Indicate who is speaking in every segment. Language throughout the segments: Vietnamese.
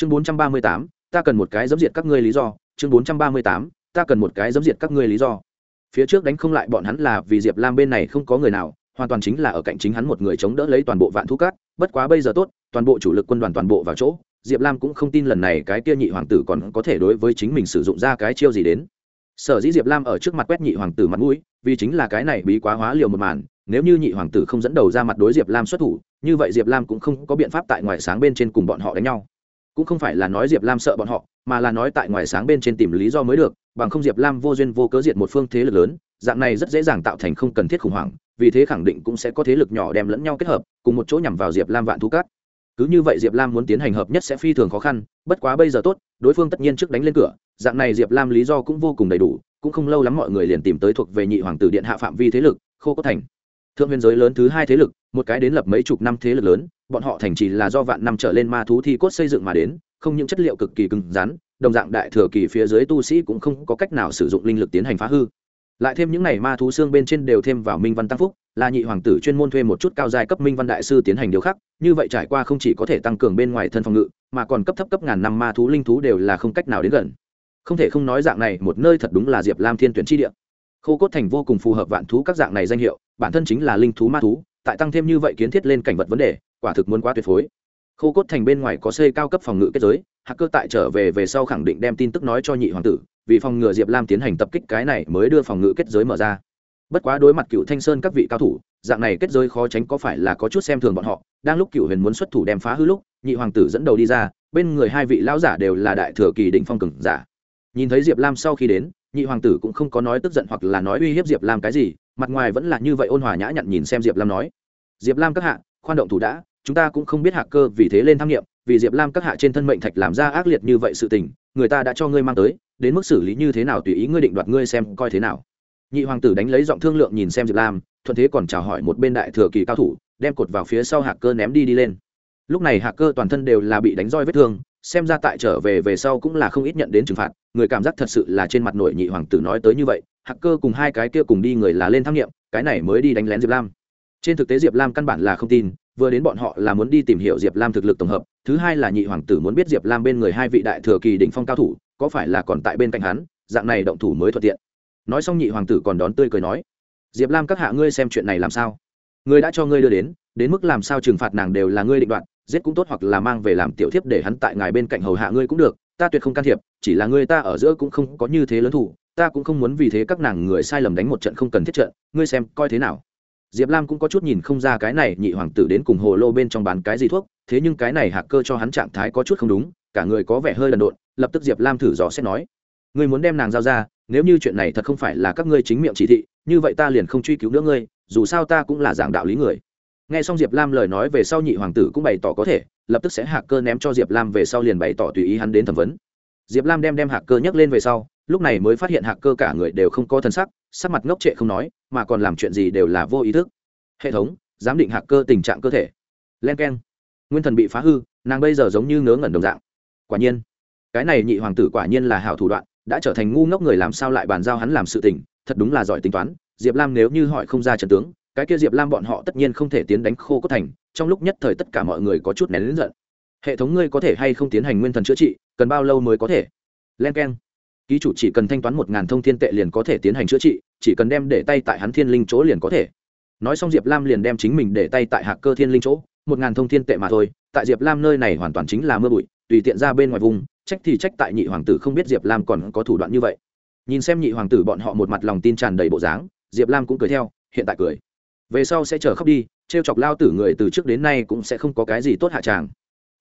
Speaker 1: chương bốn trăm ba mươi tám, ta cần một cái dẫm diệt các ngươi lý do. Chương bốn trăm ba mươi tám, ta cần một cái dẫm diệt các ngươi lý do. Phía trước đánh không lại bọn hắn là vì diệp lam bên này không có người nào, hoàn toàn chính là ở cạnh chính hắn một người chống đỡ lấy toàn bộ vạn thú cát. Bất quá bây giờ tốt, toàn bộ chủ lực quân đoàn toàn bộ vào chỗ. Diệp lam cũng không tin lần này cái kia nhị hoàng tử còn có thể đối với chính mình sử dụng ra cái chiêu gì đến. Sở dĩ diệp lam ở trước mặt quét nhị hoàng tử mặt mũi, vì chính là cái này bí quá hóa liều một màn. Nếu như nhị hoàng tử không dẫn đầu ra mặt đối diệp lam xuất thủ, như vậy diệp lam cũng không có biện pháp tại ngoài sáng bên trên cùng bọn họ đánh nhau cũng không phải là nói diệp lam sợ bọn họ, mà là nói tại ngoài sáng bên trên tìm lý do mới được, bằng không diệp lam vô duyên vô cớ diệt một phương thế lực lớn, dạng này rất dễ dàng tạo thành không cần thiết khủng hoảng, vì thế khẳng định cũng sẽ có thế lực nhỏ đem lẫn nhau kết hợp, cùng một chỗ nhằm vào diệp lam vạn thú cát. Cứ như vậy diệp lam muốn tiến hành hợp nhất sẽ phi thường khó khăn, bất quá bây giờ tốt, đối phương tất nhiên trước đánh lên cửa, dạng này diệp lam lý do cũng vô cùng đầy đủ, cũng không lâu lắm mọi người liền tìm tới thuộc về nhị hoàng tử điện hạ phạm vi thế lực, khô cốt thành. Thượng biên giới lớn thứ hai thế lực, một cái đến lập mấy chục năm thế lực lớn bọn họ thành trì là do vạn năm trở lên ma thú thi cốt xây dựng mà đến, không những chất liệu cực kỳ cứng rắn, đồng dạng đại thừa kỳ phía dưới tu sĩ cũng không có cách nào sử dụng linh lực tiến hành phá hư. Lại thêm những này ma thú xương bên trên đều thêm vào minh văn tăng phúc, là nhị hoàng tử chuyên môn thuê một chút cao giai cấp minh văn đại sư tiến hành điều khắc, như vậy trải qua không chỉ có thể tăng cường bên ngoài thân phòng ngự, mà còn cấp thấp cấp ngàn năm ma thú linh thú đều là không cách nào đến gần. Không thể không nói dạng này, một nơi thật đúng là diệp lam thiên tuyển chi địa. Khô cốt thành vô cùng phù hợp vạn thú các dạng này danh hiệu, bản thân chính là linh thú ma thú, tại tăng thêm như vậy kiến thiết lên cảnh vật vấn đề quả thực muốn quá tuyệt phối. Khô cốt thành bên ngoài có xây cao cấp phòng ngự kết giới hacker tại trở về về sau khẳng định đem tin tức nói cho nhị hoàng tử, vì phòng ngừa diệp lam tiến hành tập kích cái này mới đưa phòng ngự kết giới mở ra. Bất quá đối mặt cựu thanh sơn các vị cao thủ, dạng này kết giới khó tránh có phải là có chút xem thường bọn họ, đang lúc cựu huyền muốn xuất thủ đem phá hư lúc, nhị hoàng tử dẫn đầu đi ra, bên người hai vị lão giả đều là đại thừa kỳ định phong cường giả. Nhìn thấy diệp lam sau khi đến, nhị hoàng tử cũng không có nói tức giận hoặc là nói uy hiếp diệp lam cái gì, mặt ngoài vẫn là như vậy ôn hòa nhã nhặn nhìn xem diệp lam nói. Diệp lam các hạ, khoan động thủ đã chúng ta cũng không biết hạ cơ vì thế lên tham nghiệm, vì diệp lam các hạ trên thân mệnh thạch làm ra ác liệt như vậy sự tình, người ta đã cho ngươi mang tới, đến mức xử lý như thế nào tùy ý ngươi định đoạt ngươi xem coi thế nào. Nhị hoàng tử đánh lấy giọng thương lượng nhìn xem diệp lam, thuận thế còn chào hỏi một bên đại thừa kỳ cao thủ, đem cột vào phía sau hạ cơ ném đi đi lên. Lúc này hạ cơ toàn thân đều là bị đánh roi vết thương, xem ra tại trở về về sau cũng là không ít nhận đến trừng phạt, người cảm giác thật sự là trên mặt nội nhị hoàng tử nói tới như vậy hạ cơ cùng hai cái kia cùng đi người là lên tham nghiệm, cái này mới đi đánh lén diệp lam. Trên thực tế diệp lam căn bản là không tin vừa đến bọn họ là muốn đi tìm hiểu diệp lam thực lực tổng hợp, thứ hai là nhị hoàng tử muốn biết diệp lam bên người hai vị đại thừa kỳ đỉnh phong cao thủ, có phải là còn tại bên cạnh hắn, dạng này động thủ mới thuận tiện. Nói xong nhị hoàng tử còn đón tươi cười nói, diệp lam các hạ ngươi xem chuyện này làm sao? Ngươi đã cho ngươi đưa đến đến mức làm sao trừng phạt nàng đều là ngươi định đoạt, giết cũng tốt hoặc là mang về làm tiểu thiếp để hắn tại ngài bên cạnh hầu hạ ngươi cũng được, ta tuyệt không can thiệp, chỉ là ngươi ta ở giữa cũng không có như thế lớn thủ, ta cũng không muốn vì thế các nàng người sai lầm đánh một trận không cần thiết trận, ngươi xem coi thế nào? Diệp lam cũng có chút nhìn không ra cái này nhị hoàng tử đến cùng hồ lô bên trong bán cái gì thuốc, thế nhưng cái này hạc cơ cho hắn trạng thái có chút không đúng, cả người có vẻ hơi đần độn, lập tức diệp lam thử dò xét nói, ngươi muốn đem nàng giao ra, nếu như chuyện này thật không phải là các ngươi chính miệng chỉ thị, như vậy ta liền không truy cứu nữa ngươi, dù sao ta cũng là giảng đạo lý người. Nghe xong diệp lam lời nói về sau nhị hoàng tử cũng bày tỏ có thể, lập tức sẽ hạc cơ ném cho diệp lam về sau liền bày tỏ tùy ý hắn đến thẩm vấn. Diệp lam đem đem hạc cơ nhấc lên về sau lúc này mới phát hiện hạc cơ cả người đều không có thân sắc sắc mặt ngốc trệ không nói, mà còn làm chuyện gì đều là vô ý thức. Hệ thống, giám định hạc cơ tình trạng cơ thể. Len k e n nguyên thần bị phá hư, nàng bây giờ giống như ngớ ngẩn đồng dạng. Quả nhiên. Cái này nhị hoàng tử quả nhiên là hảo thủ đoạn, đã trở thành ngu ngốc người làm sao lại bàn giao hắn làm sự tình, thật đúng là giỏi tính toán. Diệp lam nếu như hỏi không ra trần tướng, cái kia diệp lam bọn họ tất nhiên không thể tiến đánh khô cốt thành, trong lúc nhất thời tất cả mọi người có chút nén lính giận. Hệ thống ngươi có thể hay không tiến hành nguyên thần chữa trị, cần bao lâu mới có thể? Len k e n ký chủ chỉ cần thanh toán một ngàn thông thiên tệ liền có thể tiến hành chữa trị, chỉ cần đem để tay tại hắn thiên linh chỗ liền có thể. Nói xong diệp lam liền đem chính mình để tay tại hạc cơ thiên linh chỗ, một ngàn thông thiên tệ mà thôi, tại diệp lam nơi này hoàn toàn chính là mưa bụi, tùy tiện ra bên ngoài vùng, trách thì trách tại nhị hoàng tử không biết diệp lam còn có thủ đoạn như vậy. Nhìn xem nhị hoàng tử bọn họ một mặt lòng tin tràn đầy bộ dáng, diệp lam cũng cười theo, hiện tại cười. Về sau sẽ chờ khóc đi t r e o chọc lao tử người từ trước đến nay cũng sẽ không có cái gì tốt hạ tràng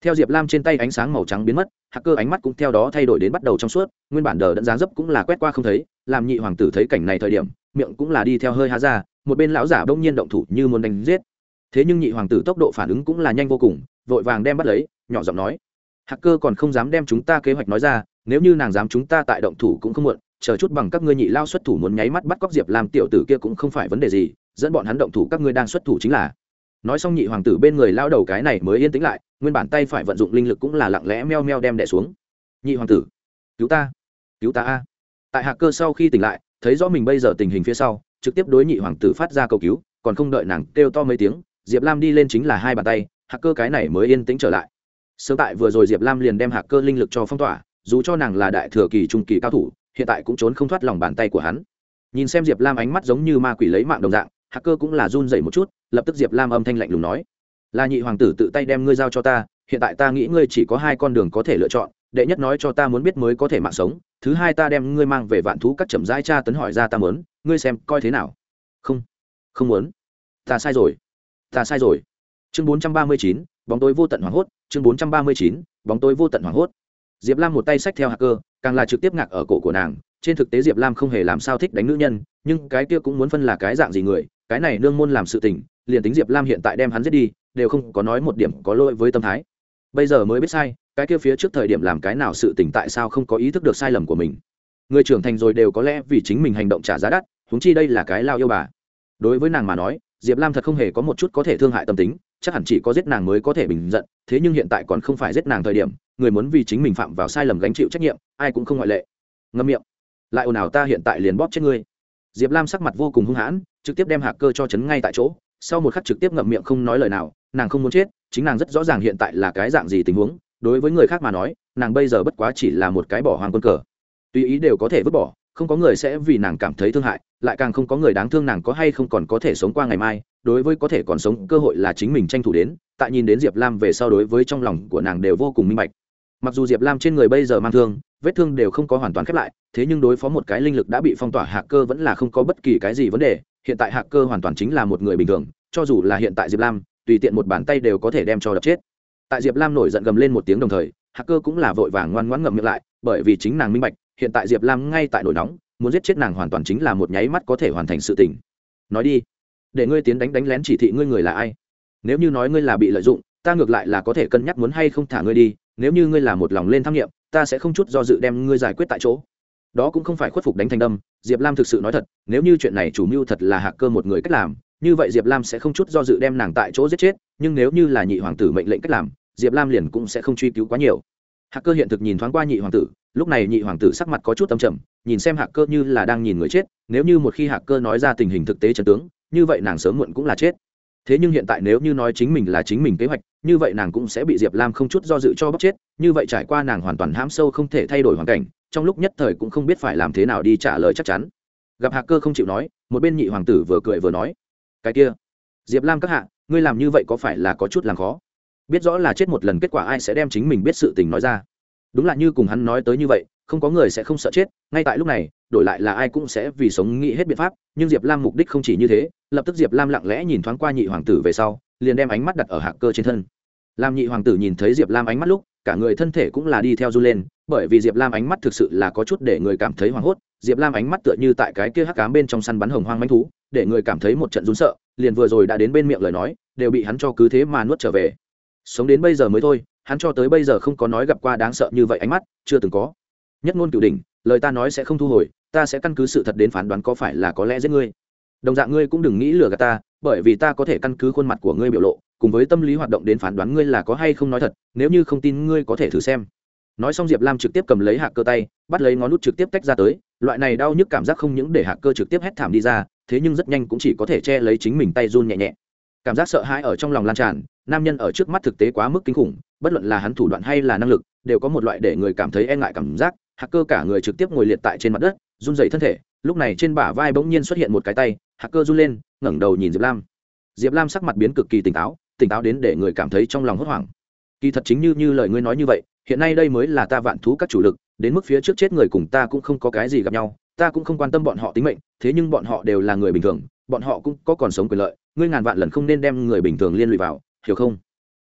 Speaker 1: theo diệp lam trên tay ánh sáng màu trắng biến mất, hacker cơ ánh mắt cũng theo đó thay đổi đến bắt đầu trong suốt, nguyên bản đờ đẫn giá dấp cũng là quét qua không thấy, làm nhị hoàng tử thấy cảnh này thời điểm, miệng cũng là đi theo hơi há ra, một bên lão giả bỗng nhiên động thủ như muốn đánh giết. Thế nhưng nhị hoàng tử tốc độ phản ứng cũng là nhanh vô cùng, vội vàng đem bắt lấy, nhỏ giọng nói, hacker còn không dám đem chúng ta kế hoạch nói ra, nếu như nàng dám chúng ta tại động thủ cũng không muộn, chờ chút bằng các ngươi nhị lao xuất thủ muốn nháy mắt bắt cóc diệp làm tiểu tử kia cũng không phải vấn đề gì, dẫn bọn hắn động thủ các ngươi đang xuất thủ chính là nói xong nhị hoàng tử bên người lao đầu cái này mới yên tĩnh lại, nguyên bản tay phải vận dụng linh lực cũng là lặng lẽ meo meo đem đẻ xuống. Nhị hoàng tử, cứu ta cứu ta a. Tại hạ cơ sau khi tỉnh lại, thấy rõ mình bây giờ tình hình phía sau, trực tiếp đối nhị hoàng tử phát ra cầu cứu, còn không đợi nàng kêu to mấy tiếng, diệp lam đi lên chính là hai bàn tay hacker cái này mới yên tĩnh trở lại. Sớm tại vừa rồi diệp lam liền đem hạc cơ linh lực cho phong tỏa, dù cho nàng là đại thừa kỳ, trung kỳ cao thủ, hiện tại cũng trốn không thoát lòng bàn tay của hắn. Nhìn xem diệp lam ánh mắt giống như ma quỷ lấy mạng đồng dạng hạc cơ cũng là run dậy một chút lập tức diệp lam âm thanh lạnh lùng nói là nhị hoàng tử tự tay đem ngươi giao cho ta hiện tại ta nghĩ ngươi chỉ có hai con đường có thể lựa chọn đệ nhất nói cho ta muốn biết mới có thể mạng sống thứ hai ta đem ngươi mang về vạn thú các chậm rãi cha tấn hỏi ra ta muốn ngươi xem coi thế nào không không muốn ta sai rồi ta sai rồi chương bốn trăm ba mươi chín bóng tối vô tận hoảng hốt chương bốn trăm ba mươi chín bóng tối vô tận hoảng hốt diệp lam một tay xách theo hacker càng là trực tiếp ngạc ở cổ của nàng trên thực tế diệp lam không hề làm sao thích đánh nữ nhân nhưng cái kia cũng muốn phân là cái dạng gì người cái này nương môn làm sự tình liền tính diệp lam hiện tại đem hắn giết đi, đều không có nói một điểm có lỗi với tâm thái. Bây giờ mới biết sai, cái kia phía trước thời điểm làm cái nào sự tỉnh tại sao không có ý thức được sai lầm của mình. Người trưởng thành rồi đều có lẽ vì chính mình hành động trả giá đắt húng chi đây là cái lao yêu bà. Đối với nàng mà nói, diệp lam thật không hề có một chút có thể thương hại tâm tính, chắc hẳn chỉ có giết nàng mới có thể bình giận, thế nhưng hiện tại còn không phải giết nàng thời điểm, người muốn vì chính mình phạm vào sai lầm gánh chịu trách nhiệm, ai cũng không ngoại lệ. Ngâm miệng. Lại ồn ào ta hiện tại liền bóp chết ngươi. Diệp lam sắc mặt vô cùng hung hãn, trực tiếp đem hạc cơ cho chấn ngay tại chỗ sau một khắc trực tiếp ngậm miệng không nói lời nào, nàng không muốn chết, chính nàng rất rõ ràng hiện tại là cái dạng gì tình huống, đối với người khác mà nói, nàng bây giờ bất quá chỉ là một cái bỏ hoàng quân cờ. Tùy ý đều có thể vứt bỏ, không có người sẽ vì nàng cảm thấy thương hại, lại càng không có người đáng thương nàng có hay không còn có thể sống qua ngày mai, đối với có thể còn sống cơ hội là chính mình tranh thủ đến, tại nhìn đến diệp lam về sau đối với trong lòng của nàng đều vô cùng minh bạch. Mặc dù diệp lam trên người bây giờ mang thương, vết thương đều không có hoàn toàn khép lại, thế nhưng đối phó một cái linh lực đã bị phong tỏa hạ cơ vẫn là không có bất kỳ cái gì vấn đề, hiện tại hạ cơ hoàn toàn chính là một người bình thường cho dù là hiện tại diệp lam, tùy tiện một bàn tay đều có thể đem cho đập chết. Tại diệp lam nổi giận gầm lên một tiếng đồng thời hacker cũng là vội vàng ngoan ngoãn ngậm miệng lại, bởi vì chính nàng minh bạch, hiện tại diệp lam ngay tại nổi nóng, muốn giết chết nàng hoàn toàn chính là một nháy mắt có thể hoàn thành sự tình. Nói đi, để ngươi tiến đánh đánh lén chỉ thị ngươi người là ai? Nếu như nói ngươi là bị lợi dụng, ta ngược lại là có thể cân nhắc muốn hay không thả ngươi đi, nếu như ngươi là một lòng lên tham nghiệm, ta sẽ không chút do dự đem ngươi giải quyết tại chỗ. Đó cũng không phải khuất phục đánh thành đâm, diệp lam thực sự nói thật, nếu như chuyện này chủ mưu thật là hạ cơ một người cách làm như vậy diệp lam sẽ không chút do dự đem nàng tại chỗ giết chết, nhưng nếu như là nhị hoàng tử mệnh lệnh cách làm, diệp lam liền cũng sẽ không truy cứu quá nhiều. Hạc cơ hiện thực nhìn thoáng qua nhị hoàng tử, lúc này nhị hoàng tử sắc mặt có chút tâm trầm, nhìn xem Hạc cơ như là đang nhìn người chết, nếu như một khi Hạc cơ nói ra tình hình thực tế trần tướng, như vậy nàng sớm muộn cũng là chết. Thế nhưng hiện tại nếu như nói chính mình là chính mình kế hoạch, như vậy nàng cũng sẽ bị diệp lam không chút do dự cho bóc chết, như vậy trải qua nàng hoàn toàn hãm sâu không thể thay đổi hoàn cảnh, trong lúc nhất thời cũng không biết phải làm thế nào đi trả lời chắc chắn. Gặp Hạc cơ không chịu nói, một bên nhị hoàng tử vừa cười vừa nói cái kia. Diệp lam các hạ, ngươi làm như vậy có phải là có chút làm khó? Biết rõ là chết một lần kết quả ai sẽ đem chính mình biết sự tình nói ra. Đúng là như cùng hắn nói tới như vậy, không có người sẽ không sợ chết, ngay tại lúc này, đổi lại là ai cũng sẽ vì sống nghĩ hết biện pháp, nhưng diệp lam mục đích không chỉ như thế, lập tức diệp lam lặng lẽ nhìn thoáng qua nhị hoàng tử về sau, liền đem ánh mắt đặt ở hạc cơ trên thân. Làm nhị hoàng tử nhìn thấy diệp lam ánh mắt lúc, cả người thân thể cũng là đi theo du lên, bởi vì diệp lam ánh mắt thực sự là có chút để người cảm thấy hoảng hốt, diệp lam ánh mắt tựa như tại cái kia hắc cám bên trong săn bắn hồng hoang manh thú để người cảm thấy một trận rún sợ, liền vừa rồi đã đến bên miệng lời nói, đều bị hắn cho cứ thế mà nuốt trở về. Sống đến bây giờ mới thôi, hắn cho tới bây giờ không có nói gặp qua đáng sợ như vậy ánh mắt, chưa từng có. Nhất ngôn cửu đỉnh, lời ta nói sẽ không thu hồi, ta sẽ căn cứ sự thật đến phán đoán có phải là có lẽ giết ngươi. Đồng dạng ngươi cũng đừng nghĩ lừa gạt ta, bởi vì ta có thể căn cứ khuôn mặt của ngươi biểu lộ, cùng với tâm lý hoạt động đến phán đoán ngươi là có hay không nói thật, nếu như không tin ngươi có thể thử xem. Nói xong diệp lam trực tiếp cầm lấy hạc cơ tay, bắt lấy ngón nút trực tiếp tách ra tới, loại này đau nhức cảm giác không những để hạc cơ trực tiếp hét thảm đi ra thế nhưng rất nhanh cũng chỉ có thể che lấy chính mình tay run nhẹ nhẹ. Cảm giác sợ hãi ở trong lòng lan tràn, nam nhân ở trước mắt thực tế quá mức kinh khủng, bất luận là hắn thủ đoạn hay là năng lực, đều có một loại để người cảm thấy e ngại cảm giác hạc cơ cả người trực tiếp ngồi liệt tại trên mặt đất, run dày thân thể, lúc này trên bả vai bỗng nhiên xuất hiện một cái tay hạc cơ run lên, ngẩng đầu nhìn diệp lam. Diệp lam sắc mặt biến cực kỳ tỉnh táo tỉnh táo đến để người cảm thấy trong lòng hốt hoảng. Kỳ thật chính như như lời ngươi nói như vậy, hiện nay đây mới là ta vạn thú các chủ lực, đến mức phía trước chết người cùng ta cũng không có cái gì gặp nhau ta cũng không quan tâm bọn họ tính mệnh, thế nhưng bọn họ đều là người bình thường, bọn họ cũng có còn sống quyền lợi, ngươi ngàn vạn lần không nên đem người bình thường liên lụy vào, hiểu không?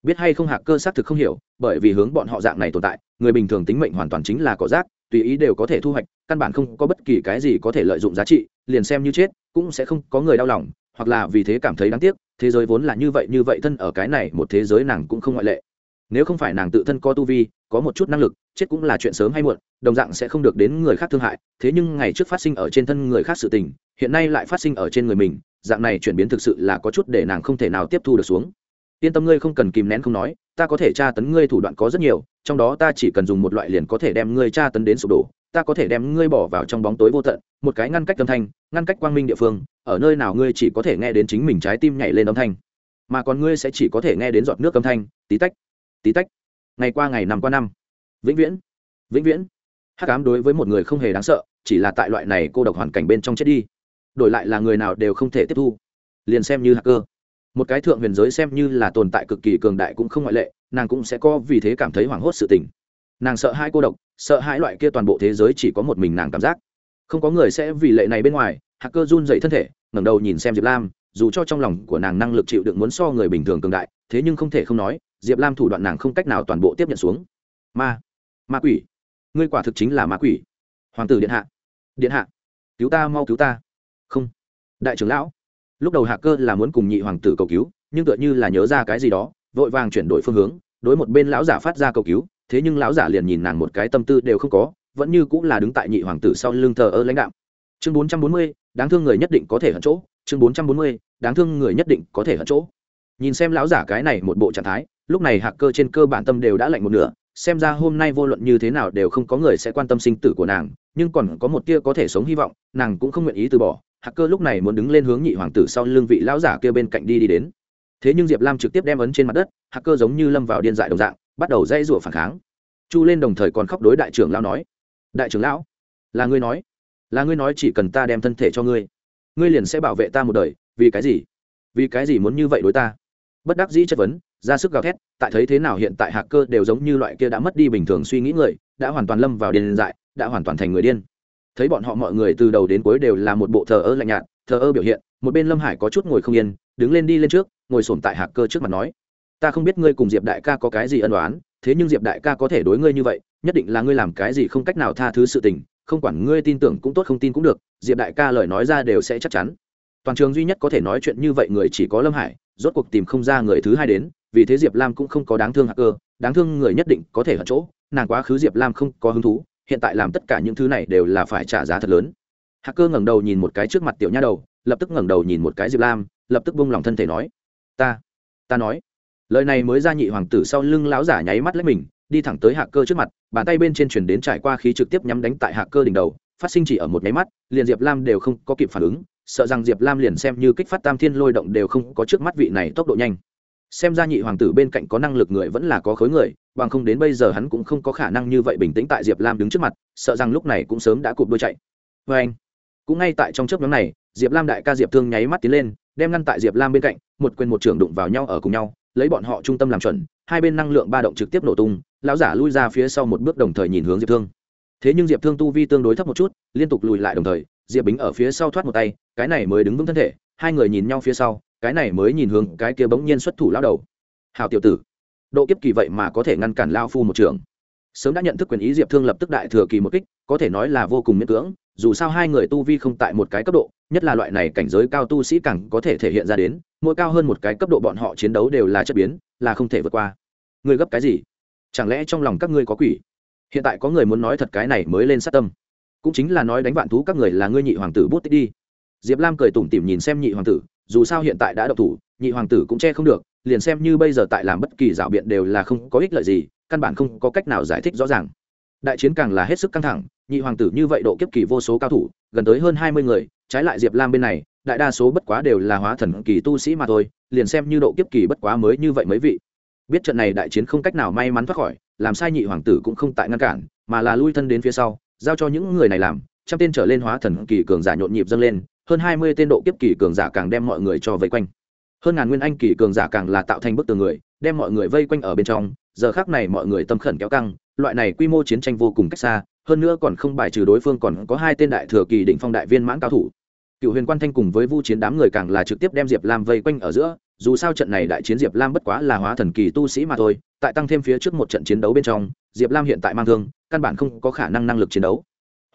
Speaker 1: Biết hay không hạc cơ xác thực không hiểu, bởi vì hướng bọn họ dạng này tồn tại, người bình thường tính mệnh hoàn toàn chính là cỏ rác, tùy ý đều có thể thu hoạch, căn bản không có bất kỳ cái gì có thể lợi dụng giá trị, liền xem như chết, cũng sẽ không có người đau lòng, hoặc là vì thế cảm thấy đáng tiếc, thế giới vốn là như vậy như vậy thân ở cái này một thế giới nàng cũng không ngoại lệ. Nếu không phải nàng tự thân có tu vi có một chút năng lực, chết cũng là chuyện sớm hay muộn, đồng dạng sẽ không được đến người khác thương hại. Thế nhưng ngày trước phát sinh ở trên thân người khác sự tình, hiện nay lại phát sinh ở trên người mình, dạng này chuyển biến thực sự là có chút để nàng không thể nào tiếp thu được xuống. Yên tâm ngươi không cần kìm nén không nói, ta có thể tra tấn ngươi thủ đoạn có rất nhiều, trong đó ta chỉ cần dùng một loại liền có thể đem ngươi tra tấn đến sụp đổ, ta có thể đem ngươi bỏ vào trong bóng tối vô tận, một cái ngăn cách âm thanh, ngăn cách quang minh địa phương, ở nơi nào ngươi chỉ có thể nghe đến chính mình trái tim nhảy lên âm thanh, mà còn ngươi sẽ chỉ có thể nghe đến giọt nước âm thanh, tí tách tí tách ngày qua ngày năm qua năm. Vĩnh viễn vĩnh viễn. Hắc ám đối với một người không hề đáng sợ, chỉ là tại loại này cô độc hoàn cảnh bên trong chết đi. Đổi lại là người nào đều không thể tiếp thu. Liền xem như hacker. Một cái thượng huyền giới xem như là tồn tại cực kỳ cường đại cũng không ngoại lệ, nàng cũng sẽ có vì thế cảm thấy hoảng hốt sự tình. Nàng sợ hai cô độc, sợ hai loại kia toàn bộ thế giới chỉ có một mình nàng cảm giác. Không có người sẽ vì lệ này bên ngoài, hacker run dậy thân thể, ngẩng đầu nhìn xem diệp lam, dù cho trong lòng của nàng năng lực chịu đựng muốn so người bình thường cường đại thế nhưng không thể không nói, diệp lam thủ đoạn nàng không cách nào toàn bộ tiếp nhận xuống. Ma ma quỷ. Ngươi quả thực chính là ma quỷ. Hoàng tử điện hạ. Điện hạ. Cứu ta, mau cứu ta. Không. Đại trưởng lão. Lúc đầu hạ cơ là muốn cùng nhị hoàng tử cầu cứu, nhưng tựa như là nhớ ra cái gì đó, vội vàng chuyển đổi phương hướng, đối một bên lão giả phát ra cầu cứu, thế nhưng lão giả liền nhìn nàng một cái tâm tư đều không có, vẫn như cũng là đứng tại nhị hoàng tử sau lưng thờ ơ lãnh đạo. Chương bốn trăm bốn mươi, đáng thương người nhất định có thể hận chỗ, chương bốn trăm bốn mươi, đáng thương người nhất định có thể hận chỗ nhìn xem lão giả cái này một bộ trạng thái, lúc này hạc cơ trên cơ bản tâm đều đã lạnh một nửa, xem ra hôm nay vô luận như thế nào đều không có người sẽ quan tâm sinh tử của nàng, nhưng còn có một tia có thể sống hy vọng, nàng cũng không nguyện ý từ bỏ. Hạc cơ lúc này muốn đứng lên hướng nhị hoàng tử sau lưng vị lão giả kia bên cạnh đi đi đến. Thế nhưng diệp lam trực tiếp đem ấn trên mặt đất, hạc cơ giống như lâm vào điên dại đồng dạng, bắt đầu dây rủa phản kháng. Chu lên đồng thời còn khóc đối đại trưởng lão nói, đại trưởng lão, là ngươi nói, là ngươi nói chỉ cần ta đem thân thể cho ngươi ngươi liền sẽ bảo vệ ta một đời, vì cái gì? Vì cái gì muốn như vậy đối ta? Bất đắc dĩ chất vấn, ra sức gào thét, tại thấy thế nào hiện tại hạc cơ đều giống như loại kia đã mất đi bình thường suy nghĩ người, đã hoàn toàn lâm vào điên dại, đã hoàn toàn thành người điên. Thấy bọn họ mọi người từ đầu đến cuối đều là một bộ thờ ơ lạnh nhạt, thờ ơ biểu hiện, một bên lâm hải có chút ngồi không yên, đứng lên đi lên trước, ngồi sổm tại hạc cơ trước mặt nói, ta không biết ngươi cùng diệp đại ca có cái gì ân đoán thế nhưng diệp đại ca có thể đối ngươi như vậy, nhất định là ngươi làm cái gì không cách nào tha thứ sự tình, không quản ngươi tin tưởng cũng tốt không tin cũng được, diệp đại ca lời nói ra đều sẽ chắc chắn toàn trường duy nhất có thể nói chuyện như vậy người chỉ có lâm hải, rốt cuộc tìm không ra người thứ hai đến, vì thế diệp lam cũng không có đáng thương hacker đáng thương người nhất định có thể ở chỗ, nàng quá khứ diệp lam không có hứng thú, hiện tại làm tất cả những thứ này đều là phải trả giá thật lớn. Hacker ngẩng đầu nhìn một cái trước mặt tiểu nha đầu, lập tức ngẩng đầu nhìn một cái diệp lam, lập tức bung lòng thân thể nói, ta ta nói. Lời này mới ra nhị hoàng tử sau lưng lão giả nháy mắt lấy mình, đi thẳng tới hạ cơ trước mặt, bàn tay bên trên chuyển đến trải qua khí trực tiếp nhắm đánh tại hạ cơ đỉnh đầu, phát sinh chỉ ở một nháy mắt, liền diệp lam đều không có kịp phản ứng sợ rằng diệp lam liền xem như kích phát tam thiên lôi động đều không có trước mắt vị này tốc độ nhanh. Xem ra nhị hoàng tử bên cạnh có năng lực người vẫn là có khối người, bằng không đến bây giờ hắn cũng không có khả năng như vậy bình tĩnh tại diệp lam đứng trước mặt, sợ rằng lúc này cũng sớm đã cụp đôi chạy. Vê anh, cũng ngay tại trong chớp nhóm này, diệp lam đại ca diệp thương nháy mắt tiến lên, đem ngăn tại diệp lam bên cạnh, một quyền một trưởng đụng vào nhau ở cùng nhau, lấy bọn họ trung tâm làm chuẩn, hai bên năng lượng ba động trực tiếp nổ tung, lão giả lui ra phía sau một bước đồng thời nhìn hướng diệp thương. Thế nhưng diệp thương tu vi tương đối thấp một chút, liên tục lùi lại đồng thời diệp bính ở phía sau thoát một tay, cái này mới đứng vững thân thể, hai người nhìn nhau phía sau, cái này mới nhìn hướng cái kia bỗng nhiên xuất thủ lao đầu. Hào tiểu tử, độ kiếp kỳ vậy mà có thể ngăn cản lao phu một trường. Sớm đã nhận thức quyền ý diệp thương lập tức đại thừa kỳ một kích, có thể nói là vô cùng miễn cưỡng, dù sao hai người tu vi không tại một cái cấp độ, nhất là loại này cảnh giới cao tu sĩ càng có thể thể hiện ra đến, mỗi cao hơn một cái cấp độ bọn họ chiến đấu đều là chất biến, là không thể vượt qua. Người gấp cái gì? Chẳng lẽ trong lòng các ngươi có quỷ? Hiện tại có người muốn nói thật cái này mới lên sát tâm cũng chính là nói đánh vạn thú các người là ngươi nhị hoàng tử bút tích đi. Diệp lam cười tủm tỉm nhìn xem nhị hoàng tử, dù sao hiện tại đã độc thủ, nhị hoàng tử cũng che không được, liền xem như bây giờ tại làm bất kỳ rảo biện đều là không có ích lợi gì, căn bản không có cách nào giải thích rõ ràng. Đại chiến càng là hết sức căng thẳng, nhị hoàng tử như vậy độ kiếp kỳ vô số cao thủ, gần tới hơn hai mươi người, trái lại diệp lam bên này, đại đa số bất quá đều là hóa thần kỳ tu sĩ mà thôi, liền xem như độ kiếp kỳ bất quá mới như vậy mấy vị. Biết trận này đại chiến không cách nào may mắn thoát khỏi, làm sai nhị hoàng tử cũng không tại ngăn cản, mà là lui thân đến phía sau giao cho những người này làm, trăm tên trở lên hóa thần kỳ cường giả nhộn nhịp dâng lên, hơn hai mươi tên độ kiếp kỳ cường giả càng đem mọi người cho vây quanh. Hơn ngàn nguyên anh kỳ cường giả càng là tạo thành bức tường người, đem mọi người vây quanh ở bên trong, giờ khác này mọi người tâm khẩn kéo căng, loại này quy mô chiến tranh vô cùng cách xa, hơn nữa còn không bài trừ đối phương còn có hai tên đại thừa kỳ định phong đại viên mãn cao thủ. Cựu huyền quan thanh cùng với vu chiến đám người càng là trực tiếp đem diệp lam vây quanh ở giữa, dù sao trận này đại chiến diệp lam bất quá là hóa thần kỳ tu sĩ mà thôi, tại tăng thêm phía trước một trận chiến đấu bên trong diệp lam hiện tại mang thương, căn bản không có khả năng năng lực chiến đấu.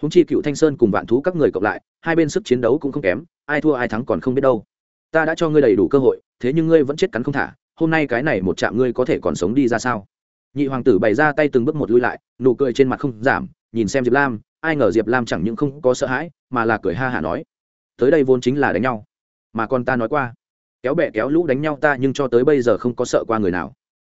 Speaker 1: Húng chi cựu thanh sơn cùng vạn thú các người cộng lại, hai bên sức chiến đấu cũng không kém, ai thua ai thắng còn không biết đâu. Ta đã cho ngươi đầy đủ cơ hội, thế nhưng ngươi vẫn chết cắn không thả, hôm nay cái này một chạm ngươi có thể còn sống đi ra sao? Nhị hoàng tử bày ra tay từng bước một lui lại, nụ cười trên mặt không giảm, nhìn xem diệp lam, ai ngờ diệp lam chẳng những không có sợ hãi, mà là cười ha hả nói, tới đây vốn chính là đánh nhau, mà con ta nói qua, kéo bẹ kéo lũ đánh nhau ta nhưng cho tới bây giờ không có sợ qua người nào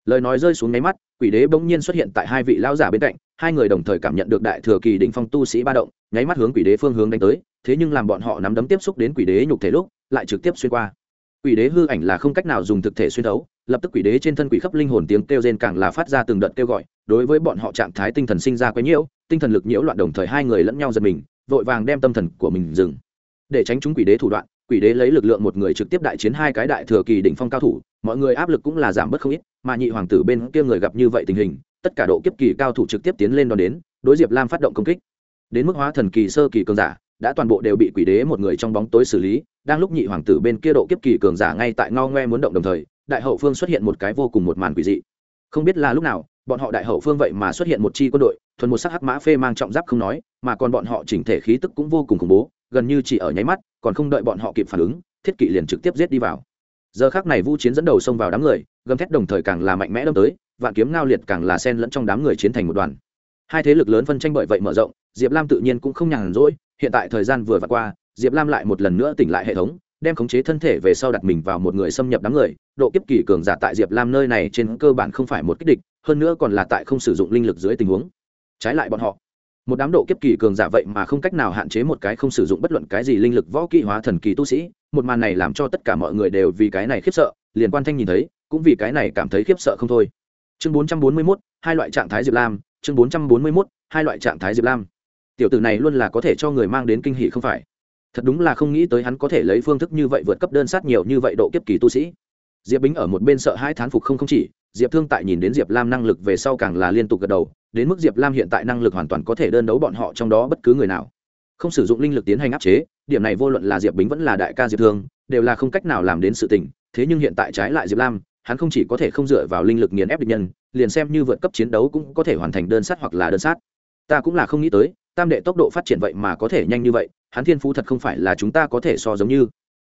Speaker 1: lời nói rơi xuống nháy mắt, quỷ đế bỗng nhiên xuất hiện tại hai vị lão giả bên cạnh, hai người đồng thời cảm nhận được đại thừa kỳ đỉnh phong tu sĩ ba động, nháy mắt hướng quỷ đế phương hướng đánh tới, thế nhưng làm bọn họ nắm đấm tiếp xúc đến quỷ đế nhục thể lúc, lại trực tiếp xuyên qua. Quỷ đế hư ảnh là không cách nào dùng thực thể xuyên thấu, lập tức quỷ đế trên thân quỷ khắp linh hồn tiếng kêu rên càng là phát ra từng đợt kêu gọi, đối với bọn họ trạng thái tinh thần sinh ra quấy nhiễu, tinh thần lực nhiễu loạn đồng thời hai người lẫn nhau giật mình, vội vàng đem tâm thần của mình dừng. Để tránh chúng quỷ đế thủ đoạn quỷ đế lấy lực lượng một người trực tiếp đại chiến hai cái đại thừa kỳ đỉnh phong cao thủ, mọi người áp lực cũng là giảm bớt không ít, mà nhị hoàng tử bên kia người gặp như vậy tình hình, tất cả độ kiếp kỳ cao thủ trực tiếp tiến lên đón đến, đối diệp lam phát động công kích. Đến mức hóa thần kỳ sơ kỳ cường giả, đã toàn bộ đều bị quỷ đế một người trong bóng tối xử lý, đang lúc nhị hoàng tử bên kia độ kiếp kỳ cường giả ngay tại ngao ngoe muốn động đồng thời, đại hậu phương xuất hiện một cái vô cùng một màn quỷ dị. Không biết là lúc nào, bọn họ đại hậu phương vậy mà xuất hiện một chi quân đội, thuần một sắc hắc mã phê mang trọng giáp không nói, mà còn bọn họ chỉnh thể khí tức cũng vô cùng khủng bố gần như chỉ ở nháy mắt, còn không đợi bọn họ kịp phản ứng, thiết kỵ liền trực tiếp giết đi vào. Giờ khác này vu chiến dẫn đầu xông vào đám người, gầm thét đồng thời càng là mạnh mẽ đâm tới, vạn kiếm ngao liệt càng là sen lẫn trong đám người chiến thành một đoàn. Hai thế lực lớn phân tranh bởi vậy mở rộng, diệp lam tự nhiên cũng không nhàn rỗi, hiện tại thời gian vừa vặt qua, diệp lam lại một lần nữa tỉnh lại hệ thống, đem khống chế thân thể về sau đặt mình vào một người xâm nhập đám người, độ kiếp kỳ cường giả tại diệp lam nơi này trên cơ bản không phải một kích địch, hơn nữa còn là tại không sử dụng linh lực dưới tình huống. Trái lại bọn họ một đám độ kiếp kỳ cường giả vậy mà không cách nào hạn chế một cái không sử dụng bất luận cái gì linh lực võ kỹ hóa thần kỳ tu sĩ. Một màn này làm cho tất cả mọi người đều vì cái này khiếp sợ liền quan thanh nhìn thấy cũng vì cái này cảm thấy khiếp sợ không thôi. Chương 441, hai loại trạng thái diệp lam. Chương 441, hai loại trạng thái diệp lam. Tiểu tử này luôn là có thể cho người mang đến kinh hỷ không phải? Thật đúng là không nghĩ tới hắn có thể lấy phương thức như vậy vượt cấp đơn sát nhiều như vậy độ kiếp kỳ tu sĩ. Diệp bính ở một bên sợ hai thán phục không không chỉ diệp thương tại nhìn đến diệp lam năng lực về sau càng là liên tục gật đầu đến mức diệp lam hiện tại năng lực hoàn toàn có thể đơn đấu bọn họ trong đó bất cứ người nào. Không sử dụng linh lực tiến hành áp chế, điểm này vô luận là diệp bính vẫn là đại ca diệp thương, đều là không cách nào làm đến sự tình, thế nhưng hiện tại trái lại diệp lam, hắn không chỉ có thể không dựa vào linh lực nghiền ép địch nhân, liền xem như vượt cấp chiến đấu cũng có thể hoàn thành đơn sát hoặc là đơn sát. Ta cũng là không nghĩ tới, tam đệ tốc độ phát triển vậy mà có thể nhanh như vậy, hắn thiên phú thật không phải là chúng ta có thể so giống như.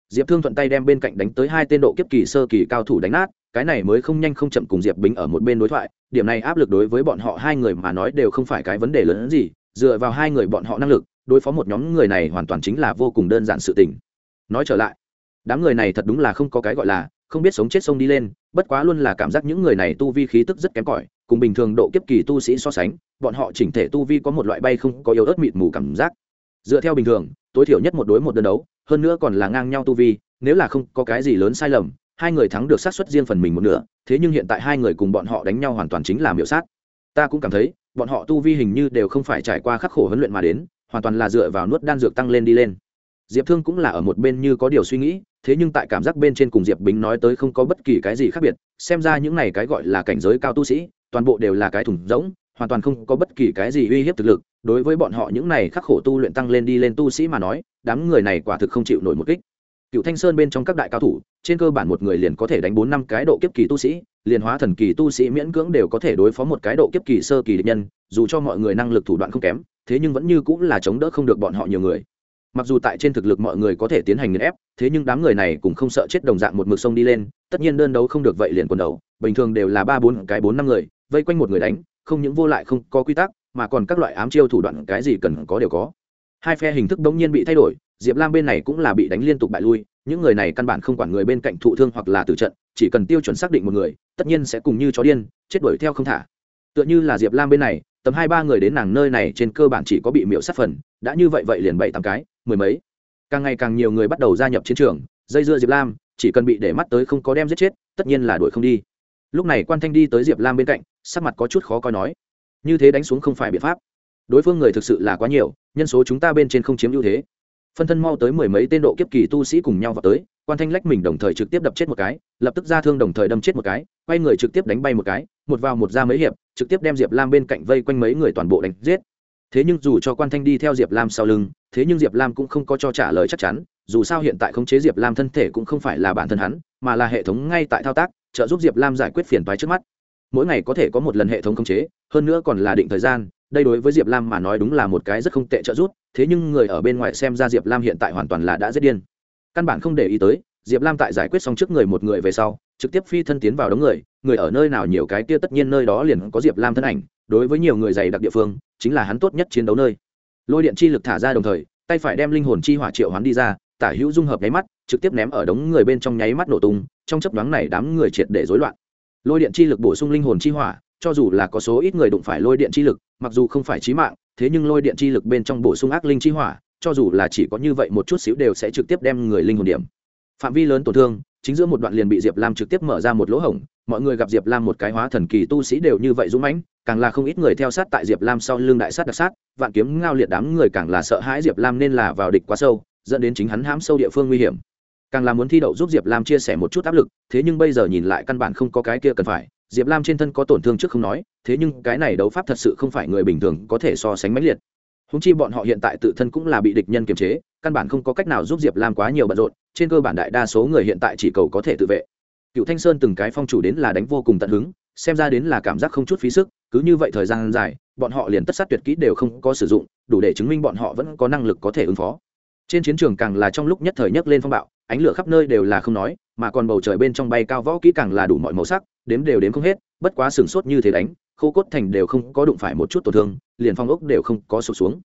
Speaker 1: Diệp thương thuận tay đem bên cạnh đánh tới hai tên độ kiếp kỳ sơ kỳ cao thủ đánh nát cái này mới không nhanh không chậm cùng diệp bính ở một bên đối thoại, điểm này áp lực đối với bọn họ hai người mà nói đều không phải cái vấn đề lớn hơn gì, dựa vào hai người bọn họ năng lực, đối phó một nhóm người này hoàn toàn chính là vô cùng đơn giản sự tình. Nói trở lại, đám người này thật đúng là không có cái gọi là, không biết sống chết sông đi lên, bất quá luôn là cảm giác những người này tu vi khí tức rất kém cỏi, cùng bình thường độ kiếp kỳ tu sĩ so sánh, bọn họ chỉnh thể tu vi có một loại bay không có yếu ớt mịt mù cảm giác. Dựa theo bình thường, tối thiểu nhất một đối một đơn đấu, hơn nữa còn là ngang nhau tu vi, nếu là không có cái gì lớn sai lầm hai người thắng được sát xuất riêng phần mình một nửa, thế nhưng hiện tại hai người cùng bọn họ đánh nhau hoàn toàn chính là miểu sát. Ta cũng cảm thấy, bọn họ tu vi hình như đều không phải trải qua khắc khổ huấn luyện mà đến, hoàn toàn là dựa vào nuốt đan dược tăng lên đi lên. Diệp thương cũng là ở một bên như có điều suy nghĩ, thế nhưng tại cảm giác bên trên cùng diệp bính nói tới không có bất kỳ cái gì khác biệt, xem ra những này cái gọi là cảnh giới cao tu sĩ, toàn bộ đều là cái thủng rỗng, hoàn toàn không có bất kỳ cái gì uy hiếp thực lực. Đối với bọn họ những này khắc khổ tu luyện tăng lên đi lên tu sĩ mà nói, đám người này quả thực không chịu nổi một kích cựu thanh sơn bên trong các đại cao thủ, trên cơ bản một người liền có thể đánh bốn năm cái độ kiếp kỳ tu sĩ, liền hóa thần kỳ tu sĩ miễn cưỡng đều có thể đối phó một cái độ kiếp kỳ sơ kỳ địch nhân, dù cho mọi người năng lực thủ đoạn không kém, thế nhưng vẫn như cũng là chống đỡ không được bọn họ nhiều người. Mặc dù tại trên thực lực mọi người có thể tiến hành nghiền ép, thế nhưng đám người này cũng không sợ chết đồng dạng một mực sông đi lên, tất nhiên đơn đấu không được vậy liền quần đầu, bình thường đều là ba bốn cái bốn năm người, vây quanh một người đánh, không những vô lại không có quy tắc, mà còn các loại ám chiêu thủ đoạn cái gì cần có đều có. Hai phe hình thức đống nhiên bị thay đổi diệp lam bên này cũng là bị đánh liên tục bại lui, những người này căn bản không quản người bên cạnh thụ thương hoặc là tử trận, chỉ cần tiêu chuẩn xác định một người, tất nhiên sẽ cùng như chó điên, chết đuổi theo không thả. Tựa như là diệp lam bên này, tầm hai ba người đến nàng nơi này trên cơ bản chỉ có bị miễu sát phần, đã như vậy vậy liền bảy tám cái, mười mấy. Càng ngày càng nhiều người bắt đầu gia nhập chiến trường, dây dưa diệp lam, chỉ cần bị để mắt tới không có đem giết chết, tất nhiên là đuổi không đi. Lúc này quan thanh đi tới diệp lam bên cạnh, sắc mặt có chút khó coi nói, như thế đánh xuống không phải biện pháp. Đối phương người thực sự là quá nhiều, nhân số chúng ta bên trên không chiếm ưu thế phân thân mau tới mười mấy tên độ kiếp kỳ tu sĩ cùng nhau vào tới, quan thanh lách mình đồng thời trực tiếp đập chết một cái, lập tức ra thương đồng thời đâm chết một cái, quay người trực tiếp đánh bay một cái, một vào một ra mấy hiệp, trực tiếp đem diệp lam bên cạnh vây quanh mấy người toàn bộ đánh giết. Thế nhưng dù cho quan thanh đi theo diệp lam sau lưng, thế nhưng diệp lam cũng không có cho trả lời chắc chắn, dù sao hiện tại khống chế diệp lam thân thể cũng không phải là bản thân hắn, mà là hệ thống ngay tại thao tác, trợ giúp diệp lam giải quyết phiền toái trước mắt. Mỗi ngày có thể có một lần hệ thống khống chế, hơn nữa còn là định thời gian đây đối với diệp lam mà nói đúng là một cái rất không tệ trợ giúp, thế nhưng người ở bên ngoài xem ra diệp lam hiện tại hoàn toàn là đã rất điên. Căn bản không để ý tới, diệp lam tại giải quyết xong trước người một người về sau, trực tiếp phi thân tiến vào đống người người ở nơi nào nhiều cái kia tất nhiên nơi đó liền có diệp lam thân ảnh, đối với nhiều người dày đặc địa phương, chính là hắn tốt nhất chiến đấu nơi. Lôi điện chi lực thả ra đồng thời, tay phải đem linh hồn chi hỏa triệu hắn đi ra, tả hữu dung hợp nháy mắt, trực tiếp ném ở đống người bên trong nháy mắt nổ tung, trong chấp đoán này đám người triệt để rối loạn. Lôi điện chi lực bổ sung linh hồn chi hỏa cho dù là có số ít người đụng phải lôi điện chi lực, mặc dù không phải trí mạng, thế nhưng lôi điện chi lực bên trong bổ sung ác linh chi hỏa, cho dù là chỉ có như vậy một chút xíu đều sẽ trực tiếp đem người linh hồn điểm. Phạm vi lớn tổn thương, chính giữa một đoạn liền bị diệp lam trực tiếp mở ra một lỗ hổng, mọi người gặp diệp lam một cái hóa thần kỳ tu sĩ đều như vậy dũng mãnh, càng là không ít người theo sát tại diệp lam sau lưng đại sát đặc sát, vạn kiếm ngao liệt đám người càng là sợ hãi diệp lam nên là vào địch quá sâu, dẫn đến chính hắn hãm sâu địa phương nguy hiểm. Càng là muốn thi đậu giúp diệp lam chia sẻ một chút áp lực, thế nhưng bây giờ nhìn lại căn bản không có cái kia cần phải diệp lam trên thân có tổn thương trước không nói, thế nhưng cái này đấu pháp thật sự không phải người bình thường có thể so sánh mãnh liệt. Húng chi bọn họ hiện tại tự thân cũng là bị địch nhân kiềm chế, căn bản không có cách nào giúp diệp lam quá nhiều bận rộn, trên cơ bản đại đa số người hiện tại chỉ cầu có thể tự vệ. Cựu thanh sơn từng cái phong chủ đến là đánh vô cùng tận hứng, xem ra đến là cảm giác không chút phí sức, cứ như vậy thời gian dài, bọn họ liền tất sát tuyệt kỹ đều không có sử dụng, đủ để chứng minh bọn họ vẫn có năng lực có thể ứng phó. Trên chiến trường càng là trong lúc nhất thời nhất lên phong bạo ánh lửa khắp nơi đều là không nói, mà còn bầu trời bên trong bay cao võ kỹ càng là đủ mọi màu sắc, đếm đều đếm không hết, bất quá sừng sốt như thế đánh, khô cốt thành đều không có đụng phải một chút tổn thương, liền phong ốc đều không có sụt xuống.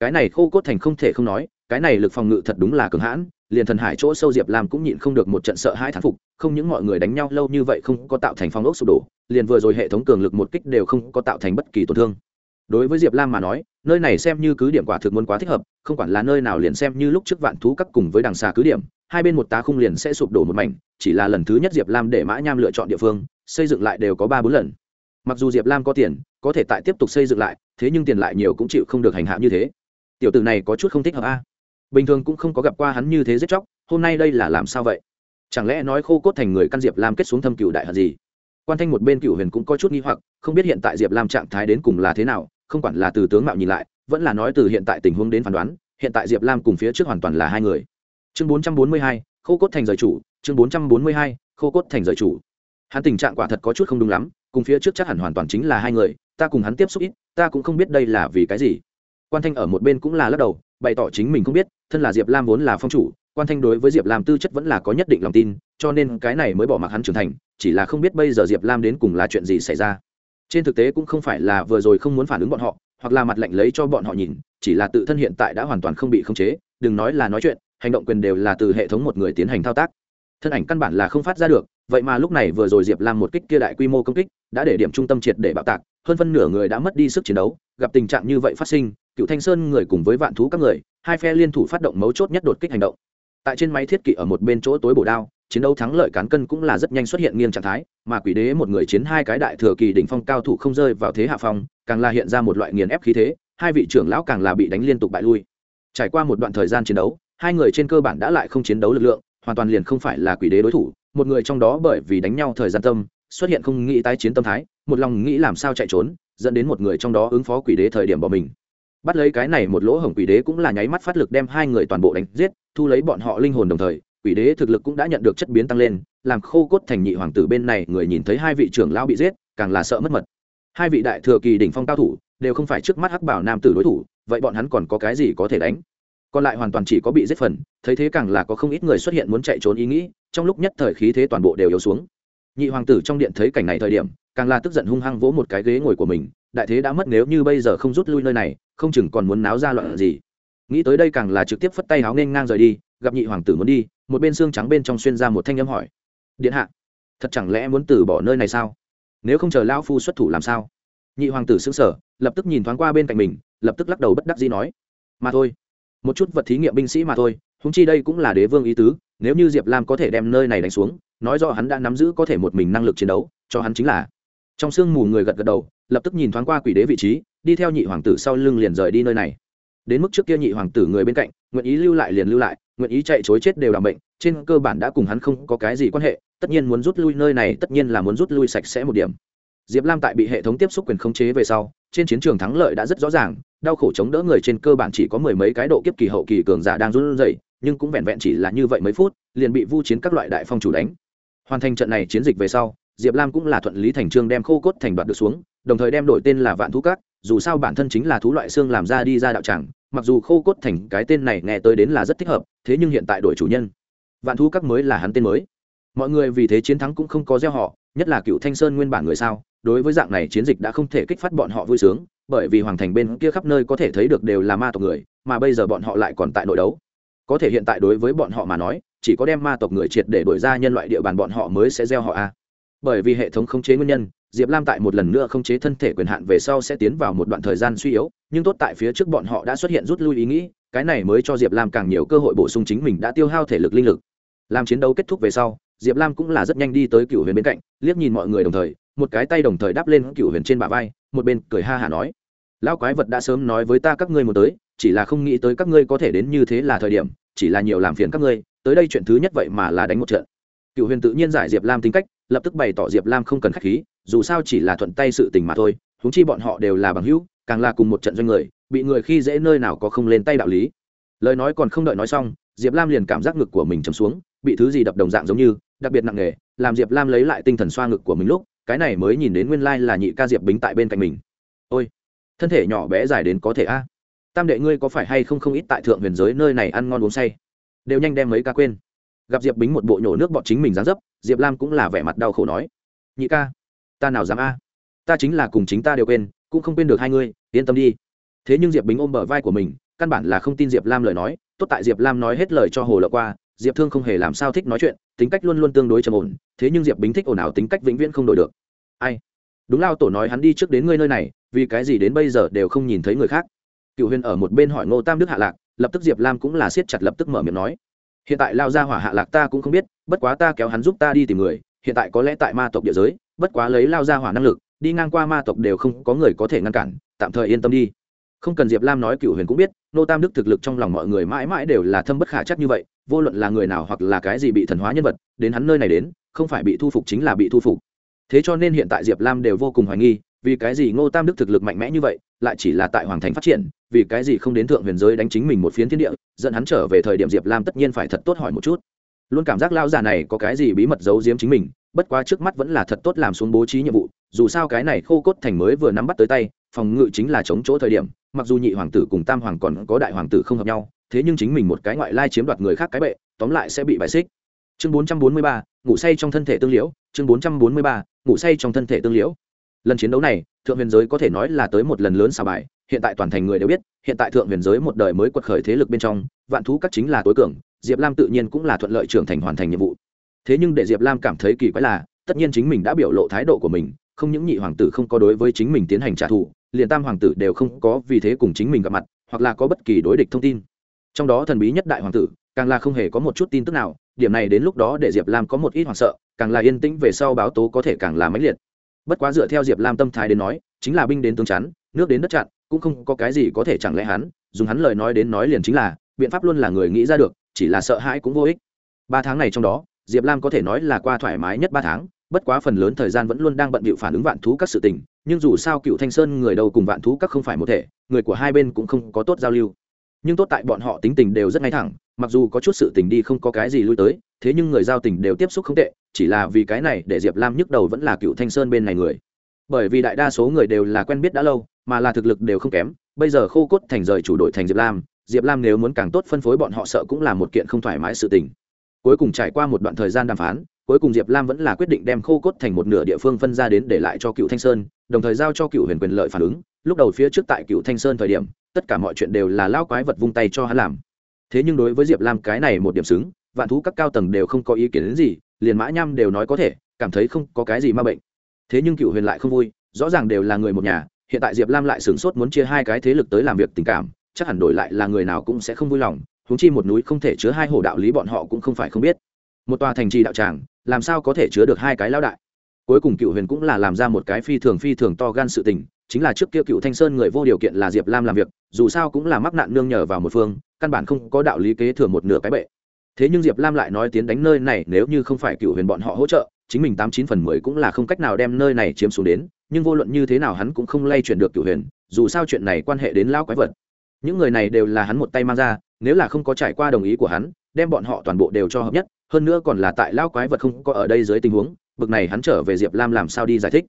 Speaker 1: Cái này khô cốt thành không thể không nói, cái này lực phòng ngự thật đúng là cường hãn, liền thần hải chỗ sâu diệp lam cũng nhịn không được một trận sợ hai thán phục, không những mọi người đánh nhau lâu như vậy không có tạo thành phong ốc sụp đổ, liền vừa rồi hệ thống cường lực một kích đều không có tạo thành bất kỳ tổn thương. Đối với diệp lam mà nói, nơi này xem như cứ điểm quả thực muốn quá thích hợp, không quản là nơi nào liền xem như lúc trước vạn thú cắt cùng với đằng xa cứ điểm hai bên một tá khung liền sẽ sụp đổ một mảnh, chỉ là lần thứ nhất diệp lam để mã nham lựa chọn địa phương, xây dựng lại đều có ba bốn lần. Mặc dù diệp lam có tiền, có thể tại tiếp tục xây dựng lại, thế nhưng tiền lại nhiều cũng chịu không được hành hạ như thế. Tiểu tử này có chút không thích hợp a. Bình thường cũng không có gặp qua hắn như thế giết chóc, hôm nay đây là làm sao vậy? Chẳng lẽ nói khô cốt thành người căn diệp lam kết xuống thâm cựu đại hận gì? Quan thanh một bên cựu huyền cũng có chút nghi hoặc, không biết hiện tại diệp lam trạng thái đến cùng là thế nào, không quản là từ tướng mạo nhìn lại, vẫn là nói từ hiện tại tình huống đến phán đoán, hiện tại diệp lam cùng phía trước hoàn toàn là hai người chương bốn trăm bốn mươi hai, khô cốt thành rời chủ, chương bốn trăm bốn mươi hai, khô cốt thành rời chủ. Hắn tình trạng quả thật có chút không đúng lắm, cùng phía trước chắc hẳn hoàn toàn chính là hai người, ta cùng hắn tiếp xúc ít, ta cũng không biết đây là vì cái gì. Quan thanh ở một bên cũng là lắc đầu, bày tỏ chính mình không biết, thân là diệp lam vốn là phong chủ, quan thanh đối với diệp lam tư chất vẫn là có nhất định lòng tin, cho nên cái này mới bỏ mặc hắn trưởng thành, chỉ là không biết bây giờ diệp lam đến cùng là chuyện gì xảy ra. Trên thực tế cũng không phải là vừa rồi không muốn phản ứng bọn họ, hoặc là mặt lạnh lấy cho bọn họ nhìn, chỉ là tự thân hiện tại đã hoàn toàn không bị khống chế, đừng nói là nói chuyện hành động quyền đều là từ hệ thống một người tiến hành thao tác. Thân ảnh căn bản là không phát ra được, vậy mà lúc này vừa rồi diệp lam một kích kia đại quy mô công kích, đã để điểm trung tâm triệt để bạo tạc, hơn phân nửa người đã mất đi sức chiến đấu, gặp tình trạng như vậy phát sinh, cựu thanh sơn người cùng với vạn thú các người, hai phe liên thủ phát động mấu chốt nhất đột kích hành động. Tại trên máy thiết kỵ ở một bên chỗ tối bổ đao, chiến đấu thắng lợi cán cân cũng là rất nhanh xuất hiện nghiêng trạng thái, mà quỷ đế một người chiến hai cái đại thừa kỳ đỉnh phong cao thủ không rơi vào thế hạ phong, càng là hiện ra một loại nghiền ép khí thế, hai vị trưởng lão càng là bị đánh liên tục bại lui. Trải qua một đoạn thời gian chiến đấu hai người trên cơ bản đã lại không chiến đấu lực lượng, hoàn toàn liền không phải là quỷ đế đối thủ, một người trong đó bởi vì đánh nhau thời gian tâm, xuất hiện không nghĩ tái chiến tâm thái, một lòng nghĩ làm sao chạy trốn, dẫn đến một người trong đó ứng phó quỷ đế thời điểm bỏ mình. Bắt lấy cái này một lỗ hổng quỷ đế cũng là nháy mắt phát lực đem hai người toàn bộ đánh giết, thu lấy bọn họ linh hồn đồng thời, quỷ đế thực lực cũng đã nhận được chất biến tăng lên, làm khô cốt thành nhị hoàng tử bên này người nhìn thấy hai vị trưởng lão bị giết, càng là sợ mất mật. Hai vị đại thừa kỳ đỉnh phong cao thủ đều không phải trước mắt hắc bảo nam tử đối thủ, vậy bọn hắn còn có cái gì có thể đánh? Còn lại hoàn toàn chỉ có bị giết phần, thấy thế càng là có không ít người xuất hiện muốn chạy trốn ý nghĩ, trong lúc nhất thời khí thế toàn bộ đều yếu xuống. Nhị hoàng tử trong điện thấy cảnh này thời điểm, càng là tức giận hung hăng vỗ một cái ghế ngồi của mình, đại thế đã mất nếu như bây giờ không rút lui nơi này, không chừng còn muốn náo ra loạn gì. Nghĩ tới đây càng là trực tiếp phất tay háo nên ngang rời đi, gặp nhị hoàng tử muốn đi, một bên xương trắng bên trong xuyên ra một thanh âm hỏi. Điện hạ, thật chẳng lẽ muốn từ bỏ nơi này sao? Nếu không chờ lão phu xuất thủ làm sao? Nhị hoàng tử xứng sở lập tức nhìn thoáng qua bên cạnh mình, lập tức lắc đầu bất đắc dĩ nói. Mà thôi một chút vật thí nghiệm binh sĩ mà thôi húng chi đây cũng là đế vương ý tứ, nếu như diệp lam có thể đem nơi này đánh xuống, nói rõ hắn đã nắm giữ có thể một mình năng lực chiến đấu, cho hắn chính là. Trong sương mù người gật gật đầu, lập tức nhìn thoáng qua quỷ đế vị trí, đi theo nhị hoàng tử sau lưng liền rời đi nơi này. Đến mức trước kia nhị hoàng tử người bên cạnh, nguyện ý lưu lại liền lưu lại, nguyện ý chạy chối chết đều làm bệnh trên cơ bản đã cùng hắn không có cái gì quan hệ, tất nhiên muốn rút lui nơi này, tất nhiên là muốn rút lui sạch sẽ một điểm. Diệp lam tại bị hệ thống tiếp xúc quyền khống chế về sau, trên chiến trường thắng lợi đã rất rõ ràng đau khổ chống đỡ người trên cơ bản chỉ có mười mấy cái độ kiếp kỳ hậu kỳ cường giả đang run rẩy, nhưng cũng vẹn vẹn chỉ là như vậy mấy phút, liền bị vu chiến các loại đại phong chủ đánh. Hoàn thành trận này chiến dịch về sau, diệp lam cũng là thuận lý thành trương đem khô cốt thành đoạt được xuống, đồng thời đem đổi tên là vạn thú các, dù sao bản thân chính là thú loại xương làm ra đi ra đạo tràng mặc dù khô cốt thành cái tên này nghe tới đến là rất thích hợp, thế nhưng hiện tại đổi chủ nhân. Vạn thú các mới là hắn tên mới. Mọi người vì thế chiến thắng cũng không có gieo họ, nhất là cựu thanh sơn nguyên bản người sao, đối với dạng này chiến dịch đã không thể kích phát bọn họ vui sướng bởi vì hoàng thành bên kia khắp nơi có thể thấy được đều là ma tộc người, mà bây giờ bọn họ lại còn tại nội đấu. Có thể hiện tại đối với bọn họ mà nói, chỉ có đem ma tộc người triệt để đổi ra nhân loại địa bàn bọn họ mới sẽ gieo họ a. Bởi vì hệ thống khống chế nguyên nhân, diệp lam tại một lần nữa khống chế thân thể quyền hạn về sau sẽ tiến vào một đoạn thời gian suy yếu, nhưng tốt tại phía trước bọn họ đã xuất hiện rút lui ý nghĩ, cái này mới cho diệp lam càng nhiều cơ hội bổ sung chính mình đã tiêu hao thể lực linh lực. Làm chiến đấu kết thúc về sau, diệp lam cũng là rất nhanh đi tới cựu huyền bên cạnh, liếc nhìn mọi người đồng thời, một cái tay đồng thời đáp lên cựu huyền trên bả vai một bên cười ha hả nói, lão quái vật đã sớm nói với ta các ngươi một tới, chỉ là không nghĩ tới các ngươi có thể đến như thế là thời điểm, chỉ là nhiều làm phiền các ngươi, tới đây chuyện thứ nhất vậy mà là đánh một trận. Cựu huyền tự nhiên giải diệp lam tính cách, lập tức bày tỏ diệp lam không cần k h á c h khí, dù sao chỉ là thuận tay sự tình mà thôi húng chi bọn họ đều là bằng hữu, càng là cùng một trận doanh người, bị người khi dễ nơi nào có không lên tay đạo lý. Lời nói còn không đợi nói xong, diệp lam liền cảm giác ngực của mình chấm xuống, bị thứ gì đập đồng dạng giống như, đặc biệt nặng nề, làm diệp lam lấy lại tinh thần xoa ngực của mình lúc cái này mới nhìn đến nguyên lai là nhị ca diệp bính tại bên cạnh mình. Ôi, thân thể nhỏ bé dài đến có thể a. Tam đệ ngươi có phải hay không không ít tại thượng huyền giới nơi này ăn ngon uống say? Đều nhanh đem mấy ca quên. Gặp diệp bính một bộ nhổ nước bọt chính mình dán dấp, diệp lam cũng là vẻ mặt đau khổ nói. Nhị ca, ta nào dám a? Ta chính là cùng chính ta đều quên, cũng không quên được hai ngươi, yên tâm đi. Thế nhưng diệp bính ôm bờ vai của mình, căn bản là không tin diệp lam lời nói, tốt tại diệp lam nói hết lời cho hồ lợ qua diệp thương không hề làm sao thích nói chuyện, tính cách luôn luôn tương đối trầm ổn, thế nhưng diệp bính thích ồn ào tính cách vĩnh viễn không đổi được. Ai? Đúng lao tổ nói hắn đi trước đến ngươi nơi này, vì cái gì đến bây giờ đều không nhìn thấy người khác. Cựu huyền ở một bên hỏi ngô tam đức hạ lạc, lập tức diệp lam cũng là siết chặt lập tức mở miệng nói. Hiện tại lao ra hỏa hạ lạc ta cũng không biết, bất quá ta kéo hắn giúp ta đi tìm người, hiện tại có lẽ tại ma tộc địa giới, bất quá lấy lao ra hỏa năng lực, đi ngang qua ma tộc đều không có người có thể ngăn cản, tạm thời yên tâm đi không cần diệp lam nói cựu huyền cũng biết nô tam đức thực lực trong lòng mọi người mãi mãi đều là thâm bất khả chắc như vậy vô luận là người nào hoặc là cái gì bị thần hóa nhân vật đến hắn nơi này đến không phải bị thu phục chính là bị thu phục thế cho nên hiện tại diệp lam đều vô cùng hoài nghi vì cái gì ngô tam đức thực lực mạnh mẽ như vậy lại chỉ là tại hoàng thành phát triển vì cái gì không đến thượng huyền giới đánh chính mình một phiến thiên địa dẫn hắn trở về thời điểm diệp lam tất nhiên phải thật tốt hỏi một chút luôn cảm giác lao già này có cái gì bí mật giấu giếm chính mình bất quá trước mắt vẫn là thật tốt làm xuống bố trí nhiệm vụ dù sao cái này khô cốt thành mới vừa nắm bắt tới tay phòng ngự chính là chống chỗ thời điểm mặc dù nhị hoàng tử cùng tam hoàng còn có đại hoàng tử không hợp nhau, thế nhưng chính mình một cái ngoại lai chiếm đoạt người khác cái bệ, tóm lại sẽ bị bài xích. Chương bốn trăm bốn mươi ba, ngủ say trong thân thể tương liễu. Chương bốn trăm bốn mươi ba, ngủ say trong thân thể tương liễu. Lần chiến đấu này, thượng huyền giới có thể nói là tới một lần lớn xà bài. Hiện tại toàn thành người đều biết, hiện tại thượng huyền giới một đời mới quật khởi thế lực bên trong, vạn thú các chính là tối cường, diệp lam tự nhiên cũng là thuận lợi trưởng thành hoàn thành nhiệm vụ. Thế nhưng để diệp lam cảm thấy kỳ quái là, tất nhiên chính mình đã biểu lộ thái độ của mình, không những nhị hoàng tử không có đối với chính mình tiến hành trả thù liền tam hoàng tử đều không có vì thế cùng chính mình gặp mặt, hoặc là có bất kỳ đối địch thông tin. Trong đó thần bí nhất đại hoàng tử, càng là không hề có một chút tin tức nào, điểm này đến lúc đó để diệp lam có một ít hoảng sợ, càng là yên tĩnh về sau báo tố có thể càng là mãnh liệt. Bất quá dựa theo diệp lam tâm thái đến nói, chính là binh đến tướng chắn, nước đến đất chặn, cũng không có cái gì có thể chẳng lẽ hắn, dùng hắn lời nói đến nói liền chính là, biện pháp luôn là người nghĩ ra được, chỉ là sợ hãi cũng vô ích. Ba tháng này trong đó, diệp lam có thể nói là qua thoải mái nhất ba tháng, bất quá phần lớn thời gian vẫn luôn đang bận bịu phản ứng vạn thú các sự tình nhưng dù sao cựu thanh sơn người đầu cùng vạn thú các không phải một thể, người của hai bên cũng không có tốt giao lưu. Nhưng tốt tại bọn họ tính tình đều rất ngay thẳng, mặc dù có chút sự tình đi không có cái gì lui tới, thế nhưng người giao tình đều tiếp xúc không tệ, chỉ là vì cái này để diệp lam nhức đầu vẫn là cựu thanh sơn bên này người. Bởi vì đại đa số người đều là quen biết đã lâu, mà là thực lực đều không kém, bây giờ khô cốt thành rời chủ đội thành diệp lam diệp lam nếu muốn càng tốt phân phối bọn họ sợ cũng là một kiện không thoải mái sự tình. Cuối cùng trải qua một đoạn thời gian đàm phán, cuối cùng diệp lam vẫn là quyết định đem khô cốt thành một nửa địa phương phân ra đến để lại cho cựu thanh sơn đồng thời giao cho cựu huyền quyền lợi phản ứng. Lúc đầu phía trước tại cựu thanh sơn thời điểm, tất cả mọi chuyện đều là lao quái vật vung tay cho hắn làm. Thế nhưng đối với diệp lam cái này một điểm xứng, vạn thú các cao tầng đều không có ý kiến đến gì, liền mã nham đều nói có thể, cảm thấy không có cái gì ma bệnh. Thế nhưng cựu huyền lại không vui, rõ ràng đều là người một nhà, hiện tại diệp lam lại sửng sốt muốn chia hai cái thế lực tới làm việc tình cảm, chắc hẳn đổi lại là người nào cũng sẽ không vui lòng húng chi một núi không thể chứa hai hồ đạo lý bọn họ cũng không phải không biết. Một tòa thành trì đạo tràng, làm sao có thể chứa được hai cái lão đại? Cuối cùng cựu huyền cũng là làm ra một cái phi thường phi thường to gan sự tình, chính là trước kia cựu thanh sơn người vô điều kiện là diệp lam làm việc, dù sao cũng là mắc nạn nương nhờ vào một phương, căn bản không có đạo lý kế thừa một nửa cái bệ. Thế nhưng diệp lam lại nói tiến đánh nơi này, nếu như không phải cựu huyền bọn họ hỗ trợ, chính mình tám chín phần mười cũng là không cách nào đem nơi này chiếm xuống đến, nhưng vô luận như thế nào hắn cũng không lay chuyển được cựu huyền, dù sao chuyện này quan hệ đến lão quái vật. Những người này đều là hắn một tay mang ra, nếu là không có trải qua đồng ý của hắn, đem bọn họ toàn bộ đều cho hợp nhất, hơn nữa còn là tại lão quái vật không có ở đây dưới tình huống bực này hắn trở về diệp lam làm sao đi giải thích.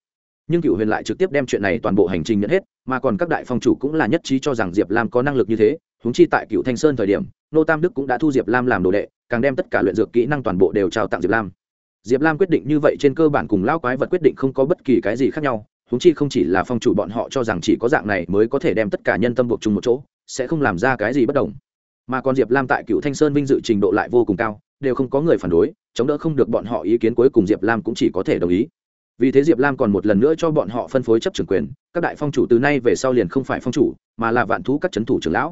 Speaker 1: Nhưng cựu huyền lại trực tiếp đem chuyện này toàn bộ hành trình nhận hết, mà còn các đại phong chủ cũng là nhất trí cho rằng diệp lam có năng lực như thế húng chi tại cựu thanh sơn thời điểm, nô tam đức cũng đã thu diệp lam làm đồ đệ, càng đem tất cả luyện dược kỹ năng toàn bộ đều trao tặng diệp lam. Diệp lam quyết định như vậy trên cơ bản cùng lao quái vật quyết định không có bất kỳ cái gì khác nhau húng chi không chỉ là phong chủ bọn họ cho rằng chỉ có dạng này mới có thể đem tất cả nhân tâm buộc chung một chỗ, sẽ không làm ra cái gì bất đồng. Mà còn diệp lam tại cựu thanh sơn vinh dự trình độ lại vô cùng cao đều không có người phản đối, chống đỡ không được bọn họ ý kiến cuối cùng diệp lam cũng chỉ có thể đồng ý. Vì thế diệp lam còn một lần nữa cho bọn họ phân phối chấp trưởng quyền, các đại phong chủ từ nay về sau liền không phải phong chủ, mà là vạn thú các c h ấ n thủ trưởng lão.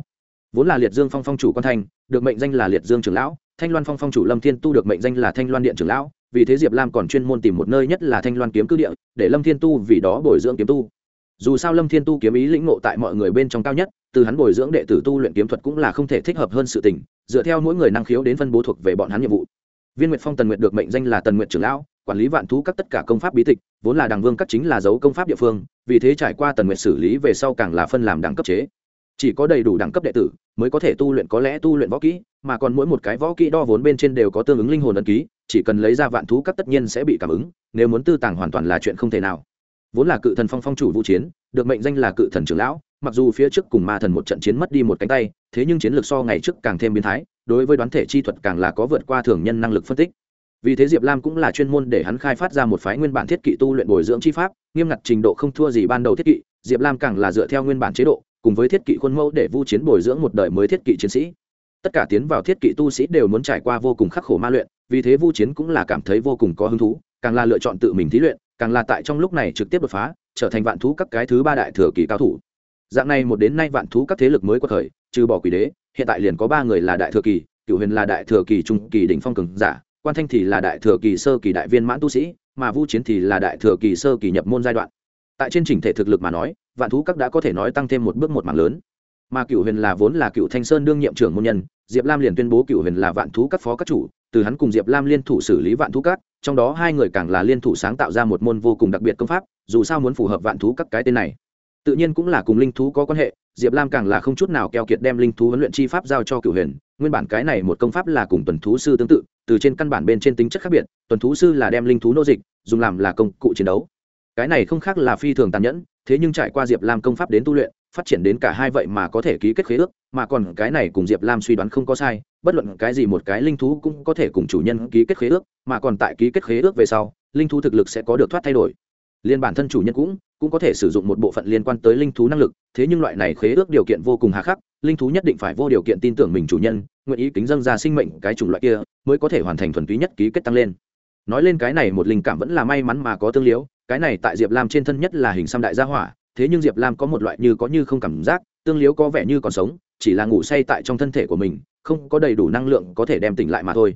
Speaker 1: Vốn là liệt dương phong phong chủ quan thanh, được mệnh danh là liệt dương trưởng lão, thanh loan phong phong chủ lâm thiên tu được mệnh danh là thanh loan điện trưởng lão, vì thế diệp lam còn chuyên môn tìm một nơi nhất là thanh loan kiếm cư địa, để lâm thiên tu vì đó bồi dưỡng kiếm tu dù sao lâm thiên tu kiếm ý lĩnh ngộ tại mọi người bên trong cao nhất, từ hắn bồi dưỡng đệ tử tu luyện kiếm thuật cũng là không thể thích hợp hơn sự tình, dựa theo mỗi người năng khiếu đến phân bố thuộc về bọn hắn nhiệm vụ. Viên nguyệt phong tần nguyệt được mệnh danh là tần nguyệt trưởng lão, quản lý vạn thú các tất cả công pháp bí tịch, vốn là đằng vương các chính là dấu công pháp địa phương, vì thế trải qua tần nguyệt xử lý về sau càng là phân làm đẳng cấp chế. Chỉ có đầy đủ đẳng cấp đệ tử mới có thể tu luyện, có lẽ tu luyện võ kỹ, mà còn mỗi một cái võ kỹ đo vốn bên trên đều có tương ứng linh hồn ấn ký, chỉ cần lấy ra vạn thú các tất nhiên sẽ bị cảm ứng, nếu muốn tư tàng hoàn toàn là chuyện không thể nào vốn là cự thần phong phong chủ vũ chiến, được mệnh danh là cự thần trưởng lão, mặc dù phía trước cùng ma thần một trận chiến mất đi một cánh tay, thế nhưng chiến lược so ngày trước càng thêm biến thái, đối với đoán thể chi thuật càng là có vượt qua thường nhân năng lực phân tích. Vì thế diệp lam cũng là chuyên môn để hắn khai phát ra một phái nguyên bản thiết kỵ tu luyện bồi dưỡng chi pháp, nghiêm ngặt trình độ không thua gì ban đầu thiết kỵ, diệp lam càng là dựa theo nguyên bản chế độ, cùng với thiết kỵ khuôn mẫu để vu chiến bồi dưỡng một đời mới thiết kỵ chiến sĩ. Tất cả tiến vào thiết kỵ tu sĩ đều muốn trải qua vô cùng khắc khổ ma luyện, vì thế vu chiến cũng là cảm thấy vô cùng có hứng thú, càng là lựa chọn tự mình thí luyện càng là tại trong lúc này trực tiếp đột phá, trở thành vạn thú các cái thứ ba đại thừa kỳ cao thủ. Dạng này một đến nay vạn thú các thế lực mới có thời, trừ bỏ quỷ đế, hiện tại liền có ba người là đại thừa kỳ cựu huyền là đại thừa kỳ trung kỳ đỉnh phong cường giả, quan thanh thì là đại thừa kỳ sơ kỳ đại viên mãn tu sĩ, mà vu chiến thì là đại thừa kỳ sơ kỳ nhập môn giai đoạn. Tại trên trình thể thực lực mà nói, vạn thú các đã có thể nói tăng thêm một bước một mảng lớn. Mà cựu huyền là vốn là cựu thanh sơn đương nhiệm trưởng môn nhân, diệp lam liền tuyên bố cựu huyền là vạn thú các phó các chủ, từ hắn cùng diệp lam liên thủ xử lý vạn thú các trong đó hai người càng là liên thủ sáng tạo ra một môn vô cùng đặc biệt công pháp, dù sao muốn phù hợp vạn thú các cái tên này. Tự nhiên cũng là cùng linh thú có quan hệ, diệp lam càng là không chút nào keo kiệt đem linh thú huấn luyện chi pháp giao cho cựu huyền, nguyên bản cái này một công pháp là cùng tuần thú sư tương tự, từ trên căn bản bên trên tính chất khác biệt, tuần thú sư là đem linh thú nô dịch, dùng làm là công cụ chiến đấu. Cái này không khác là phi thường tàn nhẫn, thế nhưng trải qua diệp lam công pháp đến tu luyện phát triển đến cả hai vậy mà có thể ký kết khế ước, mà còn cái này cùng diệp lam suy đoán không có sai, bất luận cái gì một cái linh thú cũng có thể cùng chủ nhân ký kết khế ước, mà còn tại ký kết khế ước về sau, linh thú thực lực sẽ có được thoát thay đổi. Liên bản thân chủ nhân cũng cũng có thể sử dụng một bộ phận liên quan tới linh thú năng lực, thế nhưng loại này khế ước điều kiện vô cùng hà khắc, linh thú nhất định phải vô điều kiện tin tưởng mình chủ nhân, nguyện ý kính dâng ra sinh mệnh cái chủng loại kia, mới có thể hoàn thành thuần túy nhất ký kết tăng lên. Nói lên cái này một linh cảm vẫn là may mắn mà có tương liếu cái này tại diệp lam trên thân nhất là hình xăm đại gia hỏa thế nhưng diệp lam có một loại như có như không cảm giác tương liếu có vẻ như còn sống chỉ là ngủ say tại trong thân thể của mình không có đầy đủ năng lượng có thể đem tỉnh lại mà thôi.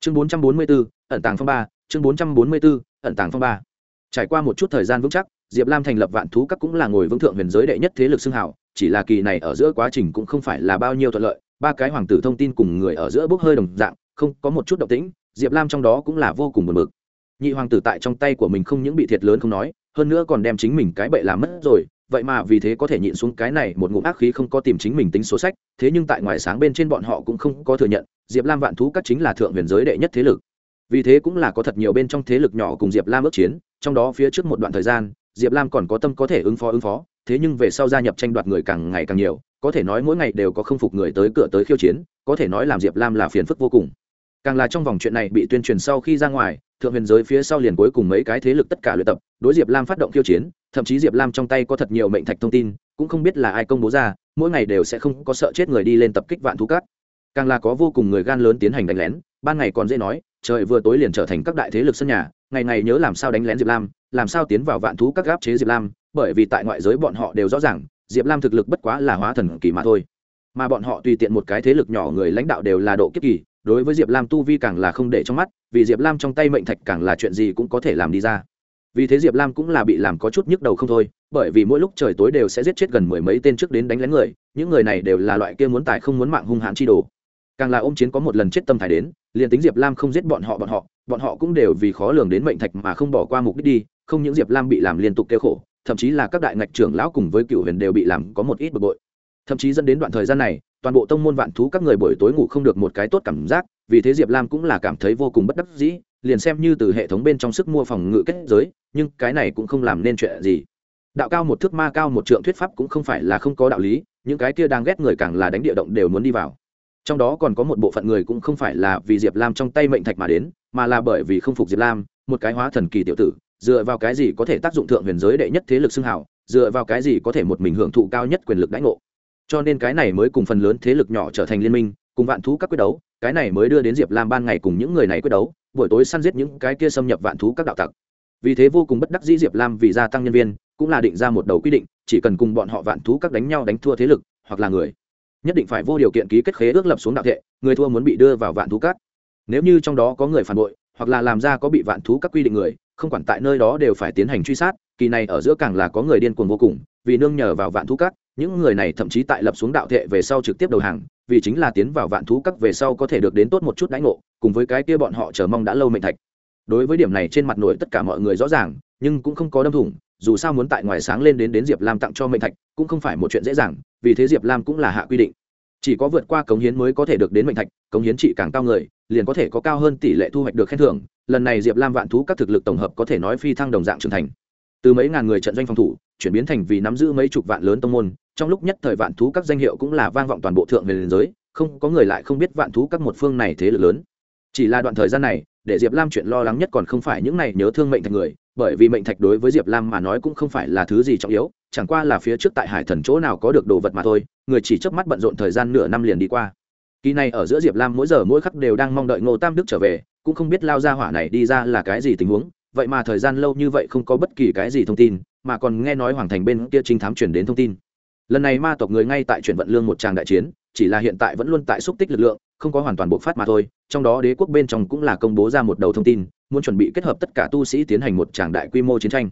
Speaker 1: Chương 444, ẩn tàng phong ba chương 444, ẩn tàng phong ba. Trải qua một chút thời gian vững chắc diệp lam thành lập vạn thú các cũng là ngồi vững thượng huyền giới đệ nhất thế lực xưng hảo chỉ là kỳ này ở giữa quá trình cũng không phải là bao nhiêu thuận lợi ba cái hoàng tử thông tin cùng người ở giữa bốc hơi đồng dạng không có một chút động tĩnh diệp lam trong đó cũng là vô cùng buồn bực. Nhị hoàng tử tại trong tay của mình không những bị thiệt lớn không nói hơn nữa còn đem chính mình cái bậy làm mất rồi, vậy mà vì thế có thể nhịn xuống cái này một ngụm ác khí không có tìm chính mình tính số sách, thế nhưng tại ngoài sáng bên trên bọn họ cũng không có thừa nhận, diệp lam vạn thú các chính là thượng huyền giới đệ nhất thế lực. Vì thế cũng là có thật nhiều bên trong thế lực nhỏ cùng diệp lam ước chiến, trong đó phía trước một đoạn thời gian, diệp lam còn có tâm có thể ứng phó ứng phó, thế nhưng về sau gia nhập tranh đoạt người càng ngày càng nhiều, có thể nói mỗi ngày đều có không phục người tới cửa tới khiêu chiến, có thể nói làm diệp lam là phiền phức vô cùng. Càng là trong vòng chuyện này bị tuyên truyền sau khi ra ngoài thượng huyền giới phía sau liền cuối cùng mấy cái thế lực tất cả luyện tập, đối diệp lam phát động khiêu chiến, thậm chí diệp lam trong tay có thật nhiều mệnh thạch thông tin, cũng không biết là ai công bố ra, mỗi ngày đều sẽ không có sợ chết người đi lên tập kích vạn thú cát. Càng là có vô cùng người gan lớn tiến hành đánh lén, ban ngày còn dễ nói, trời vừa tối liền trở thành các đại thế lực sân nhà, ngày ngày nhớ làm sao đánh lén diệp lam, làm sao tiến vào vạn thú các gáp chế diệp lam, bởi vì tại ngoại giới bọn họ đều rõ ràng, diệp lam thực lực bất quá là hóa thần kỳ mà thôi. Mà bọn họ tùy tiện một cái thế lực nhỏ người lãnh đạo đều là độ kiếp kỳ đối với diệp lam tu vi càng là không để trong mắt, vì diệp lam trong tay mệnh thạch càng là chuyện gì cũng có thể làm đi ra. Vì thế diệp lam cũng là bị làm có chút nhức đầu không thôi, bởi vì mỗi lúc trời tối đều sẽ giết chết gần mười mấy tên trước đến đánh lén người, những người này đều là loại kia muốn tài không muốn mạng hung hãn chi đồ. Càng là ôm chiến có một lần chết tâm thái đến, liền tính diệp lam không giết bọn họ bọn họ bọn họ cũng đều vì khó lường đến mệnh thạch mà không bỏ qua mục đích đi, không những diệp lam bị làm liên tục kêu khổ, thậm chí là các đại ngạch trưởng lão cùng với cựu huyền đều bị làm có một ít bực bội. Thậm chí dẫn đến đoạn thời gian này toàn bộ tông môn vạn thú các người buổi tối ngủ không được một cái tốt cảm giác, vì thế diệp lam cũng là cảm thấy vô cùng bất đắc dĩ, liền xem như từ hệ thống bên trong sức mua phòng ngự kết giới, nhưng cái này cũng không làm nên chuyện gì. Đạo cao một thước ma cao một trượng thuyết pháp cũng không phải là không có đạo lý, những cái kia đang ghét người càng là đánh địa động đều muốn đi vào. Trong đó còn có một bộ phận người cũng không phải là vì diệp lam trong tay mệnh thạch mà đến, mà là bởi vì không phục diệp lam, một cái hóa thần kỳ tiểu tử, dựa vào cái gì có thể tác dụng thượng huyền giới đệ nhất thế lực xưng hảo dựa vào cái gì có thể một mình hưởng thụ cao nhất quyền lực đãi ngộ cho nên cái này mới cùng phần lớn thế lực nhỏ trở thành liên minh, cùng vạn thú các quyết đấu, cái này mới đưa đến diệp lam ban ngày cùng những người này quyết đấu, buổi tối săn giết những cái kia xâm nhập vạn thú các đạo tặc. Vì thế vô cùng bất đắc dĩ diệp lam vì gia tăng nhân viên, cũng là định ra một đầu quy định, chỉ cần cùng bọn họ vạn thú các đánh nhau đánh thua thế lực, hoặc là người, nhất định phải vô điều kiện ký kết khế ước lập xuống đạo thệ, người thua muốn bị đưa vào vạn thú các. Nếu như trong đó có người phản bội, hoặc là làm ra có bị vạn thú các quy định người, không quản tại nơi đó đều phải tiến hành truy sát, kỳ này ở giữa càng là có người điên cuồng vô cùng, vì nương nhờ vào vạn thú các những người này thậm chí tại lập xuống đạo thệ về sau trực tiếp đầu hàng, vì chính là tiến vào vạn thú các về sau có thể được đến tốt một chút đãi ngộ, cùng với cái kia bọn họ chờ mong đã lâu mệnh thạch. Đối với điểm này trên mặt nổi tất cả mọi người rõ ràng, nhưng cũng không có đâm thủng, dù sao muốn tại ngoài sáng lên đến đến diệp lam tặng cho mệnh thạch, cũng không phải một chuyện dễ dàng, vì thế diệp lam cũng là hạ quy định. Chỉ có vượt qua cống hiến mới có thể được đến mệnh thạch, cống hiến trị càng cao người, liền có thể có cao hơn tỷ lệ thu hoạch được khen thưởng, lần này diệp lam vạn thú các thực lực tổng hợp có thể nói phi thăng đồng dạng trưởng thành. Từ mấy ngàn người trận doanh phòng thủ chuyển biến thành vì nắm giữ mấy chục vạn lớn tông môn, trong lúc nhất thời vạn thú các danh hiệu cũng là vang vọng toàn bộ thượng huyền giới, không có người lại không biết vạn thú các một phương này thế lực lớn. Chỉ là đoạn thời gian này, để diệp lam chuyện lo lắng nhất còn không phải những này nhớ thương mệnh thạch người, bởi vì mệnh thạch đối với diệp lam mà nói cũng không phải là thứ gì trọng yếu, chẳng qua là phía trước tại hải thần chỗ nào có được đồ vật mà thôi, người chỉ chớp mắt bận rộn thời gian nửa năm liền đi qua. Kỳ này ở giữa diệp lam mỗi giờ mỗi khắc đều đang mong đợi ngô tam đức trở về, cũng không biết lao ra hỏa này đi ra là cái gì tình huống, vậy mà thời gian lâu như vậy không có bất kỳ cái gì thông tin mà còn nghe nói hoàng thành bên kia trinh thám chuyển đến thông tin. Lần này ma tộc người ngay tại chuyển vận lương một tràng đại chiến, chỉ là hiện tại vẫn luôn tại xúc tích lực lượng, không có hoàn toàn bộc phát mà thôi, trong đó đế quốc bên trong cũng là công bố ra một đầu thông tin, muốn chuẩn bị kết hợp tất cả tu sĩ tiến hành một tràng đại quy mô chiến tranh.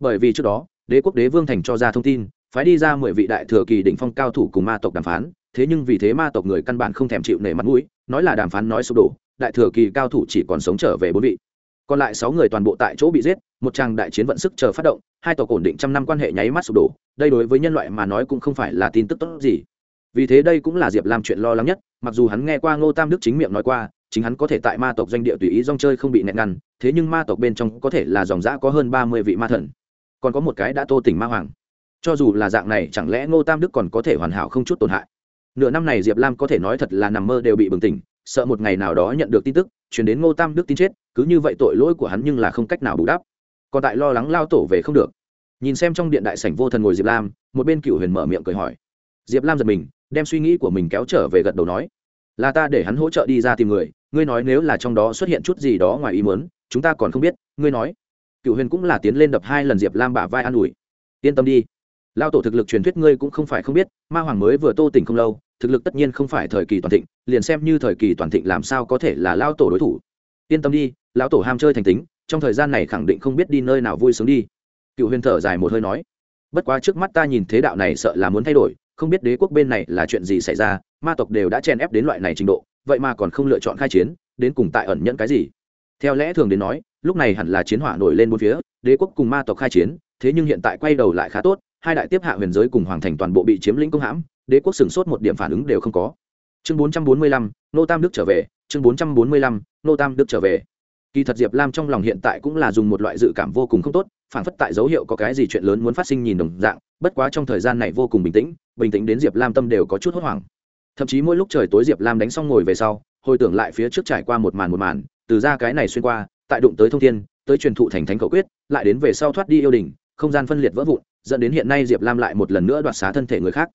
Speaker 1: Bởi vì trước đó, đế quốc đế vương thành cho ra thông tin, phái đi ra mười vị đại thừa kỳ đỉnh phong cao thủ cùng ma tộc đàm phán, thế nhưng vì thế ma tộc người căn bản không thèm chịu nể mặt mũi, nói là đàm phán nói sụp đổ, đại thừa kỳ cao thủ chỉ còn sống trở về bốn vị. Còn lại sáu người toàn bộ tại chỗ bị giết một tràng đại chiến vận sức chờ phát động, hai tộc ổn định trăm năm quan hệ nháy mắt sụp đổ, đây đối với nhân loại mà nói cũng không phải là tin tức tốt gì. Vì thế đây cũng là diệp làm chuyện lo lắng nhất, mặc dù hắn nghe qua ngô tam đức chính miệng nói qua, chính hắn có thể tại ma tộc doanh địa tùy ý rong chơi không bị nẹt ngăn, thế nhưng ma tộc bên trong có thể là dòng giã có hơn ba mươi vị ma thần. Còn có một cái đã tô tỉnh ma hoàng. Cho dù là dạng này, chẳng lẽ ngô tam đức còn có thể hoàn hảo không chút tổn hại? Nửa năm này diệp lam có thể nói thật là nằm mơ đều bị bừng tỉnh, sợ một ngày nào đó nhận được tin tức chuyển đến ngô tam đức tin chết, cứ như vậy tội lỗi của hắn nhưng là không cách nào bù đắp còn tại lo lắng lao tổ về không được. Nhìn xem trong điện đại sảnh vô thần ngồi diệp lam, một bên cựu huyền mở miệng cười hỏi. Diệp lam giật mình, đem suy nghĩ của mình kéo trở về gật đầu nói, là ta để hắn hỗ trợ đi ra tìm người, ngươi nói nếu là trong đó xuất hiện chút gì đó ngoài ý muốn, chúng ta còn không biết, ngươi nói. Cựu huyền cũng là tiến lên đập hai lần diệp lam bả vai an ủi, yên tâm đi, lao tổ thực lực truyền thuyết ngươi cũng không phải không biết, ma hoàng mới vừa tô tỉnh không lâu, thực lực tất nhiên không phải thời kỳ toàn thịnh, liền xem như thời kỳ toàn thịnh làm sao có thể là lao tổ đối thủ. Yên tâm đi lão tổ ham chơi thành tính trong thời gian này khẳng định không biết đi nơi nào vui sướng đi. Cựu huyền thở dài một hơi nói, bất quá trước mắt ta nhìn thế đạo này sợ là muốn thay đổi, không biết đế quốc bên này là chuyện gì xảy ra, ma tộc đều đã chen ép đến loại này trình độ, vậy mà còn không lựa chọn khai chiến, đến cùng tại ẩn nhẫn cái gì? Theo lẽ thường đến nói, lúc này hẳn là chiến hỏa nổi lên bốn phía, đế quốc cùng ma tộc khai chiến, thế nhưng hiện tại quay đầu lại khá tốt, hai đại tiếp hạ huyền giới cùng hoàng thành toàn bộ bị chiếm lĩnh công hãm, đế quốc sửng sốt một điểm phản ứng đều không có. Chương bốn trăm bốn mươi lăm, nô tam đức trở về, chương bốn trăm bốn mươi lăm, nô tam đức trở về kỳ thật diệp lam trong lòng hiện tại cũng là dùng một loại dự cảm vô cùng không tốt phản phất tại dấu hiệu có cái gì chuyện lớn muốn phát sinh nhìn đồng dạng, bất quá trong thời gian này vô cùng bình tĩnh bình tĩnh đến diệp lam tâm đều có chút hốt hoảng. Thậm chí mỗi lúc trời tối diệp lam đánh xong ngồi về sau, hồi tưởng lại phía trước trải qua một màn một màn, từ ra cái này xuyên qua, tại đụng tới thông thiên, tới truyền thụ thành thánh cầu quyết, lại đến về sau thoát đi yêu đình không gian phân liệt vỡ vụn, dẫn đến hiện nay diệp lam lại một lần nữa đoạt xá thân thể người khác.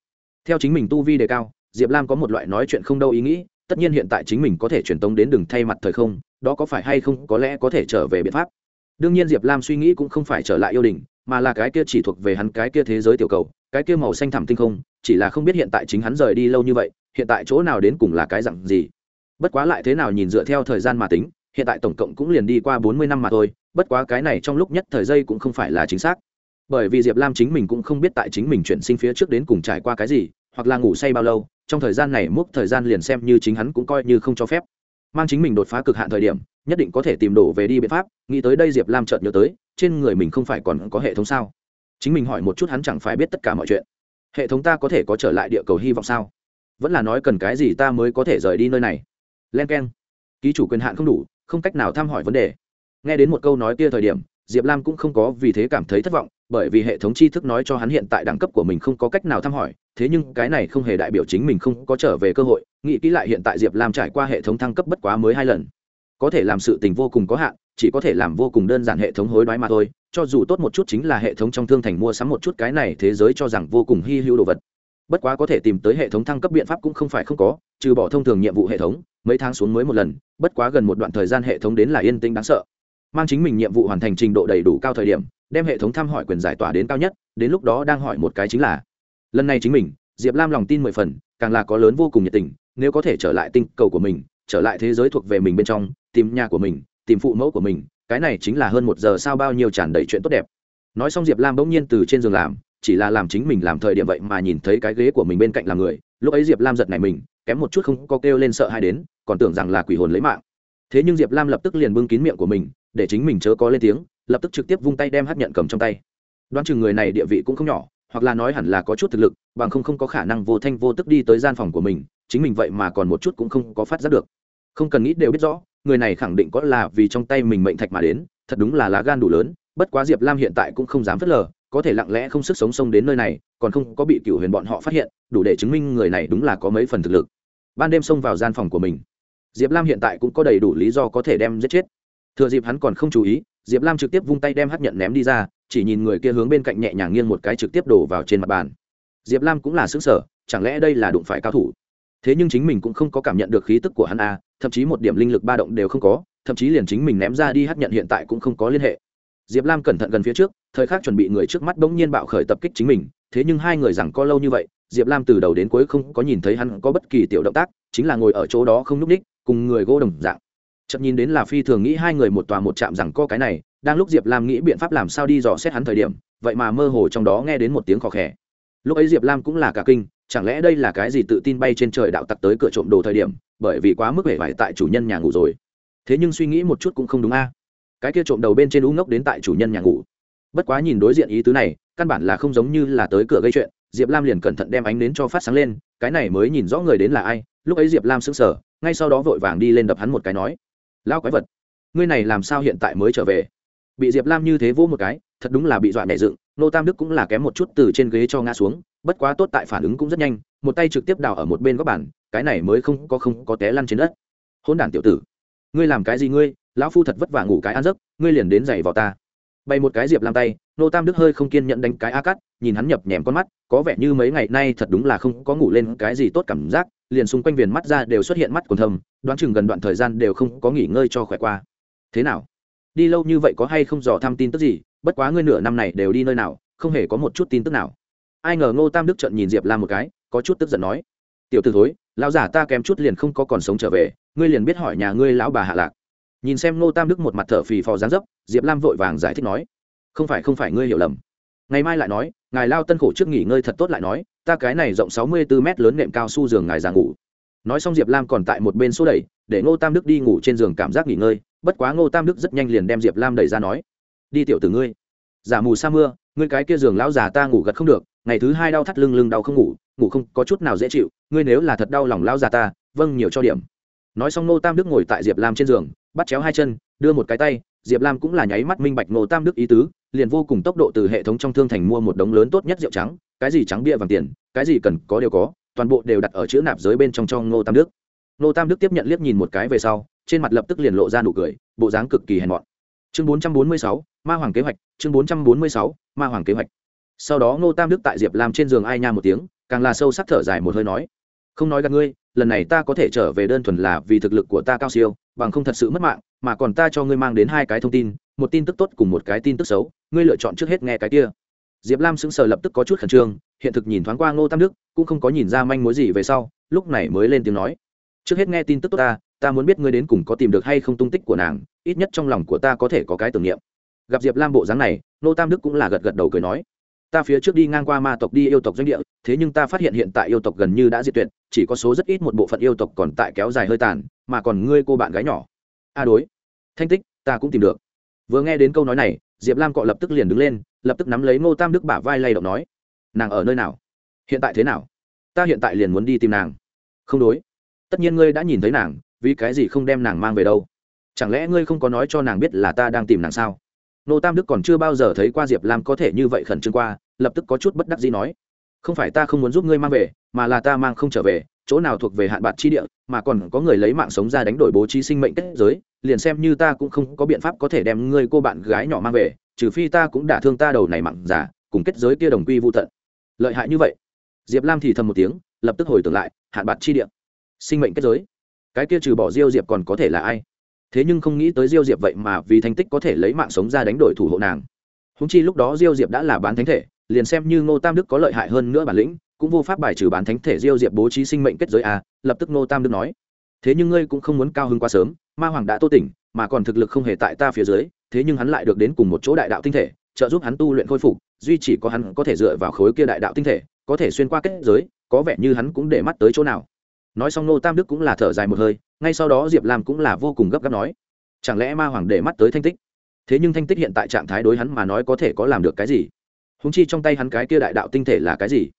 Speaker 1: Theo chính mình tu vi đề cao, diệp lam có một loại nói chuyện không đâu ý nghĩ tất nhiên hiện tại chính mình có thể truyền tống đến đường thay mặt thời không, đó có phải hay không có lẽ có thể trở về biện pháp? Đương nhiên diệp lam suy nghĩ cũng không phải trở lại yêu đình, mà là cái kia chỉ thuộc về hắn cái kia thế giới tiểu cầu, cái kia màu xanh thẳm tinh không, chỉ là không biết hiện tại chính hắn rời đi lâu như vậy, hiện tại chỗ nào đến cùng là cái dặn gì. Bất quá lại thế nào nhìn dựa theo thời gian mà tính, hiện tại tổng cộng cũng liền đi qua bốn mươi năm mà thôi, bất quá cái này trong lúc nhất thời giây cũng không phải là chính xác. Bởi vì diệp lam chính mình cũng không biết tại chính mình chuyển sinh phía trước đến cùng trải qua cái gì, hoặc là ngủ say bao lâu trong thời gian này múc thời gian liền xem như chính hắn cũng coi như không cho phép. Mang chính mình đột phá cực hạn thời điểm, nhất định có thể tìm đổ về đi biện pháp, nghĩ tới đây diệp lam chợt nhớ tới, trên người mình không phải còn có hệ thống sao? Chính mình hỏi một chút hắn chẳng phải biết tất cả mọi chuyện. Hệ thống ta có thể có trở lại địa cầu hy vọng sao? Vẫn là nói cần cái gì ta mới có thể rời đi nơi này? Len k e n ký chủ quyền hạn không đủ, không cách nào thăm hỏi vấn đề. Nghe đến một câu nói kia thời điểm diệp lam cũng không có vì thế cảm thấy thất vọng, bởi vì hệ thống tri thức nói cho hắn hiện tại đẳng cấp của mình không có cách nào thăm hỏi, thế nhưng cái này không hề đại biểu chính mình không có trở về cơ hội, nghĩ kỹ lại hiện tại diệp lam trải qua hệ thống thăng cấp bất quá mới hai lần. Có thể làm sự tình vô cùng có hạn, chỉ có thể làm vô cùng đơn giản hệ thống hối đoái mà thôi, cho dù tốt một chút chính là hệ thống trong thương thành mua sắm một chút cái này thế giới cho rằng vô cùng hy hữu đồ vật. Bất quá có thể tìm tới hệ thống thăng cấp biện pháp cũng không phải không có, trừ bỏ thông thường nhiệm vụ hệ thống, mấy tháng xuống mới một lần, bất quá gần một đoạn thời gian hệ thống đến là yên tĩnh đáng sợ mang chính mình nhiệm vụ hoàn thành trình độ đầy đủ cao thời điểm, đem hệ thống thăm hỏi quyền giải tỏa đến cao nhất, đến lúc đó đang hỏi một cái chính là, lần này chính mình, diệp lam lòng tin mười phần, càng là có lớn vô cùng nhiệt tình, nếu có thể trở lại tinh cầu của mình, trở lại thế giới thuộc về mình bên trong, tìm nhà của mình, tìm phụ mẫu của mình, cái này chính là hơn một giờ sao bao nhiêu tràn đầy chuyện tốt đẹp. Nói xong diệp lam bỗng nhiên từ trên giường làm, chỉ là làm chính mình làm thời điểm vậy mà nhìn thấy cái ghế của mình bên cạnh là người, lúc ấy diệp lam giật này mình, kém một chút không có kêu lên sợ hai đến, còn tưởng rằng là quỷ hồn lấy mạng. Thế nhưng diệp lam lập tức liền bưng kín miệng của mình để chính mình chớ có lên tiếng, lập tức trực tiếp vung tay đem hát nhận cầm trong tay. Đoán chừng người này địa vị cũng không nhỏ, hoặc là nói hẳn là có chút thực lực, bằng không không có khả năng vô thanh vô tức đi tới gian phòng của mình, chính mình vậy mà còn một chút cũng không có phát giác được. Không cần nghĩ đều biết rõ, người này khẳng định có là vì trong tay mình mệnh thạch mà đến, thật đúng là lá gan đủ lớn, bất quá diệp lam hiện tại cũng không dám phớt lờ, có thể lặng lẽ không sức sống sông đến nơi này, còn không có bị cựu huyền bọn họ phát hiện, đủ để chứng minh người này đúng là có mấy phần thực lực. Ban đêm xông vào gian phòng của mình. Diệp lam hiện tại cũng có đầy đủ lý do có thể đem giết chết thừa dịp hắn còn không chú ý diệp lam trực tiếp vung tay đem hát nhận ném đi ra chỉ nhìn người kia hướng bên cạnh nhẹ nhàng nghiêng một cái trực tiếp đổ vào trên mặt bàn. Diệp lam cũng là xứng sở chẳng lẽ đây là đụng phải cao thủ? Thế nhưng chính mình cũng không có cảm nhận được khí tức của hắn a à, thậm chí một điểm linh lực ba động đều không có thậm chí liền chính mình ném ra đi hát nhận hiện tại cũng không có liên hệ. Diệp lam cẩn thận gần phía trước thời khắc chuẩn bị người trước mắt bỗng nhiên bạo khởi tập kích chính mình thế nhưng hai người rằng có lâu như vậy diệp lam từ đầu đến cuối không có nhìn thấy hắn có bất kỳ tiểu động tác chính là ngồi ở chỗ đó không núp ních cùng người gỗ đồng dạng chậm nhìn đến là phi thường nghĩ hai người một tòa một chạm rằng có cái này, đang lúc diệp lam nghĩ biện pháp làm sao đi dò xét hắn thời điểm, vậy mà mơ hồ trong đó nghe đến một tiếng khò khè. Lúc ấy diệp lam cũng là cả kinh, chẳng lẽ đây là cái gì tự tin bay trên trời đạo tặc tới cửa trộm đồ thời điểm, bởi vì quá mức vẻ vải tại chủ nhân nhà ngủ rồi. Thế nhưng suy nghĩ một chút cũng không đúng a. Cái kia trộm đầu bên trên ú ngốc đến tại chủ nhân nhà ngủ. Bất quá nhìn đối diện ý tứ này, căn bản là không giống như là tới cửa gây chuyện, diệp lam liền cẩn thận đem ánh đến cho phát sáng lên, cái này mới nhìn rõ người đến là ai. Lúc ấy diệp lam sững sờ, ngay sau đó vội vàng đi lên đập hắn một cái nói lao quái vật, ngươi này làm sao hiện tại mới trở về? Bị diệp lam như thế vỗ một cái, thật đúng là bị dọa nhẹ dựng, nô tam đức cũng là kém một chút từ trên ghế cho ngã xuống, bất quá tốt tại phản ứng cũng rất nhanh, một tay trực tiếp đào ở một bên góc bàn, cái này mới không có không có té lăn trên đất. Hôn đản tiểu tử, ngươi làm cái gì ngươi? Lão phu thật vất vả ngủ cái ăn giấc, ngươi liền đến giày vào ta. Bày một cái diệp làm tay, nô tam đức hơi không kiên nhận đánh cái a cắt nhìn hắn nhập nhèm con mắt, có vẻ như mấy ngày nay thật đúng là không có ngủ lên cái gì tốt cảm giác liền xung quanh viền mắt ra đều xuất hiện mắt còn thầm đoán chừng gần đoạn thời gian đều không có nghỉ ngơi cho khỏe qua. Thế nào? Đi lâu như vậy có hay không dò thăm tin tức gì? Bất quá ngươi nửa năm này đều đi nơi nào, không hề có một chút tin tức nào. Ai ngờ ngô tam đức trận nhìn diệp lam một cái, có chút tức giận nói, tiểu t ử thối, lão giả ta kém chút liền không có còn sống trở về, ngươi liền biết hỏi nhà ngươi lão bà hạ lạc. Nhìn xem ngô tam đức một mặt thở phì phò dáng dấp, diệp lam vội vàng giải thích nói, không phải không phải, ngươi hiểu lầm. Ngày mai lại nói ngài lao tân khổ trước nghỉ ngơi thật tốt lại nói, ta cái này rộng sáu mươi bốn mét lớn nệm cao su giường ngài già ngủ. Nói xong diệp lam còn tại một bên số đẩy, để ngô tam đức đi ngủ trên giường cảm giác nghỉ ngơi, bất quá ngô tam đức rất nhanh liền đem diệp lam đẩy ra nói, đi tiểu từ ngươi, giả mù sa mưa, ngươi cái kia giường lão già ta ngủ gật không được, ngày thứ hai đau thắt lưng lưng đau không ngủ ngủ không có chút nào dễ chịu, ngươi nếu là thật đau lòng lão già ta vâng nhiều cho điểm. Nói xong ngô tam đức ngồi tại diệp lam trên giường, bắt chéo hai chân, đưa một cái tay diệp lam cũng là nháy mắt minh bạch ngô tam đức ý tứ, liền vô cùng tốc độ từ hệ thống trong thương thành mua một đống lớn tốt nhất rượu trắng, cái gì trắng bia vàng tiền, cái gì cần có đều có, toàn bộ đều đặt ở chữ nạp giới bên trong cho ngô tam đức. Ngô tam đức tiếp nhận liếc nhìn một cái về sau, trên mặt lập tức liền lộ ra nụ cười, bộ dáng cực kỳ hèn mọn. Chương bốn trăm bốn mươi sáu, ma hoàng kế hoạch, chương bốn trăm bốn mươi sáu, ma hoàng kế hoạch. Sau đó ngô tam đức tại diệp lam trên giường ai nha một tiếng, càng là sâu sắc thở dài một hơi nói, không nói gặp ngươi, lần này ta có thể trở về đơn thuần là vì thực lực của ta cao siêu, bằng không thật sự mất mạng mà còn ta cho ngươi mang đến hai cái thông tin, một tin tức tốt cùng một cái tin tức xấu, ngươi lựa chọn trước hết nghe cái kia. Diệp lam sững sờ lập tức có chút khẩn trương, hiện thực nhìn thoáng qua ngô tam đức, cũng không có nhìn ra manh mối gì về sau, lúc này mới lên tiếng nói, trước hết nghe tin tức tốt ta ta muốn biết ngươi đến cùng có tìm được hay không tung tích của nàng, ít nhất trong lòng của ta có thể có cái tưởng niệm. Gặp diệp lam bộ dáng này, ngô tam đức cũng là gật gật đầu cười nói, ta phía trước đi ngang qua ma tộc đi yêu tộc doanh địa, thế nhưng ta phát hiện hiện tại yêu tộc gần như đã diệt tuyệt, chỉ có số rất ít một bộ phận yêu tộc còn tại kéo dài hơi tàn, mà còn ngươi cô bạn gái nhỏ a đối. Thanh tích, ta cũng tìm được. Vừa nghe đến câu nói này, diệp lam cọ lập tức liền đứng lên, lập tức nắm lấy ngô tam đức bả vai lay động nói, nàng ở nơi nào? Hiện tại thế nào? Ta hiện tại liền muốn đi tìm nàng. Không đối. Tất nhiên ngươi đã nhìn thấy nàng, vì cái gì không đem nàng mang về đâu? Chẳng lẽ ngươi không có nói cho nàng biết là ta đang tìm nàng sao? Nô tam đức còn chưa bao giờ thấy qua diệp lam có thể như vậy khẩn trương qua, lập tức có chút bất đắc gì nói, không phải ta không muốn giúp ngươi mang về, mà là ta mang không trở về chỗ nào thuộc về hạn bạc chi địa, mà còn có người lấy mạng sống ra đánh đổi bố trí sinh mệnh kết giới, liền xem như ta cũng không có biện pháp có thể đem ngươi cô bạn gái nhỏ mang về, trừ phi ta cũng đả thương ta đầu này mặn giả cùng kết giới kia đồng quy vô tận. Lợi hại như vậy. Diệp lam thì thầm một tiếng, lập tức hồi tưởng lại, hạn bạc chi địa, sinh mệnh kết giới. Cái kia trừ bỏ diêu diệp còn có thể là ai? Thế nhưng không nghĩ tới diêu diệp vậy mà vì thành tích có thể lấy mạng sống ra đánh đổi thủ hộ nàng. Húng chi lúc đó diêu diệp đã là bán thánh thể, liền xem như ngô tam đức có lợi hại hơn nữa bản lĩnh cũng vô pháp bài trừ bán thánh thể diêu diệp bố trí sinh mệnh kết giới a lập tức nô tam đức nói. Thế nhưng ngươi cũng không muốn cao hơn quá sớm, ma hoàng đã tô tỉnh, mà còn thực lực không hề tại ta phía dưới, thế nhưng hắn lại được đến cùng một chỗ đại đạo tinh thể, trợ giúp hắn tu luyện khôi phục, duy chỉ có hắn có thể dựa vào khối kia đại đạo tinh thể, có thể xuyên qua kết giới, có vẻ như hắn cũng để mắt tới chỗ nào. Nói xong nô tam đức cũng là thở dài một hơi, ngay sau đó diệp lam cũng là vô cùng gấp gáp nói. Chẳng lẽ ma hoàng để mắt tới thanh tích? Thế nhưng thanh tích hiện tại trạng thái đối hắn mà nói có thể có làm được cái gì? Húng chi trong tay hắn cái kia đại đạo tinh thể là cái gì?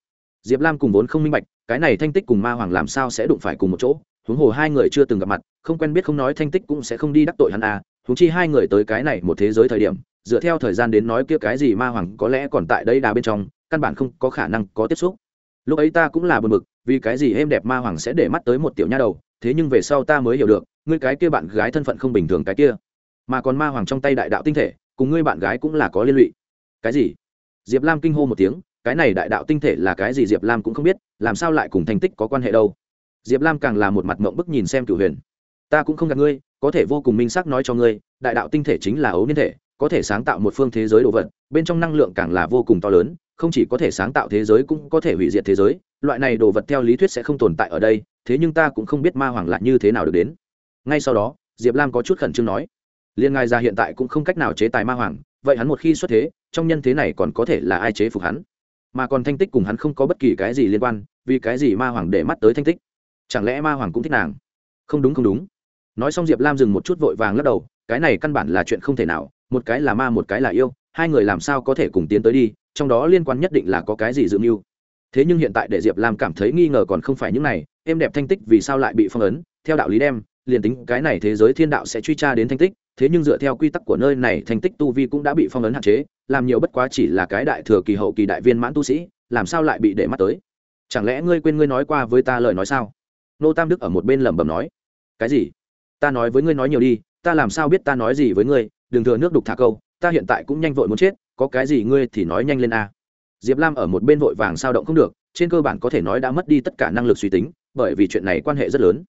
Speaker 1: Diệp lam cùng vốn không minh bạch, cái này thanh tích cùng ma hoàng làm sao sẽ đụng phải cùng một chỗ? Huống hồ hai người chưa từng gặp mặt, không quen biết không nói thanh tích cũng sẽ không đi đắc tội hắn à? Huống chi hai người tới cái này một thế giới thời điểm, dựa theo thời gian đến nói kia cái gì ma hoàng có lẽ còn tại đây đà bên trong, căn bản không có khả năng có tiếp xúc. Lúc ấy ta cũng là bờ mực vì cái gì êm đẹp ma hoàng sẽ để mắt tới một tiểu nha đầu, thế nhưng về sau ta mới hiểu được, ngươi cái kia bạn gái thân phận không bình thường cái kia. Mà còn ma hoàng trong tay đại đạo tinh thể, cùng ngươi bạn gái cũng là có liên lụy. Cái gì? Diệp lam kinh hô một tiếng cái này đại đạo tinh thể là cái gì diệp lam cũng không biết, làm sao lại cùng thành tích có quan hệ đâu? Diệp lam càng là một mặt mộng bức nhìn xem cửu huyền. Ta cũng không gạt ngươi, có thể vô cùng minh xác nói cho ngươi, đại đạo tinh thể chính là ấu niên thể, có thể sáng tạo một phương thế giới đồ vật, bên trong năng lượng càng là vô cùng to lớn, không chỉ có thể sáng tạo thế giới cũng có thể hủy diệt thế giới, loại này đồ vật theo lý thuyết sẽ không tồn tại ở đây, thế nhưng ta cũng không biết ma hoàng lại như thế nào được đến. Ngay sau đó, diệp lam có chút khẩn trương nói, liên ngài ra hiện tại cũng không cách nào chế tài ma hoàng, vậy hắn một khi xuất thế, trong nhân thế này còn có thể là ai chế phục hắn? Mà còn thanh tích cùng hắn không có bất kỳ cái gì liên quan, vì cái gì ma hoàng để mắt tới thanh tích? Chẳng lẽ ma hoàng cũng thích nàng? Không đúng không đúng. Nói xong diệp lam dừng một chút vội vàng lắc đầu, cái này căn bản là chuyện không thể nào, một cái là ma, một cái là yêu, hai người làm sao có thể cùng tiến tới đi, trong đó liên quan nhất định là có cái gì dự mưu. Thế nhưng hiện tại để diệp lam cảm thấy nghi ngờ còn không phải những này, em đẹp thanh tích vì sao lại bị phong ấn? Theo đạo lý đem, liền tính cái này thế giới thiên đạo sẽ truy tra đến thanh tích thế nhưng dựa theo quy tắc của nơi này, thành tích tu vi cũng đã bị phong ấn hạn chế, làm nhiều bất quá chỉ là cái đại thừa kỳ hậu kỳ đại viên mãn tu sĩ, làm sao lại bị để mắt tới? Chẳng lẽ ngươi quên ngươi nói qua với ta lời nói sao? Nô tam đức ở một bên lẩm bẩm nói. Cái gì? Ta nói với ngươi nói nhiều đi, ta làm sao biết ta nói gì với ngươi? Đừng thừa nước đục thả câu, ta hiện tại cũng nhanh vội muốn chết, có cái gì ngươi thì nói nhanh lên a. Diệp lam ở một bên vội vàng sao động không được, trên cơ bản có thể nói đã mất đi tất cả năng lực suy tính, bởi vì chuyện này quan hệ rất lớn.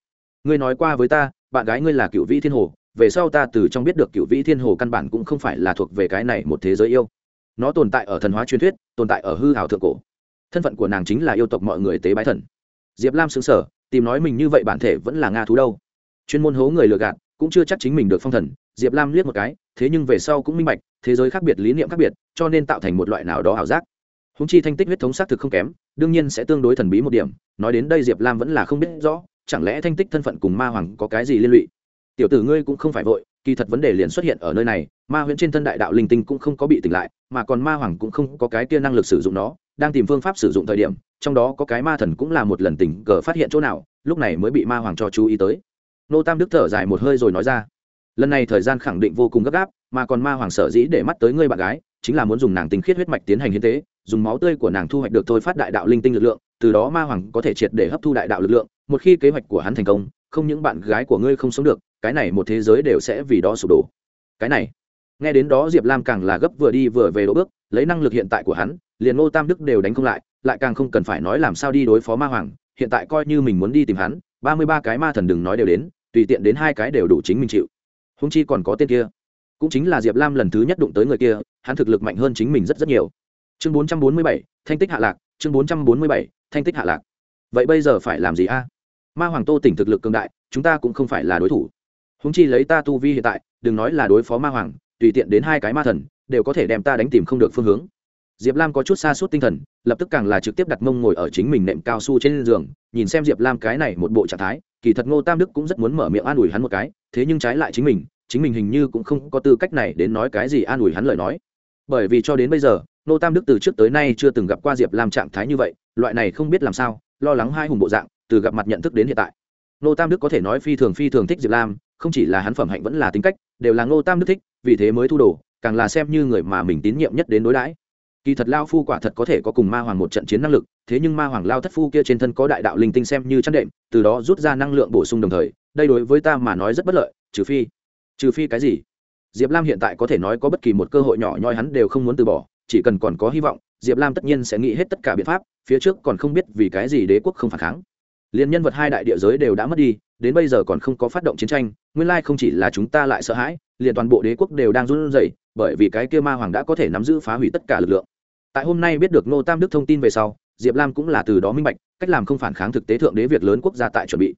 Speaker 1: Ngươi nói qua với ta, bạn gái ngươi là cựu vĩ thiên hồ về sau ta từ trong biết được cựu vĩ thiên hồ căn bản cũng không phải là thuộc về cái này một thế giới yêu. Nó tồn tại ở thần hóa truyền thuyết, tồn tại ở hư hào thượng cổ. Thân phận của nàng chính là yêu tộc mọi người tế bái thần. Diệp lam xứng sở tìm nói mình như vậy bản thể vẫn là nga thú đâu. Chuyên môn hố người lừa gạt, cũng chưa chắc chính mình được phong thần, diệp lam liếc một cái, thế nhưng về sau cũng minh bạch, thế giới khác biệt, lý niệm khác biệt, cho nên tạo thành một loại nào đó ảo giác. Húng chi thanh tích huyết thống xác thực không kém, đương nhiên sẽ tương đối thần bí một điểm, nói đến đây diệp lam vẫn là không biết rõ, chẳng lẽ thanh tích thân phận cùng ma hoàng có cái gì liên lụy? Tiểu tử ngươi cũng không phải vội, kỳ thật vấn đề liền xuất hiện ở nơi này, ma huyễn trên thân đại đạo linh tinh cũng không có bị tỉnh lại, mà còn ma hoàng cũng không có cái kia năng lực sử dụng nó, đang tìm phương pháp sử dụng thời điểm, trong đó có cái ma thần cũng là một lần tình cờ phát hiện chỗ nào, lúc này mới bị ma hoàng cho chú ý tới. Nô tam đức thở dài một hơi rồi nói ra, lần này thời gian khẳng định vô cùng gấp gáp, mà còn ma hoàng sở dĩ để mắt tới ngươi bạn gái, chính là muốn dùng nàng tinh khiết huyết mạch tiến hành hiến tế, dùng máu tươi của nàng thu hoạch được thôi phát đại đạo linh tinh lực lượng, từ đó ma hoàng có thể triệt để hấp thu đại đạo lực lượng, một khi kế hoạch của hắn thành công, không những bạn gái của ngươi không sống được cái này một thế giới đều sẽ vì đó sụp đổ. Cái này, nghe đến đó diệp lam càng là gấp vừa đi vừa về đỗ bước, lấy năng lực hiện tại của hắn, liền ngô tam đức đều đánh không lại lại càng không cần phải nói làm sao đi đối phó ma hoàng, hiện tại coi như mình muốn đi tìm hắn, ba mươi ba cái ma thần đừng nói đều đến, tùy tiện đến hai cái đều đủ chính mình chịu. Húng chi còn có tên kia. Cũng chính là diệp lam lần thứ nhất đụng tới người kia, hắn thực lực mạnh hơn chính mình rất rất nhiều. Chương bốn trăm bốn mươi bảy, thanh tích hạ lạc, chương bốn trăm bốn mươi bảy, thanh tích hạ lạc. Vậy bây giờ phải làm gì a? Ma hoàng tô tỉnh thực lực cường đại, chúng ta cũng không phải là đối thủ húng chi lấy ta tu vi hiện tại, đừng nói là đối phó ma hoàng, tùy tiện đến hai cái ma thần, đều có thể đem ta đánh tìm không được phương hướng. Diệp lam có chút xa suốt tinh thần, lập tức càng là trực tiếp đặt mông ngồi ở chính mình nệm cao su trên giường, nhìn xem diệp lam cái này một bộ trạng thái, kỳ thật ngô tam đức cũng rất muốn mở miệng an ủi hắn một cái, thế nhưng trái lại chính mình chính mình hình như cũng không có tư cách này đến nói cái gì an ủi hắn lời nói. Bởi vì cho đến bây giờ, ngô tam đức từ trước tới nay chưa từng gặp qua diệp lam trạng thái như vậy, loại này không biết làm sao, lo lắng hai hùng bộ dạng, từ gặp mặt nhận thức đến hiện tại. Ngô tam đức có thể nói phi thường phi thường thích diệp lam không chỉ là hắn phẩm hạnh vẫn là tính cách, đều là ngô tam đức thích, vì thế mới thu đồ, càng là xem như người mà mình tín nhiệm nhất đến đối đãi. Kỳ thật lao phu quả thật có thể có cùng ma hoàng một trận chiến năng lực, thế nhưng ma hoàng lao thất phu kia trên thân có đại đạo linh tinh xem như chăn đệm, từ đó rút ra năng lượng bổ sung đồng thời, đây đối với ta mà nói rất bất lợi, trừ phi trừ phi cái gì? Diệp lam hiện tại có thể nói có bất kỳ một cơ hội nhỏ nhoi hắn đều không muốn từ bỏ, chỉ cần còn có hy vọng, diệp lam tất nhiên sẽ nghĩ hết tất cả biện pháp, phía trước còn không biết vì cái gì đế quốc không phản kháng liền nhân vật hai đại địa giới đều đã mất đi, đến bây giờ còn không có phát động chiến tranh, nguyên lai không chỉ là chúng ta lại sợ hãi, liền toàn bộ đế quốc đều đang run rẩy, bởi vì cái kia ma hoàng đã có thể nắm giữ phá hủy tất cả lực lượng. Tại hôm nay biết được ngô tam đức thông tin về sau, diệp lam cũng là từ đó minh bạch, cách làm không phản kháng thực tế thượng đế việc lớn quốc gia tại chuẩn bị.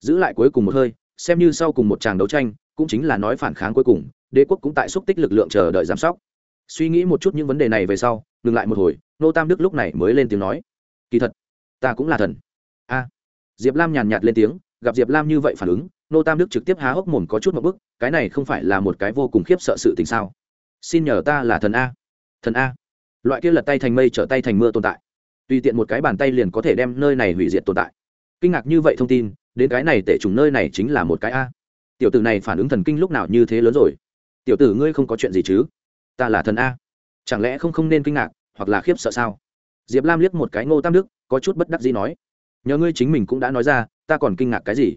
Speaker 1: Giữ lại cuối cùng một hơi, xem như sau cùng một tràng đấu tranh, cũng chính là nói phản kháng cuối cùng, đế quốc cũng tại xúc tích lực lượng chờ đợi giám sóc suy nghĩ một chút những vấn đề này về sau, ngừng lại một hồi nô tam đức lúc này mới lên tiếng nói, kỳ thật, ta cũng là thần diệp lam nhàn nhạt lên tiếng, gặp diệp lam như vậy phản ứng, nô tam đức trực tiếp há hốc mồm có chút một bức, cái này không phải là một cái vô cùng khiếp sợ sự tình sao? Xin nhờ ta là thần a. Thần a. Loại kia lật tay thành mây trở tay thành mưa tồn tại. Tùy tiện một cái bàn tay liền có thể đem nơi này hủy diệt tồn tại. Kinh ngạc như vậy thông tin, đến cái này tệ trùng nơi này chính là một cái a. Tiểu tử này phản ứng thần kinh lúc nào như thế lớn rồi? Tiểu tử ngươi không có chuyện gì chứ? Ta là thần a. Chẳng lẽ không không nên kinh ngạc, hoặc là khiếp sợ sao? Diệp lam liếc một cái ngô tam đức, có chút bất đắc gì nói nhờ ngươi chính mình cũng đã nói ra, ta còn kinh ngạc cái gì?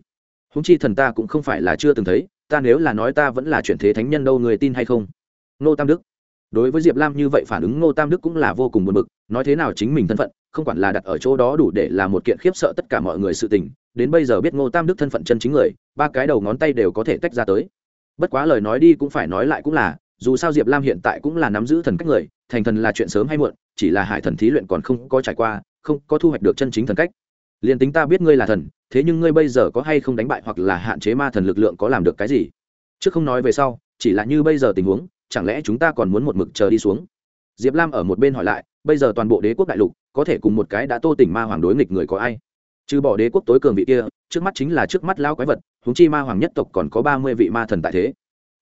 Speaker 1: Húng chi thần ta cũng không phải là chưa từng thấy, ta nếu là nói ta vẫn là chuyển thế thánh nhân đâu người tin hay không? Ngô tam đức. Đối với diệp lam như vậy phản ứng, ngô tam đức cũng là vô cùng buồn bực, nói thế nào chính mình thân phận, không quản là đặt ở chỗ đó đủ để là một kiện khiếp sợ tất cả mọi người sự tình, đến bây giờ biết ngô tam đức thân phận chân chính người, ba cái đầu ngón tay đều có thể tách ra tới. Bất quá lời nói đi cũng phải nói lại cũng là, dù sao diệp lam hiện tại cũng là nắm giữ thần cách người, thành thần là chuyện sớm hay muộn, chỉ là hải thần thí luyện còn không có trải qua, không có thu hoạch được chân chính thần cách liền tính ta biết ngươi là thần, thế nhưng ngươi bây giờ có hay không đánh bại hoặc là hạn chế ma thần lực lượng có làm được cái gì? Trước không nói về sau, chỉ là như bây giờ tình huống, chẳng lẽ chúng ta còn muốn một mực chờ đi xuống? Diệp lam ở một bên hỏi lại, bây giờ toàn bộ đế quốc đại lục, có thể cùng một cái đã tô tỉnh ma hoàng đối nghịch người có ai? Trừ bỏ đế quốc tối cường vị kia, trước mắt chính là trước mắt lao quái vật húng chi ma hoàng nhất tộc còn có ba mươi vị ma thần tại thế.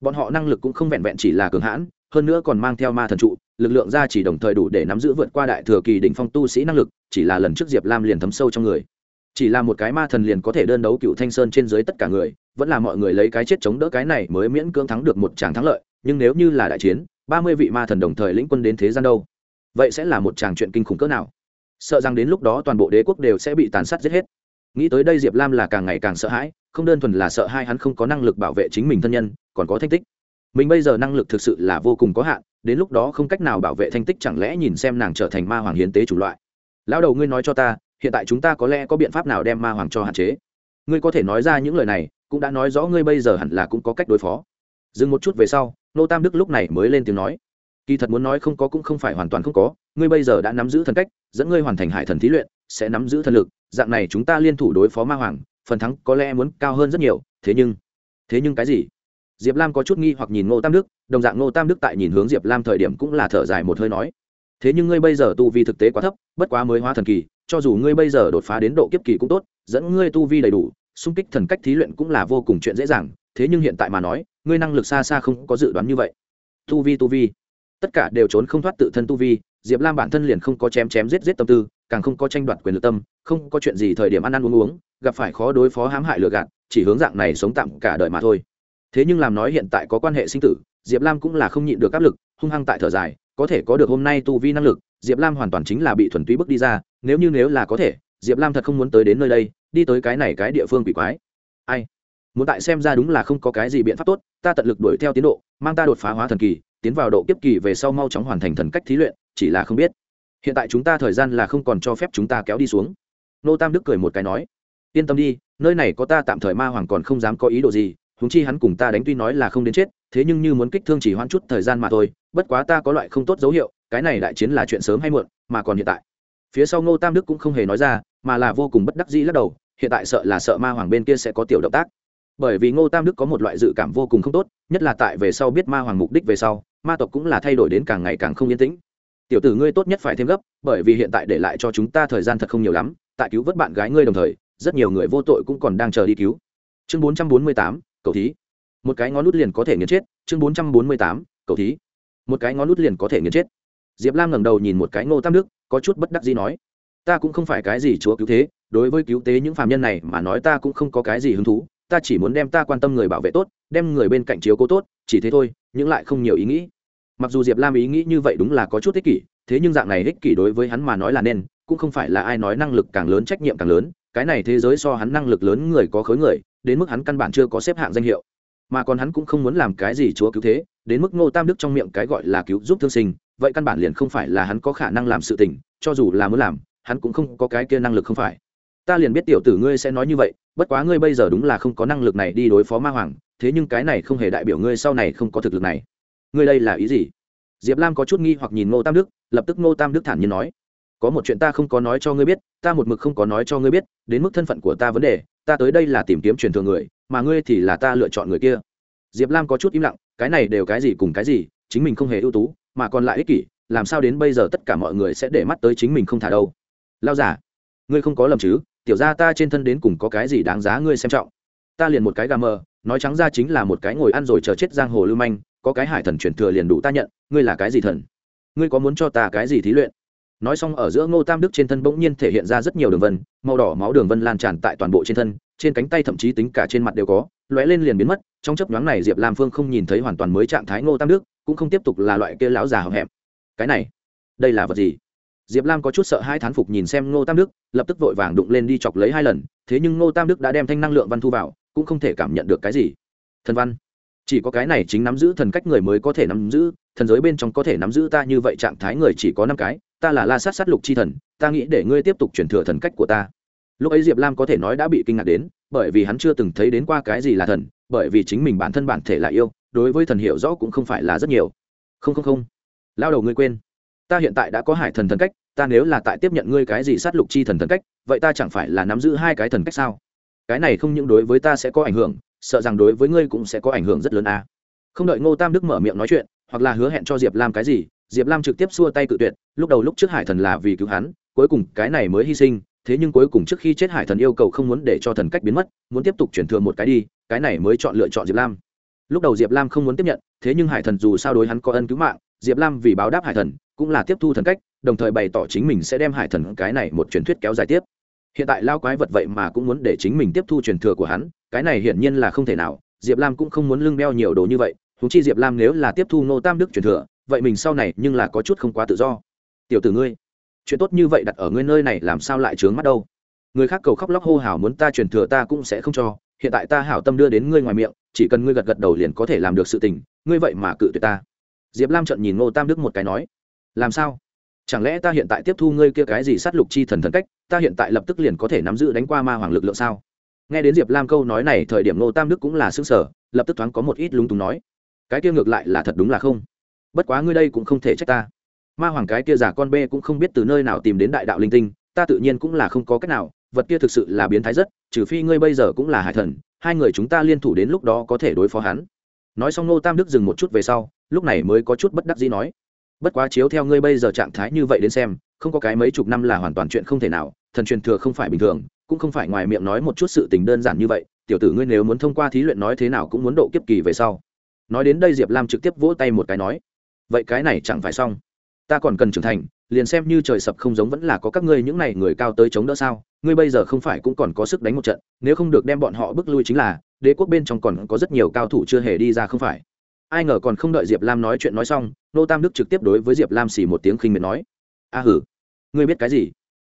Speaker 1: Bọn họ năng lực cũng không vẹn vẹn chỉ là cường hãn hơn nữa còn mang theo ma thần trụ, lực lượng ra chỉ đồng thời đủ để nắm giữ vượt qua đại thừa kỳ đỉnh phong tu sĩ năng lực, chỉ là lần trước diệp lam liền thấm sâu trong người. Chỉ là một cái ma thần liền có thể đơn đấu cựu thanh sơn trên dưới tất cả người, vẫn là mọi người lấy cái chết chống đỡ cái này mới miễn cưỡng thắng được một tràng thắng lợi, nhưng nếu như là đại chiến, ba mươi vị ma thần đồng thời lĩnh quân đến thế gian đâu? Vậy sẽ là một tràng chuyện kinh khủng cỡ nào? Sợ rằng đến lúc đó toàn bộ đế quốc đều sẽ bị tàn sát giết hết. Nghĩ tới đây diệp lam là càng ngày càng sợ hãi, không đơn thuần là sợ hai hắn không có năng lực bảo vệ chính mình thân nhân, còn có thanh tích mình bây giờ năng lực thực sự là vô cùng có hạn, đến lúc đó không cách nào bảo vệ thanh tích chẳng lẽ nhìn xem nàng trở thành ma hoàng hiến tế c loại. Lão đầu ngươi nói cho ta, hiện tại chúng ta có lẽ có biện pháp nào đem ma hoàng cho hạn chế? Ngươi có thể nói ra những lời này, cũng đã nói rõ ngươi bây giờ hẳn là cũng có cách đối phó. Dừng một chút về sau, nô tam đức lúc này mới lên tiếng nói. Kỳ thật muốn nói không có cũng không phải hoàn toàn không có, ngươi bây giờ đã nắm giữ thần cách, dẫn ngươi hoàn thành hải thần thí luyện, sẽ nắm giữ thần lực, dạng này chúng ta liên thủ đối phó ma hoàng, phần thắng có lẽ muốn cao hơn rất nhiều, thế nhưng thế nhưng cái gì? Diệp lam có chút nghi hoặc nhìn ngô tam đức, đồng dạng ngô tam đức tại nhìn hướng diệp lam thời điểm cũng là thở dài một hơi nói, thế nhưng ngươi bây giờ tu vi thực tế quá thấp, bất quá mới hóa thần kỳ, cho dù ngươi bây giờ đột phá đến độ kiếp kỳ cũng tốt, dẫn ngươi tu vi đầy đủ, xung kích thần cách thí luyện cũng là vô cùng chuyện dễ dàng, thế nhưng hiện tại mà nói, ngươi năng lực xa xa không có dự đoán như vậy. Tu vi tu vi. Tất cả đều trốn không thoát tự thân tu vi, diệp lam bản thân liền không có chém chém giết giết tâm tư, càng không có tranh đoạt quyền lực tâm, không có chuyện gì thời điểm ăn ăn uống uống, gặp phải khó đối phó hãm hại lừa gạt, chỉ hướng dạng này sống tạm cả đời mà thôi thế nhưng làm nói hiện tại có quan hệ sinh tử, diệp lam cũng là không nhịn được áp lực, hung hăng tại thở dài, có thể có được hôm nay tu vi năng lực, diệp lam hoàn toàn chính là bị thuần túy bước đi ra, nếu như nếu là có thể, diệp lam thật không muốn tới đến nơi đây, đi tới cái này cái địa phương quỷ quái. Ai? Muốn tại xem ra đúng là không có cái gì biện pháp tốt, ta tận lực đuổi theo tiến độ, mang ta đột phá hóa thần kỳ, tiến vào độ kiếp kỳ về sau mau chóng hoàn thành thần cách thí luyện, chỉ là không biết. Hiện tại chúng ta thời gian là không còn cho phép chúng ta kéo đi xuống. Nô tam đức cười một cái nói, yên tâm đi, nơi này có ta tạm thời ma hoàng còn không dám có ý đồ gì huống chi hắn cùng ta đánh tuy nói là không đến chết, thế nhưng như muốn kích thương chỉ hoãn chút thời gian mà thôi, bất quá ta có loại không tốt dấu hiệu, cái này đại chiến là chuyện sớm hay muộn, mà còn hiện tại. Phía sau ngô tam đức cũng không hề nói ra, mà là vô cùng bất đắc dĩ lắc đầu, hiện tại sợ là sợ ma hoàng bên kia sẽ có tiểu động tác. Bởi vì ngô tam đức có một loại dự cảm vô cùng không tốt, nhất là tại về sau biết ma hoàng mục đích về sau, ma tộc cũng là thay đổi đến càng ngày càng không yên tĩnh. Tiểu tử ngươi tốt nhất phải thêm gấp, bởi vì hiện tại để lại cho chúng ta thời gian thật không nhiều lắm, tại cứu vớt bạn gái ngươi đồng thời, rất nhiều người vô tội cũng còn đang chờ đi cứu. Chương bốn trăm bốn mươi tám cầu thí. Một cái ngón nút liền có thể nghiền chết, chương bốn trăm bốn mươi tám cầu thí. Một cái ngón nút liền có thể nghiền chết. Diệp lam ngẩng đầu nhìn một cái ngô tam đức, có chút bất đắc gì nói, ta cũng không phải cái gì chúa cứu thế, đối với cứu tế những phạm nhân này mà nói ta cũng không có cái gì hứng thú, ta chỉ muốn đem ta quan tâm người bảo vệ tốt, đem người bên cạnh chiếu cố tốt, chỉ thế thôi nhưng lại không nhiều ý nghĩ. Mặc dù diệp lam ý nghĩ như vậy đúng là có chút ích kỷ, thế nhưng dạng này ích kỷ đối với hắn mà nói là nên, cũng không phải là ai nói năng lực càng lớn trách nhiệm càng lớn, cái này thế giới so hắn năng lực lớn người có khối người đến mức hắn căn bản chưa có xếp hạng danh hiệu. Mà còn hắn cũng không muốn làm cái gì chúa cứu thế, đến mức ngô tam đức trong miệng cái gọi là cứu giúp thương sinh, vậy căn bản liền không phải là hắn có khả năng làm sự tình, cho dù là muốn làm, hắn cũng không có cái kia năng lực không phải. Ta liền biết tiểu tử ngươi sẽ nói như vậy, bất quá ngươi bây giờ đúng là không có năng lực này đi đối phó ma hoàng, thế nhưng cái này không hề đại biểu ngươi sau này không có thực lực này. Ngươi đây là ý gì? Diệp lam có chút nghi hoặc nhìn ngô tam đức, lập tức ngô tam đức thản nhiên nói có một chuyện ta không có nói cho ngươi biết, ta một mực không có nói cho ngươi biết, đến mức thân phận của ta vấn đề, ta tới đây là tìm kiếm truyền thừa người, mà ngươi thì là ta lựa chọn người kia. Diệp lam có chút im lặng, cái này đều cái gì cùng cái gì, chính mình không hề ưu tú, mà còn lại ích kỷ, làm sao đến bây giờ tất cả mọi người sẽ để mắt tới chính mình không thả đâu? Lao giả ngươi không có lầm chứ, tiểu ra ta trên thân đến cùng có cái gì đáng giá ngươi xem trọng? Ta liền một cái gà mờ, nói trắng ra chính là một cái ngồi ăn rồi chờ chết giang hồ lưu manh, có cái hải thần truyền thừa liền đủ ta nhận, ngươi là cái gì thần? Ngươi có muốn cho ta cái gì thí luyện? Nói xong ở giữa ngô tam đức trên thân bỗng nhiên thể hiện ra rất nhiều đường vân, màu đỏ máu đường vân lan tràn tại toàn bộ trên thân, trên cánh tay thậm chí tính cả trên mặt đều có, lóe lên liền biến mất, trong chấp nhoáng này diệp lam phương không nhìn thấy hoàn toàn mới trạng thái ngô tam đức, cũng không tiếp tục là loại kia láo già hậm hẹm. Cái này, đây là vật gì? Diệp lam có chút sợ hai thán phục nhìn xem ngô tam đức, lập tức vội vàng đụng lên đi chọc lấy hai lần, thế nhưng ngô tam đức đã đem thanh năng lượng văn thu vào, cũng không thể cảm nhận được cái gì. Thần văn, chỉ có cái này chính nắm giữ thần cách người mới có thể nắm giữ, thần giới bên trong có thể nắm giữ ta như vậy trạng thái người chỉ có năm cái ta là la sát sát lục chi thần, ta nghĩ để ngươi tiếp tục chuyển thừa thần cách của ta. Lúc ấy diệp lam có thể nói đã bị kinh ngạc đến, bởi vì hắn chưa từng thấy đến qua cái gì là thần, bởi vì chính mình bản thân bản thể là yêu, đối với thần hiểu rõ cũng không phải là rất nhiều. Không không không. Lao đầu ngươi quên. Ta hiện tại đã có hải thần thần cách, ta nếu là tại tiếp nhận ngươi cái gì sát lục chi thần thần cách, vậy ta chẳng phải là nắm giữ hai cái thần cách sao? Cái này không những đối với ta sẽ có ảnh hưởng, sợ rằng đối với ngươi cũng sẽ có ảnh hưởng rất lớn à. không đợi ngô tam đức mở miệng nói chuyện, hoặc là hứa hẹn cho diệp lam cái gì diệp lam trực tiếp xua tay cự tuyệt, lúc đầu lúc trước hải thần là vì cứu hắn, cuối cùng cái này mới hy sinh, thế nhưng cuối cùng trước khi chết hải thần yêu cầu không muốn để cho thần cách biến mất, muốn tiếp tục chuyển thừa một cái đi, cái này mới chọn lựa chọn diệp lam. Lúc đầu diệp lam không muốn tiếp nhận, thế nhưng hải thần dù sao đối hắn có ân cứu mạng, diệp lam vì báo đáp hải thần, cũng là tiếp thu thần cách, đồng thời bày tỏ chính mình sẽ đem hải thần cái này một truyền thuyết kéo dài tiếp. Hiện tại lao quái vật vậy mà cũng muốn để chính mình tiếp thu truyền thừa của hắn, cái này hiển nhiên là không thể nào, diệp lam cũng không muốn lưng đeo nhiều đồ như vậy húng chi diệp lam nếu là tiếp thu ngô tam đức truyền thừa vậy mình sau này nhưng là có chút không quá tự do. Tiểu tử ngươi, chuyện tốt như vậy đặt ở ngươi nơi này làm sao lại trướng mắt đâu? Người khác cầu khóc lóc hô hào muốn ta truyền thừa ta cũng sẽ không cho, hiện tại ta hảo tâm đưa đến ngươi ngoài miệng, chỉ cần ngươi gật gật đầu liền có thể làm được sự tình, ngươi vậy mà cự tuyệt ta. Diệp lam trận nhìn ngô tam đức một cái nói, làm sao? Chẳng lẽ ta hiện tại tiếp thu ngươi kia cái gì sát lục chi thần thần cách, ta hiện tại lập tức liền có thể nắm giữ đánh qua ma hoàng lực lượng sao? Nghe đến diệp lam câu nói này, thời điểm ngô tam đức cũng là xương sở lập tức thoáng có một ít lúng túng nói, cái kia ngược lại là thật đúng là không? Bất quá ngươi đây cũng không thể trách ta. Ma hoàng cái kia giả con bê cũng không biết từ nơi nào tìm đến đại đạo linh tinh, ta tự nhiên cũng là không có cách nào, vật kia thực sự là biến thái rất, trừ phi ngươi bây giờ cũng là hải thần, hai người chúng ta liên thủ đến lúc đó có thể đối phó hắn. Nói xong nô tam đức dừng một chút về sau, lúc này mới có chút bất đắc dĩ nói, bất quá chiếu theo ngươi bây giờ trạng thái như vậy đến xem, không có cái mấy chục năm là hoàn toàn chuyện không thể nào, thần truyền thừa không phải bình thường, cũng không phải ngoài miệng nói một chút sự tình đơn giản như vậy, tiểu tử ngươi nếu muốn thông qua thí luyện nói thế nào cũng muốn độ kiếp kỳ về sau. Nói đến đây diệp lam trực tiếp vỗ tay một cái nói vậy cái này chẳng phải xong. Ta còn cần trưởng thành, liền xem như trời sập không giống vẫn là có các ngươi những này người cao tới chống đỡ sao? Ngươi bây giờ không phải cũng còn có sức đánh một trận, nếu không được đem bọn họ bước lui chính là, đế quốc bên trong còn có rất nhiều cao thủ chưa hề đi ra không phải. Ai ngờ còn không đợi diệp lam nói chuyện nói xong, nô tam đức trực tiếp đối với diệp lam xì một tiếng khinh miệt nói, a hử, ngươi biết cái gì?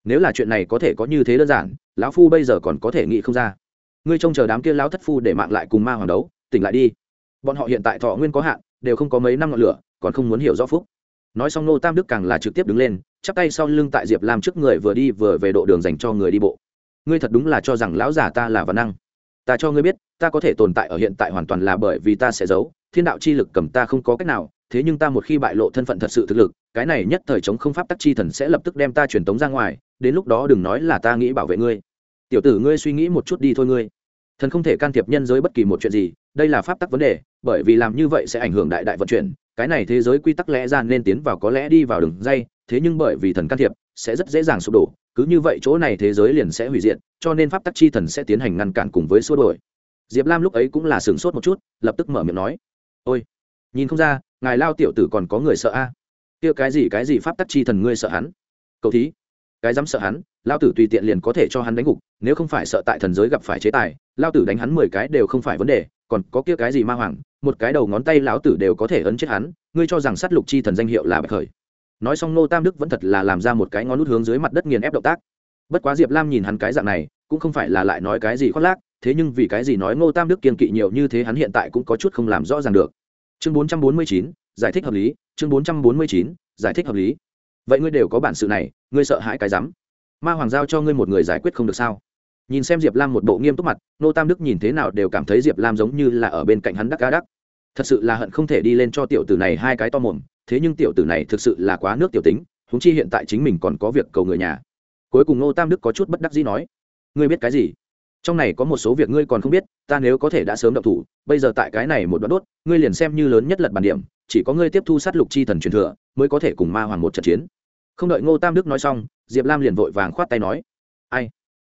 Speaker 1: Nếu là chuyện này có thể có như thế đơn giản, lão phu bây giờ còn có thể nghĩ không ra. Ngươi trông chờ đám kia lão thất phu để mạng lại cùng ma hoàng đấu, tỉnh lại đi. Bọn họ hiện tại thọ nguyên có hạn, đều không có mấy năm ngọn lửa còn không muốn hiểu rõ phúc. Nói xong nô tam đức càng là trực tiếp đứng lên, chắp tay sau lưng tại diệp lam trước người vừa đi vừa về độ đường dành cho người đi bộ. Ngươi thật đúng là cho rằng lão giả ta là văn năng. Ta cho ngươi biết, ta có thể tồn tại ở hiện tại hoàn toàn là bởi vì ta sẽ giấu, thiên đạo chi lực cầm ta không có cách nào, thế nhưng ta một khi bại lộ thân phận thật sự thực lực, cái này nhất thời chống không pháp tắc chi thần sẽ lập tức đem ta truyền tống ra ngoài, đến lúc đó đừng nói là ta nghĩ bảo vệ ngươi. Tiểu tử ngươi suy nghĩ một chút đi thôi ngươi. Thần không thể can thiệp nhân giới bất kỳ một chuyện gì, đây là pháp tắc vấn đề, bởi vì làm như vậy sẽ ảnh hưởng đại đại vận chuyển cái này thế giới quy tắc lẽ ra nên tiến vào có lẽ đi vào đường dây, thế nhưng bởi vì thần can thiệp, sẽ rất dễ dàng sụp đổ, cứ như vậy chỗ này thế giới liền sẽ hủy diệt, cho nên pháp tắc chi thần sẽ tiến hành ngăn cản cùng với xua đổi diệp lam lúc ấy cũng là sửng sốt một chút, lập tức mở miệng nói, ôi, nhìn không ra, ngài lao tiểu tử còn có người sợ a à? kia cái gì cái gì pháp tắc chi thần ngươi sợ hắn cậu thí, cái dám sợ hắn, lao tử tùy tiện liền có thể cho hắn đánh gục, nếu không phải sợ tại thần giới gặp phải chế tài, lao tử đánh hắn mười cái đều không phải vấn đề, còn có kia cái gì ma hoàng một cái đầu ngón tay lão tử đều có thể ấn chết hắn, ngươi cho rằng sát lục chi thần danh hiệu là bạch khởi. Nói xong nô tam đức vẫn thật là làm ra một cái ngón nút hướng dưới mặt đất nghiền ép động tác. Bất quá diệp lam nhìn hắn cái dạng này, cũng không phải là lại nói cái gì khoác lác, thế nhưng vì cái gì nói ngô tam đức kiên kỵ nhiều như thế hắn hiện tại cũng có chút không làm rõ ràng được. Chương bốn trăm bốn mươi chín, giải thích hợp lý, chương bốn trăm bốn mươi chín, giải thích hợp lý. Vậy ngươi đều có bản sự này, ngươi sợ hãi cái rắm. Ma hoàng giao cho ngươi một người giải quyết không được sao? Nhìn xem diệp lam một bộ nghiêm túc mặt, nô tam đức nhìn thế nào đều cảm thấy diệp lam giống như là ở bên cạnh hắn đắc cá đắc. Thật sự là hận không thể đi lên cho tiểu tử này hai cái to mồm, thế nhưng tiểu tử này thực sự là quá nước tiểu tính húng chi hiện tại chính mình còn có việc cầu người nhà. Cuối cùng nô tam đức có chút bất đắc dĩ nói, ngươi biết cái gì? Trong này có một số việc ngươi còn không biết, ta nếu có thể đã sớm động thủ, bây giờ tại cái này một đoạn đốt, ngươi liền xem như lớn nhất lật bàn điểm, chỉ có ngươi tiếp thu sát lục chi thần truyền thừa, mới có thể cùng ma hoàng một trận chiến. Không đợi ngô tam đức nói xong, diệp lam liền vội vàng khoát tay nói, ai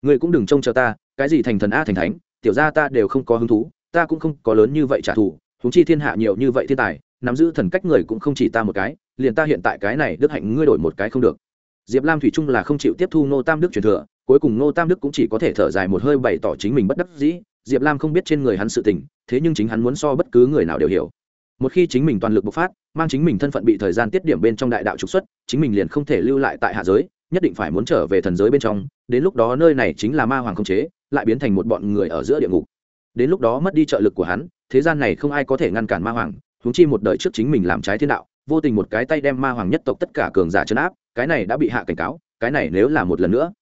Speaker 1: ngươi cũng đừng trông chờ ta, cái gì thành thần a thành thánh, tiểu ra ta đều không có hứng thú, ta cũng không có lớn như vậy trả thù húng chi thiên hạ nhiều như vậy thiên tài, nắm giữ thần cách người cũng không chỉ ta một cái, liền ta hiện tại cái này, đức hạnh ngươi đổi một cái không được. Diệp lam thủy trung là không chịu tiếp thu Nô tam đức truyền thừa, cuối cùng Nô tam đức cũng chỉ có thể thở dài một hơi bày tỏ chính mình bất đắc dĩ, diệp lam không biết trên người hắn sự tình, thế nhưng chính hắn muốn so bất cứ người nào đều hiểu. Một khi chính mình toàn lực bộc phát, mang chính mình thân phận bị thời gian tiết điểm bên trong đại đạo trục xuất, chính mình liền không thể lưu lại tại hạ giới nhất định phải muốn trở về thần giới bên trong, đến lúc đó nơi này chính là ma hoàng không chế, lại biến thành một bọn người ở giữa địa ngục. Đến lúc đó mất đi trợ lực của hắn, thế gian này không ai có thể ngăn cản ma hoàng húng chi một đời trước chính mình làm trái thiên đạo, vô tình một cái tay đem ma hoàng nhất tộc tất cả cường giả chấn áp, cái này đã bị hạ cảnh cáo, cái này nếu là một lần nữa.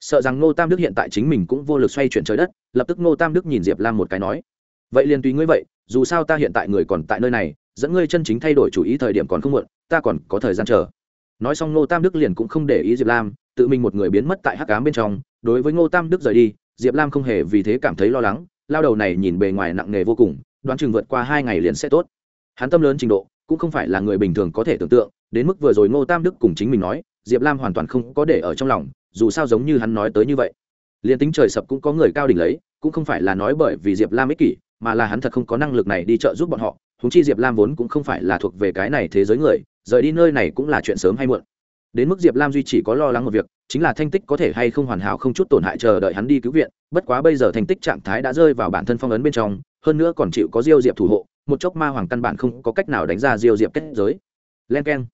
Speaker 1: Sợ rằng ngô tam đức hiện tại chính mình cũng vô lực xoay chuyển trời đất, lập tức ngô tam đức nhìn diệp lam một cái nói, vậy liền tùy ngươi vậy, dù sao ta hiện tại người còn tại nơi này, dẫn ngươi chân chính thay đổi chủ ý thời điểm còn không muộn, ta còn có thời gian chờ nói xong ngô tam đức liền cũng không để ý diệp lam, tự mình một người biến mất tại hắc cám bên trong. Đối với ngô tam đức rời đi, diệp lam không hề vì thế cảm thấy lo lắng, lao đầu này nhìn bề ngoài nặng nề vô cùng, đoán chừng vượt qua hai ngày liền sẽ tốt. Hắn tâm lớn trình độ, cũng không phải là người bình thường có thể tưởng tượng, đến mức vừa rồi ngô tam đức cùng chính mình nói, diệp lam hoàn toàn không có để ở trong lòng, dù sao giống như hắn nói tới như vậy. Liền tính trời sập cũng có người cao đỉnh lấy, cũng không phải là nói bởi vì diệp lam ích kỷ, mà là hắn thật không có năng lực này đi trợ giúp bọn họ. Húng chi diệp lam vốn cũng không phải là thuộc về cái này thế giới người rời đi nơi này cũng là chuyện sớm hay muộn. Đến mức diệp lam duy chỉ có lo lắng một việc, chính là thanh tích có thể hay không hoàn hảo không chút tổn hại chờ đợi hắn đi cứu viện, bất quá bây giờ thanh tích trạng thái đã rơi vào bản thân phong ấn bên trong, hơn nữa còn chịu có diêu diệp thủ hộ, một chốc ma hoàng căn bản không có cách nào đánh ra diêu diệp kết giới. Len k e n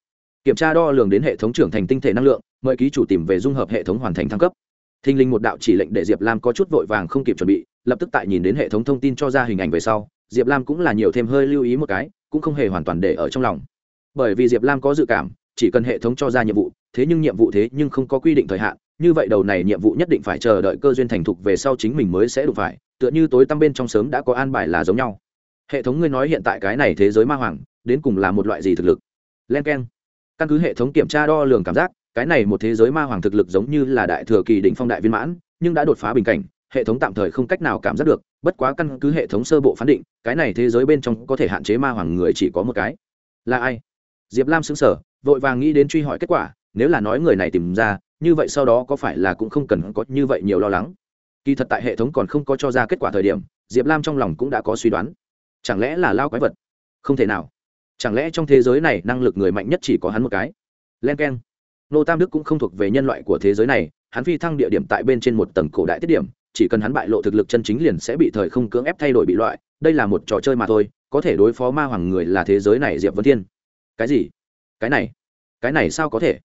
Speaker 1: kiểm tra đo lường đến hệ thống trưởng thành tinh thể năng lượng, mời ký chủ tìm về dung hợp hệ thống hoàn thành thăng cấp. Thinh linh một đạo chỉ lệnh để diệp lam có chút vội vàng không kịp chuẩn bị, lập tức tại nhìn đến hệ thống thông tin cho ra hình ảnh về sau, diệp lam cũng là nhiều thêm hơi lưu ý một cái, cũng không hề hoàn toàn để ở trong lòng bởi vì diệp lam có dự cảm, chỉ cần hệ thống cho ra nhiệm vụ, thế nhưng nhiệm vụ thế nhưng không có quy định thời hạn, như vậy đầu này nhiệm vụ nhất định phải chờ đợi cơ duyên thành thục về sau chính mình mới sẽ đủ phải, tựa như tối tăm bên trong sớm đã có an bài là giống nhau. Hệ thống ngươi nói hiện tại cái này thế giới ma hoàng, đến cùng là một loại gì thực lực? Len k e n căn cứ hệ thống kiểm tra đo lường cảm giác, cái này một thế giới ma hoàng thực lực giống như là đại thừa kỳ đỉnh phong đại viên mãn, nhưng đã đột phá bình cảnh, hệ thống tạm thời không cách nào cảm giác được, bất quá căn cứ hệ thống sơ bộ phán định, cái này thế giới bên trong có thể hạn chế ma hoàng người chỉ có một cái. Là ai? Diệp lam xứng sở vội vàng nghĩ đến truy hỏi kết quả, nếu là nói người này tìm ra, như vậy sau đó có phải là cũng không cần có như vậy nhiều lo lắng? Kỳ thật tại hệ thống còn không có cho ra kết quả thời điểm, diệp lam trong lòng cũng đã có suy đoán. Chẳng lẽ là lao quái vật? Không thể nào. Chẳng lẽ trong thế giới này năng lực người mạnh nhất chỉ có hắn một cái? Len k e n nô tam đức cũng không thuộc về nhân loại của thế giới này, hắn phi thăng địa điểm tại bên trên một tầng cổ đại tiết điểm, chỉ cần hắn bại lộ thực lực chân chính liền sẽ bị thời không cưỡng ép thay đổi bị loại, đây là một trò chơi mà thôi, có thể đối phó ma hoàng người là thế giới này diệp vân thiên cái gì? Cái này? Cái này sao có thể?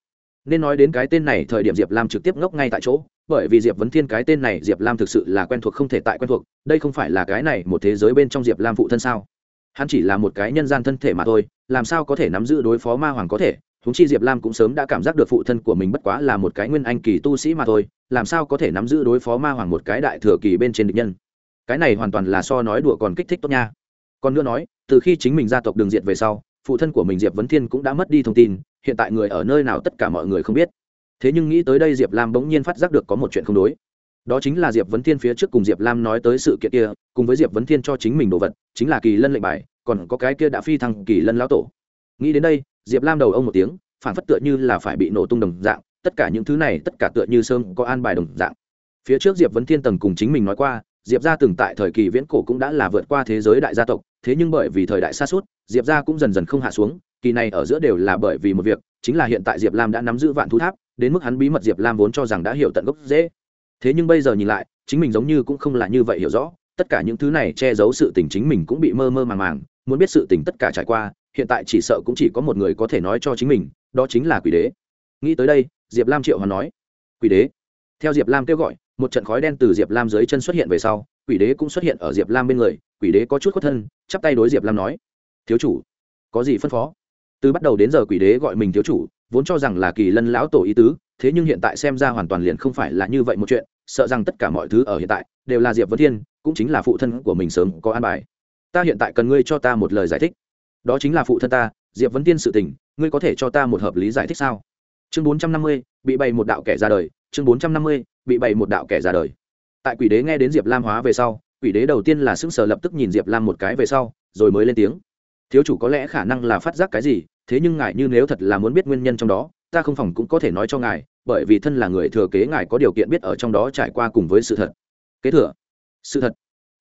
Speaker 1: Nên nói đến cái tên này, thời điểm diệp lam trực tiếp ngốc ngay tại chỗ, bởi vì diệp vấn thiên cái tên này, diệp lam thực sự là quen thuộc không thể tại quen thuộc, đây không phải là cái này một thế giới bên trong diệp lam phụ thân sao? Hắn chỉ là một cái nhân gian thân thể mà thôi, làm sao có thể nắm giữ đối phó ma hoàng có thể? Húng chi diệp lam cũng sớm đã cảm giác được phụ thân của mình bất quá là một cái nguyên anh kỳ tu sĩ mà thôi, làm sao có thể nắm giữ đối phó ma hoàng một cái đại thừa kỳ bên trên địch nhân? Cái này hoàn toàn là so nói đùa còn kích thích tốt nha. Còn nữa nói, từ khi chính mình gia tộc đường diện về sau phụ thân của mình diệp vấn thiên cũng đã mất đi thông tin, hiện tại người ở nơi nào tất cả mọi người không biết. Thế nhưng nghĩ tới đây diệp lam bỗng nhiên phát giác được có một chuyện không đối. Đó chính là diệp vấn thiên phía trước cùng diệp lam nói tới sự kiện kia, cùng với diệp vấn thiên cho chính mình đồ vật, chính là kỳ lân lệnh bài, còn có cái kia đã phi thăng kỳ lân lão tổ. Nghĩ đến đây, diệp lam đầu ông một tiếng, phản phất tựa như là phải bị nổ tung đồng dạng, tất cả những thứ này, tất cả tựa như sơm có an bài đồng dạng. Phía trước diệp vấn thiên tầng cùng chính mình nói qua diệp gia từng tại thời kỳ viễn cổ cũng đã là vượt qua thế giới đại gia tộc, thế nhưng bởi vì thời đại xa suốt, diệp gia cũng dần dần không hạ xuống, kỳ này ở giữa đều là bởi vì một việc, chính là hiện tại diệp lam đã nắm giữ vạn thú tháp, đến mức hắn bí mật diệp lam vốn cho rằng đã hiểu tận gốc dễ. Thế nhưng bây giờ nhìn lại, chính mình giống như cũng không là như vậy hiểu rõ, tất cả những thứ này che giấu sự tình chính mình cũng bị mơ mơ màng màng, muốn biết sự tình tất cả trải qua, hiện tại chỉ sợ cũng chỉ có một người có thể nói cho chính mình, đó chính là quỷ đế. Nghĩ tới đây, diệp lam triệu hoàn nói, quỷ đế? Theo diệp lam kêu gọi một trận khói đen từ diệp lam dưới chân xuất hiện về sau, quỷ đế cũng xuất hiện ở diệp lam bên người, quỷ đế có chút khuất thân, chắp tay đối diệp lam nói, thiếu chủ, có gì phân phó? Từ bắt đầu đến giờ quỷ đế gọi mình thiếu chủ, vốn cho rằng là kỳ lân lão tổ ý tứ, thế nhưng hiện tại xem ra hoàn toàn liền không phải là như vậy một chuyện, sợ rằng tất cả mọi thứ ở hiện tại đều là diệp vân thiên, cũng chính là phụ thân của mình sớm có an bài. Ta hiện tại cần ngươi cho ta một lời giải thích. Đó chính là phụ thân ta, diệp vấn tiên sự tình, ngươi có thể cho ta một hợp lý giải thích sao? Chương bốn trăm năm mươi, bị bày một đạo kẻ ra đời. Chương bốn trăm năm mươi, bị bày một đạo kẻ ra đời. Tại quỷ đế nghe đến diệp lam hóa về sau, quỷ đế đầu tiên là sững sờ lập tức nhìn diệp lam một cái về sau, rồi mới lên tiếng. Thiếu chủ có lẽ khả năng là phát giác cái gì, thế nhưng ngài như nếu thật là muốn biết nguyên nhân trong đó, ta không phòng cũng có thể nói cho ngài, bởi vì thân là người thừa kế ngài có điều kiện biết ở trong đó trải qua cùng với sự thật. Kế thừa. Sự thật.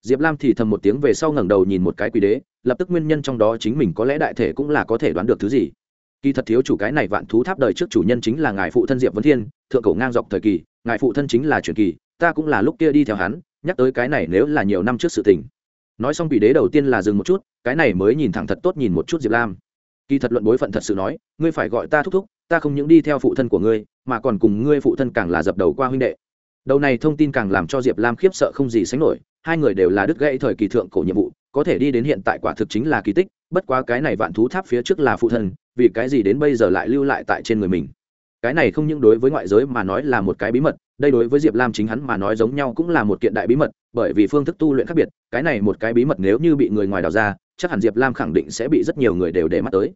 Speaker 1: Diệp lam thì thầm một tiếng về sau ngẩng đầu nhìn một cái quỷ đế, lập tức nguyên nhân trong đó chính mình có lẽ đại thể cũng là có thể đoán được thứ gì kỳ thật thiếu chủ cái này vạn thú tháp đời trước chủ nhân chính là ngài phụ thân diệp vấn thiên, thượng cổ ngang dọc thời kỳ, ngài phụ thân chính là truyền kỳ, ta cũng là lúc kia đi theo hắn, nhắc tới cái này nếu là nhiều năm trước sự tình. Nói xong quỷ đế đầu tiên là dừng một chút, cái này mới nhìn thẳng thật tốt nhìn một chút diệp lam. Kỳ thật luận bối phận thật sự nói, ngươi phải gọi ta thúc thúc, ta không những đi theo phụ thân của ngươi, mà còn cùng ngươi phụ thân càng là dập đầu qua huynh đệ. Đầu này thông tin càng làm cho diệp lam khiếp sợ không gì sánh nổi, hai người đều là đứt gãy thời kỳ thượng cổ nhiệm vụ, có thể đi đến hiện tại quả thực chính là kỳ tích, bất quá cái này vạn thú tháp phía trước là phụ thân vì cái gì đến bây giờ lại lưu lại tại trên người mình? Cái này không những đối với ngoại giới mà nói là một cái bí mật, đây đối với diệp lam chính hắn mà nói giống nhau cũng là một kiện đại bí mật, bởi vì phương thức tu luyện khác biệt, cái này một cái bí mật nếu như bị người ngoài đào ra, chắc hẳn diệp lam khẳng định sẽ bị rất nhiều người đều để mắt tới.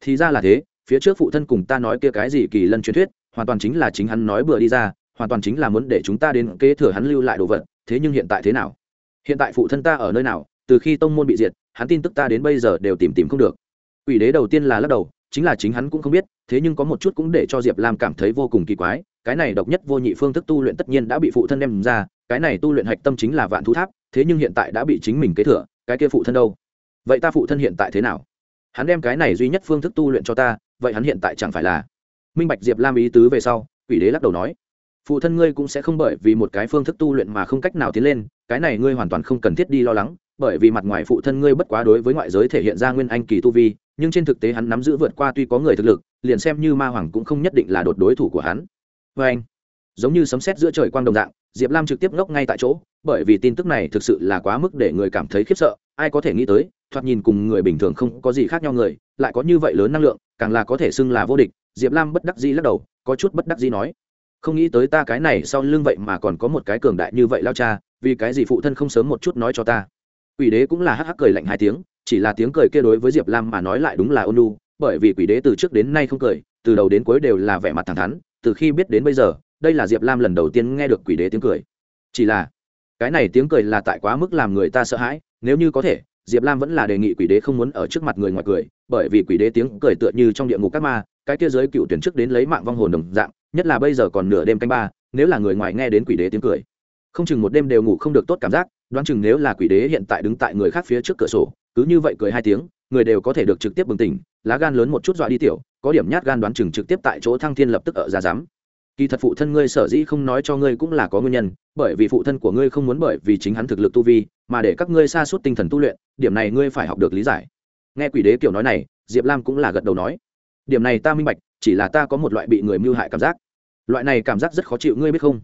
Speaker 1: Thì ra là thế, phía trước phụ thân cùng ta nói kia cái gì kỳ lân truyền thuyết, hoàn toàn chính là chính hắn nói bừa đi ra, hoàn toàn chính là muốn để chúng ta đến kế thừa hắn lưu lại đồ vật, thế nhưng hiện tại thế nào? Hiện tại phụ thân ta ở nơi nào, từ khi tông môn bị diệt, hắn tin tức ta đến bây giờ đều tìm tìm không được. Ủy đế đầu tiên là lắc đầu chính là chính hắn cũng không biết, thế nhưng có một chút cũng để cho diệp lam cảm thấy vô cùng kỳ quái, cái này độc nhất vô nhị phương thức tu luyện tất nhiên đã bị phụ thân đem ra, cái này tu luyện hạch tâm chính là vạn thú tháp, thế nhưng hiện tại đã bị chính mình kế thừa, cái kia phụ thân đâu? Vậy ta phụ thân hiện tại thế nào? Hắn đem cái này duy nhất phương thức tu luyện cho ta, vậy hắn hiện tại chẳng phải là? Minh bạch diệp lam ý tứ về sau, quỷ đế lắc đầu nói, phụ thân ngươi cũng sẽ không bởi vì một cái phương thức tu luyện mà không cách nào tiến lên, cái này ngươi hoàn toàn không cần thiết đi lo lắng, bởi vì mặt ngoài phụ thân ngươi bất quá đối với ngoại giới thể hiện ra nguyên anh kỳ tu vi nhưng trên thực tế hắn nắm giữ vượt qua tuy có người thực lực, liền xem như ma hoàng cũng không nhất định là đột đối thủ của hắn. Vê anh, giống như sấm sét giữa trời quang đồng dạng, diệp lam trực tiếp ngốc ngay tại chỗ, bởi vì tin tức này thực sự là quá mức để người cảm thấy khiếp sợ, ai có thể nghĩ tới, thoạt nhìn cùng người bình thường không có gì khác nhau người, lại có như vậy lớn năng lượng, càng là có thể xưng là vô địch, diệp lam bất đắc dĩ lắc đầu, có chút bất đắc dĩ nói, không nghĩ tới ta cái này sau lưng vậy mà còn có một cái cường đại như vậy lao cha, vì cái gì phụ thân không sớm một chút nói cho ta? Quỷ đế cũng là hắc hắc cười lạnh hai tiếng chỉ là tiếng cười kia đối với diệp lam mà nói lại đúng là ôn lu bởi vì quỷ đế từ trước đến nay không cười, từ đầu đến cuối đều là vẻ mặt thẳng thắn, từ khi biết đến bây giờ, đây là diệp lam lần đầu tiên nghe được quỷ đế tiếng cười. Chỉ là, cái này tiếng cười là tại quá mức làm người ta sợ hãi, nếu như có thể, diệp lam vẫn là đề nghị quỷ đế không muốn ở trước mặt người ngoài cười, bởi vì quỷ đế tiếng cười tựa như trong địa ngục các ma, cái kia giới cựu tuyển trước đến lấy mạng vong hồn đồng dạng, nhất là bây giờ còn nửa đêm canh ba, nếu là người ngoài nghe đến quỷ đế tiếng cười, không chừng một đêm đều ngủ không được tốt cảm giác đoán chừng nếu là quỷ đế hiện tại đứng tại người khác phía trước cửa sổ, cứ như vậy cười hai tiếng, người đều có thể được trực tiếp bừng tỉnh, lá gan lớn một chút dọa đi tiểu, có điểm nhát gan đoán chừng trực tiếp tại chỗ thăng thiên lập tức ở ra dám kỳ thật phụ thân ngươi sở dĩ không nói cho ngươi cũng là có nguyên nhân, bởi vì phụ thân của ngươi không muốn bởi vì chính hắn thực lực tu vi, mà để các ngươi xa suốt tinh thần tu luyện, điểm này ngươi phải học được lý giải. Nghe quỷ đế kiểu nói này, diệp lam cũng là gật đầu nói, điểm này ta minh bạch, chỉ là ta có một loại bị người mưu hại cảm giác. Loại này cảm giác rất khó chịu, ngươi biết không?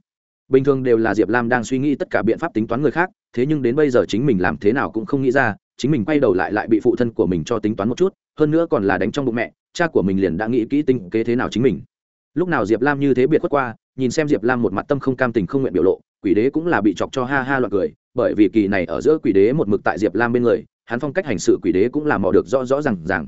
Speaker 1: Bình thường đều là diệp lam đang suy nghĩ tất cả biện pháp tính toán người khác, thế nhưng đến bây giờ chính mình làm thế nào cũng không nghĩ ra, chính mình quay đầu lại lại bị phụ thân của mình cho tính toán một chút, hơn nữa còn là đánh trong bụng mẹ, cha của mình liền đã nghĩ kỹ tinh kế thế nào chính mình. Lúc nào diệp lam như thế biệt khuất qua, nhìn xem diệp lam một mặt tâm không cam tình không nguyện biểu lộ, quỷ đế cũng là bị chọc cho ha ha loạt cười, bởi vì kỳ này ở giữa quỷ đế một mực tại diệp lam bên người, hắn phong cách hành sự quỷ đế cũng làm mò được rõ rõ r à n g rằng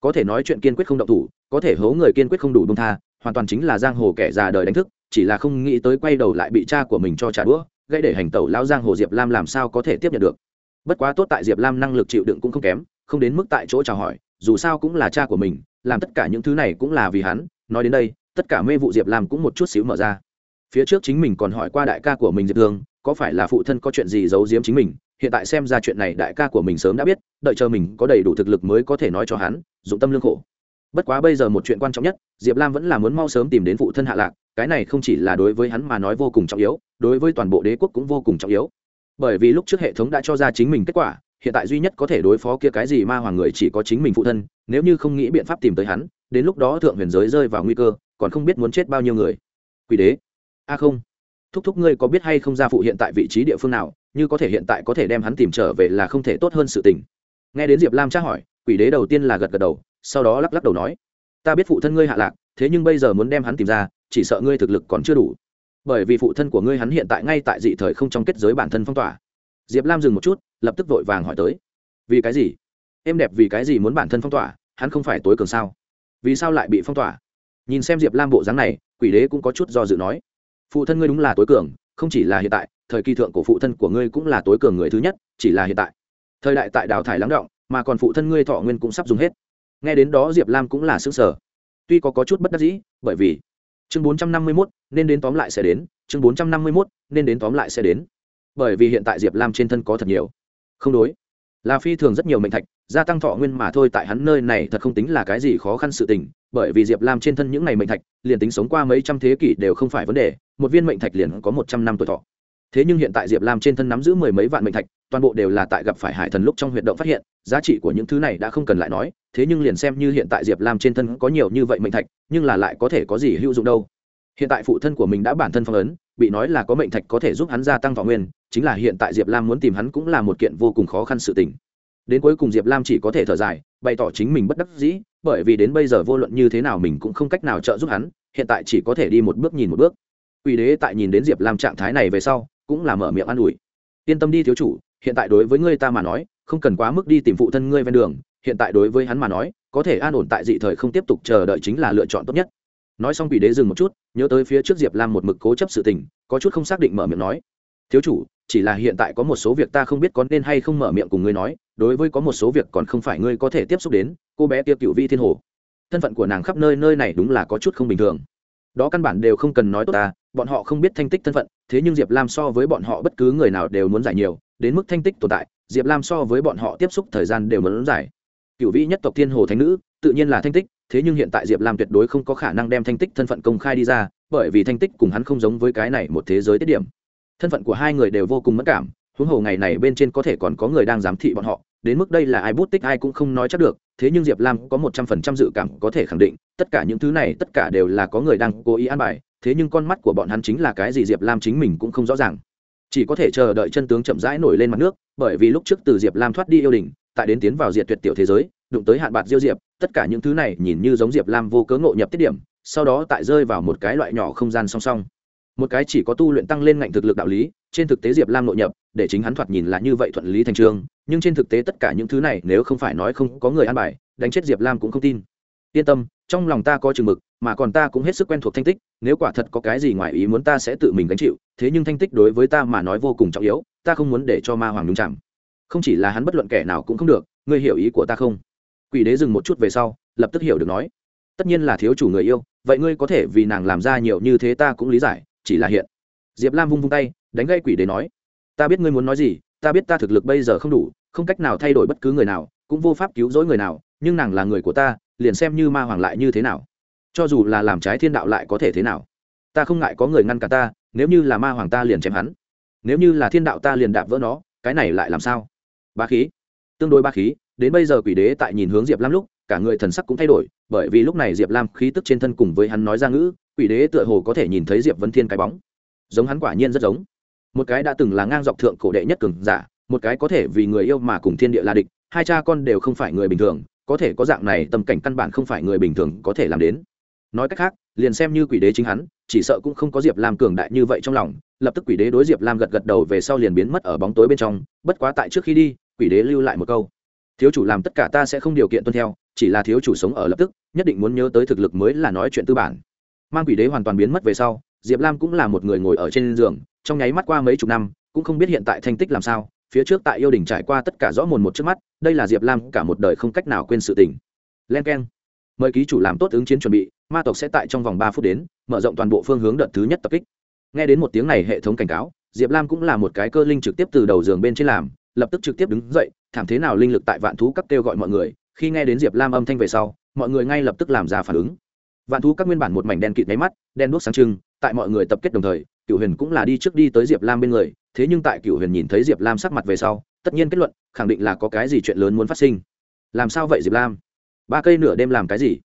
Speaker 1: có thể nói chuyện kiên quyết không động thủ, có thể hố người kiên quyết không đủ bông tha, hoàn toàn chính là giang hồ kẻ già đời đánh thức chỉ là không nghĩ tới quay đầu lại bị cha của mình cho trả đũa gây để hành tẩu lao giang hồ diệp lam làm sao có thể tiếp nhận được. Bất quá tốt tại diệp lam năng lực chịu đựng cũng không kém, không đến mức tại chỗ chào hỏi, dù sao cũng là cha của mình, làm tất cả những thứ này cũng là vì hắn, nói đến đây, tất cả mê vụ diệp lam cũng một chút xíu mở ra. Phía trước chính mình còn hỏi qua đại ca của mình diệp thương, có phải là phụ thân có chuyện gì giấu giếm chính mình, hiện tại xem ra chuyện này đại ca của mình sớm đã biết, đợi chờ mình có đầy đủ thực lực mới có thể nói cho hắn, dụng tâm lương khổ bất quá bây giờ một chuyện quan trọng nhất, diệp lam vẫn là muốn mau sớm tìm đến phụ thân hạ lạc, cái này không chỉ là đối với hắn mà nói vô cùng trọng yếu, đối với toàn bộ đế quốc cũng vô cùng trọng yếu. Bởi vì lúc trước hệ thống đã cho ra chính mình kết quả, hiện tại duy nhất có thể đối phó kia cái gì ma hoàng người chỉ có chính mình phụ thân, nếu như không nghĩ biện pháp tìm tới hắn, đến lúc đó thượng huyền giới rơi vào nguy cơ, còn không biết muốn chết bao nhiêu người. Quỷ đế. A à không. Thúc thúc ngươi có biết hay không gia phụ hiện tại vị trí địa phương nào, như có thể hiện tại có thể đem hắn tìm trở về là không thể tốt hơn sự tình. Nghe đến diệp lam tra hỏi, quỷ đế đầu tiên là gật gật đầu sau đó lắc lắc đầu nói, ta biết phụ thân ngươi hạ lạc, thế nhưng bây giờ muốn đem hắn tìm ra, chỉ sợ ngươi thực lực còn chưa đủ. Bởi vì phụ thân của ngươi hắn hiện tại ngay tại dị thời không trong kết giới bản thân phong tỏa. Diệp lam dừng một chút, lập tức vội vàng hỏi tới, vì cái gì? Em đẹp vì cái gì muốn bản thân phong tỏa? Hắn không phải tối cường sao? Vì sao lại bị phong tỏa? Nhìn xem diệp lam bộ dáng này, quỷ đế cũng có chút do dự nói, phụ thân ngươi đúng là tối cường, không chỉ là hiện tại, thời kỳ thượng của phụ thân của ngươi cũng là tối cường người thứ nhất, chỉ là hiện tại. Thời đại tại đào thải lắng động, mà còn phụ thân ngươi thọ nguyên cũng sắp dùng hết nghe đến đó diệp lam cũng là xứng sở tuy có, có chút bất đắc dĩ bởi vì chương bốn trăm năm mươi mốt nên đến tóm lại sẽ đến chương bốn trăm năm mươi mốt nên đến tóm lại sẽ đến. Bởi vì hiện tại diệp lam trên thân có thật nhiều. Không đối. Là phi thường rất nhiều mệnh thạch gia tăng thọ nguyên mà thôi tại hắn nơi này thật không tính là cái gì khó khăn sự tình bởi vì diệp lam trên thân những ngày mệnh thạch liền tính sống qua mấy trăm thế kỷ đều không phải vấn đề một viên mệnh thạch liền có một trăm năm tuổi thọ thế nhưng hiện tại diệp lam trên thân nắm giữ mười mấy vạn mệnh thạch, toàn bộ đều là tại gặp phải hải thần lúc trong huyệt động phát hiện, giá trị của những thứ này đã không cần lại nói, thế nhưng liền xem như hiện tại diệp lam trên thân có nhiều như vậy mệnh thạch, nhưng là lại có thể có gì hữu dụng đâu. Hiện tại phụ thân của mình đã bản thân phong ấn, bị nói là có mệnh thạch có thể giúp hắn gia tăng thọ nguyên, chính là hiện tại diệp lam muốn tìm hắn cũng là một kiện vô cùng khó khăn sự tình. Đến cuối cùng diệp lam chỉ có thể thở dài, bày tỏ chính mình bất đắc dĩ, bởi vì đến bây giờ vô luận như thế nào mình cũng không cách nào trợ giúp hắn, hiện tại chỉ có thể đi một bước nhìn một bước. Quỷ đế tại nhìn đến diệp lam trạng thái này về sau cũng là mở miệng an ủi. Yên tâm đi thiếu chủ, hiện tại đối với ngươi ta mà nói, không cần quá mức đi tìm phụ thân ngươi ven đường, hiện tại đối với hắn mà nói, có thể an ổn tại dị thời không tiếp tục chờ đợi chính là lựa chọn tốt nhất. Nói xong quỷ đế dừng một chút, nhớ tới phía trước diệp lam một mực cố chấp sự tình, có chút không xác định mở miệng nói. Thiếu chủ, chỉ là hiện tại có một số việc ta không biết có nên hay không mở miệng cùng ngươi nói, đối với có một số việc còn không phải ngươi có thể tiếp xúc đến, cô bé tiêu cựu vi thiên hồ. Thân phận của nàng khắp nơi nơi này đúng là có chút không bình thường đó căn bản đều không cần nói tốt ta, bọn họ không biết thanh tích thân phận, thế nhưng diệp lam so với bọn họ bất cứ người nào đều muốn giải nhiều, đến mức thanh tích tồn tại, diệp lam so với bọn họ tiếp xúc thời gian đều muốn giải. Cựu vĩ nhất tộc thiên hồ thánh nữ, tự nhiên là thanh tích, thế nhưng hiện tại diệp lam tuyệt đối không có khả năng đem thanh tích thân phận công khai đi ra, bởi vì thanh tích cùng hắn không giống với cái này một thế giới tiết điểm. Thân phận của hai người đều vô cùng mất cảm, huống hồ ngày này bên trên có thể còn có người đang giám thị bọn họ, đến mức đây là ai bút tích ai cũng không nói chắc được thế nhưng diệp lam có một trăm phần trăm dự cảm có thể khẳng định, tất cả những thứ này, tất cả đều là có người đang cố ý an bài, thế nhưng con mắt của bọn hắn chính là cái gì diệp lam chính mình cũng không rõ ràng. Chỉ có thể chờ đợi chân tướng chậm rãi nổi lên mặt nước, bởi vì lúc trước từ diệp lam thoát đi yêu đình, tại đến tiến vào diệt tuyệt tiểu thế giới, đụng tới hạn bạc diêu diệp, tất cả những thứ này nhìn như giống diệp lam vô cớ ngộ nhập tiết điểm, sau đó tại rơi vào một cái loại nhỏ không gian song song một cái chỉ có tu luyện tăng lên ngạnh thực lực đạo lý, trên thực tế diệp lam nội nhập, để chính hắn thoạt nhìn là như vậy thuận lý thành trường nhưng trên thực tế tất cả những thứ này nếu không phải nói không có người an bài, đánh chết diệp lam cũng không tin. Yên tâm, trong lòng ta có chừng mực, mà còn ta cũng hết sức quen thuộc thanh tích, nếu quả thật có cái gì ngoài ý muốn ta sẽ tự mình gánh chịu, thế nhưng thanh tích đối với ta mà nói vô cùng trọng yếu, ta không muốn để cho ma hoàng nhung chạm không chỉ là hắn bất luận kẻ nào cũng không được, ngươi hiểu ý của ta không? Quỷ đế dừng một chút về sau, lập tức hiểu được nói. Tất nhiên là thiếu chủ người yêu, vậy ngươi có thể vì nàng làm ra nhiều như thế ta cũng lý giải chỉ là hiện. Diệp lam vung vung tay, đánh gây quỷ đế nói, ta biết ngươi muốn nói gì, ta biết ta thực lực bây giờ không đủ, không cách nào thay đổi bất cứ người nào, cũng vô pháp cứu rỗi người nào, nhưng nàng là người của ta, liền xem như ma hoàng lại như thế nào. Cho dù là làm trái thiên đạo lại có thể thế nào? Ta không ngại có người ngăn cả ta, nếu như là ma hoàng ta liền chém hắn. Nếu như là thiên đạo ta liền đạp vỡ nó, cái này lại làm sao? Ba khí. Tương đối ba khí, đến bây giờ quỷ đế tại nhìn hướng diệp lam lúc cả người thần sắc cũng thay đổi, bởi vì lúc này diệp lam khí tức trên thân cùng với hắn nói ra ngữ, quỷ đế tựa hồ có thể nhìn thấy diệp vân thiên cái bóng. Giống hắn quả nhiên rất giống. Một cái đã từng là ngang dọc thượng cổ đệ nhất cường giả, một cái có thể vì người yêu mà cùng thiên địa la địch, hai cha con đều không phải người bình thường, có thể có dạng này tâm cảnh căn bản không phải người bình thường có thể làm đến. Nói cách khác, liền xem như quỷ đế chính hắn, chỉ sợ cũng không có diệp lam cường đại như vậy trong lòng, lập tức quỷ đế đối diệp lam gật gật đầu về sau liền biến mất ở bóng tối bên trong, bất quá tại trước khi đi, quỷ đế lưu lại một câu thiếu chủ làm tất cả ta sẽ không điều kiện tuân theo, chỉ là thiếu chủ sống ở lập tức, nhất định muốn nhớ tới thực lực mới là nói chuyện tư bản. Mang quỷ đế hoàn toàn biến mất về sau, diệp lam cũng là một người ngồi ở trên giường, trong nháy mắt qua mấy chục năm, cũng không biết hiện tại thành tích làm sao, phía trước tại yêu đình trải qua tất cả rõ mồn một trước mắt, đây là diệp lam cả một đời không cách nào quên sự tình. Len k e n mời ký chủ làm tốt ứng chiến chuẩn bị, ma tộc sẽ tại trong vòng ba phút đến, mở rộng toàn bộ phương hướng đợt thứ nhất tập kích. Nghe đến một tiếng này hệ thống cảnh cáo, diệp lam cũng là một cái cơ linh trực tiếp từ đầu giường bên trên làm lập tức trực tiếp đứng dậy, thảm thế nào linh lực tại vạn thú các kêu gọi mọi người? Khi nghe đến diệp lam âm thanh về sau, mọi người ngay lập tức làm ra phản ứng. Vạn thú các nguyên bản một mảnh đen kịt máy mắt, đen đuốc sáng trưng, tại mọi người tập kết đồng thời cựu huyền cũng là đi trước đi tới diệp lam bên người, thế nhưng tại cựu huyền nhìn thấy diệp lam sắc mặt về sau, tất nhiên kết luận, khẳng định là có cái gì chuyện lớn muốn phát sinh. Làm sao vậy, diệp lam? Ba cây nửa đêm làm cái gì?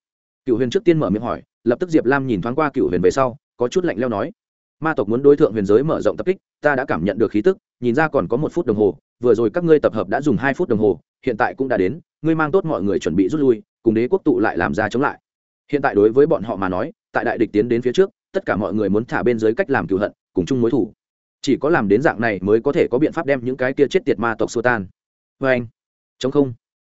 Speaker 1: Cựu huyền trước tiên mở miệng hỏi, lập tức diệp lam nhìn thoáng qua cựu huyền về sau, có chút lạnh leo nói, ma tộc muốn đối tượng huyền giới mở rộng tập kích, ta đã cảm nhận được khí tức nhìn ra còn có một phút đồng hồ, vừa rồi các ngươi tập hợp đã dùng hai phút đồng hồ, hiện tại cũng đã đến, ngươi mang tốt mọi người chuẩn bị rút lui, cùng đế quốc tụ lại làm ra chống lại. Hiện tại đối với bọn họ mà nói, tại đại địch tiến đến phía trước, tất cả mọi người muốn thả bên dưới cách làm cựu hận, cùng chung mối thủ. Chỉ có làm đến dạng này mới có thể có biện pháp đem những cái kia chết tiệt ma tộc xua tan. Vê anh, chống không.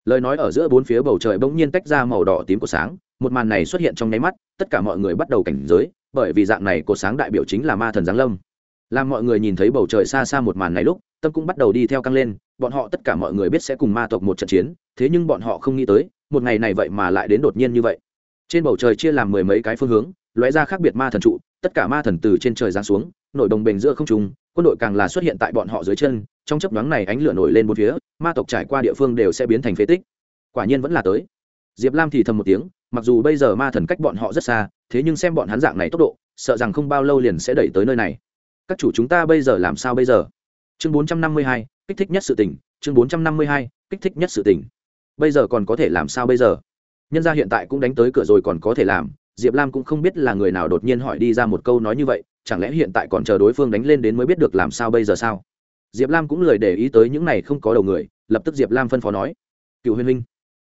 Speaker 1: Lời nói ở giữa bốn phía bầu trời bỗng nhiên tách ra màu đỏ tím của sáng, một màn này xuất hiện trong nháy mắt, tất cả mọi người bắt đầu cảnh giới, bởi vì dạng này của sáng đại biểu chính là ma thần giáng lâm làm mọi người nhìn thấy bầu trời xa xa một màn này lúc, tâm cũng bắt đầu đi theo căng lên, bọn họ tất cả mọi người biết sẽ cùng ma tộc một trận chiến, thế nhưng bọn họ không nghĩ tới, một ngày này vậy mà lại đến đột nhiên như vậy. Trên bầu trời chia làm mười mấy cái phương hướng, lóe ra khác biệt ma thần trụ, tất cả ma thần từ trên trời giáng xuống, nội đồng bền giữa không trung, quân đội càng là xuất hiện tại bọn họ dưới chân, trong chấp đoán này ánh lửa nổi lên một phía, ma tộc trải qua địa phương đều sẽ biến thành phế tích. Quả nhiên vẫn là tới. Diệp lam thì thầm một tiếng, mặc dù bây giờ ma thần cách bọn họ rất xa, thế nhưng xem bọn hắn dạng này tốc độ, sợ rằng không bao lâu liền sẽ đẩy tới nơi này các chủ chúng ta bây giờ làm sao bây giờ? Chương bốn trăm năm mươi hai, kích thích nhất sự tỉnh chương bốn trăm năm mươi hai, kích thích nhất sự tỉnh bây giờ còn có thể làm sao bây giờ? Nhân gia hiện tại cũng đánh tới cửa rồi còn có thể làm. Diệp lam cũng không biết là người nào đột nhiên hỏi đi ra một câu nói như vậy, chẳng lẽ hiện tại còn chờ đối phương đánh lên đến mới biết được làm sao bây giờ sao? Diệp lam cũng lười để ý tới những này không có đầu người, lập tức diệp lam phân phó nói, cựu huyền linh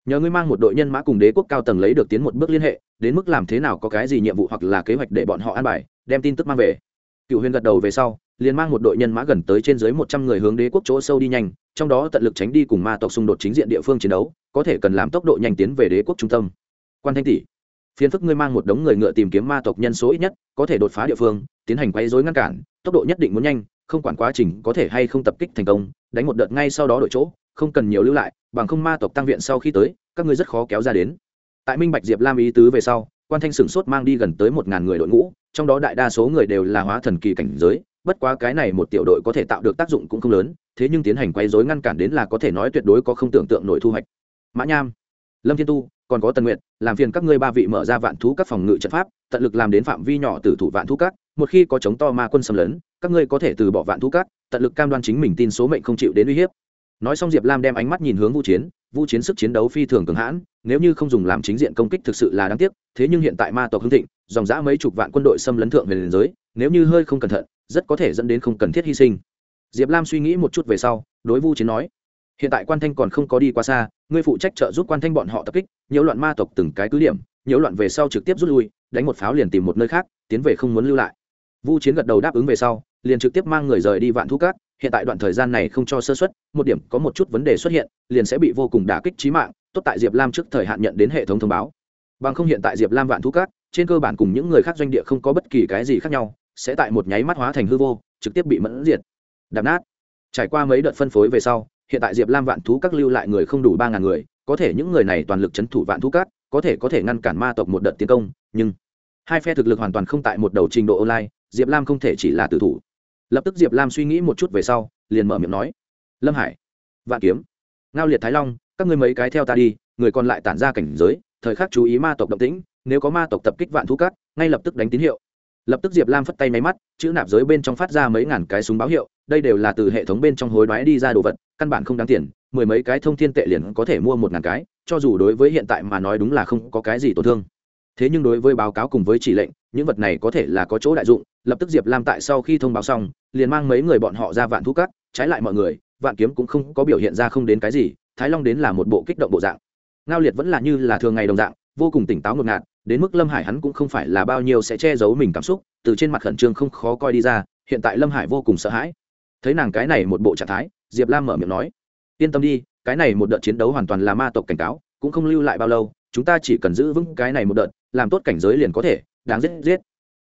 Speaker 1: nhờ ngươi mang một đội nhân mã cùng đế quốc cao tầng lấy được tiến một bước liên hệ, đến mức làm thế nào có cái gì nhiệm vụ hoặc là kế hoạch để bọn họ an bài, đem tin tức mang về cựu huyền gật đầu về sau, liền mang một đội nhân mã gần tới trên dưới một trăm người hướng đế quốc chỗ sâu đi nhanh, trong đó tận lực tránh đi cùng ma tộc xung đột chính diện địa phương chiến đấu, có thể cần làm tốc độ nhanh tiến về đế quốc trung tâm. Quan thanh tỷ phiến phức ngươi mang một đống người ngựa tìm kiếm ma tộc nhân số ít nhất, có thể đột phá địa phương, tiến hành quấy rối ngăn cản, tốc độ nhất định muốn nhanh, không quản quá trình có thể hay không tập kích thành công, đánh một đợt ngay sau đó đổi chỗ, không cần nhiều lưu lại, bằng không ma tộc tăng viện sau khi tới, các ngươi rất khó kéo ra đến. Tại minh bạch diệp lam ý tứ về sau quan thanh sửng sốt mang đi gần tới một ngàn người đội ngũ, trong đó đại đa số người đều là hóa thần kỳ cảnh giới, bất quá cái này một tiểu đội có thể tạo được tác dụng cũng không lớn, thế nhưng tiến hành quay dối ngăn cản đến là có thể nói tuyệt đối có không tưởng tượng nổi thu hoạch. Mã nham, lâm thiên tu, còn có tần nguyện làm phiền các ngươi ba vị mở ra vạn thú các phòng ngự trận pháp, tận lực làm đến phạm vi nhỏ từ thủ vạn thú các, một khi có chống to ma quân xâm lấn, các ngươi có thể từ bỏ vạn thú các, tận lực cam đoan chính mình tin số mệnh không chịu đến uy hiếp nói xong diệp lam đem ánh mắt nhìn hướng vũ chiến vũ chiến sức chiến đấu phi thường cường hãn, nếu như không dùng làm chính diện công kích thực sự là đáng tiếc, thế nhưng hiện tại ma tộc hưng thịnh, dòng dã mấy chục vạn quân đội xâm lấn thượng về liền giới, nếu như hơi không cẩn thận, rất có thể dẫn đến không cần thiết hy sinh. Diệp lam suy nghĩ một chút về sau, đối vu chiến nói, hiện tại quan thanh còn không có đi qua xa, ngươi phụ trách trợ giúp quan thanh bọn họ tập kích, nhiễu loạn ma tộc từng cái cứ điểm, nhiễu loạn về sau trực tiếp rút lui, đánh một pháo liền tìm một nơi khác, tiến về không muốn lưu lại. Vu chiến gật đầu đáp ứng về sau, liền trực tiếp mang người rời đi vạn thu cát hiện tại đoạn thời gian này không cho sơ xuất một điểm có một chút vấn đề xuất hiện, liền sẽ bị vô cùng đả kích trí mạng, tốt tại diệp lam trước thời hạn nhận đến hệ thống thông báo. Bằng không hiện tại diệp lam vạn thu cát, trên cơ bản cùng những người khác doanh địa không có bất kỳ cái gì khác nhau, sẽ tại một nháy mắt hóa thành hư vô, trực tiếp bị mẫn diệt. Đạp nát. Trải qua mấy đợt phân phối về sau, hiện tại diệp lam vạn thú các lưu lại người không đủ ba ngàn người, có thể những người này toàn lực c h ấ n thủ vạn thú các có thể có thể ngăn cản ma tộc một đợt tiến công, nhưng hai phe thực lực hoàn toàn không tại một đầu trình độ online, diệp lam không thể chỉ là tử thủ lập tức diệp lam suy nghĩ một chút về sau, liền mở miệng nói, lâm hải, vạn kiếm, ngao liệt thái long, các ngươi mấy cái theo ta đi, người còn lại tản ra cảnh giới, thời khắc chú ý ma tộc động tĩnh, nếu có ma tộc tập kích vạn thú cát ngay lập tức đánh tín hiệu. Lập tức diệp lam phất tay máy mắt, chữ nạp giới bên trong phát ra mấy ngàn cái súng báo hiệu, đây đều là từ hệ thống bên trong hối đoái đi ra đồ vật, căn bản không đáng tiền, mười mấy cái thông thiên tệ liền có thể mua một ngàn cái, cho dù đối với hiện tại mà nói đúng là không có cái gì tổn thương. Thế nhưng đối với báo cáo cùng với chỉ lệnh những vật này có thể là có chỗ đại dụng, lập tức diệp lam tại sau khi thông báo xong, liền mang mấy người bọn họ ra vạn thu cắt trái lại mọi người, vạn kiếm cũng không có biểu hiện ra không đến cái gì, thái long đến là một bộ kích động bộ dạng. Ngao liệt vẫn là như là thường ngày đồng dạng, vô cùng tỉnh táo ngột ngạt, đến mức lâm hải hắn cũng không phải là bao nhiêu sẽ che giấu mình cảm xúc, từ trên mặt khẩn trương không khó coi đi ra, hiện tại lâm hải vô cùng sợ hãi. Thấy nàng cái này một bộ trạng thái, diệp lam mở miệng nói, yên tâm đi, cái này một đợt chiến đấu hoàn toàn là ma tộc cảnh cáo, cũng không lưu lại bao lâu, chúng ta chỉ cần giữ vững cái này một đợt, làm tốt cảnh giới liền có thể đáng giết giết.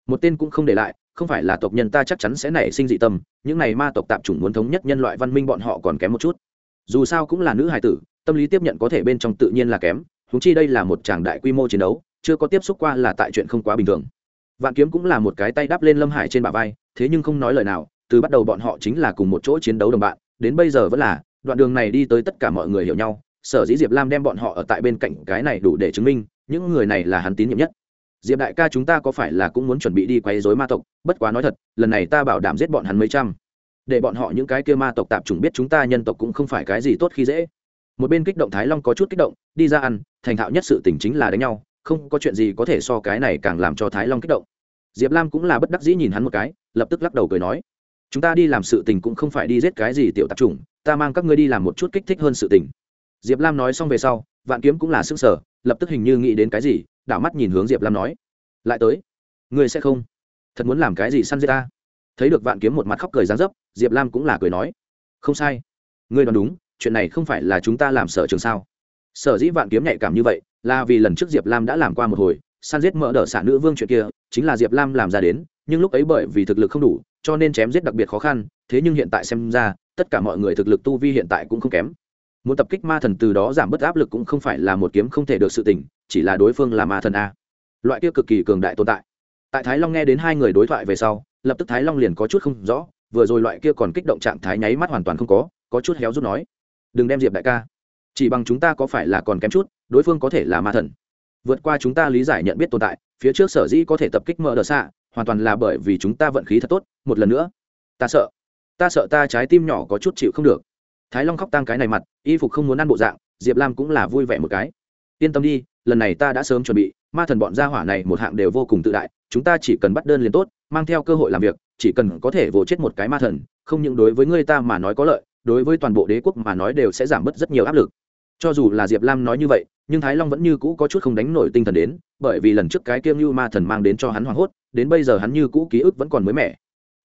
Speaker 1: Một tên cũng không để lại, không phải là tộc nhân ta chắc chắn sẽ nảy sinh dị tâm, những này ma tộc tạp chủng muốn thống nhất nhân loại văn minh bọn họ còn kém một chút. Dù sao cũng là nữ hài tử, tâm lý tiếp nhận có thể bên trong tự nhiên là kém húng chi đây là một tràng đại quy mô chiến đấu, chưa có tiếp xúc qua là tại chuyện không quá bình thường. Vạn kiếm cũng là một cái tay đắp lên lâm hải trên bả vai, thế nhưng không nói lời nào, từ bắt đầu bọn họ chính là cùng một chỗ chiến đấu đồng bạn, đến bây giờ vẫn là, đoạn đường này đi tới tất cả mọi người hiểu nhau, sở dĩ diệp lam đem bọn họ ở tại bên cạnh cái này đủ để chứng minh, những người này là hắn tín nhiệm nhất diệp đại ca chúng ta có phải là cũng muốn chuẩn bị đi quấy dối ma tộc? Bất quá nói thật, lần này ta bảo đảm giết bọn hắn mấy trăm. Để bọn họ những cái kia ma tộc tạp chủng biết chúng ta nhân tộc cũng không phải cái gì tốt khi dễ. Một bên kích động thái long có chút kích động, đi ra ăn, thành thạo nhất sự tình chính là đánh nhau, không có chuyện gì có thể so cái này càng làm cho thái long kích động. Diệp lam cũng là bất đắc dĩ nhìn hắn một cái, lập tức lắc đầu cười nói, chúng ta đi làm sự tình cũng không phải đi giết cái gì tiểu tạp chủng, ta mang các ngươi đi làm một chút kích thích hơn sự tình. Diệp lam nói xong về sau, vạn kiếm cũng là s ư n g sở lập tức hình như nghĩ đến cái gì, đảo mắt nhìn hướng diệp lam nói, lại tới, ngươi sẽ không? Thật muốn làm cái gì săn giết ta? Thấy được vạn kiếm một mặt khóc cười dán dấp, diệp lam cũng là cười nói, không sai. Ngươi đoán đúng, chuyện này không phải là chúng ta làm sở trường sao? Sở dĩ vạn kiếm nhạy cảm như vậy, là vì lần trước diệp lam đã làm qua một hồi, săn giết mỡ đỡ xả nữ vương chuyện kia, chính là diệp lam làm ra đến, nhưng lúc ấy bởi vì thực lực không đủ, cho nên chém giết đặc biệt khó khăn, thế nhưng hiện tại xem ra, tất cả mọi người thực lực tu vi hiện tại cũng không kém muốn tập kích ma thần từ đó giảm bớt áp lực cũng không phải là một kiếm không thể được sự tỉnh chỉ là đối phương là ma thần a. Loại kia cực kỳ cường đại tồn tại. Tại thái long nghe đến hai người đối thoại về sau, lập tức thái long liền có chút không rõ, vừa rồi loại kia còn kích động trạng thái nháy mắt hoàn toàn không có có chút héo rút nói. Đừng đem diệp đại ca. Chỉ bằng chúng ta có phải là còn kém chút, đối phương có thể là ma thần. Vượt qua chúng ta lý giải nhận biết tồn tại, phía trước sở dĩ có thể tập kích mở đờ xạ, hoàn toàn là bởi vì chúng ta vận khí thật tốt, một lần nữa. Ta sợ. Ta sợ ta trái tim nhỏ có chút chịu không được thái long khóc tăng cái này mặt, y phục không muốn ăn bộ dạng, diệp lam cũng là vui vẻ một cái. Yên tâm đi, lần này ta đã sớm chuẩn bị, ma thần bọn gia hỏa này một hạng đều vô cùng tự đại, chúng ta chỉ cần bắt đơn liền tốt, mang theo cơ hội làm việc, chỉ cần có thể vồ chết một cái ma thần, không những đối với người ta mà nói có lợi, đối với toàn bộ đế quốc mà nói đều sẽ giảm bớt rất nhiều áp lực. Cho dù là diệp lam nói như vậy, nhưng thái long vẫn như cũ có chút không đánh nổi tinh thần đến, bởi vì lần trước cái kiêng như ma thần mang đến cho hắn hoảng hốt, đến bây giờ hắn như cũ ký ức vẫn còn mới mẻ.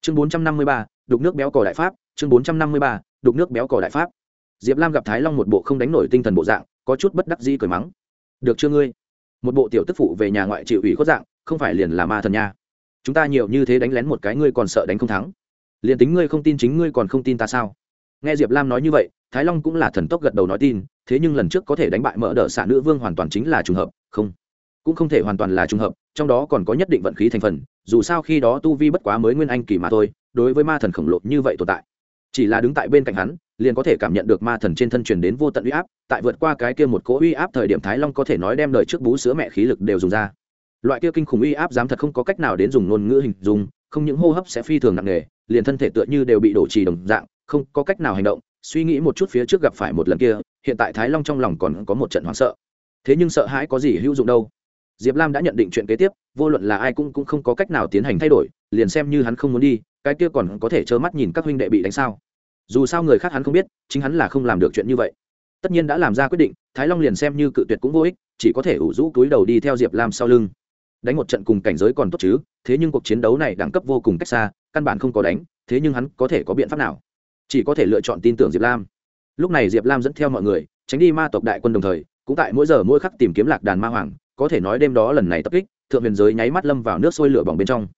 Speaker 1: Chương bốn trăm năm mươi ba, đục nước béo cò đại pháp chương bốn trăm năm mươi ba, đục nước béo cò đại pháp. Diệp lam gặp thái long một bộ không đánh nổi tinh thần bộ dạng, có chút bất đắc di cởi mắng. Được chưa ngươi? Một bộ tiểu tức phụ về nhà ngoại chịu ủy khuất dạng, không phải liền là ma thần nha. Chúng ta nhiều như thế đánh lén một cái ngươi còn sợ đánh không thắng. Liền tính ngươi không tin chính ngươi còn không tin ta sao? Nghe diệp lam nói như vậy, thái long cũng là thần tốc gật đầu nói tin, thế nhưng lần trước có thể đánh bại mỡ đỡ xạ nữ vương hoàn toàn chính là trùng hợp, không. Cũng không thể hoàn toàn là trùng hợp, trong đó còn có nhất định vận khí thành phần, dù sao khi đó tu vi bất quá mới nguyên anh kỳ mà thôi, đối với ma thần khổng lồ như vậy tồn tại chỉ là đứng tại bên cạnh hắn, liền có thể cảm nhận được ma thần trên thân truyền đến vô tận uy áp, tại vượt qua cái kia một cỗ uy áp thời điểm thái long có thể nói đem lời trước bú sữa mẹ khí lực đều dùng ra. Loại kia kinh khủng uy áp dám thật không có cách nào đến dùng ngôn ngữ hình dung, không những hô hấp sẽ phi thường nặng nề, liền thân thể tựa như đều bị đổ trì đồng dạng, không có cách nào hành động. Suy nghĩ một chút phía trước gặp phải một lần kia, hiện tại thái long trong lòng còn có một trận hoảng sợ. Thế nhưng sợ hãi có gì hữu dụng đâu? Diệp lam đã nhận định chuyện kế tiếp, vô luận là ai cũng cũng không có cách nào tiến hành thay đổi, liền xem như hắn không muốn đi cái kia còn có thể trơ mắt nhìn các huynh đệ bị đánh sao? Dù sao người khác hắn không biết, chính hắn là không làm được chuyện như vậy. Tất nhiên đã làm ra quyết định, thái long liền xem như cự tuyệt cũng vô ích, chỉ có thể ủ rũ túi đầu đi theo diệp lam sau lưng. Đánh một trận cùng cảnh giới còn tốt chứ, thế nhưng cuộc chiến đấu này đẳng cấp vô cùng cách xa, căn bản không có đánh, thế nhưng hắn có thể có biện pháp nào? Chỉ có thể lựa chọn tin tưởng diệp lam. Lúc này diệp lam dẫn theo mọi người, tránh đi ma tộc đại quân đồng thời, cũng tại mỗi giờ mỗi khắc tìm kiếm lạc đàn ma hoàng, có thể nói đêm đó lần này tập kích, thượng huyền giới nháy mắt lâm vào nước sôi lửa bỏng bên trong.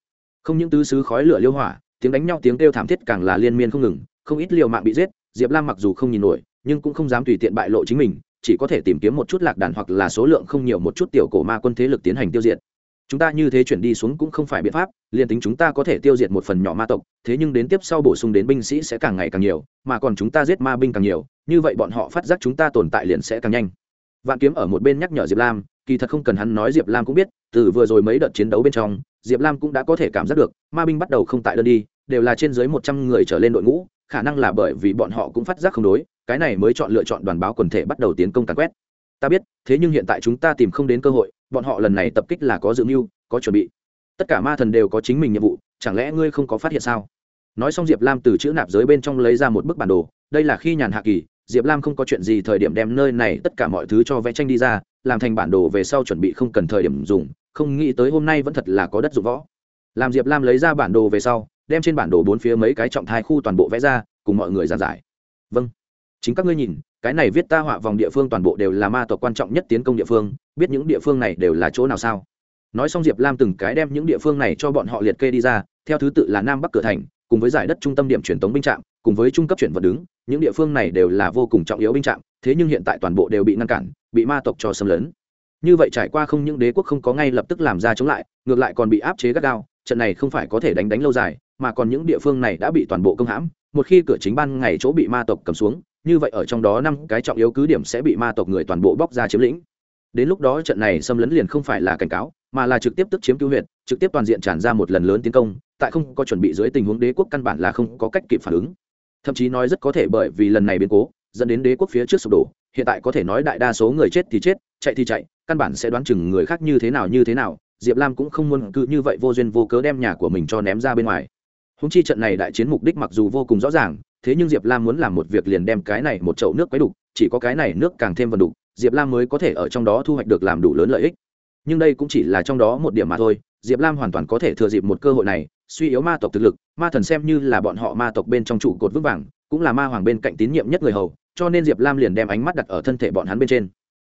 Speaker 1: Không những tứ xứ khói lửa liêu hỏa tiếng đánh nhau tiếng kêu thảm thiết càng là liên miên không ngừng, không ít liều mạng bị giết, diệp lam mặc dù không nhìn nổi, nhưng cũng không dám tùy tiện bại lộ chính mình, chỉ có thể tìm kiếm một chút lạc đàn hoặc là số lượng không nhiều một chút tiểu cổ ma quân thế lực tiến hành tiêu diệt. Chúng ta như thế chuyển đi xuống cũng không phải biện pháp, liền tính chúng ta có thể tiêu diệt một phần nhỏ ma tộc, thế nhưng đến tiếp sau bổ sung đến binh sĩ sẽ càng ngày càng nhiều, mà còn chúng ta giết ma binh càng nhiều, như vậy bọn họ phát giác chúng ta tồn tại liền sẽ càng nhanh. Vạn kiếm ở một bên nhắc nhở diệp lam kỳ thật không cần hắn nói diệp lam cũng biết, từ vừa rồi mấy đợt chiến đấu bên trong, diệp lam cũng đã có thể cảm giác được, ma binh bắt đầu không tại đơn đi, đều là trên dưới một trăm người trở lên đội ngũ, khả năng là bởi vì bọn họ cũng phát giác không đối, cái này mới chọn lựa chọn đoàn báo quần thể bắt đầu tiến công tàn quét. Ta biết, thế nhưng hiện tại chúng ta tìm không đến cơ hội, bọn họ lần này tập kích là có dự mưu, có chuẩn bị. Tất cả ma thần đều có chính mình nhiệm vụ, chẳng lẽ ngươi không có phát hiện sao? Nói xong diệp lam từ chữ nạp giới bên trong lấy ra một bức bản đồ, đây là khi nhàn hạ kỳ, diệp lam không có chuyện gì thời điểm đem nơi này tất cả mọi thứ cho vẽ tranh đi ra làm thành bản đồ về sau chuẩn bị không cần thời điểm dùng, không nghĩ tới hôm nay vẫn thật là có đất dụng võ. Làm diệp lam lấy ra bản đồ về sau, đem trên bản đồ bốn phía mấy cái trọng thai khu toàn bộ vẽ ra, cùng mọi người giàn giải. Vâng. Chính các ngươi nhìn, cái này viết ta họa vòng địa phương toàn bộ đều là ma tộc quan trọng nhất tiến công địa phương, biết những địa phương này đều là chỗ nào sao? Nói xong diệp lam từng cái đem những địa phương này cho bọn họ liệt kê đi ra, theo thứ tự là nam bắc cửa thành, cùng với giải đất trung tâm điểm truyền tống binh trạm, cùng với trung cấp chuyển vật đứng, những địa phương này đều là vô cùng trọng yếu binh trạm, thế nhưng hiện tại toàn bộ đều bị ngăn cản bị ma tộc cho xâm lấn. Như vậy trải qua không những đế quốc không có ngay lập tức làm ra chống lại, ngược lại còn bị áp chế gắt gao, trận này không phải có thể đánh đánh lâu dài, mà còn những địa phương này đã bị toàn bộ công hãm, một khi cửa chính ban ngày chỗ bị ma tộc cầm xuống, như vậy ở trong đó năm cái trọng yếu cứ điểm sẽ bị ma tộc người toàn bộ bóc ra chiếm lĩnh. Đến lúc đó trận này xâm lấn liền không phải là cảnh cáo, mà là trực tiếp tức chiếm cứu huyện trực tiếp toàn diện tràn ra một lần lớn tiến công, tại không có chuẩn bị dưới tình huống đế quốc căn bản là không có cách kịp phản ứng. Thậm chí nói rất có thể bởi vì lần này biến cố, dẫn đến đế quốc phía trước sụp đổ hiện tại có thể nói đại đa số người chết thì chết, chạy thì chạy, căn bản sẽ đoán chừng người khác như thế nào, như thế nào. Diệp lam cũng không muốn cứ như vậy vô duyên vô cớ đem nhà của mình cho ném ra bên ngoài. Húng chi trận này đại chiến mục đích mặc dù vô cùng rõ ràng, thế nhưng diệp lam muốn làm một việc liền đem cái này một chậu nước quấy đục chỉ có cái này nước càng thêm vần đục diệp lam mới có thể ở trong đó thu hoạch được làm đủ lớn lợi ích. Nhưng đây cũng chỉ là trong đó một điểm mà thôi, diệp lam hoàn toàn có thể thừa dịp một cơ hội này, suy yếu ma tộc thực lực, ma thần xem như là bọn họ ma tộc bên trong trụ cột vững vàng, cũng là ma hoàng bên cạnh tín nhiệm nhất người hầu cho nên diệp lam liền đem ánh mắt đặt ở thân thể bọn hắn bên trên.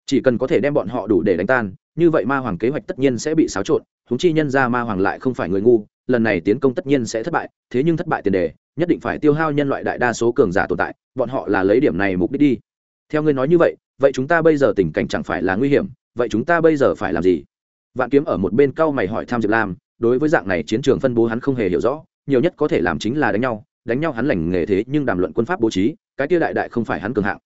Speaker 1: Chỉ cần có thể đem bọn họ đủ để đánh tan, như vậy ma hoàng kế hoạch tất nhiên sẽ bị xáo trộn húng chi nhân ra ma hoàng lại không phải người ngu, lần này tiến công tất nhiên sẽ thất bại, thế nhưng thất bại tiền đề, nhất định phải tiêu hao nhân loại đại đa số cường giả tồn tại, bọn họ là lấy điểm này mục đích đi. Theo ngươi nói như vậy vậy chúng ta bây giờ tình cảnh chẳng phải là nguy hiểm, vậy chúng ta bây giờ phải làm gì? Vạn kiếm ở một bên cau mày hỏi tham diệp lam, đối với dạng này chiến trường phân bố hắn không hề hiểu rõ, nhiều nhất có thể làm chính là đánh nhau đánh nhau hắn lành nghề thế nhưng đàm luận quân pháp bố trí, cái kia đại đại không phải hắn cường hạng.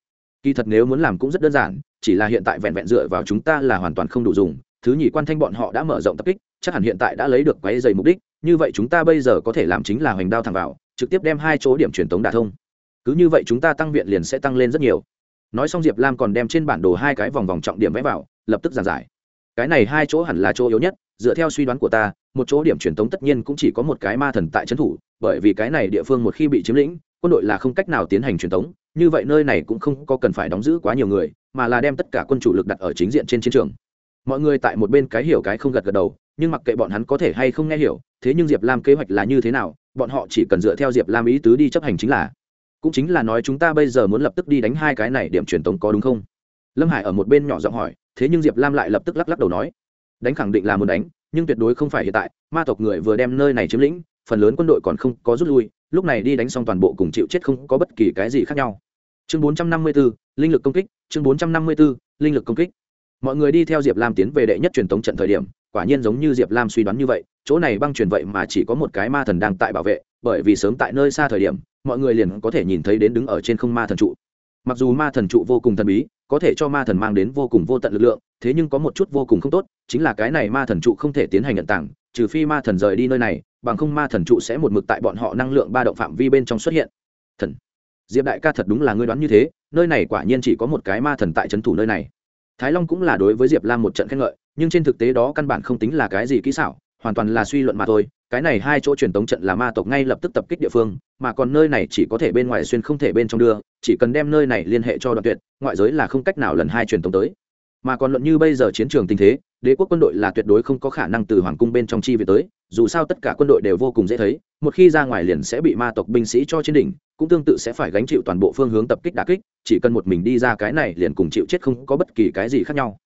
Speaker 1: Kỳ thật nếu muốn làm cũng rất đơn giản, chỉ là hiện tại vẹn vẹn dựa vào chúng ta là hoàn toàn không đủ dùng, thứ nhì quan thanh bọn họ đã mở rộng tập kích, chắc hẳn hiện tại đã lấy được quái dày mục đích, như vậy chúng ta bây giờ có thể làm chính là hoành đao thẳng vào, trực tiếp đem hai chỗ điểm truyền tống đả thông. Cứ như vậy chúng ta tăng viện liền sẽ tăng lên rất nhiều. Nói xong diệp lam còn đem trên bản đồ hai cái vòng vòng trọng điểm vẽ vào, lập tức giàn giải. Cái này hai chỗ hẳn là chỗ yếu nhất, dựa theo suy đoán của ta một chỗ điểm truyền tống tất nhiên cũng chỉ có một cái ma thần tại trấn thủ, bởi vì cái này địa phương một khi bị chiếm lĩnh, quân đội là không cách nào tiến hành truyền tống, như vậy nơi này cũng không có cần phải đóng giữ quá nhiều người, mà là đem tất cả quân chủ lực đặt ở chính diện trên chiến trường. Mọi người tại một bên cái hiểu cái không gật gật đầu, nhưng mặc kệ bọn hắn có thể hay không nghe hiểu, thế nhưng diệp lam kế hoạch là như thế nào, bọn họ chỉ cần dựa theo diệp lam ý tứ đi chấp hành chính là. Cũng chính là nói chúng ta bây giờ muốn lập tức đi đánh hai cái này điểm truyền tống có đúng không? Lâm hải ở một bên nhỏ giọng hỏi, thế nhưng diệp lam lại lập tức lắc lắc đầu nói đánh khẳng định là muốn đánh nhưng tuyệt đối không phải hiện tại ma tộc người vừa đem nơi này chiếm lĩnh phần lớn quân đội còn không có rút lui lúc này đi đánh xong toàn bộ cùng chịu chết không có bất kỳ cái gì khác nhau. Chương 454, linh lực công kích chương 454, linh lực công kích. Mọi người đi theo diệp lam tiến về đệ nhất truyền thống trận thời điểm quả nhiên giống như diệp lam suy đoán như vậy chỗ này băng truyền vậy mà chỉ có một cái ma thần đang tại bảo vệ bởi vì sớm tại nơi xa thời điểm mọi người liền có thể nhìn thấy đến đứng ở trên không ma thần trụ. Mặc dù ma thần trụ vô cùng thần bí có thể cho ma thần mang đến vô cùng vô tận lực lượng thế nhưng có một chút vô cùng không tốt, chính là cái này ma thần trụ không thể tiến hành nhận tảng, trừ phi ma thần rời đi nơi này, bằng không ma thần trụ sẽ một mực tại bọn họ năng lượng ba động phạm vi bên trong xuất hiện. Thần. Diệp đại ca thật đúng là ngươi đoán như thế, nơi này quả nhiên chỉ có một cái ma thần tại trấn thủ nơi này. Thái long cũng là đối với diệp lam một trận khen ngợi, nhưng trên thực tế đó căn bản không tính là cái gì kỹ xảo, hoàn toàn là suy luận mà thôi. Cái này hai chỗ truyền tống trận là ma tộc ngay lập tức tập kích địa phương, mà còn nơi này chỉ có thể bên ngoài xuyên không thể bên trong đưa, chỉ cần đem nơi này liên hệ cho đoạn tuyệt, ngoại giới là không cách nào lần hai truyền tống tới mà còn luận như bây giờ chiến trường tình thế, đế quốc quân đội là tuyệt đối không có khả năng từ hoàng cung bên trong chi về tới, dù sao tất cả quân đội đều vô cùng dễ thấy, một khi ra ngoài liền sẽ bị ma tộc binh sĩ cho trên đỉnh, cũng tương tự sẽ phải gánh chịu toàn bộ phương hướng tập kích đà kích, chỉ cần một mình đi ra cái này liền cùng chịu chết không có bất kỳ cái gì khác nhau.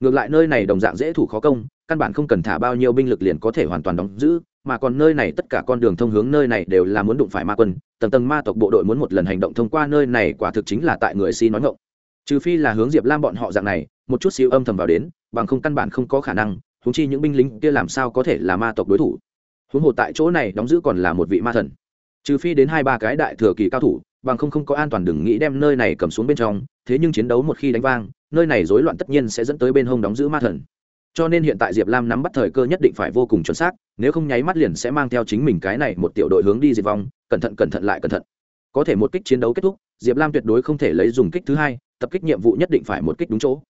Speaker 1: Ngược lại nơi này đồng dạng dễ thủ khó công, căn bản không cần thả bao nhiêu binh lực liền có thể hoàn toàn đóng giữ, mà còn nơi này tất cả con đường thông hướng nơi này đều là muốn đụng phải ma quân, tầng tầng ma tộc bộ đội muốn một lần hành động thông qua nơi này quả thực chính là tại người si nói ngộng trừ phi là hướng diệp lam bọn họ dạng này một chút xíu âm thầm vào đến, bằng không căn bản không có khả năng húng chi những binh lính kia làm sao có thể là ma tộc đối thủ. Huống hồ tại chỗ này đóng giữ còn là một vị ma thần. Trừ phi đến hai ba cái đại thừa kỳ cao thủ, bằng không không có an toàn đừng nghĩ đem nơi này cầm xuống bên trong, thế nhưng chiến đấu một khi đánh vang, nơi này rối loạn tất nhiên sẽ dẫn tới bên hông đóng giữ ma thần. Cho nên hiện tại diệp lam nắm bắt thời cơ nhất định phải vô cùng chuẩn xác, nếu không nháy mắt liền sẽ mang theo chính mình cái này một tiểu đội hướng đi diệt vong, cẩn thận cẩn thận lại cẩn thận. Có thể một kích chiến đấu kết thúc, diệp lam tuyệt đối không thể lấy dùng kích thứ hai, tập kích nhiệm vụ nhất định phải một kích đúng chỗ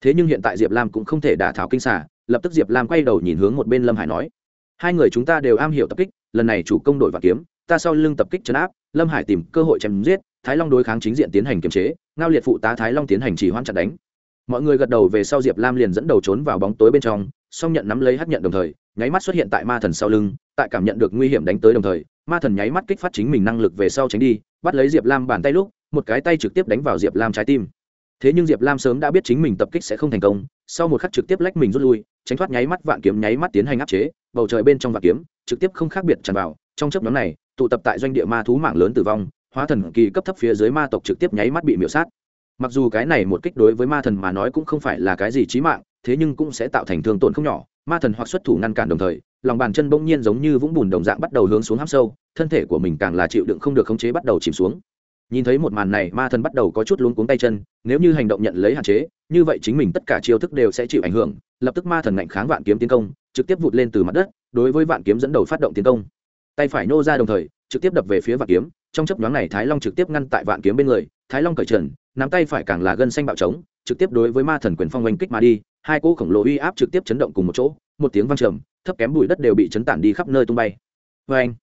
Speaker 1: thế nhưng hiện tại diệp lam cũng không thể đả thảo kinh xả lập tức diệp lam quay đầu nhìn hướng một bên lâm hải nói, hai người chúng ta đều am hiểu tập kích, lần này chủ công đội và kiếm, ta sau lưng tập kích chấn áp, lâm hải tìm cơ hội chém giết, thái long đối kháng chính diện tiến hành kiềm chế, ngao liệt phụ tá thái long tiến hành chỉ hoãn chặt đánh. Mọi người gật đầu về sau diệp lam liền dẫn đầu trốn vào bóng tối bên trong, song nhận nắm lấy hát nhận đồng thời, nháy mắt xuất hiện tại ma thần sau lưng, tại cảm nhận được nguy hiểm đánh tới đồng thời, ma thần nháy mắt kích phát chính mình năng lực về sau tránh đi, bắt lấy diệp lam bàn tay lúc, một cái tay trực tiếp đánh vào diệp lam trái tim thế nhưng diệp lam sớm đã biết chính mình tập kích sẽ không thành công, sau một khắc trực tiếp lách mình rút lui, tránh thoát nháy mắt vạn kiếm nháy mắt tiến hành áp chế, bầu trời bên trong vạn kiếm trực tiếp không khác biệt tràn vào. Trong chấp nhóm này, tụ tập tại doanh địa ma thú mạng lớn tử vong, hóa thần kỳ cấp thấp phía dưới ma tộc trực tiếp nháy mắt bị miễu sát. Mặc dù cái này một kích đối với ma thần mà nói cũng không phải là cái gì chí mạng, thế nhưng cũng sẽ tạo thành thương tổn không nhỏ. Ma thần hoặc xuất thủ ngăn cản đồng thời, lòng bàn chân bỗng nhiên giống như vũng bùn đồng dạng bắt đầu hướng xuống hám sâu, thân thể của mình càng là chịu đựng không được khống chế bắt đầu chìm xuống nhìn thấy một màn này, ma thần bắt đầu có chút luống cuống tay chân, nếu như hành động nhận lấy hạn chế, như vậy chính mình tất cả chiêu thức đều sẽ chịu ảnh hưởng, lập tức ma thần ngạnh kháng vạn kiếm tiến công, trực tiếp vụt lên từ mặt đất, đối với vạn kiếm dẫn đầu phát động tiến công. Tay phải nô ra đồng thời, trực tiếp đập về phía vạn kiếm, trong chấp nhoáng này thái long trực tiếp ngăn tại vạn kiếm bên người, thái long cởi trần, nắm tay phải càng là gân xanh bạo trống, trực tiếp đối với ma thần quyền phong oanh kích mà đi, hai cỗ khổng lồ uy áp trực tiếp chấn động cùng một chỗ, một tiếng vang trầm, thấp kém bụi đất đều bị chấn tản đi khắp nơi tung bay. Vê anh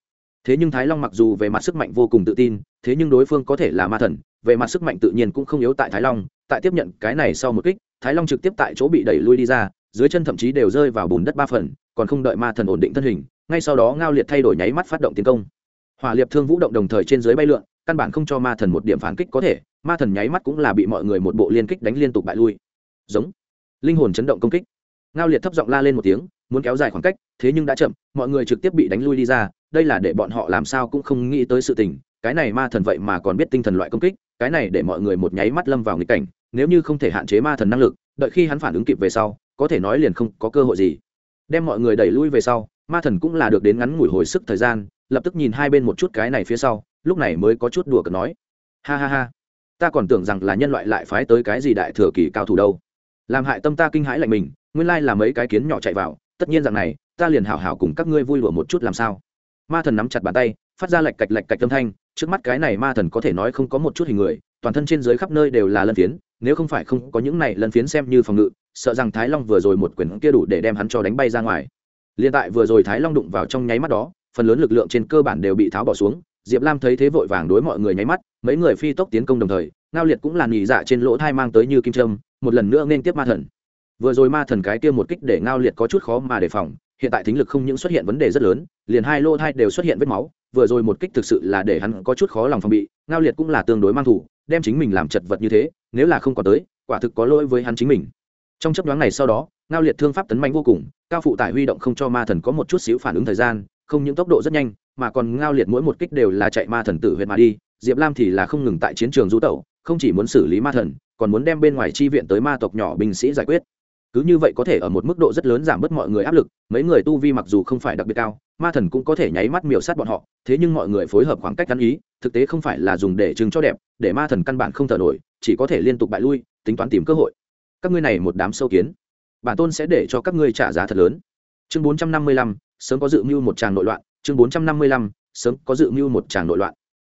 Speaker 1: thế nhưng thái long mặc dù về mặt sức mạnh vô cùng tự tin thế nhưng đối phương có thể là ma thần, về mặt sức mạnh tự nhiên cũng không yếu tại thái long, tại tiếp nhận cái này sau một kích, thái long trực tiếp tại chỗ bị đẩy lui đi ra, dưới chân thậm chí đều rơi vào bùn đất ba phần, còn không đợi ma thần ổn định thân hình, ngay sau đó ngao liệt thay đổi nháy mắt phát động tiến công. Hỏa liệt thương vũ động đồng thời trên dưới bay lượn, căn bản không cho ma thần một điểm phản kích có thể, ma thần nháy mắt cũng là bị mọi người một bộ liên kích đánh liên tục bại lui. Giống. Linh hồn chấn động công kích. Ngao liệt thấp giọng la lên một tiếng, muốn kéo dài khoảng cách, thế nhưng đã chậm, mọi người trực tiếp bị đánh lui đi ra, đây là để bọn họ làm sao cũng không nghĩ tới sự tình cái này ma thần vậy mà còn biết tinh thần loại công kích, cái này để mọi người một nháy mắt lâm vào nghịch cảnh, nếu như không thể hạn chế ma thần năng lực, đợi khi hắn phản ứng kịp về sau, có thể nói liền không có cơ hội gì. Đem mọi người đẩy lui về sau, ma thần cũng là được đến ngắn ngủi hồi sức thời gian, lập tức nhìn hai bên một chút cái này phía sau, lúc này mới có chút đùa cợt nói. Ha ha ha, ta còn tưởng rằng là nhân loại lại phái tới cái gì đại thừa kỳ cao thủ đâu. Làm hại tâm ta kinh hãi lạnh mình, nguyên lai là mấy cái kiến nhỏ chạy vào, tất nhiên rằng này, ta liền hào hào cùng các ngươi vui lụa một chút làm sao. Ma thần nắm chặt bàn tay, phát ra lạch cạch lạch cạch âm thanh trước mắt cái này ma thần có thể nói không có một chút hình người, toàn thân trên dưới khắp nơi đều là lân phiến, nếu không phải không có những này lân phiến xem như phòng ngự, sợ rằng thái long vừa rồi một quyển kia đủ để đem hắn cho đánh bay ra ngoài. Liền tại vừa rồi thái long đụng vào trong nháy mắt đó, phần lớn lực lượng trên cơ bản đều bị tháo bỏ xuống, diệp lam thấy thế vội vàng đối mọi người nháy mắt, mấy người phi tốc tiến công đồng thời, ngao liệt cũng là nghỉ dạ trên lỗ thai mang tới như kim trâm một lần nữa nên tiếp ma thần. Vừa rồi ma thần cái kia một kích để ngao liệt có chút khó mà đề phòng hiện tại thính lực không những xuất hiện vấn đề rất lớn, liền hai lô thai đều xuất hiện vết máu, vừa rồi một kích thực sự là để hắn có chút khó lòng phòng bị, ngao liệt cũng là tương đối mang thủ, đem chính mình làm chật vật như thế, nếu là không có tới, quả thực có lỗi với hắn chính mình. Trong chấp đoán này sau đó, ngao liệt thương pháp tấn mạnh vô cùng, cao phụ tải huy động không cho ma thần có một chút xíu phản ứng thời gian, không những tốc độ rất nhanh, mà còn ngao liệt mỗi một kích đều là chạy ma thần tử huyệt mà đi, diệp lam thì là không ngừng tại chiến trường rũ tẩu, không chỉ muốn xử lý ma thần, còn muốn đem bên ngoài chi viện tới ma tộc nhỏ binh sĩ giải quyết cứ như vậy có thể ở một mức độ rất lớn giảm bớt mọi người áp lực, mấy người tu vi mặc dù không phải đặc biệt cao, ma thần cũng có thể nháy mắt miểu sát bọn họ, thế nhưng mọi người phối hợp khoảng cách gắn ý, thực tế không phải là dùng để chứng cho đẹp, để ma thần căn bản không thở nổi, chỉ có thể liên tục bại lui, tính toán tìm cơ hội. Các ngươi này một đám sâu kiến, bản tôn sẽ để cho các ngươi trả giá thật lớn. Chương bốn trăm năm mươi lăm, sớm có dự mưu một tràng nội loạn, chương bốn trăm năm mươi lăm, sớm có dự mưu một tràng nội loạn.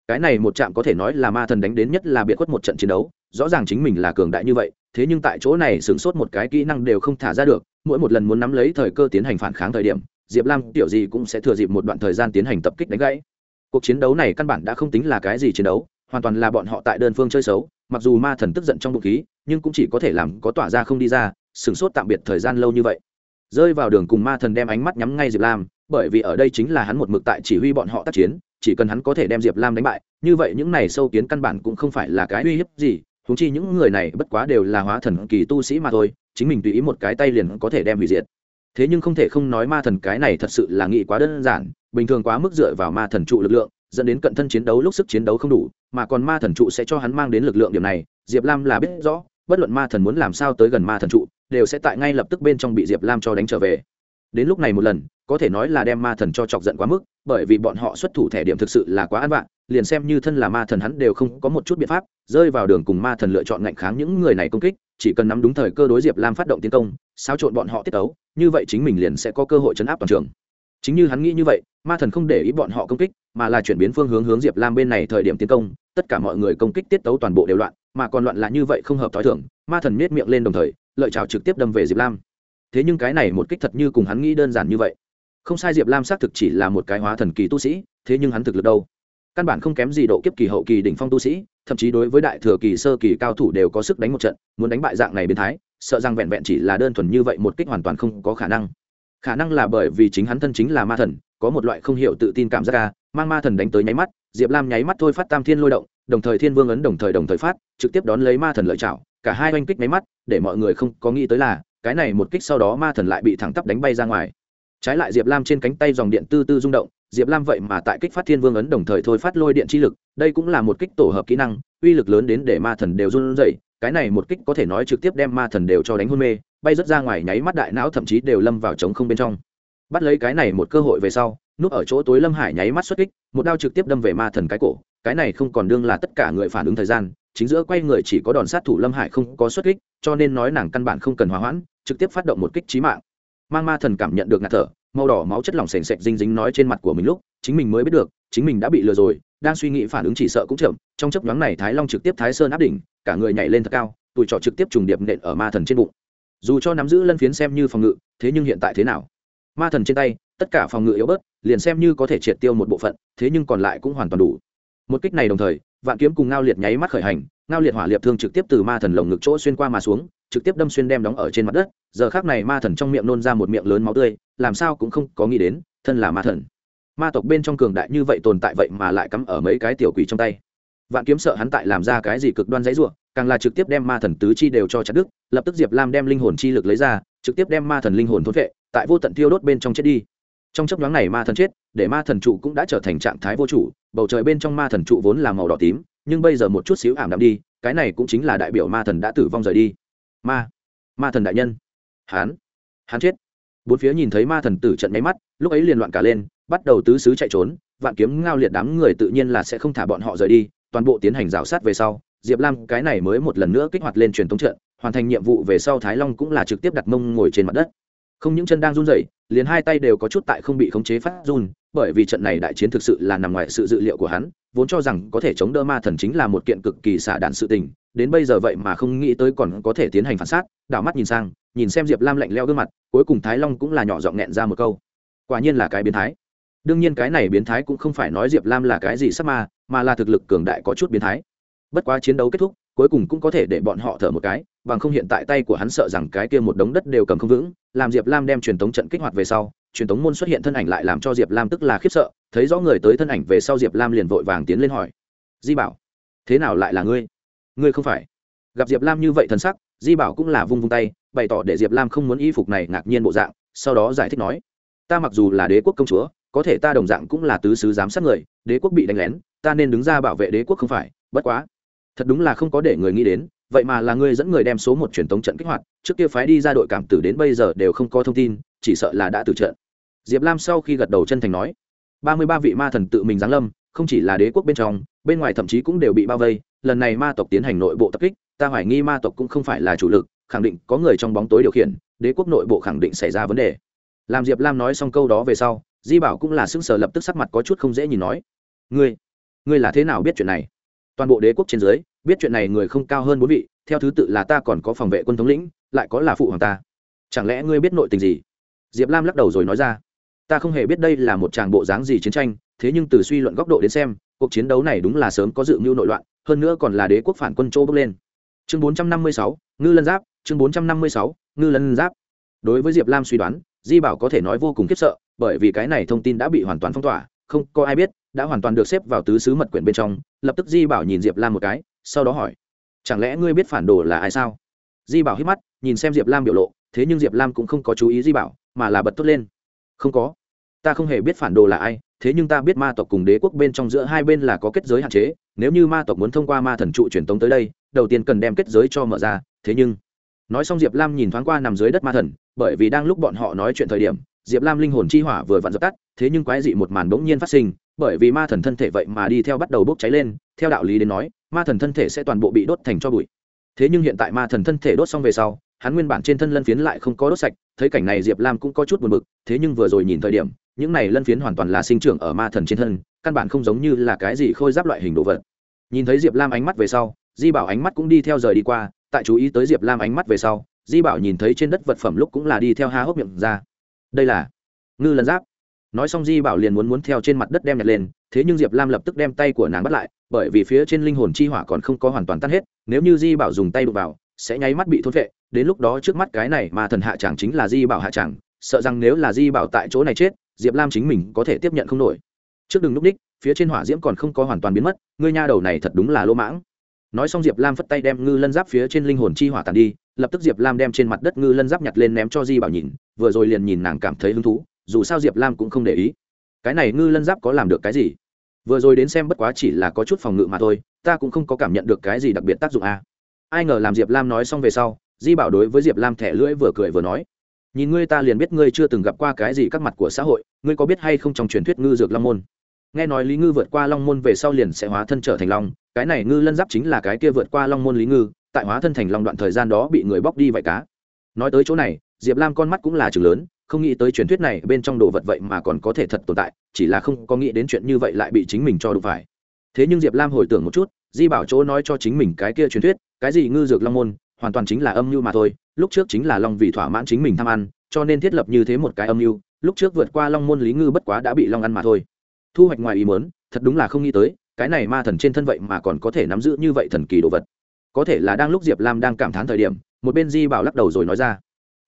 Speaker 1: Cái này một trạm có thể nói là ma thần đánh đến nhất là biệt khuất một trận chiến đấu, rõ ràng chính mình là cường đại như vậy thế nhưng tại chỗ này sửng sốt một cái kỹ năng đều không thả ra được, mỗi một lần muốn nắm lấy thời cơ tiến hành phản kháng thời điểm, diệp lam tiểu gì cũng sẽ thừa dịp một đoạn thời gian tiến hành tập kích đánh gãy. Cuộc chiến đấu này căn bản đã không tính là cái gì chiến đấu, hoàn toàn là bọn họ tại đơn phương chơi xấu, mặc dù ma thần tức giận trong bụng khí, nhưng cũng chỉ có thể làm có tỏa ra không đi ra, sửng sốt tạm biệt thời gian lâu như vậy. Rơi vào đường cùng ma thần đem ánh mắt nhắm ngay diệp lam, bởi vì ở đây chính là hắn một mực tại chỉ huy bọn họ tác chiến, chỉ cần hắn có thể đem diệp lam đánh bại, như vậy những này sâu kiến căn bản cũng không phải là cái uy hiếp gì húng chi những người này bất quá đều là hóa thần kỳ tu sĩ mà thôi, chính mình tùy ý một cái tay liền có thể đem hủy diệt. Thế nhưng không thể không nói ma thần cái này thật sự là nghĩ quá đơn giản, bình thường quá mức dựa vào ma thần trụ lực lượng, dẫn đến cận thân chiến đấu lúc sức chiến đấu không đủ, mà còn ma thần trụ sẽ cho hắn mang đến lực lượng điểm này, diệp lam là biết rõ, bất luận ma thần muốn làm sao tới gần ma thần trụ, đều sẽ tại ngay lập tức bên trong bị diệp lam cho đánh trở về. Đến lúc này một lần, có thể nói là đem ma thần cho chọc giận quá mức, bởi vì bọn họ xuất thủ thẻ điểm thực sự là quá ăn vạn liền xem như thân là ma thần hắn đều không có một chút biện pháp, rơi vào đường cùng ma thần lựa chọn ngạnh kháng những người này công kích, chỉ cần nắm đúng thời cơ đối diệp lam phát động tiến công, xáo trộn bọn họ tiết tấu, như vậy chính mình liền sẽ có cơ hội chấn áp toàn trường. Chính như hắn nghĩ như vậy, ma thần không để ý bọn họ công kích, mà là chuyển biến phương hướng hướng diệp lam bên này thời điểm tiến công, tất cả mọi người công kích tiết tấu toàn bộ đều loạn, mà còn loạn là như vậy không hợp t h ó i thưởng ma thần miết miệng lên đồng thời, lợi trào trực tiếp đâm về diệp lam. Thế nhưng cái này một kích thật như cùng hắn nghĩ đơn giản như vậy. Không sai diệp lam xác thực chỉ là một cái hóa thần kỳ tu sĩ, thế nhưng hắn thực lực đâu? Căn bản không kém gì độ kiếp kỳ hậu kỳ đỉnh phong tu sĩ, thậm chí đối với đại thừa kỳ sơ kỳ cao thủ đều có sức đánh một trận, muốn đánh bại dạng này biến thái, sợ rằng vẹn vẹn chỉ là đơn thuần như vậy một kích hoàn toàn không có khả năng. Khả năng là bởi vì chính hắn thân chính là ma thần, có một loại không hiểu tự tin cảm giác ca mang ma thần đánh tới nháy mắt, diệp lam nháy mắt thôi phát tam thiên lôi động, đồng thời thiên vương ấn đồng thời đồng thời phát, trực tiếp đón lấy ma thần lợi chảo cả hai oanh kích nháy mắt, để mọi người không có nghĩ tới là, cái này một kích sau đó ma thần lại bị thẳng tắp đánh bay ra ngoài. Trái lại diệp lam trên cánh tay dòng điện tư tư rung động diệp lam vậy mà tại kích phát thiên vương ấn đồng thời thôi phát lôi điện chi lực, đây cũng là một kích tổ hợp kỹ năng, uy lực lớn đến để ma thần đều run rẩy, cái này một kích có thể nói trực tiếp đem ma thần đều cho đánh hôn mê, bay rớt ra ngoài nháy mắt đại não thậm chí đều lâm vào trống không bên trong. Bắt lấy cái này một cơ hội về sau, núp ở chỗ tối lâm hải nháy mắt xuất kích, một đao trực tiếp đâm về ma thần cái cổ, cái này không còn đương là tất cả người phản ứng thời gian, chính giữa quay người chỉ có đòn sát thủ lâm hải không có xuất kích, cho nên nói nàng căn bản không cần hòa hoãn, trực tiếp phát động một kích trí mạng. Mang ma thần cảm nhận được ngạt thở màu đỏ máu chất lỏng sền sệt dinh dính nói trên mặt của mình lúc, chính mình mới biết được, chính mình đã bị lừa rồi, đang suy nghĩ phản ứng chỉ sợ cũng chậm, trong chấp nhoáng này thái long trực tiếp thái sơn áp đỉnh, cả người nhảy lên thật cao tụi trọ trực tiếp trùng điệp nện ở ma thần trên bụng. Dù cho nắm giữ lân phiến xem như phòng ngự, thế nhưng hiện tại thế nào? Ma thần trên tay, tất cả phòng ngự yếu bớt, liền xem như có thể triệt tiêu một bộ phận, thế nhưng còn lại cũng hoàn toàn đủ. Một kích này đồng thời, vạn kiếm cùng ngao liệt nháy mắt khởi hành, ngao liệt hỏa liệt thương trực tiếp từ ma thần lồng ngực chỗ xuyên qua mà xuống trực tiếp đâm xuyên đem đóng ở trên mặt đất, giờ khác này ma thần trong miệng nôn ra một miệng lớn máu tươi, làm sao cũng không có nghĩ đến, thân là ma thần. Ma tộc bên trong cường đại như vậy tồn tại vậy mà lại cắm ở mấy cái tiểu quỷ trong tay. Vạn kiếm sợ hắn tại làm ra cái gì cực đoan dãy ruộng càng là trực tiếp đem ma thần tứ chi đều cho chặt đức lập tức diệp lam đem linh hồn chi lực lấy ra, trực tiếp đem ma thần linh hồn thôn vệ, tại vô tận tiêu đốt bên trong chết đi. Trong chấp nhoáng này ma thần chết, để ma thần trụ cũng đã trở thành trạng thái vô chủ, bầu trời bên trong ma thần trụ vốn là màu đỏ tím, nhưng bây giờ một chút xíu ảm đạm đi, cái này cũng chính là đại biểu ma thần đã tử vong rời đi ma ma thần đại nhân. Hán hán chết. Bốn phía nhìn thấy ma thần tử trận máy mắt, lúc ấy liền loạn cả lên, bắt đầu tứ xứ chạy trốn, vạn kiếm ngao liệt đám người tự nhiên là sẽ không thả bọn họ rời đi, toàn bộ tiến hành rào sát về sau, diệp lam cái này mới một lần nữa kích hoạt lên truyền thống trận, hoàn thành nhiệm vụ về sau thái long cũng là trực tiếp đặt mông ngồi trên mặt đất. Không những chân đang run rẩy, liền hai tay đều có chút tại không bị khống chế phát run, bởi vì trận này đại chiến thực sự là nằm ngoài sự dự liệu của hắn, vốn cho rằng có thể chống đỡ ma thần chính là một kiện cực kỳ xả đạn sự tình đến bây giờ vậy mà không nghĩ tới còn có thể tiến hành phản xác, đảo mắt nhìn sang, nhìn xem diệp lam lạnh leo gương mặt, cuối cùng thái long cũng là nhỏ giọng nghẹn ra một câu. Quả nhiên là cái biến thái. Đương nhiên cái này biến thái cũng không phải nói diệp lam là cái gì sắc ma, mà là thực lực cường đại có chút biến thái. Bất quá chiến đấu kết thúc, cuối cùng cũng có thể để bọn họ thở một cái, bằng không hiện tại tay của hắn sợ rằng cái kia một đống đất đều cầm không vững, làm diệp lam đem truyền thống trận kích hoạt về sau, truyền thống môn xuất hiện thân ảnh lại làm cho diệp lam tức là khiếp sợ, thấy rõ người tới thân ảnh về sau diệp lam liền vội vàng tiến lên hỏi. Di bảo, thế nào lại là ngươi? Ngươi không phải. Gặp diệp lam như vậy thần sắc, di bảo cũng là vung vung tay, bày tỏ để diệp lam không muốn y phục này ngạc nhiên bộ dạng, sau đó giải thích nói, ta mặc dù là đế quốc công chúa, có thể ta đồng dạng cũng là tứ sứ giám sát người, đế quốc bị đánh lén, ta nên đứng ra bảo vệ đế quốc không phải, bất quá, thật đúng là không có để người nghĩ đến, vậy mà là ngươi dẫn người đem số một truyền thống trận kích hoạt, trước kia phái đi ra đội cảm tử đến bây giờ đều không có thông tin, chỉ sợ là đã tử trận. Diệp lam sau khi gật đầu chân thành nói, ba mươi ba vị ma thần tự mình giáng lâm, không chỉ là đế quốc bên trong, bên ngoài thậm chí cũng đều bị bao vây lần này ma tộc tiến hành nội bộ tập kích, ta hoài nghi ma tộc cũng không phải là chủ lực, khẳng định có người trong bóng tối điều khiển, đế quốc nội bộ khẳng định xảy ra vấn đề. Làm diệp lam nói xong câu đó về sau, di bảo cũng là sững sờ lập tức sắc mặt có chút không dễ nhìn nói, ngươi ngươi là thế nào biết chuyện này? Toàn bộ đế quốc trên dưới, biết chuyện này người không cao hơn bốn vị, theo thứ tự là ta còn có phòng vệ quân thống lĩnh, lại có là phụ hoàng ta. Chẳng lẽ ngươi biết nội tình gì? Diệp lam lắc đầu rồi nói ra, ta không hề biết đây là một tràng bộ dáng gì chiến tranh, thế nhưng từ suy luận góc độ đến xem, cuộc chiến đấu này đúng là sớm có dự mưu nội loạn hơn nữa còn là đế quốc phản quân châu bước lên. Chương bốn trăm năm mươi sáu, ngư lân giáp, chương bốn trăm năm mươi sáu, ngư lân giáp. Đối với diệp lam suy đoán, di bảo có thể nói vô cùng khiếp sợ, bởi vì cái này thông tin đã bị hoàn toàn phong tỏa, không có ai biết, đã hoàn toàn được xếp vào tứ xứ mật quyển bên trong. Lập tức di bảo nhìn diệp lam một cái, sau đó hỏi, chẳng lẽ ngươi biết phản đồ là ai sao? Di bảo hít mắt, nhìn xem diệp lam biểu lộ, thế nhưng diệp lam cũng không có chú ý di bảo, mà là bật tốt lên, không có. Ta không hề biết phản đồ là ai thế nhưng ta biết ma tộc cùng đế quốc bên trong giữa hai bên là có kết giới hạn chế, nếu như ma tộc muốn thông qua ma thần trụ truyền tống tới đây, đầu tiên cần đem kết giới cho mở ra, thế nhưng, nói xong diệp lam nhìn thoáng qua nằm dưới đất ma thần, bởi vì đang lúc bọn họ nói chuyện thời điểm, diệp lam linh hồn chi hỏa vừa vặn dập tắt, thế nhưng quái dị một màn bỗng nhiên phát sinh, bởi vì ma thần thân thể vậy mà đi theo bắt đầu bốc cháy lên, theo đạo lý đến nói, ma thần thân thể sẽ toàn bộ bị đốt thành cho bụi. Thế nhưng hiện tại ma thần thân thể đốt xong về sau, hắn nguyên bản trên thân lân phiến lại không có đốt sạch, thấy cảnh này diệp lam cũng có chút buồn bực, thế nhưng vừa rồi nhìn thời điểm những này lân phiến hoàn toàn là sinh trưởng ở ma thần trên thân, căn bản không giống như là cái gì khôi giáp loại hình đồ vật. Nhìn thấy diệp lam ánh mắt về sau, di bảo ánh mắt cũng đi theo rời đi qua, tại chú ý tới diệp lam ánh mắt về sau, di bảo nhìn thấy trên đất vật phẩm lúc cũng là đi theo há hốc miệng ra. Đây là ngư lần giáp. Nói xong di bảo liền muốn muốn theo trên mặt đất đem nhặt lên, thế nhưng diệp lam lập tức đem tay của nàng bắt lại, bởi vì phía trên linh hồn chi hỏa còn không có hoàn toàn tan hết, nếu như di bảo dùng tay đụng vào, sẽ nháy mắt bị thốt vệ đến lúc đó trước mắt cái này mà thần hạ chẳng chính là di bảo hạ chẳng, sợ rằng nếu là di bảo tại chỗ này chết diệp lam chính mình có thể tiếp nhận không nổi. Trước đừng núp ních phía trên hỏa diễm còn không có hoàn toàn biến mất, ngươi nha đầu này thật đúng là lỗ mãng. Nói xong diệp lam phất tay đem ngư lân giáp phía trên linh hồn chi hỏa tàn đi, lập tức diệp lam đem trên mặt đất ngư lân giáp nhặt lên ném cho di bảo nhìn, vừa rồi liền nhìn nàng cảm thấy hứng thú, dù sao diệp lam cũng không để ý. Cái này ngư lân giáp có làm được cái gì? Vừa rồi đến xem bất quá chỉ là có chút phòng ngự mà thôi, ta cũng không có cảm nhận được cái gì đặc biệt tác dụng à. ai ngờ làm diệp lam nói xong về sau, di bảo đối với diệp lam thẻ lưỡi vừa cười vừa nói nhìn ngươi ta liền biết ngươi chưa từng gặp qua cái gì các mặt của xã hội, ngươi có biết hay không trong truyền thuyết ngư dược long môn? Nghe nói lý ngư vượt qua long môn về sau liền sẽ hóa thân trở thành long, cái này ngư lân giáp chính là cái kia vượt qua long môn lý ngư, tại hóa thân thành long đoạn thời gian đó bị người bóc đi vải cá. Nói tới chỗ này, diệp lam con mắt cũng là chừng lớn, không nghĩ tới truyền thuyết này bên trong đồ vật vậy mà còn có thể thật tồn tại, chỉ là không có nghĩ đến chuyện như vậy lại bị chính mình cho đụng phải. Thế nhưng diệp lam hồi tưởng một chút, di bảo chỗ nói cho chính mình cái kia truyền thuyết, cái gì ngư dược long môn, hoàn toàn chính là âm mưu mà thôi lúc trước chính là long vì thỏa mãn chính mình tham ăn, cho nên thiết lập như thế một cái âm mưu, lúc trước vượt qua long môn lý ngư bất quá đã bị long ăn mà thôi. Thu hoạch ngoài ý mớn thật đúng là không nghĩ tới, cái này ma thần trên thân vậy mà còn có thể nắm giữ như vậy thần kỳ đồ vật. Có thể là đang lúc diệp lam đang cảm thán thời điểm, một bên di bảo lắc đầu rồi nói ra.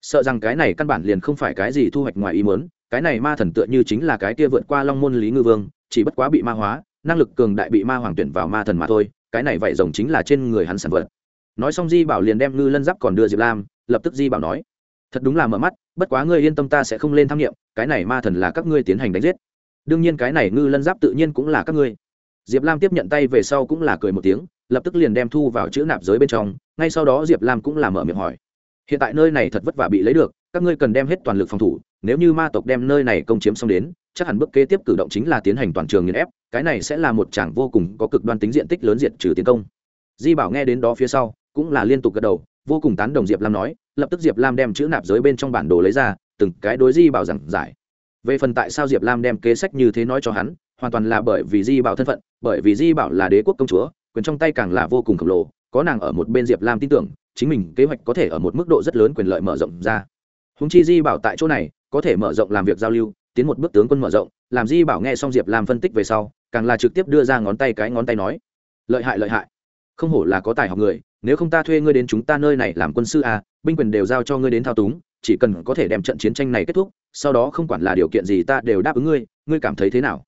Speaker 1: Sợ rằng cái này căn bản liền không phải cái gì thu hoạch ngoài ý muốn, cái này ma thần tựa như chính là cái kia vượt qua long môn lý ngư vương, chỉ bất quá bị ma hóa, năng lực cường đại bị ma hoàng tuyển vào ma thần mà thôi, cái này vậy rồng chính là trên người hắn sản vật. Nói xong di bảo liền đem ngư lân giáp còn đưa diệp lam lập tức di bảo nói, thật đúng là mở mắt, bất quá ngươi yên tâm ta sẽ không lên tham nghiệm, cái này ma thần là các ngươi tiến hành đánh giết. Đương nhiên cái này ngư lân giáp tự nhiên cũng là các ngươi. Diệp lam tiếp nhận tay về sau cũng là cười một tiếng, lập tức liền đem thu vào chữ nạp giới bên trong, ngay sau đó diệp lam cũng là mở miệng hỏi, hiện tại nơi này thật vất vả bị lấy được, các ngươi cần đem hết toàn lực phòng thủ, nếu như ma tộc đem nơi này công chiếm xong đến, chắc hẳn bước kế tiếp cử động chính là tiến hành toàn trường nghiền ép, cái này sẽ là một tràng vô cùng có cực đoan tính diện tích lớn diện trừ tiến công. Di bảo nghe đến đó phía sau, cũng là liên tục gật đầu vô cùng tán đồng diệp lam nói, lập tức diệp lam đem chữ nạp giới bên trong bản đồ lấy ra, từng cái đối di bảo giảng giải. Về phần tại sao diệp lam đem kế sách như thế nói cho hắn, hoàn toàn là bởi vì di bảo thân phận, bởi vì di bảo là đế quốc công chúa, quyền trong tay càng là vô cùng khổng lồ, có nàng ở một bên diệp lam tin tưởng, chính mình kế hoạch có thể ở một mức độ rất lớn quyền lợi mở rộng ra. Húng chi di bảo tại chỗ này, có thể mở rộng làm việc giao lưu, tiến một bước tướng quân mở rộng, làm di bảo nghe xong diệp lam phân tích về sau, càng là trực tiếp đưa ra ngón tay cái ngón tay nói. Lợi hại lợi hại không hổ là có tài học người nếu không ta thuê ngươi đến chúng ta nơi này làm quân sư à, binh quyền đều giao cho ngươi đến thao túng chỉ cần có thể đem trận chiến tranh này kết thúc sau đó không quản là điều kiện gì ta đều đáp ứng ngươi ngươi cảm thấy thế nào?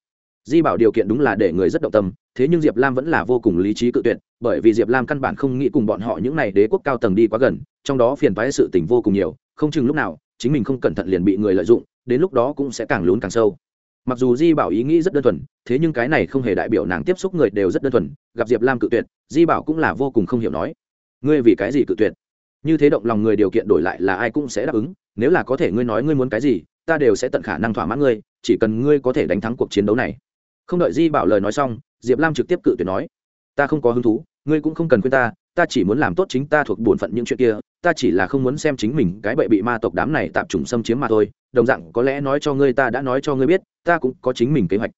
Speaker 1: Di bảo điều kiện đúng là để người rất động tâm thế nhưng diệp lam vẫn là vô cùng lý trí cự tuyệt bởi vì diệp lam căn bản không nghĩ cùng bọn họ những n à y đế quốc cao tầng đi quá gần trong đó phiền phái sự tình vô cùng nhiều không chừng lúc nào chính mình không cẩn thận liền bị người lợi dụng đến lúc đó cũng sẽ càng lún càng sâu mặc dù di bảo ý nghĩ rất đơn thuần, thế nhưng cái này không hề đại biểu nàng tiếp xúc người đều rất đơn thuần, gặp diệp lam cự tuyệt, di bảo cũng là vô cùng không hiểu nói, ngươi vì cái gì cự tuyệt? Như thế động lòng người điều kiện đổi lại là ai cũng sẽ đáp ứng, nếu là có thể ngươi nói ngươi muốn cái gì, ta đều sẽ tận khả năng thỏa mãn ngươi, chỉ cần ngươi có thể đánh thắng cuộc chiến đấu này. Không đợi di bảo lời nói xong, diệp lam trực tiếp cự tuyệt nói, ta không có hứng thú, ngươi cũng không cần khuyên ta ta chỉ muốn làm tốt chính ta thuộc bổn phận những chuyện kia ta chỉ là không muốn xem chính mình cái bậy bị ma tộc đám này tạp trùng xâm chiếm mà thôi, đồng dạng có lẽ nói cho ngươi ta đã nói cho ngươi biết, ta cũng có chính mình kế hoạch.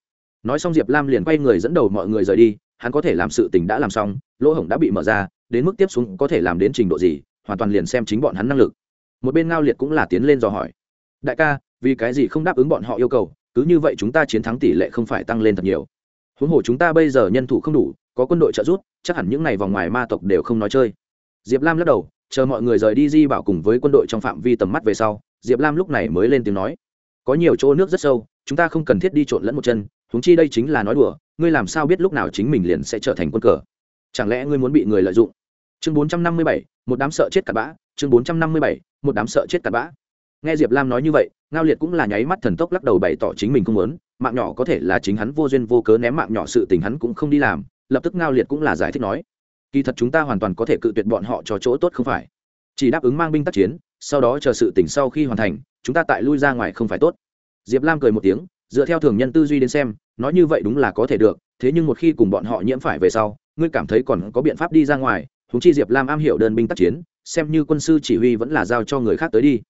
Speaker 1: Nói xong diệp lam liền quay người dẫn đầu mọi người rời đi, hắn có thể làm sự tình đã làm xong, lỗ hổng đã bị mở ra, đến mức tiếp xuống có thể làm đến trình độ gì, hoàn toàn liền xem chính bọn hắn năng lực. Một bên ngao liệt cũng là tiến lên dò hỏi, đại ca, vì cái gì không đáp ứng bọn họ yêu cầu, cứ như vậy chúng ta chiến thắng tỷ lệ không phải tăng lên thật nhiều. Huống hồ chúng ta bây giờ nhân thủ không đủ, có quân đội trợ giúp, chắc hẳn những n à y vòng ngoài ma tộc đều không nói chơi. Diệp lam lắc đầu chờ mọi người rời đi di bảo cùng với quân đội trong phạm vi tầm mắt về sau, diệp lam lúc này mới lên tiếng nói, có nhiều chỗ nước rất sâu, chúng ta không cần thiết đi trộn lẫn một chân húng chi đây chính là nói đùa, ngươi làm sao biết lúc nào chính mình liền sẽ trở thành quân cờ? Chẳng lẽ ngươi muốn bị người lợi dụng? Chương bốn trăm năm mươi bảy, một đám sợ chết cặn bã, chương bốn trăm năm mươi bảy, một đám sợ chết cặn bã. Nghe diệp lam nói như vậy, ngao liệt cũng là nháy mắt thần tốc lắc đầu bày tỏ chính mình không muốn, mạng nhỏ có thể là chính hắn vô duyên vô cớ ném mạng nhỏ sự tình hắn cũng không đi làm, lập tức ngao liệt cũng là giải thích nói kỳ thật chúng ta hoàn toàn có thể cự tuyệt bọn họ cho chỗ tốt không phải. Chỉ đáp ứng mang binh tác chiến, sau đó chờ sự tỉnh sau khi hoàn thành, chúng ta tại lui ra ngoài không phải tốt. Diệp lam cười một tiếng, dựa theo thường nhân tư duy đến xem, nói như vậy đúng là có thể được, thế nhưng một khi cùng bọn họ nhiễm phải về sau, ngươi cảm thấy còn có biện pháp đi ra ngoài thúng chi diệp lam am hiểu đơn binh tác chiến, xem như quân sư chỉ huy vẫn là giao cho người khác tới đi.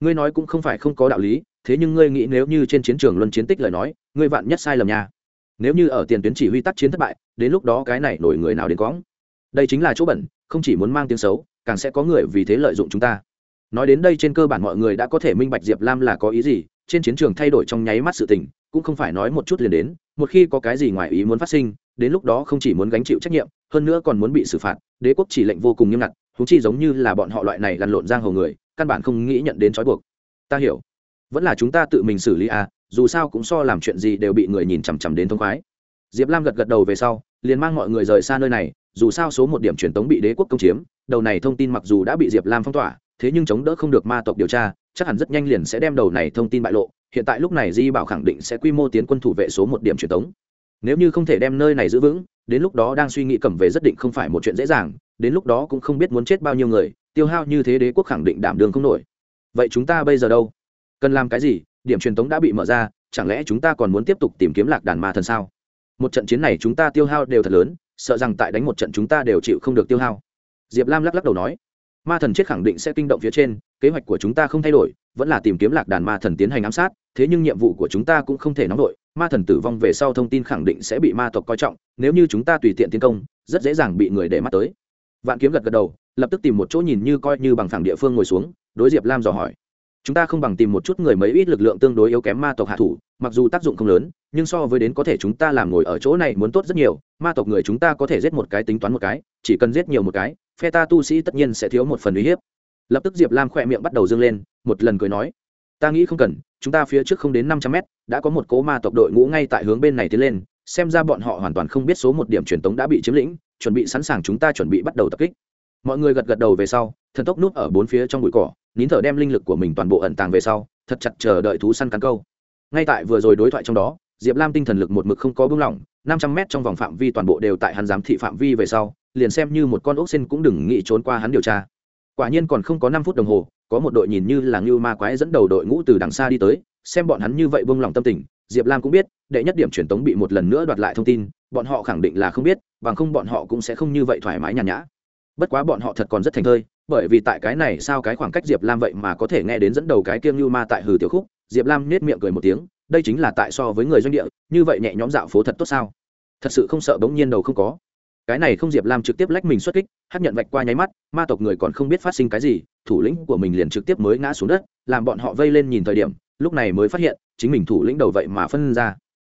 Speaker 1: Ngươi nói cũng không phải không có đạo lý, thế nhưng ngươi nghĩ nếu như trên chiến trường luân chiến tích lời nói, ngươi vạn nhất sai lầm nha. Nếu như ở tiền tuyến chỉ huy tác chiến thất bại, đến lúc đó cái này nổi người nào đến cóng đây chính là chỗ bẩn, không chỉ muốn mang tiếng xấu, càng sẽ có người vì thế lợi dụng chúng ta. Nói đến đây trên cơ bản mọi người đã có thể minh bạch diệp lam là có ý gì, trên chiến trường thay đổi trong nháy mắt sự tình, cũng không phải nói một chút liền đến, một khi có cái gì ngoài ý muốn phát sinh, đến lúc đó không chỉ muốn gánh chịu trách nhiệm, hơn nữa còn muốn bị xử phạt, đế quốc chỉ lệnh vô cùng nghiêm ngặt thú chi giống như là bọn họ loại này lăn lộn giang hồ người, căn bản không nghĩ nhận đến trói buộc. Ta hiểu. Vẫn là chúng ta tự mình xử lý à dù sao cũng so làm chuyện gì đều bị người nhìn chằm chằm đến thông khoái. Diệp lam gật gật đầu về sau, liền mang mọi người rời xa nơi này dù sao số một điểm truyền tống bị đế quốc công chiếm, đầu này thông tin mặc dù đã bị diệp lam phong tỏa, thế nhưng chống đỡ không được ma tộc điều tra, chắc hẳn rất nhanh liền sẽ đem đầu này thông tin bại lộ, hiện tại lúc này di bảo khẳng định sẽ quy mô tiến quân thủ vệ số một điểm truyền tống. Nếu như không thể đem nơi này giữ vững, đến lúc đó đang suy nghĩ cầm về rất định không phải một chuyện dễ dàng, đến lúc đó cũng không biết muốn chết bao nhiêu người, tiêu hao như thế đế quốc khẳng định đảm đường không nổi. Vậy chúng ta bây giờ đâu? Cần làm cái gì? Điểm truyền tống đã bị mở ra, chẳng lẽ chúng ta còn muốn tiếp tục tìm kiếm lạc đàn ma thần sao? Một trận chiến này chúng ta tiêu hao đều thật lớn sợ rằng tại đánh một trận chúng ta đều chịu không được tiêu hao. Diệp lam lắc lắc đầu nói, ma thần chết khẳng định sẽ kinh động phía trên, kế hoạch của chúng ta không thay đổi, vẫn là tìm kiếm lạc đàn ma thần tiến hành ám sát, thế nhưng nhiệm vụ của chúng ta cũng không thể nóng đội ma thần tử vong về sau thông tin khẳng định sẽ bị ma tộc coi trọng, nếu như chúng ta tùy tiện tiến công, rất dễ dàng bị người để mắt tới. Vạn kiếm gật gật đầu, lập tức tìm một chỗ nhìn như coi như bằng phẳng địa phương ngồi xuống, đối diệp lam dò hỏi chúng ta không bằng tìm một chút người mấy ít lực lượng tương đối yếu kém ma tộc hạ thủ, mặc dù tác dụng không lớn, nhưng so với đến có thể chúng ta làm ngồi ở chỗ này muốn tốt rất nhiều, ma tộc người chúng ta có thể giết một cái tính toán một cái, chỉ cần giết nhiều một cái, phe ta tu sĩ tất nhiên sẽ thiếu một phần uy hiếp. Lập tức diệp lam khỏe miệng bắt đầu dâng lên, một lần cười nói, ta nghĩ không cần, chúng ta phía trước không đến năm trăm mét, đã có một cố ma tộc đội ngũ ngay tại hướng bên này tiến lên, xem ra bọn họ hoàn toàn không biết số một điểm truyền tống đã bị chiếm lĩnh, chuẩn bị sẵn sàng chúng ta chuẩn bị bắt đầu tập kích. Mọi người gật gật đầu về sau, thần tốc núp ở bốn phía trong bụi cỏ nín thở đem linh lực của mình toàn bộ ẩn tàng về sau, thật chặt chờ đợi thú săn cắn câu. Ngay tại vừa rồi đối thoại trong đó, diệp lam tinh thần lực một mực không có bưng lỏng, năm trăm mét trong vòng phạm vi toàn bộ đều tại hắn giám thị phạm vi về sau, liền xem như một con ốc xin cũng đừng nghĩ trốn qua hắn điều tra. Quả nhiên còn không có năm phút đồng hồ, có một đội nhìn như là ngưu ma quái dẫn đầu đội ngũ từ đằng xa đi tới, xem bọn hắn như vậy bông lòng tâm tình, diệp lam cũng biết, đệ nhất điểm truyền tống bị một lần nữa đoạt lại thông tin, bọn họ khẳng định là không biết, bằng không bọn họ cũng sẽ không như vậy thoải mái nhàn nhã. Bất quá bọn họ thật còn rất thành thơi bởi vì tại cái này sao cái khoảng cách diệp lam vậy mà có thể nghe đến dẫn đầu cái kiêng như ma tại hừ tiểu khúc, diệp lam nết miệng cười một tiếng, đây chính là tại so với người doanh địa, như vậy nhẹ nhóm dạo phố thật tốt sao? Thật sự không sợ bỗng nhiên đầu không có. Cái này không diệp lam trực tiếp lách mình xuất kích hát nhận vạch qua nháy mắt, ma tộc người còn không biết phát sinh cái gì, thủ lĩnh của mình liền trực tiếp mới ngã xuống đất, làm bọn họ vây lên nhìn thời điểm, lúc này mới phát hiện, chính mình thủ lĩnh đầu vậy mà phân ra.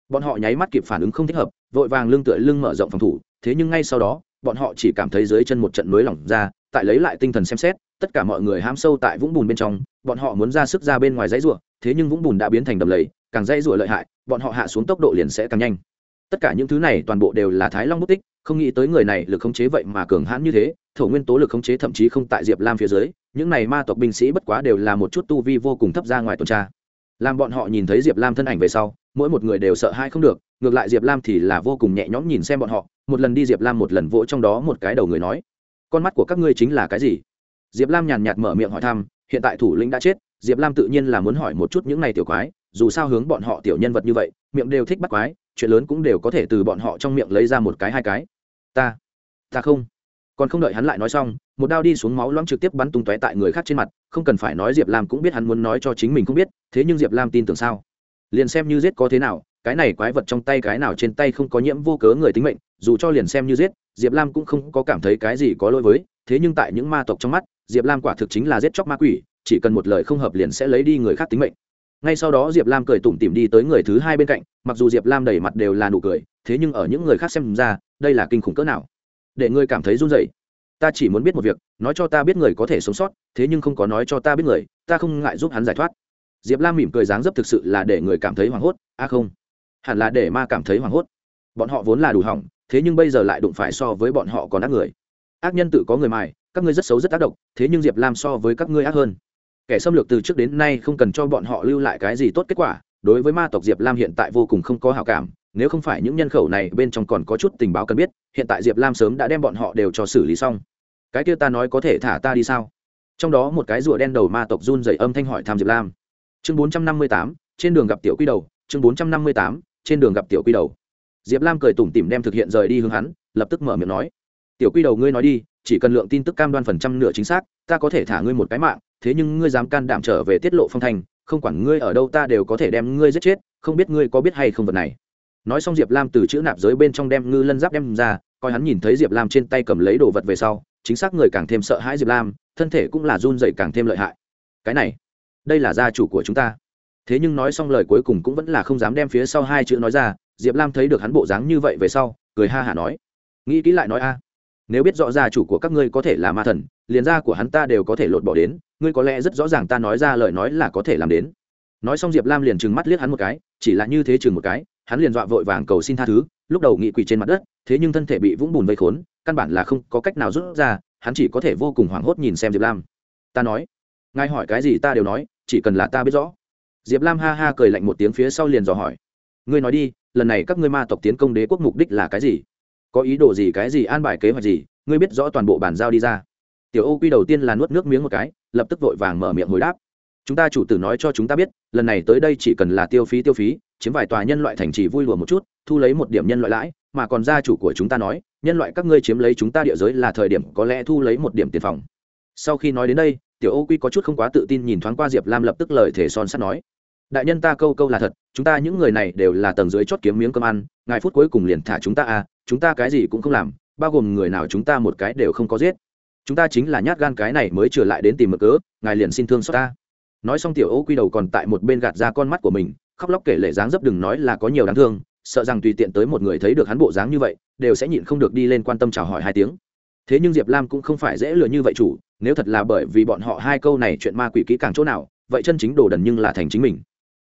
Speaker 1: Bọn họ nháy mắt kịp phản ứng không thích hợp, vội vàng lưng tựa lưng mở rộng phòng thủ, thế nhưng ngay sau đó, bọn họ chỉ cảm thấy dưới chân một trận nới lỏng ra tại lấy lại tinh thần xem xét, tất cả mọi người hám sâu tại vũng bùn bên trong, bọn họ muốn ra sức ra bên ngoài dãy rụa thế nhưng vũng bùn đã biến thành đầm lầy, càng dãy rụa lợi hại, bọn họ hạ xuống tốc độ liền sẽ càng nhanh. Tất cả những thứ này toàn bộ đều là thái long bút tích, không nghĩ tới người này lực khống chế vậy mà cường hãn như thế, thổ nguyên tố lực khống chế thậm chí không tại diệp lam phía dưới, những này ma tộc binh sĩ bất quá đều là một chút tu vi vô cùng thấp ra ngoài tuần tra. Làm bọn họ nhìn thấy diệp lam thân ảnh về sau, mỗi một người đều sợ hai không được, ngược lại diệp lam thì là vô cùng nhẹ nhõm nhìn xem bọn họ, một lần đi diệp lam một lần vỗ trong đó một cái đầu người nói con mắt của các ngươi chính là cái gì? Diệp lam nhàn nhạt mở miệng hỏi thăm, hiện tại thủ lĩnh đã chết, diệp lam tự nhiên là muốn hỏi một chút những này tiểu quái, dù sao hướng bọn họ tiểu nhân vật như vậy, miệng đều thích bắt quái, chuyện lớn cũng đều có thể từ bọn họ trong miệng lấy ra một cái hai cái. Ta ta không. Còn không đợi hắn lại nói xong, một đao đi xuống máu loãng trực tiếp bắn tung tóe tại người khác trên mặt, không cần phải nói diệp lam cũng biết hắn muốn nói cho chính mình không biết, thế nhưng diệp lam tin tưởng sao? Liền xem như giết có thế nào, cái này quái vật trong tay cái nào trên tay không có nhiễm vô cớ người tính mệnh, dù cho liền xem như giết diệp lam cũng không có cảm thấy cái gì có lỗi với, thế nhưng tại những ma tộc trong mắt, diệp lam quả thực chính là giết chóc ma quỷ, chỉ cần một lời không hợp liền sẽ lấy đi người khác tính mệnh. Ngay sau đó diệp lam cười tủm tỉm đi tới người thứ hai bên cạnh, mặc dù diệp lam đầy mặt đều là nụ cười, thế nhưng ở những người khác xem ra, đây là kinh khủng cỡ nào. Để ngươi cảm thấy run rẩy. Ta chỉ muốn biết một việc, nói cho ta biết người có thể sống sót, thế nhưng không có nói cho ta biết người, ta không ngại giúp hắn giải thoát. Diệp lam mỉm cười dáng dấp thực sự là để người cảm thấy hoảng hốt, a à không, hẳn là để ma cảm thấy hoảng hốt. Bọn họ vốn là đủ hỏng thế nhưng bây giờ lại đụng phải so với bọn họ còn ác người. Ác nhân tự có người mài, các ngươi rất xấu rất tác động thế nhưng diệp lam so với các ngươi ác hơn. Kẻ xâm lược từ trước đến nay không cần cho bọn họ lưu lại cái gì tốt kết quả, đối với ma tộc diệp lam hiện tại vô cùng không có hào cảm, nếu không phải những nhân khẩu này bên trong còn có chút tình báo cần biết, hiện tại diệp lam sớm đã đem bọn họ đều cho xử lý xong. Cái kia ta nói có thể thả ta đi sao? Trong đó một cái rùa đen đầu ma tộc run dày âm thanh hỏi tham diệp lam. Chương bốn trăm năm mươi tám, trên đường gặp tiểu quy đầu, chương bốn trăm năm mươi tám, trên đường gặp tiểu quy đầu diệp lam cười tủm tỉm đem thực hiện rời đi hướng hắn, lập tức mở miệng nói, tiểu quy đầu ngươi nói đi, chỉ cần lượng tin tức cam đoan phần trăm nửa chính xác, ta có thể thả ngươi một cái mạng, thế nhưng ngươi dám can đảm trở về tiết lộ phong thành không quản ngươi ở đâu ta đều có thể đem ngươi giết chết, không biết ngươi có biết hay không vật này. Nói xong diệp lam từ chữ nạp giới bên trong đem ngư lân giáp đem ra, coi hắn nhìn thấy diệp lam trên tay cầm lấy đồ vật về sau, chính xác người càng thêm sợ hãi diệp lam, thân thể cũng là run dậy càng thêm lợi hại. Cái này, đây là gia chủ của chúng ta. Thế nhưng nói xong lời cuối cùng cũng vẫn là không dám đem phía sau hai chữ nói ra diệp lam thấy được hắn bộ dáng như vậy về sau, cười ha hả nói, nghĩ kỹ lại nói a, nếu biết rõ gia chủ của các ngươi có thể là ma thần, liền gia của hắn ta đều có thể lột bỏ đến, ngươi có lẽ rất rõ ràng ta nói ra lời nói là có thể làm đến. Nói xong diệp lam liền trừng mắt liếc hắn một cái, chỉ là như thế chừng một cái, hắn liền dọa vội vàng cầu xin tha thứ, lúc đầu nghị quỳ trên mặt đất, thế nhưng thân thể bị vũng bùn vây khốn, căn bản là không có cách nào rút ra, hắn chỉ có thể vô cùng hoảng hốt nhìn xem diệp lam. Ta nói, ngài hỏi cái gì ta đều nói, chỉ cần là ta biết rõ. Diệp lam ha ha cười lạnh một tiếng phía sau liền dò hỏi, ngươi nói đi lần này các ngươi ma tộc tiến công đế quốc mục đích là cái gì? Có ý đồ gì, cái gì an bài kế hoạch gì? Ngươi biết rõ toàn bộ bản giao đi ra. Tiểu ô quy đầu tiên là nuốt nước miếng một cái, lập tức vội vàng mở miệng hồi đáp. Chúng ta chủ tử nói cho chúng ta biết, lần này tới đây chỉ cần là tiêu phí tiêu phí, chiếm vài tòa nhân loại thành trì vui lùa một chút, thu lấy một điểm nhân loại lãi, mà còn gia chủ của chúng ta nói, nhân loại các ngươi chiếm lấy chúng ta địa giới là thời điểm có lẽ thu lấy một điểm tiền phòng. Sau khi nói đến đây, tiểu ô quy có chút không quá tự tin nhìn thoáng qua diệp lam lập tức lời thể son sắt nói đại nhân ta câu câu là thật, chúng ta những người này đều là tầng dưới chót kiếm miếng cơm ăn, ngài phút cuối cùng liền thả chúng ta à chúng ta cái gì cũng không làm, bao gồm người nào chúng ta một cái đều không có giết. Chúng ta chính là nhát gan cái này mới trở lại đến tìm mực cớ, ngài liền xin thương xót ta. Nói xong tiểu ô quy đầu còn tại một bên gạt ra con mắt của mình, khóc lóc kể lệ dáng dấp đừng nói là có nhiều đáng thương, sợ rằng tùy tiện tới một người thấy được hắn bộ dáng như vậy, đều sẽ nhịn không được đi lên quan tâm chào hỏi hai tiếng. Thế nhưng diệp lam cũng không phải dễ lừa như vậy chủ, nếu thật là bởi vì bọn họ hai câu này chuyện ma quỷ kỹ càng chỗ nào, vậy chân chính đồ đần nhưng là thành chính mình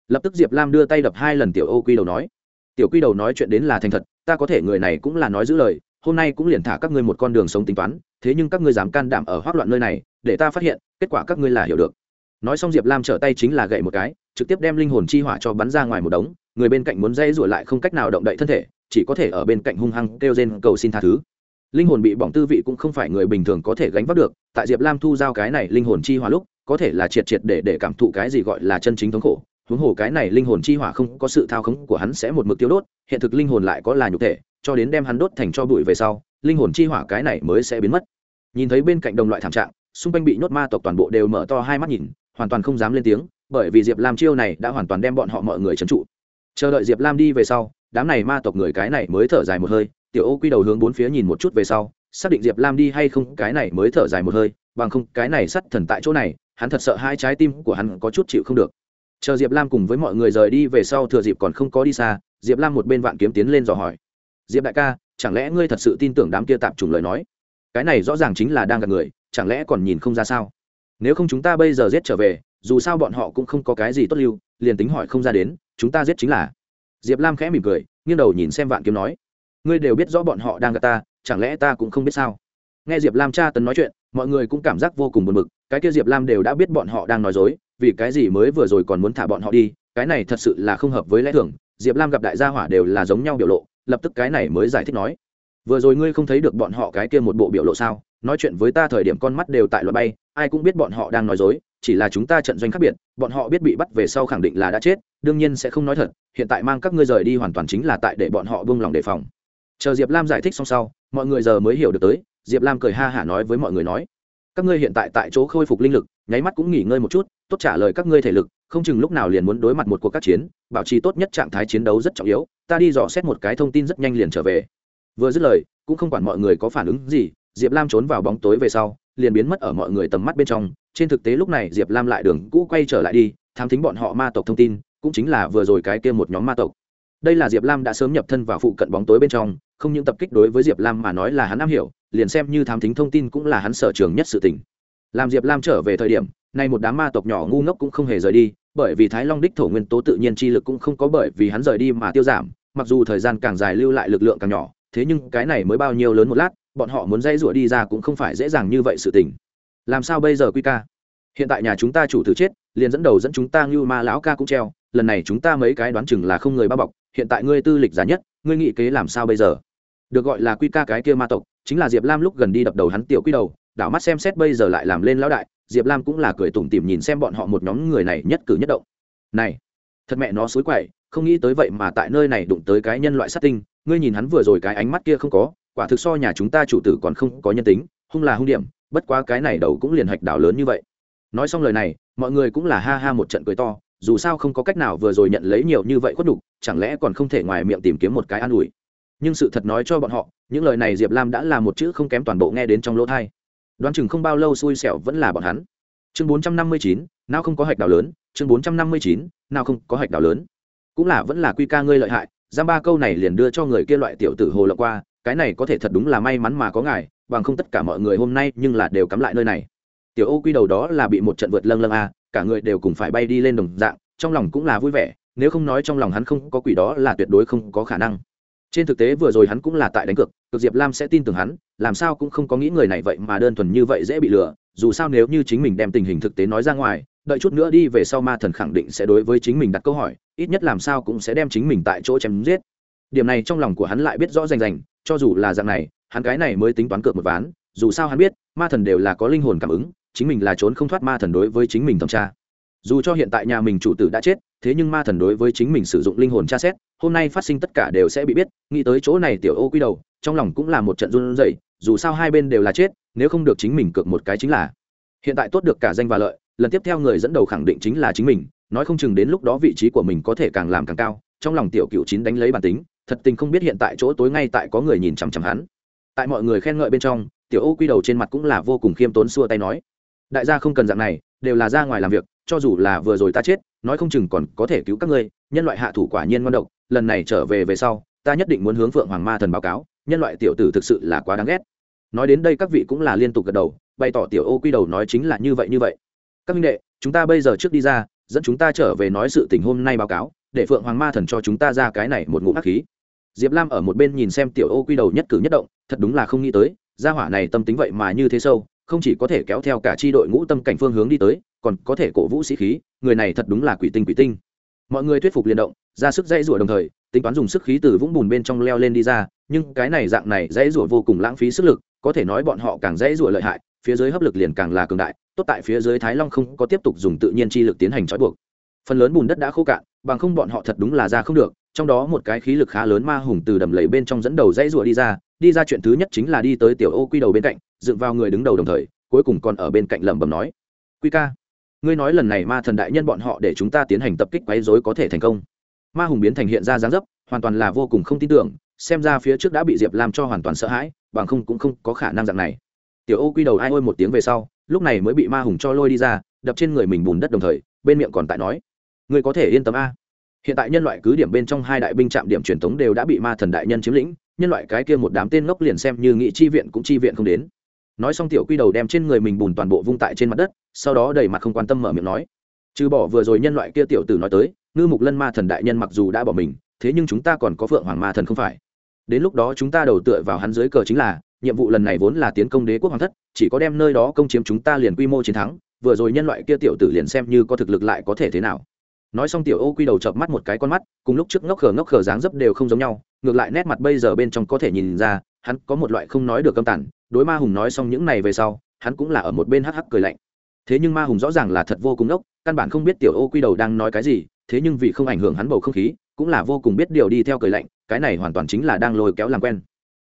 Speaker 1: lập tức diệp lam đưa tay đập hai lần tiểu ô quy đầu nói, tiểu quy đầu nói chuyện đến là thành thật, ta có thể người này cũng là nói giữ lời, hôm nay cũng liền thả các ngươi một con đường sống tính toán, thế nhưng các ngươi dám can đảm ở hoác loạn nơi này, để ta phát hiện, kết quả các ngươi là hiểu được. Nói xong diệp lam trở tay chính là gậy một cái, trực tiếp đem linh hồn chi hỏa cho bắn ra ngoài một đống, người bên cạnh muốn dây rủa lại không cách nào động đậy thân thể, chỉ có thể ở bên cạnh hung hăng kêu rên cầu xin tha thứ. Linh hồn bị bỏng tư vị cũng không phải người bình thường có thể gánh vác được, tại diệp lam thu giao cái này linh hồn chi hỏa lúc, có thể là triệt triệt để để cảm thụ cái gì gọi là chân chính thống khổ huống hồ cái này linh hồn chi hỏa không có sự thao khống của hắn sẽ một mực tiêu đốt, hiện thực linh hồn lại có là nhục thể, cho đến đem hắn đốt thành cho bụi về sau, linh hồn chi hỏa cái này mới sẽ biến mất. Nhìn thấy bên cạnh đồng loại thảm trạng, xung quanh bị nhốt ma tộc toàn bộ đều mở to hai mắt nhìn, hoàn toàn không dám lên tiếng, bởi vì diệp lam chiêu này đã hoàn toàn đem bọn họ mọi người trấn trụ. Chờ đợi diệp lam đi về sau, đám này ma tộc người cái này mới thở dài một hơi, tiểu ô quy đầu hướng bốn phía nhìn một chút về sau, xác định diệp lam đi hay không, cái này mới thở dài một hơi, bằng không cái này sắt thần tại chỗ này, hắn thật sợ hai trái tim của hắn có chút chịu không được chờ diệp lam cùng với mọi người rời đi về sau thừa dịp còn không có đi xa, diệp lam một bên vạn kiếm tiến lên dò hỏi. Diệp đại ca, chẳng lẽ ngươi thật sự tin tưởng đám kia tạp trùng lời nói? Cái này rõ ràng chính là đang gặp người, chẳng lẽ còn nhìn không ra sao? Nếu không chúng ta bây giờ giết trở về, dù sao bọn họ cũng không có cái gì tốt lưu, liền tính hỏi không ra đến, chúng ta giết chính là. Diệp lam khẽ mỉm cười, nghiêng đầu nhìn xem vạn kiếm nói. Ngươi đều biết rõ bọn họ đang gặp ta, chẳng lẽ ta cũng không biết sao? Nghe diệp lam tra tấn nói chuyện, mọi người cũng cảm giác vô cùng buồn bực, cái kia diệp lam đều đã biết bọn họ đang nói dối vì cái gì mới vừa rồi còn muốn thả bọn họ đi, cái này thật sự là không hợp với lẽ thường, diệp lam gặp đại gia hỏa đều là giống nhau biểu lộ, lập tức cái này mới giải thích nói. Vừa rồi ngươi không thấy được bọn họ cái kia một bộ biểu lộ sao? Nói chuyện với ta thời điểm con mắt đều tại loại bay, ai cũng biết bọn họ đang nói dối, chỉ là chúng ta trận doanh khác biệt, bọn họ biết bị bắt về sau khẳng định là đã chết, đương nhiên sẽ không nói thật, hiện tại mang các ngươi rời đi hoàn toàn chính là tại để bọn họ buông lòng đề phòng. Chờ diệp lam giải thích xong sau, mọi người giờ mới hiểu được tới, diệp lam cười ha hả nói với mọi người nói các ngươi hiện tại tại chỗ khôi phục linh lực, nháy mắt cũng nghỉ ngơi một chút, tốt trả lời các ngươi thể lực, không chừng lúc nào liền muốn đối mặt một cuộc các chiến, bảo trì tốt nhất trạng thái chiến đấu rất trọng yếu, ta đi dò xét một cái thông tin rất nhanh liền trở về. Vừa dứt lời, cũng không quản mọi người có phản ứng gì, diệp lam trốn vào bóng tối về sau, liền biến mất ở mọi người tầm mắt bên trong. Trên thực tế lúc này diệp lam lại đường cũ quay trở lại đi thám thính bọn họ ma tộc thông tin, cũng chính là vừa rồi cái kia một nhóm ma tộc. Đây là diệp lam đã sớm nhập thân vào phụ cận bóng tối bên trong, không những tập kích đối với diệp lam mà nói là hắn am hiểu liền xem như thám thính thông tin cũng là hắn sở trường nhất sự tình. Làm diệp lam trở về thời điểm, nay một đám ma tộc nhỏ ngu ngốc cũng không hề rời đi, bởi vì thái long đích thổ nguyên tố tự nhiên chi lực cũng không có bởi vì hắn rời đi mà tiêu giảm, mặc dù thời gian càng dài lưu lại lực lượng càng nhỏ, thế nhưng cái này mới bao nhiêu lớn một lát, bọn họ muốn dây rủa đi ra cũng không phải dễ dàng như vậy sự tình. Làm sao bây giờ quy ca? Hiện tại nhà chúng ta chủ tử chết, liền dẫn đầu dẫn chúng ta như ma lão ca cũng treo, lần này chúng ta mấy cái đoán chừng là không người bao bọc, hiện tại ngươi tư lịch giá nhất, ngươi nghĩ kế làm sao bây giờ? Được gọi là quy ca cái kia ma tộc, chính là diệp lam lúc gần đi đập đầu hắn tiểu quy đầu, đảo mắt xem xét bây giờ lại làm lên lão đại, diệp lam cũng là cười tủm tỉm nhìn xem bọn họ một nhóm người này nhất cử nhất động. Này, thật mẹ nó xối quậy, không nghĩ tới vậy mà tại nơi này đụng tới cái nhân loại sát tinh, ngươi nhìn hắn vừa rồi cái ánh mắt kia không có, quả thực so nhà chúng ta chủ tử còn không có nhân tính, hung là hung điểm, bất quá cái này đầu cũng liền hạch đảo lớn như vậy. Nói xong lời này, mọi người cũng là ha ha một trận cười to, dù sao không có cách nào vừa rồi nhận lấy nhiều như vậy khuất đục chẳng lẽ còn không thể ngoài miệng tìm kiếm một cái an ủi nhưng sự thật nói cho bọn họ, những lời này diệp lam đã là một chữ không kém toàn bộ nghe đến trong lỗ thai đoán chừng không bao lâu xui xẻo vẫn là bọn hắn. Chương bốn trăm năm mươi chín, nào không có hạch đảo lớn, chương bốn trăm năm mươi chín, nào không có hạch đảo lớn. Cũng là vẫn là quy ca ngươi lợi hại, giam ba câu này liền đưa cho người kia loại tiểu tử hồ lộng qua, cái này có thể thật đúng là may mắn mà có ngài, bằng không tất cả mọi người hôm nay nhưng là đều cắm lại nơi này. Tiểu ô quy đầu đó là bị một trận vượt lâng lâng a, cả người đều cùng phải bay đi lên đồng dạng, trong lòng cũng là vui vẻ, nếu không nói trong lòng hắn không có quỷ đó là tuyệt đối không có khả năng trên thực tế vừa rồi hắn cũng là tại đánh cược cực diệp lam sẽ tin tưởng hắn, làm sao cũng không có nghĩ người này vậy mà đơn thuần như vậy dễ bị lừa, dù sao nếu như chính mình đem tình hình thực tế nói ra ngoài, đợi chút nữa đi về sau ma thần khẳng định sẽ đối với chính mình đặt câu hỏi, ít nhất làm sao cũng sẽ đem chính mình tại chỗ chém giết. Điểm này trong lòng của hắn lại biết rõ rành rành, cho dù là dạng này, hắn cái này mới tính toán cược một ván, dù sao hắn biết, ma thần đều là có linh hồn cảm ứng, chính mình là trốn không thoát ma thần đối với chính mình thẩm tra. Dù cho hiện tại nhà mình chủ tử đã chết thế nhưng ma thần đối với chính mình sử dụng linh hồn tra xét, hôm nay phát sinh tất cả đều sẽ bị biết, nghĩ tới chỗ này tiểu ô quy đầu, trong lòng cũng là một trận run rẩy, dù sao hai bên đều là chết, nếu không được chính mình cược một cái chính là. Hiện tại tốt được cả danh và lợi, lần tiếp theo người dẫn đầu khẳng định chính là chính mình, nói không chừng đến lúc đó vị trí của mình có thể càng làm càng cao, trong lòng tiểu cựu chín đánh lấy bản tính, thật tình không biết hiện tại chỗ tối ngay tại có người nhìn chằm chằm hắn. Tại mọi người khen ngợi bên trong, tiểu ô quy đầu trên mặt cũng là vô cùng khiêm tốn xua tay nói, đại gia không cần dạng này, đều là ra ngoài làm việc, cho dù là vừa rồi ta chết nói không chừng còn có thể cứu các ngươi, nhân loại hạ thủ quả nhiên ngon độc, lần này trở về về sau, ta nhất định muốn hướng phượng hoàng ma thần báo cáo, nhân loại tiểu tử thực sự là quá đáng ghét. Nói đến đây các vị cũng là liên tục gật đầu, bày tỏ tiểu ô quy đầu nói chính là như vậy như vậy. Các minh đệ, chúng ta bây giờ trước đi ra, dẫn chúng ta trở về nói sự tình hôm nay báo cáo, để phượng hoàng ma thần cho chúng ta ra cái này một ngụm hắc khí. Diệp lam ở một bên nhìn xem tiểu ô quy đầu nhất cử nhất động, thật đúng là không nghĩ tới, gia hỏa này tâm tính vậy mà như thế sâu, không chỉ có thể kéo theo cả tri đội ngũ tâm cảnh phương hướng đi tới còn có thể cổ vũ sĩ khí, người này thật đúng là quỷ tinh quỷ tinh. Mọi người thuyết phục liên động, ra sức dãy rủa đồng thời, tính toán dùng sức khí từ vũng bùn bên trong leo lên đi ra, nhưng cái này dạng này dãy rủa vô cùng lãng phí sức lực, có thể nói bọn họ càng dãy rủa lợi hại, phía dưới hấp lực liền càng là cường đại, tốt tại phía dưới thái long không có tiếp tục dùng tự nhiên chi lực tiến hành trói buộc. Phần lớn bùn đất đã khô cạn, bằng không bọn họ thật đúng là ra không được, trong đó một cái khí lực khá lớn ma hùng từ đầm lầy bên trong dẫn đầu dãy rủa đi ra đi ra chuyện thứ nhất chính là đi tới tiểu ô quy đầu bên cạnh, dựng vào người đứng đầu đồng thời, cuối cùng còn ở bên cạnh lẩm bẩm nói, quy ca ngươi nói lần này ma thần đại nhân bọn họ để chúng ta tiến hành tập kích quấy rối có thể thành công. Ma hùng biến thành hiện ra dáng dấp, hoàn toàn là vô cùng không tin tưởng, xem ra phía trước đã bị diệp làm cho hoàn toàn sợ hãi, bằng không cũng không có khả năng dạng này. Tiểu ô quy đầu ai ôi một tiếng về sau, lúc này mới bị ma hùng cho lôi đi ra, đập trên người mình bùn đất đồng thời, bên miệng còn tại nói, ngươi có thể yên tâm a. Hiện tại nhân loại cứ điểm bên trong hai đại binh trạm điểm truyền thống đều đã bị ma thần đại nhân chiếm lĩnh, nhân loại cái kia một đám tên ngốc liền xem như nghị chi viện cũng chi viện không đến nói xong tiểu quy đầu đem trên người mình bùn toàn bộ vung tại trên mặt đất, sau đó đầy mặt không quan tâm mở miệng nói. Trừ bỏ vừa rồi nhân loại kia tiểu tử nói tới, ngư mục lân ma thần đại nhân mặc dù đã bỏ mình, thế nhưng chúng ta còn có phượng hoàng ma thần không phải? Đến lúc đó chúng ta đầu tựa vào hắn dưới cờ chính là, nhiệm vụ lần này vốn là tiến công đế quốc hoàng thất, chỉ có đem nơi đó công chiếm chúng ta liền quy mô chiến thắng, vừa rồi nhân loại kia tiểu tử liền xem như có thực lực lại có thể thế nào. Nói xong tiểu ô quy đầu chợp mắt một cái con mắt, cùng lúc trước ngốc khờ ngốc khờ dáng dấp đều không giống nhau, ngược lại nét mặt bây giờ bên trong có thể nhìn ra, hắn có một loại không nói được câm tản đối ma hùng nói xong những này về sau, hắn cũng là ở một bên hắc hắc cười lạnh. Thế nhưng ma hùng rõ ràng là thật vô cùng ốc căn bản không biết tiểu ô quy đầu đang nói cái gì, thế nhưng vì không ảnh hưởng hắn bầu không khí, cũng là vô cùng biết điều đi theo cười lạnh, cái này hoàn toàn chính là đang lôi kéo làm quen.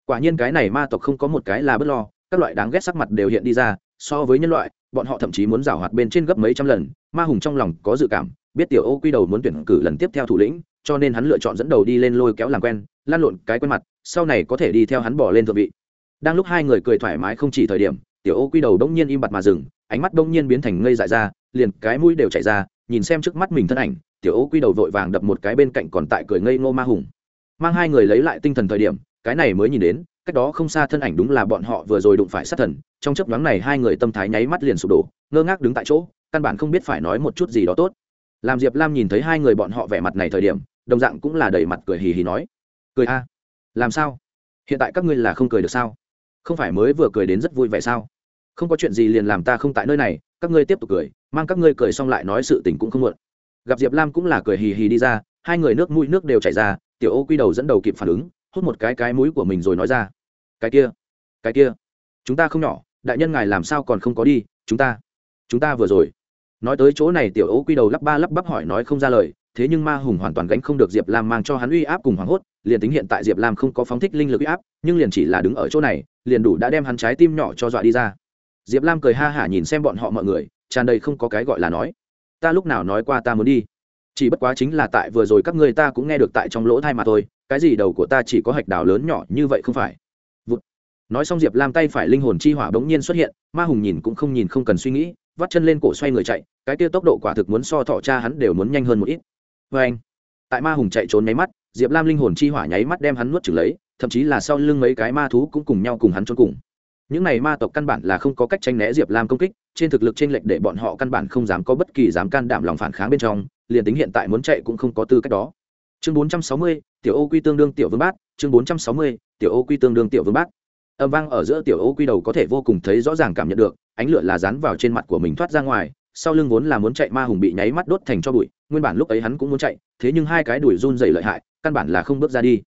Speaker 1: Quả nhiên cái này ma tộc không có một cái là bất lo, các loại đáng ghét sắc mặt đều hiện đi ra, so với nhân loại, bọn họ thậm chí muốn rào hoạt bên trên gấp mấy trăm lần, ma hùng trong lòng có dự cảm, biết tiểu ô quy đầu muốn tuyển cử lần tiếp theo thủ lĩnh, cho nên hắn lựa chọn dẫn đầu đi lên lôi kéo làm quen, lan lộn cái quen mặt, sau này có thể đi theo hắn bỏ lên thượng vị đang lúc hai người cười thoải mái không chỉ thời điểm, tiểu ô quy đầu đông nhiên im bặt mà dừng, ánh mắt đông nhiên biến thành ngây dại ra, liền cái mũi đều chạy ra, nhìn xem trước mắt mình thân ảnh, tiểu ô quy đầu vội vàng đập một cái bên cạnh còn tại cười ngây ngô ma hùng. Mang hai người lấy lại tinh thần thời điểm, cái này mới nhìn đến, cách đó không xa thân ảnh đúng là bọn họ vừa rồi đụng phải sát thần, trong chấp nhoáng này hai người tâm thái nháy mắt liền sụp đổ, ngơ ngác đứng tại chỗ, căn bản không biết phải nói một chút gì đó tốt. Làm diệp lam nhìn thấy hai người bọn họ vẻ mặt này thời điểm, đồng dạng cũng là đầy mặt cười hì hì nói, cười a, làm sao? Hiện tại các ngươi là không cười được sao? Không phải mới vừa cười đến rất vui vẻ sao? Không có chuyện gì liền làm ta không tại nơi này, các ngươi tiếp tục cười, mang các ngươi cười xong lại nói sự tình cũng không muộn. Gặp diệp lam cũng là cười hì hì đi ra, hai người nước mũi nước đều chảy ra, tiểu ô quy đầu dẫn đầu kịp phản ứng, hút một cái cái mũi của mình rồi nói ra. Cái kia cái kia, chúng ta không nhỏ, đại nhân ngài làm sao còn không có đi, chúng ta chúng ta vừa rồi. Nói tới chỗ này tiểu Ô quy đầu lắp ba lắp bắp hỏi nói không ra lời thế nhưng ma hùng hoàn toàn gánh không được diệp lam mang cho hắn uy áp cùng hoảng hốt, liền tính hiện tại diệp lam không có phóng thích linh lực uy áp, nhưng liền chỉ là đứng ở chỗ này, liền đủ đã đem hắn trái tim nhỏ cho dọa đi ra. Diệp lam cười ha hả nhìn xem bọn họ mọi người, tràn đầy không có cái gọi là nói. Ta lúc nào nói qua ta muốn đi? Chỉ bất quá chính là tại vừa rồi các người ta cũng nghe được tại trong lỗ thai mà thôi, cái gì đầu của ta chỉ có hạch đào lớn nhỏ như vậy không phải? Vụt. nói xong diệp lam tay phải linh hồn chi hỏa bỗng nhiên xuất hiện, ma hùng nhìn cũng không nhìn không cần suy nghĩ, vắt chân lên cổ xoay người chạy, cái kia tốc độ quả thực muốn so thọ cha hắn đều muốn nhanh hơn một ít vê anh. Tại ma hùng chạy trốn nháy mắt, diệp lam linh hồn chi hỏa nháy mắt đem hắn nuốt trừng lấy, thậm chí là sau lưng mấy cái ma thú cũng cùng nhau cùng hắn trốn cùng. Những này ma tộc căn bản là không có cách tranh né diệp lam công kích, trên thực lực t r ê n lệch để bọn họ căn bản không dám có bất kỳ dám can đảm lòng phản kháng bên trong, liền tính hiện tại muốn chạy cũng không có tư cách đó. Chương bốn trăm sáu mươi, tiểu ô quy tương đương tiểu vương bát, chương bốn trăm sáu mươi, tiểu ô quy tương đương tiểu vương bát. Âm vang ở giữa tiểu ô quy đầu có thể vô cùng thấy rõ ràng cảm nhận được, ánh lửa là dán vào trên mặt của mình thoát ra ngoài sau lưng vốn là muốn chạy ma hùng bị nháy mắt đốt thành cho bụi, nguyên bản lúc ấy hắn cũng muốn chạy, thế nhưng hai cái đuổi run dày lợi hại, căn bản là không bước ra đi.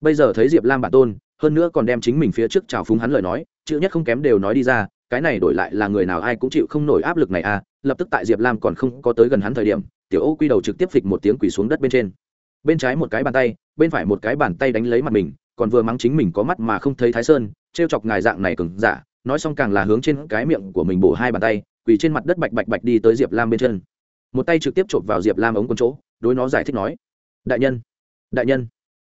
Speaker 1: Bây giờ thấy diệp lam bản tôn, hơn nữa còn đem chính mình phía trước trào phúng hắn lời nói, chữ nhất không kém đều nói đi ra, cái này đổi lại là người nào ai cũng chịu không nổi áp lực này à lập tức tại diệp lam còn không có tới gần hắn thời điểm, tiểu ô quy đầu trực tiếp phịch một tiếng quỳ xuống đất bên trên. Bên trái một cái bàn tay, bên phải một cái bàn tay đánh lấy mặt mình, còn vừa mắng chính mình có mắt mà không thấy thái sơn t r e o chọc ngài dạng này cứng giả, nói xong càng là hướng trên cái miệng của mình bổ hai bàn tay quỳ trên mặt đất bạch bạch bạch đi tới diệp lam bên chân. Một tay trực tiếp chộp vào diệp lam ống con chỗ, đối nó giải thích nói, đại nhân đại nhân,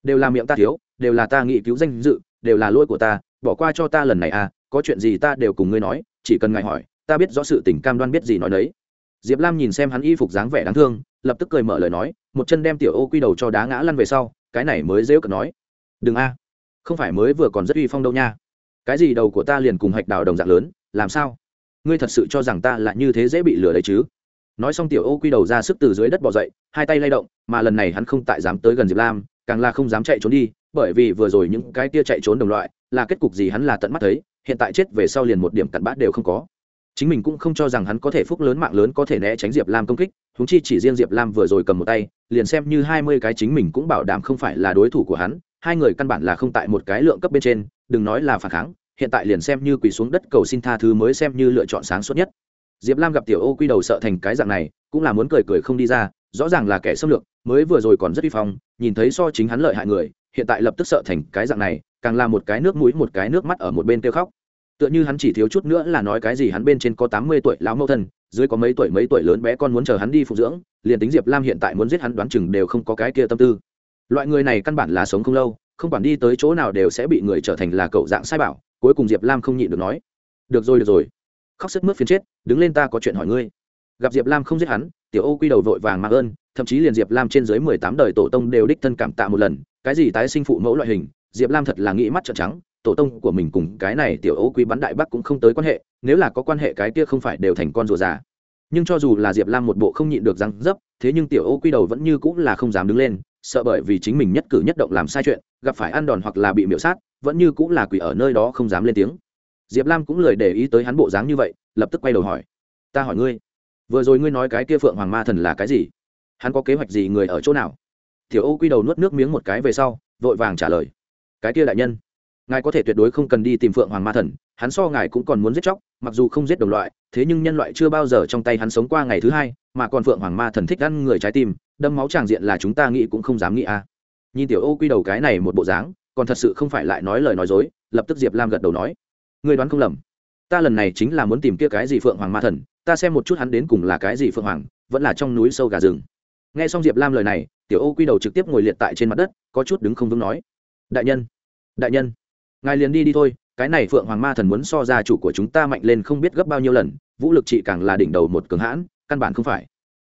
Speaker 1: đều là miệng ta thiếu, đều là ta nghị cứu danh dự, đều là lỗi của ta, bỏ qua cho ta lần này à có chuyện gì ta đều cùng ngươi nói, chỉ cần ngài hỏi, ta biết rõ sự tình cam đoan biết gì nói đấy diệp lam nhìn xem hắn y phục dáng vẻ đáng thương, lập tức cười mở lời nói, một chân đem tiểu ô quy đầu cho đá ngã lăn về sau, cái này mới dễ cận nói, đừng a, không phải mới vừa còn rất uy phong đâu nha, cái gì đầu của ta liền cùng hạch đào đồng dạng lớn, làm sao? Ngươi thật sự cho rằng ta là như thế dễ bị lừa đấy chứ? Nói xong tiểu ô quy đầu ra sức từ dưới đất bỏ dậy, hai tay lay động, mà lần này hắn không tại dám tới gần diệp lam, càng là không dám chạy trốn đi, bởi vì vừa rồi những cái tia chạy trốn đồng loại, là kết cục gì hắn là tận mắt thấy, hiện tại chết về sau liền một điểm cặn bát đều không có. Chính mình cũng không cho rằng hắn có thể phúc lớn mạng lớn có thể né tránh diệp lam công kích húng chi chỉ riêng diệp lam vừa rồi cầm một tay, liền xem như hai mươi cái chính mình cũng bảo đảm không phải là đối thủ của hắn, hai người căn bản là không tại một cái lượng cấp bên trên, đừng nói là phản kháng hiện tại liền xem như quỳ xuống đất cầu xin tha thứ mới xem như lựa chọn sáng suốt nhất. Diệp lam gặp tiểu ô quy đầu sợ thành cái dạng này, cũng là muốn cười cười không đi ra, rõ ràng là kẻ xâm lược, mới vừa rồi còn rất vi phong, nhìn thấy so chính hắn lợi hại người, hiện tại lập tức sợ thành cái dạng này, càng là một cái nước mũi, một cái nước mắt ở một bên kêu khóc. Tựa như hắn chỉ thiếu chút nữa là nói cái gì hắn bên trên có tám mươi tuổi lão mẫu thân, dưới có mấy tuổi mấy tuổi lớn bé con muốn chờ hắn đi phụ dưỡng, liền tính diệp lam hiện tại muốn giết hắn đoán chừng đều không có cái kia tâm tư. Loại người này căn bản là sống không lâu, không quản đi tới chỗ nào đều sẽ bị người trở thành là cậu dạng sai bảo cuối cùng diệp lam không nhịn được nói, được rồi được rồi. Khóc sức mướt phiền chết, đứng lên ta có chuyện hỏi ngươi. Gặp diệp lam không giết hắn, tiểu ô quy đầu vội vàng mạng ơn, thậm chí liền diệp lam trên dưới mười tám đời tổ tông đều đích thân cảm tạ một lần. Cái gì tái sinh phụ mẫu loại hình, diệp lam thật là nghĩ mắt trợn trắng. Tổ tông của mình cùng cái này tiểu ô quy bắn đại bắc cũng không tới quan hệ, nếu là có quan hệ cái kia không phải đều thành con rùa già. Nhưng cho dù là diệp lam một bộ không nhịn được răng dấp, thế nhưng tiểu ô quy đầu vẫn như cũng là không dám đứng lên, sợ bởi vì chính mình nhất cử nhất động làm sai chuyện, gặp phải ăn đòn hoặc là bị miễu sát vẫn như cũng là quỷ ở nơi đó không dám lên tiếng. Diệp lam cũng lời để ý tới hắn bộ dáng như vậy, lập tức quay đầu hỏi. Ta hỏi ngươi, vừa rồi ngươi nói cái kia phượng hoàng ma thần là cái gì? Hắn có kế hoạch gì người ở chỗ nào? Tiểu ô quy đầu nuốt nước miếng một cái về sau, vội vàng trả lời. Cái kia đại nhân, ngài có thể tuyệt đối không cần đi tìm phượng hoàng ma thần, hắn so ngài cũng còn muốn giết chóc, mặc dù không giết đồng loại, thế nhưng nhân loại chưa bao giờ trong tay hắn sống qua ngày thứ hai, mà còn phượng hoàng ma thần thích ăn người trái tim, đâm máu tràng diện là chúng ta nghĩ cũng không dám nghĩ à. nhìn tiểu ô quy đầu cái này một bộ dáng còn thật sự không phải lại nói lời nói dối, lập tức diệp lam gật đầu nói người đoán không lầm. Ta lần này chính là muốn tìm kia cái gì phượng hoàng ma thần, ta xem một chút hắn đến cùng là cái gì phượng hoàng, vẫn là trong núi sâu gà rừng. Nghe xong diệp lam lời này, tiểu ô quy đầu trực tiếp ngồi liệt tại trên mặt đất, có chút đứng không vững nói, đại nhân đại nhân, ngài liền đi đi thôi, cái này phượng hoàng ma thần muốn so ra chủ của chúng ta mạnh lên không biết gấp bao nhiêu lần, vũ lực chị càng là đỉnh đầu một cường hãn, căn bản không phải.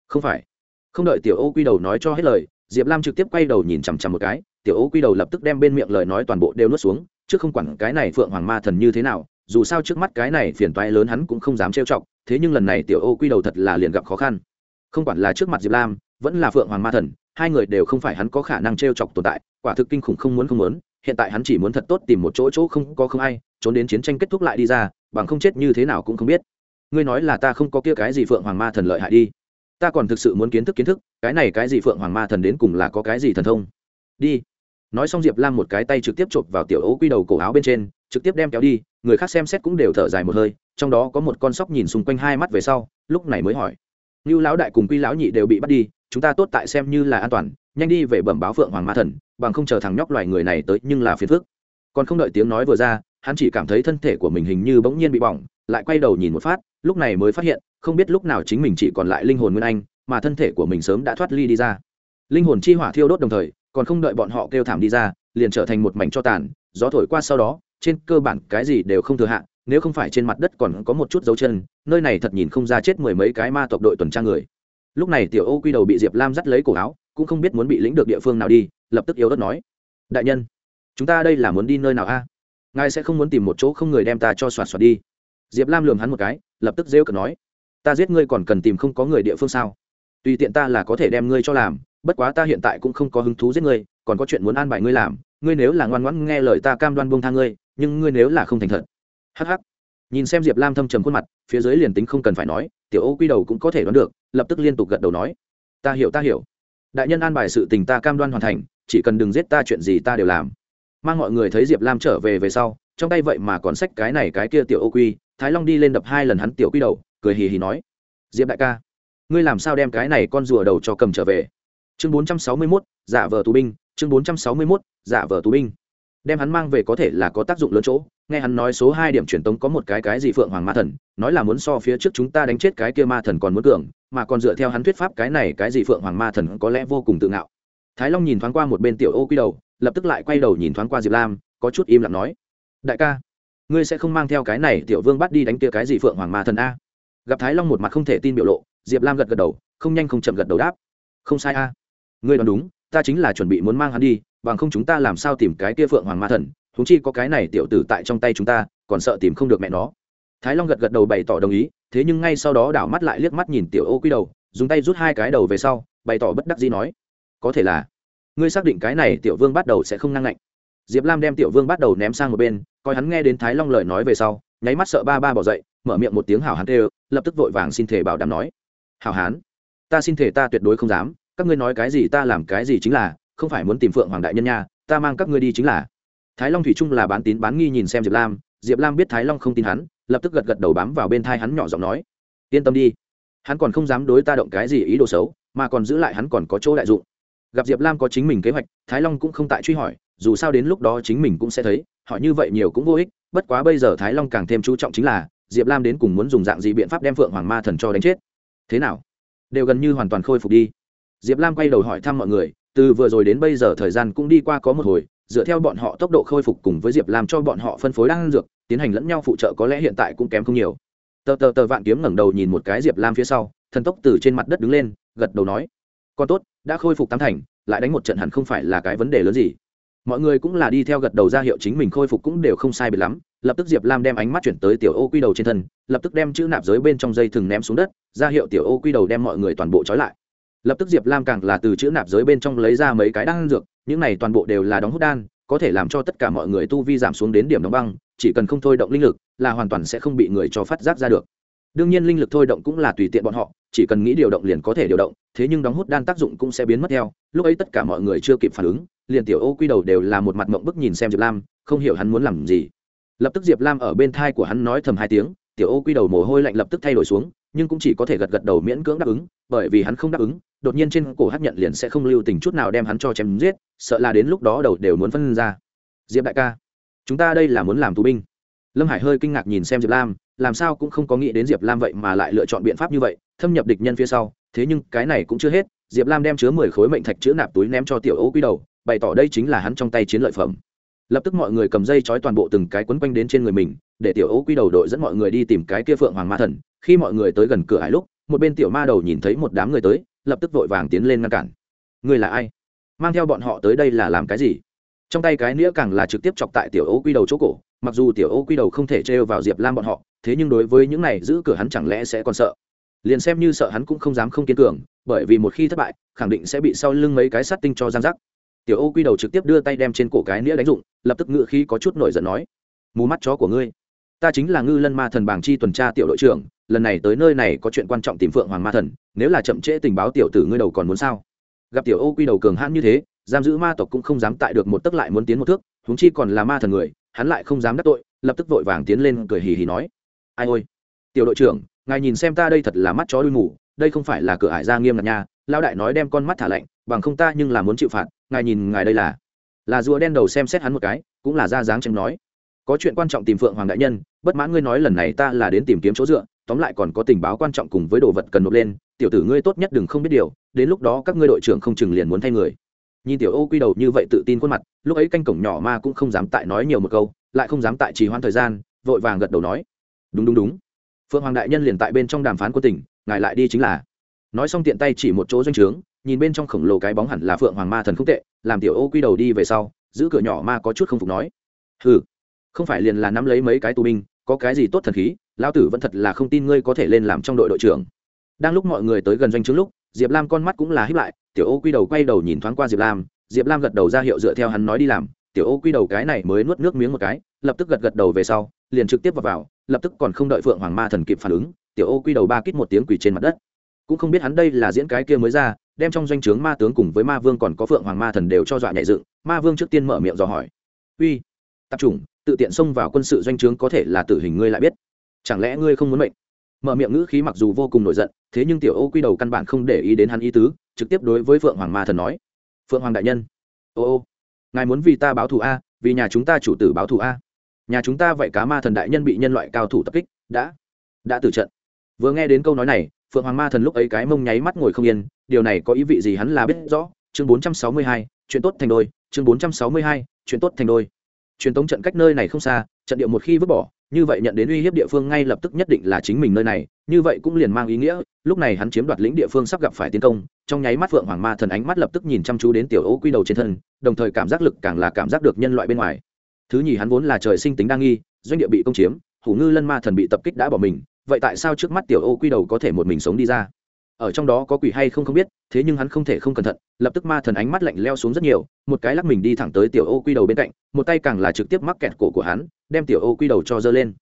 Speaker 1: Không phải. Không đợi tiểu ô quy đầu nói cho hết lời diệp lam trực tiếp quay đầu nhìn chằm chằm một cái, tiểu ô quy đầu lập tức đem bên miệng lời nói toàn bộ đều nuốt xuống, chứ không quản cái này phượng hoàng ma thần như thế nào, dù sao trước mắt cái này phiền toái lớn hắn cũng không dám trêu chọc, thế nhưng lần này tiểu ô quy đầu thật là liền gặp khó khăn. Không quản là trước mặt diệp lam, vẫn là phượng hoàng ma thần, hai người đều không phải hắn có khả năng trêu chọc tồn tại, quả thực kinh khủng không muốn không muốn, hiện tại hắn chỉ muốn thật tốt tìm một chỗ chỗ không có không ai, trốn đến chiến tranh kết thúc lại đi ra, bằng không chết như thế nào cũng không biết. Ngươi nói là ta không có kia cái gì phượng hoàng ma thần lợi hại đi ta còn thực sự muốn kiến thức kiến thức, cái này cái gì phượng hoàng ma thần đến cùng là có cái gì thần thông? Đi. Nói xong diệp lam một cái tay trực tiếp chộp vào tiểu ấu quy đầu cổ áo bên trên, trực tiếp đem kéo đi, người khác xem xét cũng đều thở dài một hơi, trong đó có một con sóc nhìn xung quanh hai mắt về sau, lúc này mới hỏi. Như lão đại cùng quy lão nhị đều bị bắt đi, chúng ta tốt tại xem như là an toàn, nhanh đi về bẩm báo phượng hoàng ma thần, bằng không chờ thằng nhóc loài người này tới nhưng là phiền phức. Còn không đợi tiếng nói vừa ra, hắn chỉ cảm thấy thân thể của mình hình như bỗng nhiên bị bỏng lại quay đầu nhìn một phát, lúc này mới phát hiện, không biết lúc nào chính mình chỉ còn lại linh hồn nguyên anh, mà thân thể của mình sớm đã thoát ly đi ra. Linh hồn chi hỏa thiêu đốt đồng thời, còn không đợi bọn họ kêu thảm đi ra, liền trở thành một mảnh cho tàn, gió thổi qua sau đó, trên cơ bản cái gì đều không thừa hạn nếu không phải trên mặt đất còn có một chút dấu chân, nơi này thật nhìn không ra chết mười mấy cái ma tộc đội tuần tra người. Lúc này tiểu ô quy đầu bị diệp lam dắt lấy cổ áo, cũng không biết muốn bị lĩnh được địa phương nào đi, lập tức yếu đất nói, đại nhân, chúng ta đây là muốn đi nơi nào a? Ngài sẽ không muốn tìm một chỗ không người đem ta cho soạt soạt đi diệp lam lường hắn một cái, lập tức rêu cờ nói, ta giết ngươi còn cần tìm không có người địa phương sao? Tùy tiện ta là có thể đem ngươi cho làm, bất quá ta hiện tại cũng không có hứng thú giết ngươi, còn có chuyện muốn an bài ngươi làm, ngươi nếu là ngoan ngoãn nghe lời ta cam đoan buông tha ngươi, nhưng ngươi nếu là không thành thật. Hh nhìn xem diệp lam thâm trầm khuôn mặt, phía dưới liền tính không cần phải nói, tiểu ô quy đầu cũng có thể đoán được, lập tức liên tục gật đầu nói, ta hiểu ta hiểu. Đại nhân an bài sự tình ta cam đoan hoàn thành, chỉ cần đừng giết ta chuyện gì ta đều làm. Mang mọi người thấy diệp lam trở về về sau, trong tay vậy mà còn sách cái này cái kia tiểu ô quy thái long đi lên đập hai lần hắn tiểu quy đầu, cười hì hì nói, diệp đại ca, ngươi làm sao đem cái này con rùa đầu cho cầm trở về? Chương bốn trăm sáu mươi mốt, giả vờ tù binh, chương bốn trăm sáu mươi mốt, giả vờ tù binh. Đem hắn mang về có thể là có tác dụng lớn chỗ, nghe hắn nói số hai điểm truyền tống có một cái cái gì phượng hoàng ma thần, nói là muốn so phía trước chúng ta đánh chết cái kia ma thần còn muốn cường, mà còn dựa theo hắn thuyết pháp cái này cái gì phượng hoàng ma thần có lẽ vô cùng tự ngạo. Thái long nhìn thoáng qua một bên tiểu ô quy đầu, lập tức lại quay đầu nhìn thoáng qua diệp lam, có chút im lặng nói, đại ca ngươi sẽ không mang theo cái này tiểu vương bắt đi đánh kia cái gì phượng hoàng ma thần a. Gặp thái long một mặt không thể tin biểu lộ, diệp lam gật gật đầu, không nhanh không chậm gật đầu đáp. Không sai a. Ngươi đoán đúng, ta chính là chuẩn bị muốn mang hắn đi, bằng không chúng ta làm sao tìm cái kia phượng hoàng ma thần thúng chi có cái này tiểu tử tại trong tay chúng ta, còn sợ tìm không được mẹ nó. Thái long gật gật đầu bày tỏ đồng ý, thế nhưng ngay sau đó đảo mắt lại liếc mắt nhìn tiểu ô quy đầu, dùng tay rút hai cái đầu về sau, bày tỏ bất đắc dĩ nói, có thể là, ngươi xác định cái này tiểu vương bắt đầu sẽ không năng lạnh diệp lam đem tiểu vương bắt đầu ném sang một bên coi hắn nghe đến thái long lời nói về sau, nháy mắt sợ ba ba bỏ dậy, mở miệng một tiếng hảo hán tê lập tức vội vàng xin thể bảo đảm nói. Hảo hán, ta xin thể ta tuyệt đối không dám, các ngươi nói cái gì ta làm cái gì chính là, không phải muốn tìm phượng hoàng đại nhân nha, ta mang các ngươi đi chính là. Thái long thủy trung là bán tín bán nghi nhìn xem diệp lam diệp lam biết thái long không tin hắn, lập tức gật gật đầu bám vào bên thai hắn nhỏ giọng nói. Yên tâm đi, hắn còn không dám đối ta động cái gì ý đồ xấu, mà còn giữ lại hắn còn có chỗ đại dụng. Gặp diệp lam có chính mình kế hoạch, thái long cũng không tại truy hỏi, dù sao đến lúc đó chính mình cũng sẽ thấy hỏi như vậy nhiều cũng vô ích, bất quá bây giờ thái long càng thêm chú trọng chính là, diệp lam đến cùng muốn dùng dạng gì biện pháp đem phượng hoàng ma thần cho đánh chết. Thế nào? Đều gần như hoàn toàn khôi phục đi. Diệp lam quay đầu hỏi thăm mọi người, từ vừa rồi đến bây giờ thời gian cũng đi qua có một hồi, dựa theo bọn họ tốc độ khôi phục cùng với diệp lam cho bọn họ phân phối đan dược, tiến hành lẫn nhau phụ trợ có lẽ hiện tại cũng kém không nhiều. Tờ tờ tờ vạn kiếm ngẩng đầu nhìn một cái diệp lam phía sau, thần tốc từ trên mặt đất đứng lên, gật đầu nói, con tốt, đã khôi phục tám thành, lại đánh một trận hẳn không phải là cái vấn đề lớn gì mọi người cũng là đi theo gật đầu ra hiệu chính mình khôi phục cũng đều không sai biệt lắm. Lập tức diệp lam đem ánh mắt chuyển tới tiểu ô quy đầu trên thân, lập tức đem chữ nạp giới bên trong dây thừng ném xuống đất, ra hiệu tiểu ô quy đầu đem mọi người toàn bộ trói lại. Lập tức diệp lam càng là từ chữ nạp giới bên trong lấy ra mấy cái đan dược, những này toàn bộ đều là đóng hút đan, có thể làm cho tất cả mọi người tu vi giảm xuống đến điểm đóng băng, chỉ cần không thôi động linh lực là hoàn toàn sẽ không bị người cho phát giác ra được đương nhiên linh lực thôi động cũng là tùy tiện bọn họ, chỉ cần nghĩ điều động liền có thể điều động, thế nhưng đóng hút đan tác dụng cũng sẽ biến mất theo. Lúc ấy tất cả mọi người chưa kịp phản ứng, liền tiểu ô quy đầu đều là một mặt mộng bức nhìn xem diệp lam, không hiểu hắn muốn làm gì. Lập tức diệp lam ở bên thai của hắn nói thầm hai tiếng, tiểu ô quy đầu mồ hôi lạnh lập tức thay đổi xuống, nhưng cũng chỉ có thể gật gật đầu miễn cưỡng đáp ứng, bởi vì hắn không đáp ứng, đột nhiên trên cổ hát nhận liền sẽ không lưu tình chút nào đem hắn cho chém giết, sợ là đến lúc đó đầu đều muốn phân ra. Diệp đại ca, chúng ta đây là muốn làm tù binh. Lâm hải hơi kinh ngạc nhìn xem diệp lam làm sao cũng không có nghĩ đến diệp lam vậy mà lại lựa chọn biện pháp như vậy, thâm nhập địch nhân phía sau. Thế nhưng cái này cũng chưa hết, diệp lam đem chứa mười khối mệnh thạch chữ nạp túi ném cho tiểu ô quy đầu, bày tỏ đây chính là hắn trong tay chiến lợi phẩm. Lập tức mọi người cầm dây trói toàn bộ từng cái quấn quanh đến trên người mình, để tiểu ô quy đầu đội dẫn mọi người đi tìm cái kia phượng hoàng ma thần. Khi mọi người tới gần cửa hải lúc, một bên tiểu ma đầu nhìn thấy một đám người tới, lập tức vội vàng tiến lên ngăn cản. Người là ai? Mang theo bọn họ tới đây là làm cái gì? Trong tay cái nĩa càng là trực tiếp chọc tại tiểu ô quy đầu chỗ cổ, mặc dù tiểu ô quy đầu không thể trêu vào diệp lam bọn họ thế nhưng đối với những này giữ cửa hắn chẳng lẽ sẽ còn sợ? Liền xem như sợ hắn cũng không dám không kiên cường, bởi vì một khi thất bại, khẳng định sẽ bị sau lưng mấy cái sát tinh cho giang giác tiểu ô quy đầu trực tiếp đưa tay đem trên cổ cái nĩa đánh dụng, lập tức ngự khí có chút nổi giận nói, mù mắt chó của ngươi, ta chính là ngư lân ma thần bảng chi tuần tra tiểu đội trưởng, lần này tới nơi này có chuyện quan trọng tìm phượng hoàng ma thần, nếu là chậm trễ tình báo tiểu tử ngươi đầu còn muốn sao? Gặp tiểu ô quy đầu cường hãn như thế, giam giữ ma tộc cũng không dám tại được một tấc lại muốn tiến một thước, huống chi còn là ma thần người, hắn lại không dám đắc tội, lập tức vội vàng tiến lên cười hì hì nói ai ôi. Tiểu đội trưởng, ngài nhìn xem ta đây thật là mắt chó đuôi ngủ đây không phải là cửa ải ra nghiêm ngặt nha. Lao đại nói đem con mắt thả lạnh, bằng không ta nhưng là muốn chịu phạt, ngài nhìn ngài đây là. Là rùa đen đầu xem xét hắn một cái, cũng là ra dáng tranh nói. Có chuyện quan trọng tìm phượng hoàng đại nhân, bất mãn ngươi nói lần này ta là đến tìm kiếm chỗ dựa, tóm lại còn có tình báo quan trọng cùng với đồ vật cần nộp lên, tiểu tử ngươi tốt nhất đừng không biết điều, đến lúc đó các ngươi đội trưởng không chừng liền muốn thay người. Nhìn tiểu ô quy đầu như vậy tự tin khuôn mặt, lúc ấy canh cổng nhỏ ma cũng không dám tại nói nhiều một câu, lại không dám tại trì hoãn thời gian, vội vàng gật đầu nói đúng đúng đúng. Phượng hoàng đại nhân liền tại bên trong đàm phán của tỉnh ngài lại đi chính là. Nói xong tiện tay chỉ một chỗ doanh trướng nhìn bên trong khổng lồ cái bóng hẳn là phượng hoàng ma thần không tệ làm tiểu ô quy đầu đi về sau giữ cửa nhỏ ma có chút không phục nói. Ừ không phải liền là nắm lấy mấy cái tù binh có cái gì tốt thần khí lão tử vẫn thật là không tin ngươi có thể lên làm trong đội đội trưởng. Đang lúc mọi người tới gần doanh trướng lúc diệp lam con mắt cũng là hiếp lại tiểu ô quy đầu quay đầu nhìn thoáng qua diệp lam diệp lam gật đầu ra hiệu dựa theo hắn nói đi làm tiểu ô quy đầu cái này mới nuốt nước miếng một cái lập tức gật gật đầu về sau liền trực tiếp vào, vào lập tức còn không đợi phượng hoàng ma thần kịp phản ứng, tiểu ô quy đầu ba kít một tiếng quỳ trên mặt đất. Cũng không biết hắn đây là diễn cái kia mới ra, đem trong doanh trướng ma tướng cùng với ma vương còn có phượng hoàng ma thần đều cho dọa nhảy dựng, ma vương trước tiên mở miệng dò hỏi. Uy tập trung tự tiện xông vào quân sự doanh trướng có thể là tử hình ngươi lại biết. Chẳng lẽ ngươi không muốn mệnh? Mở miệng ngữ khí mặc dù vô cùng nổi giận, thế nhưng tiểu ô quy đầu căn bản không để ý đến hắn ý tứ, trực tiếp đối với phượng hoàng ma thần nói. Phượng hoàng đại nhân, ô ô, ngài muốn vì ta báo thù a, vì nhà chúng ta chủ tử báo thù a nhà chúng ta vậy cá ma thần đại nhân bị nhân loại cao thủ tập kích, đã đã tử trận. Vừa nghe đến câu nói này, phượng hoàng ma thần lúc ấy cái mông nháy mắt ngồi không yên, điều này có ý vị gì hắn là biết rõ. Chương bốn trăm sáu mươi hai, chuyện tốt thành đôi, chương bốn trăm sáu mươi hai, chuyện tốt thành đôi. Truyền tống trận cách nơi này không xa, trận địa một khi vứt bỏ, như vậy nhận đến uy hiếp địa phương ngay lập tức nhất định là chính mình nơi này, như vậy cũng liền mang ý nghĩa, lúc này hắn chiếm đoạt lĩnh địa phương sắp gặp phải tiến công, trong nháy mắt phượng hoàng ma thần ánh mắt lập tức nhìn chăm chú đến tiểu ô quy đầu trên thân, đồng thời cảm giác lực càng là cảm giác được nhân loại bên ngoài thứ nhì hắn vốn là trời sinh tính đa nghi, doanh địa bị công chiếm, hủ ngư lân ma thần bị tập kích đã bỏ mình, vậy tại sao trước mắt tiểu ô quy đầu có thể một mình sống đi ra? Ở trong đó có quỷ hay không không biết, thế nhưng hắn không thể không cẩn thận, lập tức ma thần ánh mắt lạnh leo xuống rất nhiều, một cái lắc mình đi thẳng tới tiểu ô quy đầu bên cạnh, một tay càng là trực tiếp mắc kẹt cổ của hắn, đem tiểu ô quy đầu cho dơ lên.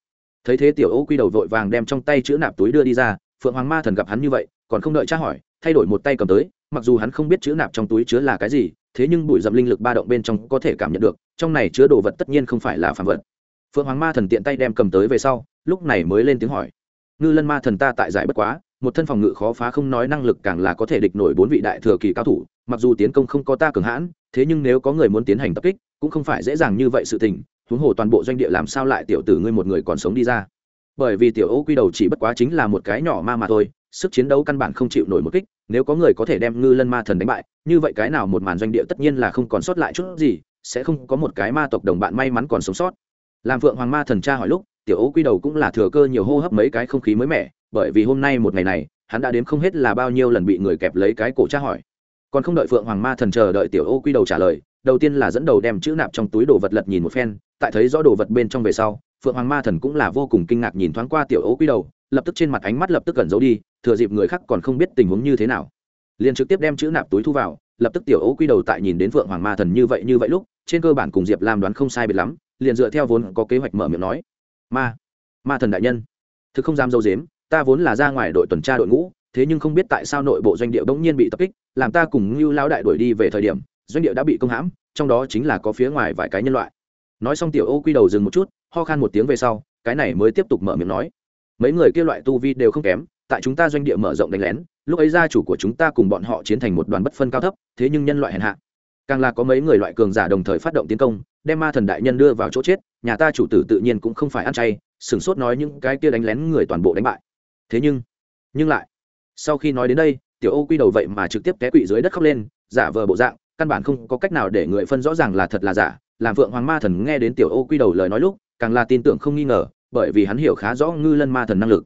Speaker 1: Thấy thế tiểu ô quy đầu vội vàng đem trong tay chữ nạp túi đưa đi ra, phượng hoàng ma thần gặp hắn như vậy, còn không đợi tra hỏi, thay đổi một tay cầm tới, mặc dù hắn không biết chữ nạp trong túi chứa là cái gì, thế nhưng bụi dậm linh lực ba động bên trong có thể cảm nhận được trong này chứa đồ vật tất nhiên không phải là phàm vật. Phượng hoàng ma thần tiện tay đem cầm tới về sau, lúc này mới lên tiếng hỏi. Ngư lân ma thần ta tại giải bất quá, một thân phòng ngự khó phá không nói năng lực càng là có thể địch nổi bốn vị đại thừa kỳ cao thủ, mặc dù tiến công không có ta cường hãn, thế nhưng nếu có người muốn tiến hành tập kích, cũng không phải dễ dàng như vậy sự tình, huống hồ toàn bộ doanh địa làm sao lại tiểu tử ngươi một người còn sống đi ra. Bởi vì tiểu ô quy đầu chỉ bất quá chính là một cái nhỏ ma mà thôi, sức chiến đấu căn bản không chịu nổi một kích, nếu có người có thể đem ngư lân ma thần đánh bại, như vậy cái nào một màn doanh địa tất nhiên là không còn sót lại chút gì sẽ không có một cái ma tộc đồng bạn may mắn còn sống sót. Làm phượng hoàng ma thần cha hỏi lúc, tiểu ô quy đầu cũng là thừa cơ nhiều hô hấp mấy cái không khí mới mẻ, bởi vì hôm nay một ngày này, hắn đã đếm không hết là bao nhiêu lần bị người kẹp lấy cái cổ tra hỏi. Còn không đợi phượng hoàng ma thần chờ đợi tiểu ô quy đầu trả lời, đầu tiên là dẫn đầu đem chữ nạp trong túi đồ vật lật nhìn một phen, tại thấy rõ đồ vật bên trong về sau, phượng hoàng ma thần cũng là vô cùng kinh ngạc nhìn thoáng qua tiểu ô quy đầu, lập tức trên mặt ánh mắt lập tức cẩn giấu đi, thừa dịp người khác còn không biết tình huống như thế nào, liền trực tiếp đem chữ nạp túi thu vào lập tức tiểu ô quy đầu tại nhìn đến phượng hoàng ma thần như vậy như vậy lúc, trên cơ bản cùng diệp lam đoán không sai biệt lắm, liền dựa theo vốn có kế hoạch mở miệng nói, ma ma thần đại nhân, thực không dám dâu dếm, ta vốn là ra ngoài đội tuần tra đội ngũ, thế nhưng không biết tại sao nội bộ doanh địa bỗng nhiên bị tập kích, làm ta cùng ngưu lao đại đuổi đi về thời điểm, doanh địa đã bị công hãm, trong đó chính là có phía ngoài vài cái nhân loại. Nói xong tiểu ô quy đầu dừng một chút, ho khan một tiếng về sau, cái này mới tiếp tục mở miệng nói, mấy người kia loại tu vi đều không kém, tại chúng ta doanh địa mở rộng đánh lén lúc ấy gia chủ của chúng ta cùng bọn họ chiến thành một đoàn bất phân cao thấp, thế nhưng nhân loại hèn hạ. Càng là có mấy người loại cường giả đồng thời phát động tiến công, đem ma thần đại nhân đưa vào chỗ chết, nhà ta chủ tử tự nhiên cũng không phải ăn chay, sửng sốt nói những cái kia đánh lén người toàn bộ đánh bại. Thế nhưng nhưng lại, sau khi nói đến đây, tiểu ô quy đầu vậy mà trực tiếp té quỵ dưới đất khóc lên, giả vờ bộ dạng, căn bản không có cách nào để người phân rõ ràng là thật là giả. Làm phượng hoàng ma thần nghe đến tiểu ô quy đầu lời nói lúc, càng là tin tưởng không nghi ngờ, bởi vì hắn hiểu khá rõ ngư lân ma thần năng lực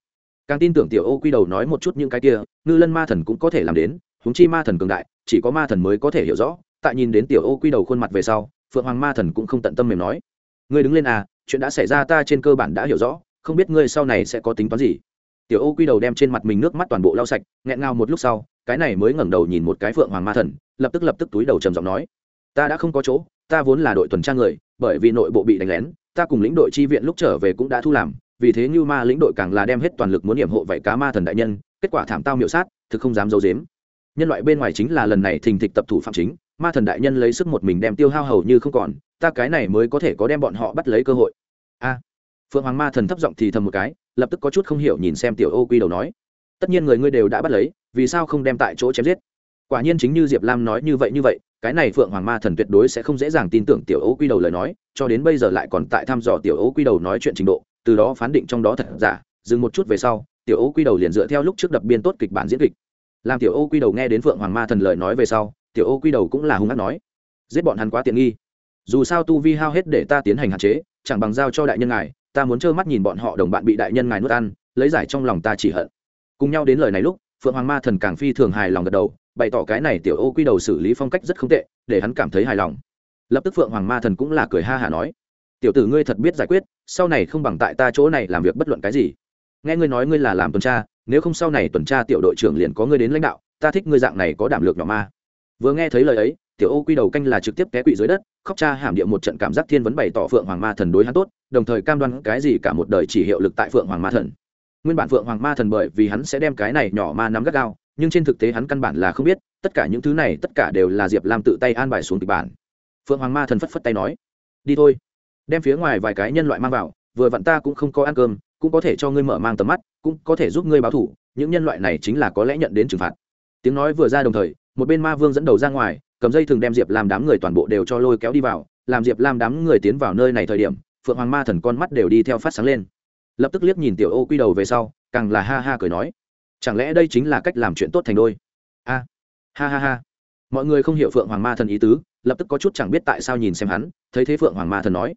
Speaker 1: càng tin tưởng tiểu ô quy đầu nói một chút những cái kia, ngư lân ma thần cũng có thể làm đến húng chi ma thần cường đại, chỉ có ma thần mới có thể hiểu rõ. Tại nhìn đến tiểu ô quy đầu khuôn mặt về sau, phượng hoàng ma thần cũng không tận tâm mềm nói. Ngươi đứng lên à chuyện đã xảy ra ta trên cơ bản đã hiểu rõ, không biết ngươi sau này sẽ có tính toán gì. Tiểu ô quy đầu đem trên mặt mình nước mắt toàn bộ lau sạch, nghẹn ngào một lúc sau, cái này mới ngẩng đầu nhìn một cái phượng hoàng ma thần, lập tức lập tức túi đầu trầm giọng nói. Ta đã không có chỗ, ta vốn là đội tuần tra người, bởi vì nội bộ bị đánh lén, ta cùng lĩnh đội chi viện lúc trở về cũng đã thu làm vì thế như ma lĩnh đội càng là đem hết toàn lực muốn điểm hộ vậy cá ma thần đại nhân, kết quả thảm tao miểu sát, thực không dám giấu dếm nhân loại bên ngoài chính là lần này thình thịch tập thủ phạm chính, ma thần đại nhân lấy sức một mình đem tiêu hao hầu như không còn, ta cái này mới có thể có đem bọn họ bắt lấy cơ hội. A. Phượng hoàng ma thần thấp giọng thì thầm một cái, lập tức có chút không hiểu nhìn xem tiểu ô quy đầu nói. Tất nhiên người ngươi đều đã bắt lấy, vì sao không đem tại chỗ chém giết? Quả nhiên chính như diệp lam nói như vậy như vậy, cái này phượng hoàng ma thần tuyệt đối sẽ không dễ dàng tin tưởng tiểu ô quy đầu lời nói, cho đến bây giờ lại còn tại thăm dò tiểu ô quy đầu nói chuyện trình độ từ đó phán định trong đó thật giả, dừng một chút về sau, tiểu ô quy đầu liền dựa theo lúc trước đập biên tốt kịch bản diễn kịch. Làm tiểu ô quy đầu nghe đến phượng hoàng ma thần lời nói về sau, tiểu ô quy đầu cũng là hung hát nói, giết bọn hắn quá tiện nghi. Dù sao tu vi hao hết để ta tiến hành hạn chế, chẳng bằng giao cho đại nhân ngài, ta muốn trơ mắt nhìn bọn họ đồng bạn bị đại nhân ngài nuốt ăn, lấy giải trong lòng ta chỉ hận. Cùng nhau đến lời này lúc, phượng hoàng ma thần càng phi thường hài lòng gật đầu, bày tỏ cái này tiểu ô quy đầu xử lý phong cách rất không tệ, để hắn cảm thấy hài lòng. Lập tức phượng hoàng ma thần cũng là cười ha hả nói tiểu tử ngươi thật biết giải quyết, sau này không bằng tại ta chỗ này làm việc bất luận cái gì. Nghe ngươi nói ngươi là làm tuần tra, nếu không sau này tuần tra tiểu đội trưởng liền có ngươi đến lãnh đạo, ta thích ngươi dạng này có đảm lược nhỏ ma. Vừa nghe thấy lời ấy, tiểu ô quy đầu canh là trực tiếp té quỵ dưới đất, khóc cha hàm địa một trận cảm giác thiên vấn bày tỏ phượng hoàng ma thần đối hắn tốt, đồng thời cam đoan cái gì cả một đời chỉ hiệu lực tại phượng hoàng ma thần. Nguyên bản phượng hoàng ma thần bởi vì hắn sẽ đem cái này nhỏ ma nắm gắt gao, nhưng trên thực tế hắn căn bản là không biết, tất cả những thứ này tất cả đều là diệp lam tự tay an bài xuống kịch bản. Phượng hoàng ma thần phất phất tay nói, đi thôi đem phía ngoài vài cái nhân loại mang vào, vừa vặn ta cũng không có ăn cơm, cũng có thể cho ngươi mở mang tầm mắt, cũng có thể giúp ngươi báo thủ, những nhân loại này chính là có lẽ nhận đến trừng phạt. Tiếng nói vừa ra đồng thời, một bên ma vương dẫn đầu ra ngoài, cầm dây thường đem diệp làm đám người toàn bộ đều cho lôi kéo đi vào, làm diệp làm đám người tiến vào nơi này thời điểm, phượng hoàng ma thần con mắt đều đi theo phát sáng lên. Lập tức liếc nhìn tiểu ô quy đầu về sau, càng là ha ha cười nói, chẳng lẽ đây chính là cách làm chuyện tốt thành đôi? A, ha ha ha. Mọi người không hiểu phượng hoàng ma thần ý tứ, lập tức có chút chẳng biết tại sao nhìn xem hắn, thấy thế phượng hoàng ma thần nói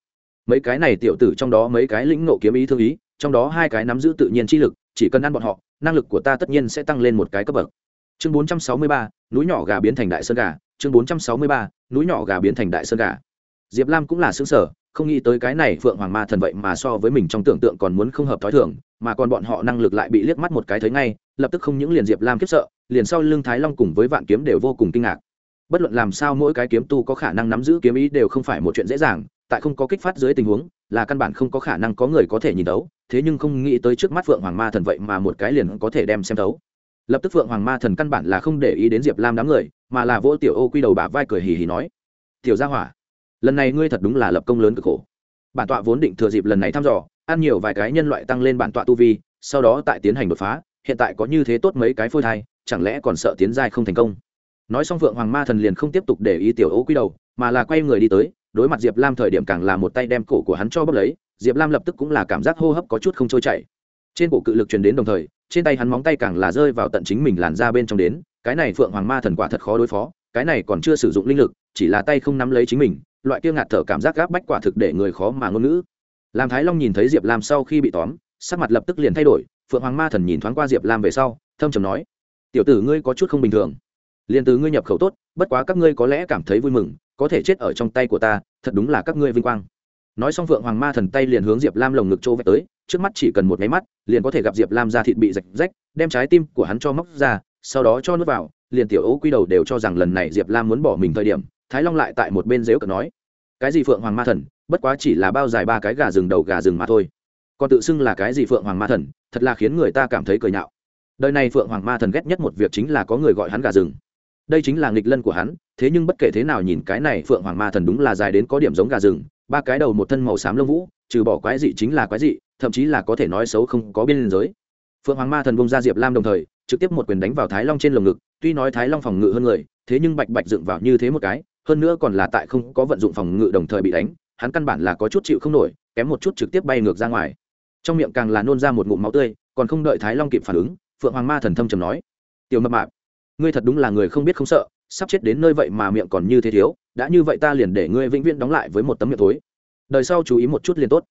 Speaker 1: mấy cái này tiểu tử trong đó mấy cái lĩnh nộ kiếm ý thương ý trong đó hai cái nắm giữ tự nhiên chi lực chỉ cần ăn bọn họ năng lực của ta tất nhiên sẽ tăng lên một cái cấp bậc. Chương 463, núi nhỏ gà biến thành đại sơn gà. Chương 463, núi nhỏ gà biến thành đại sơn gà. Diệp lam cũng là xứng sở không nghĩ tới cái này phượng hoàng ma thần vậy mà so với mình trong tưởng tượng còn muốn không hợp thói thường mà còn bọn họ năng lực lại bị liếc mắt một cái thấy ngay lập tức không những liền diệp lam khiếp sợ liền sau lưng thái long cùng với vạn kiếm đều vô cùng kinh ngạc. Bất luận làm sao mỗi cái kiếm tu có khả năng nắm giữ kiếm ý đều không phải một chuyện dễ dàng tại không có kích phát dưới tình huống, là căn bản không có khả năng có người có thể nhìn đấu thế nhưng không nghĩ tới trước mắt phượng hoàng ma thần vậy mà một cái liền có thể đem xem thấu. Lập tức phượng hoàng ma thần căn bản là không để ý đến diệp lam đám người, mà là vỗ tiểu ô quy đầu bả vai cười hì hì nói, tiểu gia hỏa, lần này ngươi thật đúng là lập công lớn cực khổ. Bản tọa vốn định thừa dịp lần này thăm dò, ăn nhiều vài cái nhân loại tăng lên bản tọa tu vi, sau đó tại tiến hành đột phá, hiện tại có như thế tốt mấy cái phôi thai, chẳng lẽ còn sợ tiến giai không thành công? Nói xong phượng hoàng ma thần liền không tiếp tục để ý tiểu ô quy đầu, mà là quay người đi tới đối mặt diệp lam thời điểm càng là một tay đem cổ của hắn cho bốc lấy, diệp lam lập tức cũng là cảm giác hô hấp có chút không trôi chảy. Trên cổ cự lực truyền đến đồng thời, trên tay hắn móng tay càng là rơi vào tận chính mình làn ra bên trong đến, cái này phượng hoàng ma thần quả thật khó đối phó, cái này còn chưa sử dụng linh lực, chỉ là tay không nắm lấy chính mình, loại kia ngạt thở cảm giác gáp bách quả thực để người khó mà ngôn ngữ. Làm thái long nhìn thấy diệp lam sau khi bị tóm, sắc mặt lập tức liền thay đổi, phượng hoàng ma thần nhìn thoáng qua diệp lam về sau, thâm trầm nói, tiểu tử ngươi có chút không bình thường. Liền từ ngươi nhập khẩu tốt, bất quá các ngươi có lẽ cảm thấy vui mừng có thể chết ở trong tay của ta, thật đúng là các ngươi vinh quang. Nói xong phượng hoàng ma thần tay liền hướng diệp lam lồng ngực chỗ vạch tới, trước mắt chỉ cần một máy mắt, liền có thể gặp diệp lam ra thịt bị rạch rách, đem trái tim của hắn cho móc ra, sau đó cho nước vào, liền tiểu ấu quy đầu đều cho rằng lần này diệp lam muốn bỏ mình thời điểm, thái long lại tại một bên dếu cờ nói, cái gì phượng hoàng ma thần, bất quá chỉ là bao dài ba cái gà rừng đầu gà rừng mà thôi. Còn tự xưng là cái gì phượng hoàng ma thần, thật là khiến người ta cảm thấy cười nhạo. Đời này phượng hoàng ma thần ghét nhất một việc chính là có người gọi hắn gà rừng đây chính là nghịch lân của hắn, thế nhưng bất kể thế nào nhìn cái này phượng hoàng ma thần đúng là dài đến có điểm giống gà rừng, ba cái đầu một thân màu xám lông vũ, trừ bỏ quái dị chính là quái dị, thậm chí là có thể nói xấu không có biên giới. Phượng hoàng ma thần bông ra diệp lam đồng thời, trực tiếp một quyền đánh vào thái long trên lồng ngực, tuy nói thái long phòng ngự hơn người, thế nhưng bạch bạch dựng vào như thế một cái, hơn nữa còn là tại không có vận dụng phòng ngự đồng thời bị đánh, hắn căn bản là có chút chịu không nổi, kém một chút trực tiếp bay ngược ra ngoài. Trong miệng càng là nôn ra một ngụm máu tươi, còn không đợi thái long kịp phản ứng, phượng hoàng ma thần thâm trầm nói, tiểu mập mạp ngươi thật đúng là người không biết không sợ, sắp chết đến nơi vậy mà miệng còn như thế thiếu, đã như vậy ta liền để ngươi vĩnh viễn đóng lại với một tấm miệng thối. Đời sau chú ý một chút liền tốt.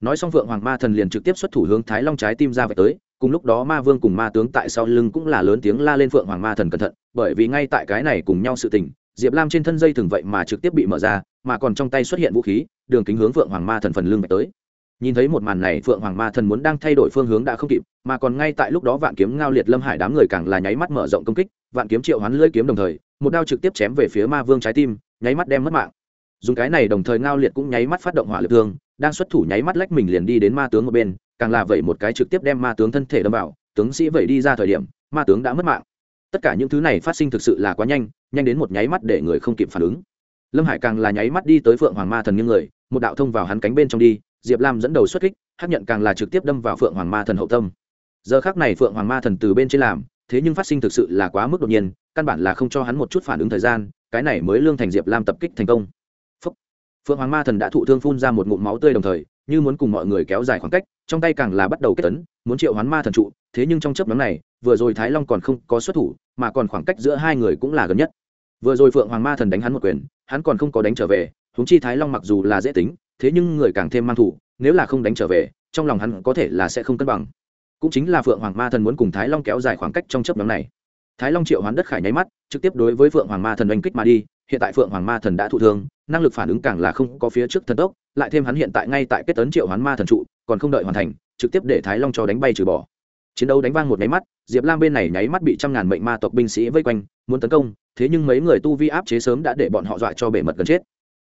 Speaker 1: Nói xong phượng hoàng ma thần liền trực tiếp xuất thủ hướng thái long trái tim ra về tới, cùng lúc đó ma vương cùng ma tướng tại sau lưng cũng là lớn tiếng la lên phượng hoàng ma thần cẩn thận, bởi vì ngay tại cái này cùng nhau sự tình, diệp lam trên thân dây thường vậy mà trực tiếp bị mở ra, mà còn trong tay xuất hiện vũ khí, đường kính hướng phượng hoàng ma thần phần lưng về tới nhìn thấy một màn này, phượng hoàng ma thần muốn đang thay đổi phương hướng đã không kịp, mà còn ngay tại lúc đó vạn kiếm ngao liệt lâm hải đám người càng là nháy mắt mở rộng công kích, vạn kiếm triệu hoán lưỡi kiếm đồng thời, một đao trực tiếp chém về phía ma vương trái tim, nháy mắt đem mất mạng. Dùng cái này đồng thời ngao liệt cũng nháy mắt phát động hỏa lực thương, đang xuất thủ nháy mắt lách mình liền đi đến ma tướng một bên, càng là vậy một cái trực tiếp đem ma tướng thân thể đâm vào, tướng sĩ vậy đi ra thời điểm, ma tướng đã mất mạng. Tất cả những thứ này phát sinh thực sự là quá nhanh nhanh đến một nháy mắt để người không kịp phản ứng. Lâm hải càng là nháy mắt đi tới phượng hoàng ma thần như người, một đạo thông vào hắn cánh bên trong đi diệp lam dẫn đầu xuất kích, hắc nhận càng là trực tiếp đâm vào phượng hoàng ma thần hậu tâm. Giờ khác này phượng hoàng ma thần từ bên trên làm, thế nhưng phát sinh thực sự là quá mức đột nhiên, căn bản là không cho hắn một chút phản ứng thời gian, cái này mới lương thành diệp lam tập kích thành công. Phúc. phượng hoàng ma thần đã thụ thương phun ra một ngụm máu tươi đồng thời, như muốn cùng mọi người kéo dài khoảng cách, trong tay càng là bắt đầu kết tấn muốn triệu hoán ma thần trụ, thế nhưng trong chấp nhóm này, vừa rồi thái long còn không có xuất thủ, mà còn khoảng cách giữa hai người cũng là gần nhất. Vừa rồi phượng hoàng ma thần đánh hắn một quyền, hắn còn không có đánh trở về húng chi thái long mặc dù là dễ tính thế nhưng người càng thêm mang thủ, nếu là không đánh trở về, trong lòng hắn có thể là sẽ không cân bằng. Cũng chính là phượng hoàng ma thần muốn cùng thái long kéo dài khoảng cách trong chấp nhóm này. Thái long triệu hoán đất khải nháy mắt, trực tiếp đối với phượng hoàng ma thần oanh kích mà đi, hiện tại phượng hoàng ma thần đã thụ thương, năng lực phản ứng càng là không có phía trước thần tốc, lại thêm hắn hiện tại ngay tại kết tấn triệu hoán ma thần trụ, còn không đợi hoàn thành, trực tiếp để thái long cho đánh bay trừ bỏ. Chiến đấu đánh vang một nháy mắt, diệp lam bên này nháy mắt bị trăm ngàn mệnh ma tộc binh sĩ vây quanh, muốn tấn công, thế nhưng mấy người tu vi áp chế sớm đã để bọn họ dọa cho bể mật gần chết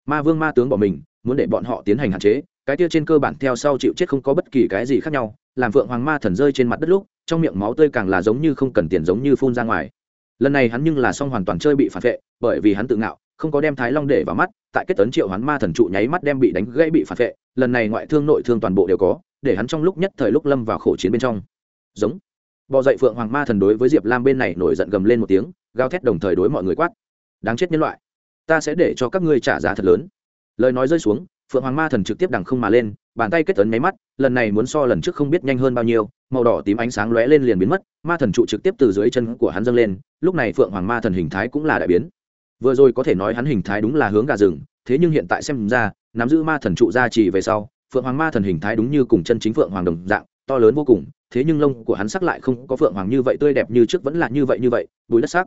Speaker 1: ma vương ma tướng bỏ mình, muốn để bọn họ tiến hành hạn chế, cái kia trên cơ bản theo sau chịu chết không có bất kỳ cái gì khác nhau, làm phượng hoàng ma thần rơi trên mặt đất lúc, trong miệng máu tươi càng là giống như không cần tiền giống như phun ra ngoài. Lần này hắn nhưng là xong hoàn toàn chơi bị phản vệ, bởi vì hắn tự ngạo, không có đem thái long để vào mắt, tại kết tấn triệu hắn ma thần trụ nháy mắt đem bị đánh gãy bị phản vệ, lần này ngoại thương nội thương toàn bộ đều có, để hắn trong lúc nhất thời lúc lâm vào khổ chiến bên trong. Giống. Bò dậy phượng hoàng ma thần đối với diệp lam bên này nổi giận gầm lên một tiếng gao thét đồng thời đối mọi người quát. Đáng chết nhân loại ta sẽ để cho các ngươi trả giá thật lớn. Lời nói rơi xuống, phượng hoàng ma thần trực tiếp đằng không mà lên, bàn tay kết tấn máy mắt, lần này muốn so lần trước không biết nhanh hơn bao nhiêu, màu đỏ tím ánh sáng lóe lên liền biến mất, ma thần trụ trực tiếp từ dưới chân của hắn dâng lên, lúc này phượng hoàng ma thần hình thái cũng là đại biến. Vừa rồi có thể nói hắn hình thái đúng là hướng gà rừng, thế nhưng hiện tại xem ra, nắm giữ ma thần trụ ra chỉ về sau, phượng hoàng ma thần hình thái đúng như cùng chân chính phượng hoàng đồng dạng, to lớn vô cùng, thế nhưng lông của hắn sắc lại không có phượng hoàng như vậy tươi đẹp như trước vẫn là như vậy như vậy, bùi đất sắc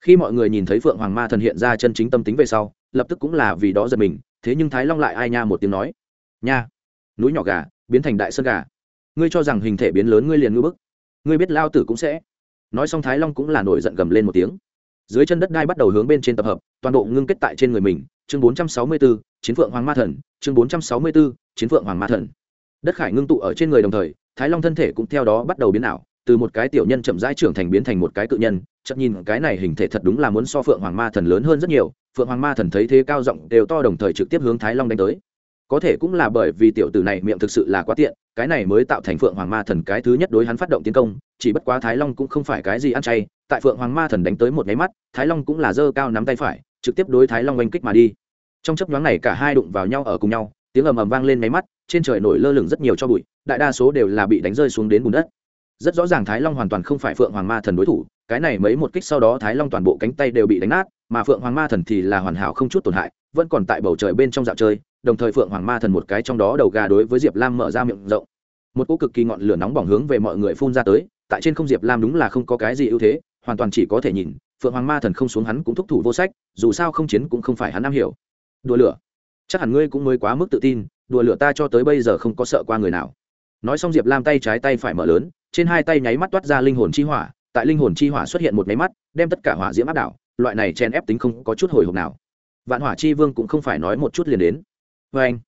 Speaker 1: khi mọi người nhìn thấy phượng hoàng ma thần hiện ra chân chính tâm tính về sau lập tức cũng là vì đó giật mình thế nhưng thái long lại ai nha một tiếng nói. Nha núi nhỏ gà biến thành đại sơn gà. Ngươi cho rằng hình thể biến lớn ngươi liền ngưỡng bức. Ngươi biết lao tử cũng sẽ. Nói xong thái long cũng là nổi giận gầm lên một tiếng. Dưới chân đất đai bắt đầu hướng bên trên tập hợp toàn bộ ngưng kết tại trên người mình. Chương 464, chiến phượng hoàng ma thần. Chương 464, chiến phượng hoàng ma thần. Đất khải ngưng tụ ở trên người đồng thời thái long thân thể cũng theo đó bắt đầu biến ảo từ một cái tiểu nhân chậm rãi trưởng thành biến thành một cái cự nhân chậm nhìn cái này hình thể thật đúng là muốn so phượng hoàng ma thần lớn hơn rất nhiều, phượng hoàng ma thần thấy thế cao giọng đều to đồng thời trực tiếp hướng thái long đánh tới. Có thể cũng là bởi vì tiểu tử này miệng thực sự là quá tiện, cái này mới tạo thành phượng hoàng ma thần cái thứ nhất đối hắn phát động tiến công, chỉ bất quá thái long cũng không phải cái gì ăn chay, tại phượng hoàng ma thần đánh tới một nháy mắt, thái long cũng là giơ cao nắm tay phải, trực tiếp đối thái long oanh kích mà đi. Trong chấp nhoáng này cả hai đụng vào nhau ở cùng nhau, tiếng ầm ầm vang lên nháy mắt, trên trời nổi lơ lửng rất nhiều cho bụi, đại đa số đều là bị đánh rơi xuống đến bùn đất rất rõ ràng thái long hoàn toàn không phải phượng hoàng ma thần đối thủ, cái này mấy một kích sau đó thái long toàn bộ cánh tay đều bị đánh nát, mà phượng hoàng ma thần thì là hoàn hảo không chút tổn hại, vẫn còn tại bầu trời bên trong dạo chơi, đồng thời phượng hoàng ma thần một cái trong đó đầu gà đối với diệp lam mở ra miệng rộng. Một cỗ cực kỳ ngọn lửa nóng bỏng hướng về mọi người phun ra tới, tại trên không diệp lam đúng là không có cái gì ưu thế, hoàn toàn chỉ có thể nhìn, phượng hoàng ma thần không xuống hắn cũng thúc thủ vô sách, dù sao không chiến cũng không phải hắn am hiểu. Đùa lửa. Chắc hẳn ngươi cũng mới quá mức tự tin, đùa lửa ta cho tới bây giờ không có sợ qua người nào. Nói xong diệp lam tay trái tay phải mở lớn trên hai tay nháy mắt toát ra linh hồn chi hỏa, tại linh hồn chi hỏa xuất hiện một máy mắt, đem tất cả hỏa diễm áp đảo, loại này chen ép tính không có chút hồi hộp nào. Vạn hỏa chi vương cũng không phải nói một chút liền đến. Vê anh,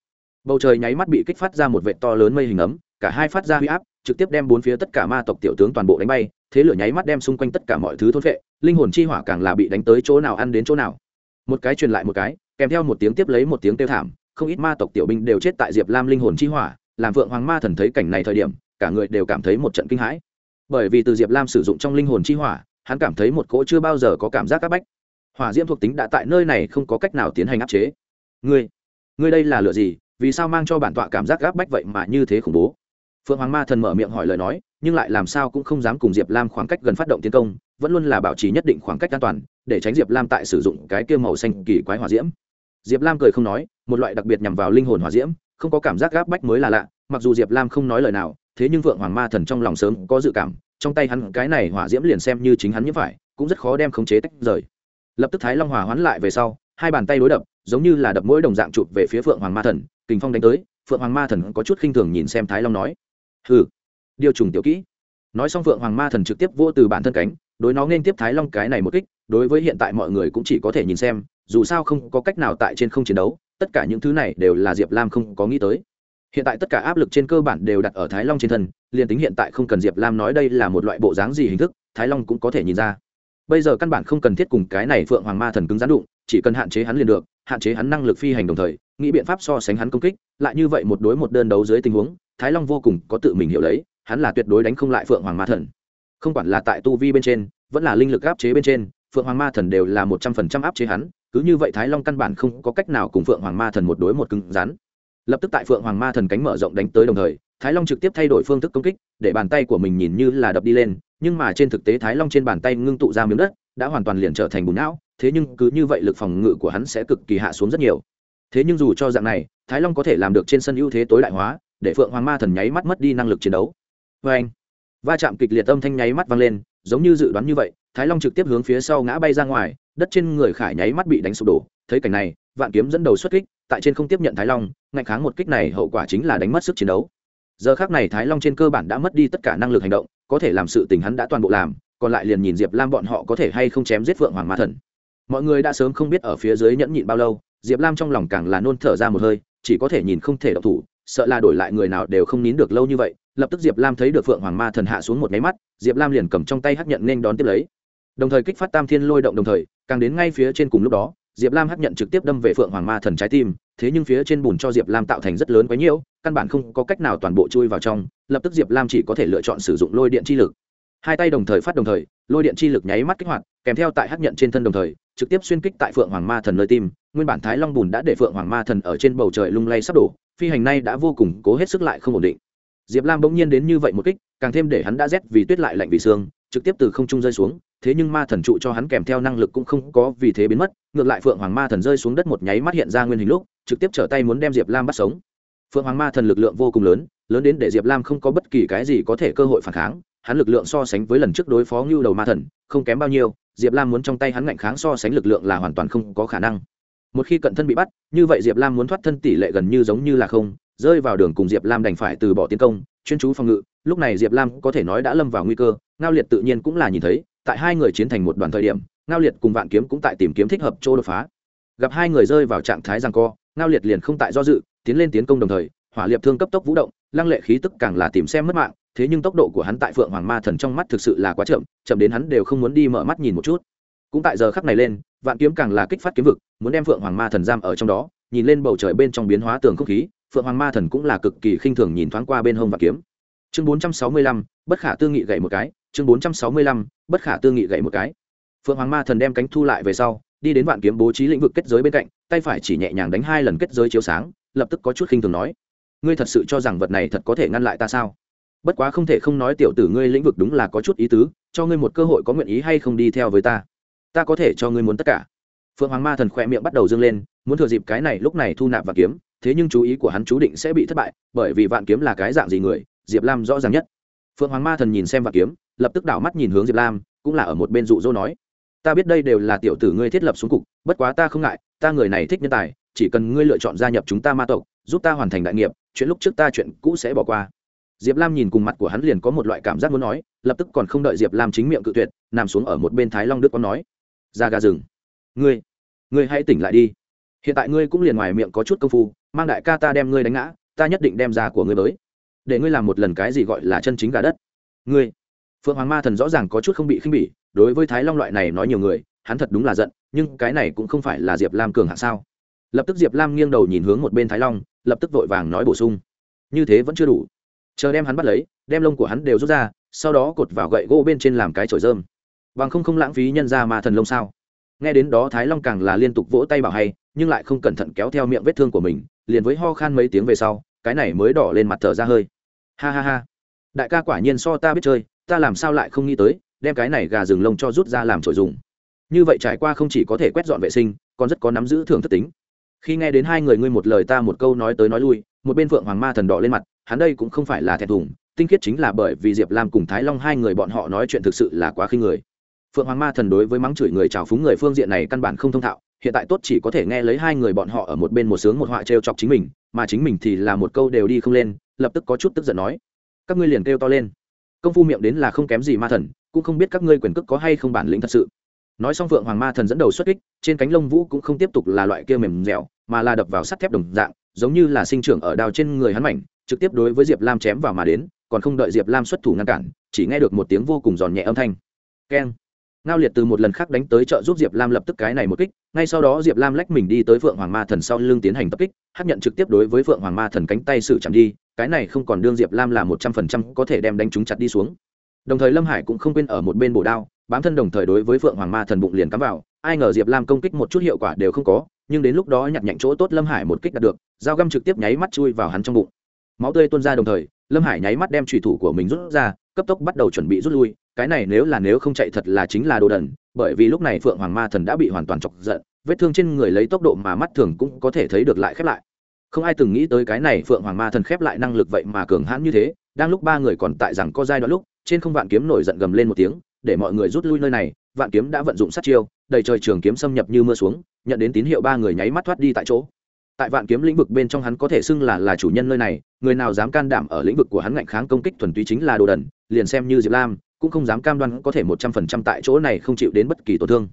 Speaker 1: bầu trời nháy mắt bị kích phát ra một vệ to lớn mây hình ấm, cả hai phát ra huy áp, trực tiếp đem bốn phía tất cả ma tộc tiểu tướng toàn bộ đánh bay, thế lửa nháy mắt đem xung quanh tất cả mọi thứ thôn vệ linh hồn chi hỏa càng là bị đánh tới chỗ nào ăn đến chỗ nào. Một cái truyền lại một cái, kèm theo một tiếng tiếp lấy một tiếng kêu thảm, không ít ma tộc tiểu binh đều chết tại diệp lam linh hồn chi hỏa, làm vượng hoàng ma thần thấy cảnh này thời điểm cả người đều cảm thấy một trận kinh hãi. Bởi vì từ diệp lam sử dụng trong linh hồn chi hỏa, hắn cảm thấy một cỗ chưa bao giờ có cảm giác áp bách. Hỏa diễm thuộc tính đã tại nơi này không có cách nào tiến hành áp chế. Ngươi ngươi đây là lựa gì? Vì sao mang cho bản tọa cảm giác áp bách vậy mà như thế khủng bố? Phượng hoàng ma thần mở miệng hỏi lời nói, nhưng lại làm sao cũng không dám cùng diệp lam khoảng cách gần phát động tiến công, vẫn luôn là bảo trì nhất định khoảng cách an toàn, để tránh diệp lam tại sử dụng cái kia màu xanh kỳ quái hỏa diễm. Diệp lam cười không nói, một loại đặc biệt nhằm vào linh hồn hỏa diễm, không có cảm giác gáp bách mới là lạ, mặc dù diệp lam không nói lời nào thế nhưng vượng hoàng ma thần trong lòng sớm có dự cảm, trong tay hắn cái này hỏa diễm liền xem như chính hắn như phải, cũng rất khó đem khống chế tách rời. Lập tức thái long hòa hoán lại về sau, hai bàn tay đối đập, giống như là đập mỗi đồng dạng chụp về phía phượng hoàng ma thần, kình phong đánh tới, phượng hoàng ma thần có chút khinh thường nhìn xem thái long nói, hừ, điều trùng tiểu kỹ. Nói xong phượng hoàng ma thần trực tiếp vô từ bản thân cánh, đối nó nên tiếp thái long cái này một kích, đối với hiện tại mọi người cũng chỉ có thể nhìn xem, dù sao không có cách nào tại trên không chiến đấu, tất cả những thứ này đều là diệp lam không có nghĩ tới hiện tại tất cả áp lực trên cơ bản đều đặt ở thái long trên thân, liền tính hiện tại không cần diệp lam nói đây là một loại bộ dáng gì hình thức, thái long cũng có thể nhìn ra. Bây giờ căn bản không cần thiết cùng cái này phượng hoàng ma thần cứng rắn đụng, chỉ cần hạn chế hắn liền được, hạn chế hắn năng lực phi hành đồng thời, nghĩ biện pháp so sánh hắn công kích, lại như vậy một đối một đơn đấu dưới tình huống, thái long vô cùng có tự mình hiểu lấy, hắn là tuyệt đối đánh không lại phượng hoàng ma thần. Không quản là tại tu vi bên trên, vẫn là linh lực áp chế bên trên, phượng hoàng ma thần đều là một trăm phần trăm áp chế hắn, cứ như vậy thái long căn bản không có cách nào cùng phượng hoàng ma thần một đối một cứng rắn lập tức tại phượng hoàng ma thần cánh mở rộng đánh tới đồng thời, thái long trực tiếp thay đổi phương thức công kích, để bàn tay của mình nhìn như là đập đi lên, nhưng mà trên thực tế thái long trên bàn tay ngưng tụ ra miếng đất, đã hoàn toàn liền trở thành bùn não, thế nhưng cứ như vậy lực phòng ngự của hắn sẽ cực kỳ hạ xuống rất nhiều. Thế nhưng dù cho dạng này, thái long có thể làm được trên sân ưu thế tối đại hóa, để phượng hoàng ma thần nháy mắt mất đi năng lực chiến đấu. Vê anh va chạm kịch liệt âm thanh nháy mắt vang lên, giống như dự đoán như vậy, thái long trực tiếp hướng phía sau ngã bay ra ngoài, đất trên người khải nháy mắt bị đánh sụp đổ, thấy cảnh này vạn kiếm dẫn đầu xuất kích, tại trên không tiếp nhận thái long, ngạnh kháng một kích này hậu quả chính là đánh mất sức chiến đấu. Giờ khác này thái long trên cơ bản đã mất đi tất cả năng lực hành động, có thể làm sự tình hắn đã toàn bộ làm, còn lại liền nhìn diệp lam bọn họ có thể hay không chém giết phượng hoàng ma thần. Mọi người đã sớm không biết ở phía dưới nhẫn nhịn bao lâu, diệp lam trong lòng càng là nôn thở ra một hơi, chỉ có thể nhìn không thể độc thủ, sợ là đổi lại người nào đều không nín được lâu như vậy. Lập tức diệp lam thấy được phượng hoàng ma thần hạ xuống một nháy mắt, diệp lam liền cầm trong tay hắc nhận nên đón tiếp lấy. Đồng thời kích phát tam thiên lôi động đồng thời, càng đến ngay phía trên cùng lúc đó diệp lam hắc nhận trực tiếp đâm về phượng hoàng ma thần trái tim, thế nhưng phía trên bùn cho diệp lam tạo thành rất lớn quấy nhiễu, căn bản không có cách nào toàn bộ chui vào trong, lập tức diệp lam chỉ có thể lựa chọn sử dụng lôi điện chi lực. Hai tay đồng thời phát đồng thời, lôi điện chi lực nháy mắt kích hoạt, kèm theo tại hắc nhận trên thân đồng thời, trực tiếp xuyên kích tại phượng hoàng ma thần nơi tim, nguyên bản thái long bùn đã để phượng hoàng ma thần ở trên bầu trời lung lay sắp đổ, phi hành này đã vô cùng cố hết sức lại không ổn định. Diệp lam bỗng nhiên đến như vậy một kích, càng thêm để hắn đã rét vì tuyết lại lạnh vì xương, trực tiếp từ không trung rơi xuống thế nhưng ma thần trụ cho hắn kèm theo năng lực cũng không có vì thế biến mất, ngược lại phượng hoàng ma thần rơi xuống đất một nháy mắt hiện ra nguyên hình lúc, trực tiếp trở tay muốn đem diệp lam bắt sống. Phượng hoàng ma thần lực lượng vô cùng lớn lớn đến để diệp lam không có bất kỳ cái gì có thể cơ hội phản kháng, hắn lực lượng so sánh với lần trước đối phó ngưu đầu ma thần, không kém bao nhiêu, diệp lam muốn trong tay hắn ngạnh kháng so sánh lực lượng là hoàn toàn không có khả năng. Một khi cận thân bị bắt, như vậy diệp lam muốn thoát thân tỷ lệ gần như giống như là không, rơi vào đường cùng diệp lam đành phải từ bỏ tiến công, chuyên chú phòng ngự, lúc này diệp lam có thể nói đã lâm vào nguy cơ, ngao liệt tự nhiên cũng là nhìn thấy tại hai người chiến thành một đoàn thời điểm, ngao liệt cùng vạn kiếm cũng tại tìm kiếm thích hợp chỗ đột phá. Gặp hai người rơi vào trạng thái rằng co, ngao liệt liền không tại do dự, tiến lên tiến công đồng thời, hỏa liệt thương cấp tốc vũ động, lăng lệ khí tức càng là tìm xem mất mạng, thế nhưng tốc độ của hắn tại phượng hoàng ma thần trong mắt thực sự là quá chậm chậm đến hắn đều không muốn đi mở mắt nhìn một chút. Cũng tại giờ khắc này lên, vạn kiếm càng là kích phát kiếm vực, muốn đem phượng hoàng ma thần giam ở trong đó, nhìn lên bầu trời bên trong biến hóa tường không khí, phượng hoàng ma thần cũng là cực kỳ khinh thường nhìn thoáng qua bên hông vạn kiếm. Chương bốn trăm sáu mươi lăm, bất khả tư nghị gậy một cái chương bốn trăm sáu mươi lăm, bất khả tư nghị gậy một cái. Phượng hoàng ma thần đem cánh thu lại về sau, đi đến vạn kiếm bố trí lĩnh vực kết giới bên cạnh, tay phải chỉ nhẹ nhàng đánh hai lần kết giới chiếu sáng, lập tức có chút khinh thường nói, ngươi thật sự cho rằng vật này thật có thể ngăn lại ta sao? Bất quá không thể không nói tiểu tử ngươi lĩnh vực đúng là có chút ý tứ, cho ngươi một cơ hội có nguyện ý hay không đi theo với ta. Ta có thể cho ngươi muốn tất cả. Phượng hoàng ma thần khỏe miệng bắt đầu dâng lên, muốn thừa dịp cái này lúc này thu nạp và kiếm, thế nhưng chú ý của hắn chú định sẽ bị thất bại, bởi vì vạn kiếm là cái dạng gì người, diệp lam rõ ràng nhất. Phượng hoàng ma thần nhìn xem vạn kiếm lập tức đảo mắt nhìn hướng diệp lam, cũng là ở một bên dụ dỗ nói, ta biết đây đều là tiểu tử ngươi thiết lập xuống cục, bất quá ta không ngại, ta người này thích nhân tài, chỉ cần ngươi lựa chọn gia nhập chúng ta ma tộc, giúp ta hoàn thành đại nghiệp, chuyện lúc trước ta chuyện cũ sẽ bỏ qua. Diệp lam nhìn cùng mặt của hắn liền có một loại cảm giác muốn nói, lập tức còn không đợi diệp lam chính miệng cự tuyệt, nằm xuống ở một bên thái long đức có nói, ra gà rừng. Ngươi ngươi hãy tỉnh lại đi. Hiện tại ngươi cũng liền ngoài miệng có chút công phu, mang đại ca ta đem ngươi đánh ngã, ta nhất định đem ra của ngươi mới để ngươi làm một lần cái gì gọi là chân chính gà đất. Ngươi phượng hoàng ma thần rõ ràng có chút không bị khinh bỉ, đối với thái long loại này nói nhiều người, hắn thật đúng là giận, nhưng cái này cũng không phải là diệp lam cường hạ sao. Lập tức diệp lam nghiêng đầu nhìn hướng một bên thái long, lập tức vội vàng nói bổ sung. Như thế vẫn chưa đủ. Chờ đem hắn bắt lấy, đem lông của hắn đều rút ra, sau đó cột vào gậy gỗ bên trên làm cái chổi dơm bằng không không lãng phí nhân ra ma thần lông sao. Nghe đến đó thái long càng là liên tục vỗ tay bảo hay, nhưng lại không cẩn thận kéo theo miệng vết thương của mình, liền với ho khan mấy tiếng về sau, cái này mới đỏ lên mặt thở ra hơi. Ha ha ha. Đại ca quả nhiên so ta biết chơi ta làm sao lại không nghĩ tới, đem cái này gà rừng lông cho rút ra làm trội dùng. Như vậy trải qua không chỉ có thể quét dọn vệ sinh, còn rất có nắm giữ thường thất tính. Khi nghe đến hai người ngươi một lời ta một câu nói tới nói lui, một bên phượng hoàng ma thần đỏ lên mặt, hắn đây cũng không phải là thẹn thùng, tinh khiết chính là bởi vì diệp lam cùng thái long hai người bọn họ nói chuyện thực sự là quá khinh người. Phượng hoàng ma thần đối với mắng chửi người trào phúng người phương diện này căn bản không thông thạo, hiện tại tốt chỉ có thể nghe lấy hai người bọn họ ở một bên một sướng một họa t chọc chính mình, mà chính mình thì là một câu đều đi không lên, lập tức có chút tức giận nói, các ngươi liền kêu to lên công phu miệng đến là không kém gì ma thần, cũng không biết các ngươi quyền cước có hay không bản lĩnh thật sự. Nói xong phượng hoàng ma thần dẫn đầu xuất kích, trên cánh lông vũ cũng không tiếp tục là loại kia mềm dẻo, mà là đập vào sắt thép đồng dạng, giống như là sinh trưởng ở đào trên người hắn mảnh, trực tiếp đối với diệp lam chém vào mà đến, còn không đợi diệp lam xuất thủ ngăn cản, chỉ nghe được một tiếng vô cùng giòn nhẹ âm thanh. Keng ngao liệt từ một lần khác đánh tới trợ giúp diệp lam lập tức cái này một kích, ngay sau đó diệp lam lách mình đi tới phượng hoàng ma thần sau lưng tiến hành tập kích hấp nhận trực tiếp đối với phượng hoàng ma thần cánh tay sự chạm đi, cái này không còn đương diệp lam là một trăm phần trăm có thể đem đánh chúng chặt đi xuống. Đồng thời lâm hải cũng không quên ở một bên bổ đao, bám thân đồng thời đối với phượng hoàng ma thần bụng liền cắm vào, ai ngờ diệp lam công kích một chút hiệu quả đều không có, nhưng đến lúc đó nhặt nhạnh chỗ tốt lâm hải một kích đạt được, dao găm trực tiếp nháy mắt chui vào hắn trong bụng. Máu tươi tuôn ra đồng thời, lâm hải nháy mắt đem trùy thủ của mình rút ra, cấp tốc bắt đầu chuẩn bị rút lui cái này nếu là nếu không chạy thật là chính là đồ đần, bởi vì lúc này phượng hoàng ma thần đã bị hoàn toàn chọc giận, vết thương trên người lấy tốc độ mà mắt thường cũng có thể thấy được lại khép lại. Không ai từng nghĩ tới cái này phượng hoàng ma thần khép lại năng lực vậy mà cường hãn như thế, đang lúc ba người còn tại rằng có giai đoạn lúc, trên không vạn kiếm nổi giận gầm lên một tiếng, để mọi người rút lui nơi này, vạn kiếm đã vận dụng sát chiêu, đầy trời trường kiếm xâm nhập như mưa xuống, nhận đến tín hiệu ba người nháy mắt thoát đi tại chỗ. Tại vạn kiếm lĩnh vực bên trong hắn có thể xưng là là chủ nhân nơi này, người nào dám can đảm ở lĩnh vực của hắn ngạnh kháng công kích thuần túy chính là đồ đần, liền xem như diệp lam cũng không dám cam đoan có thể một trăm phần trăm tại chỗ này không chịu đến bất kỳ tổn thương.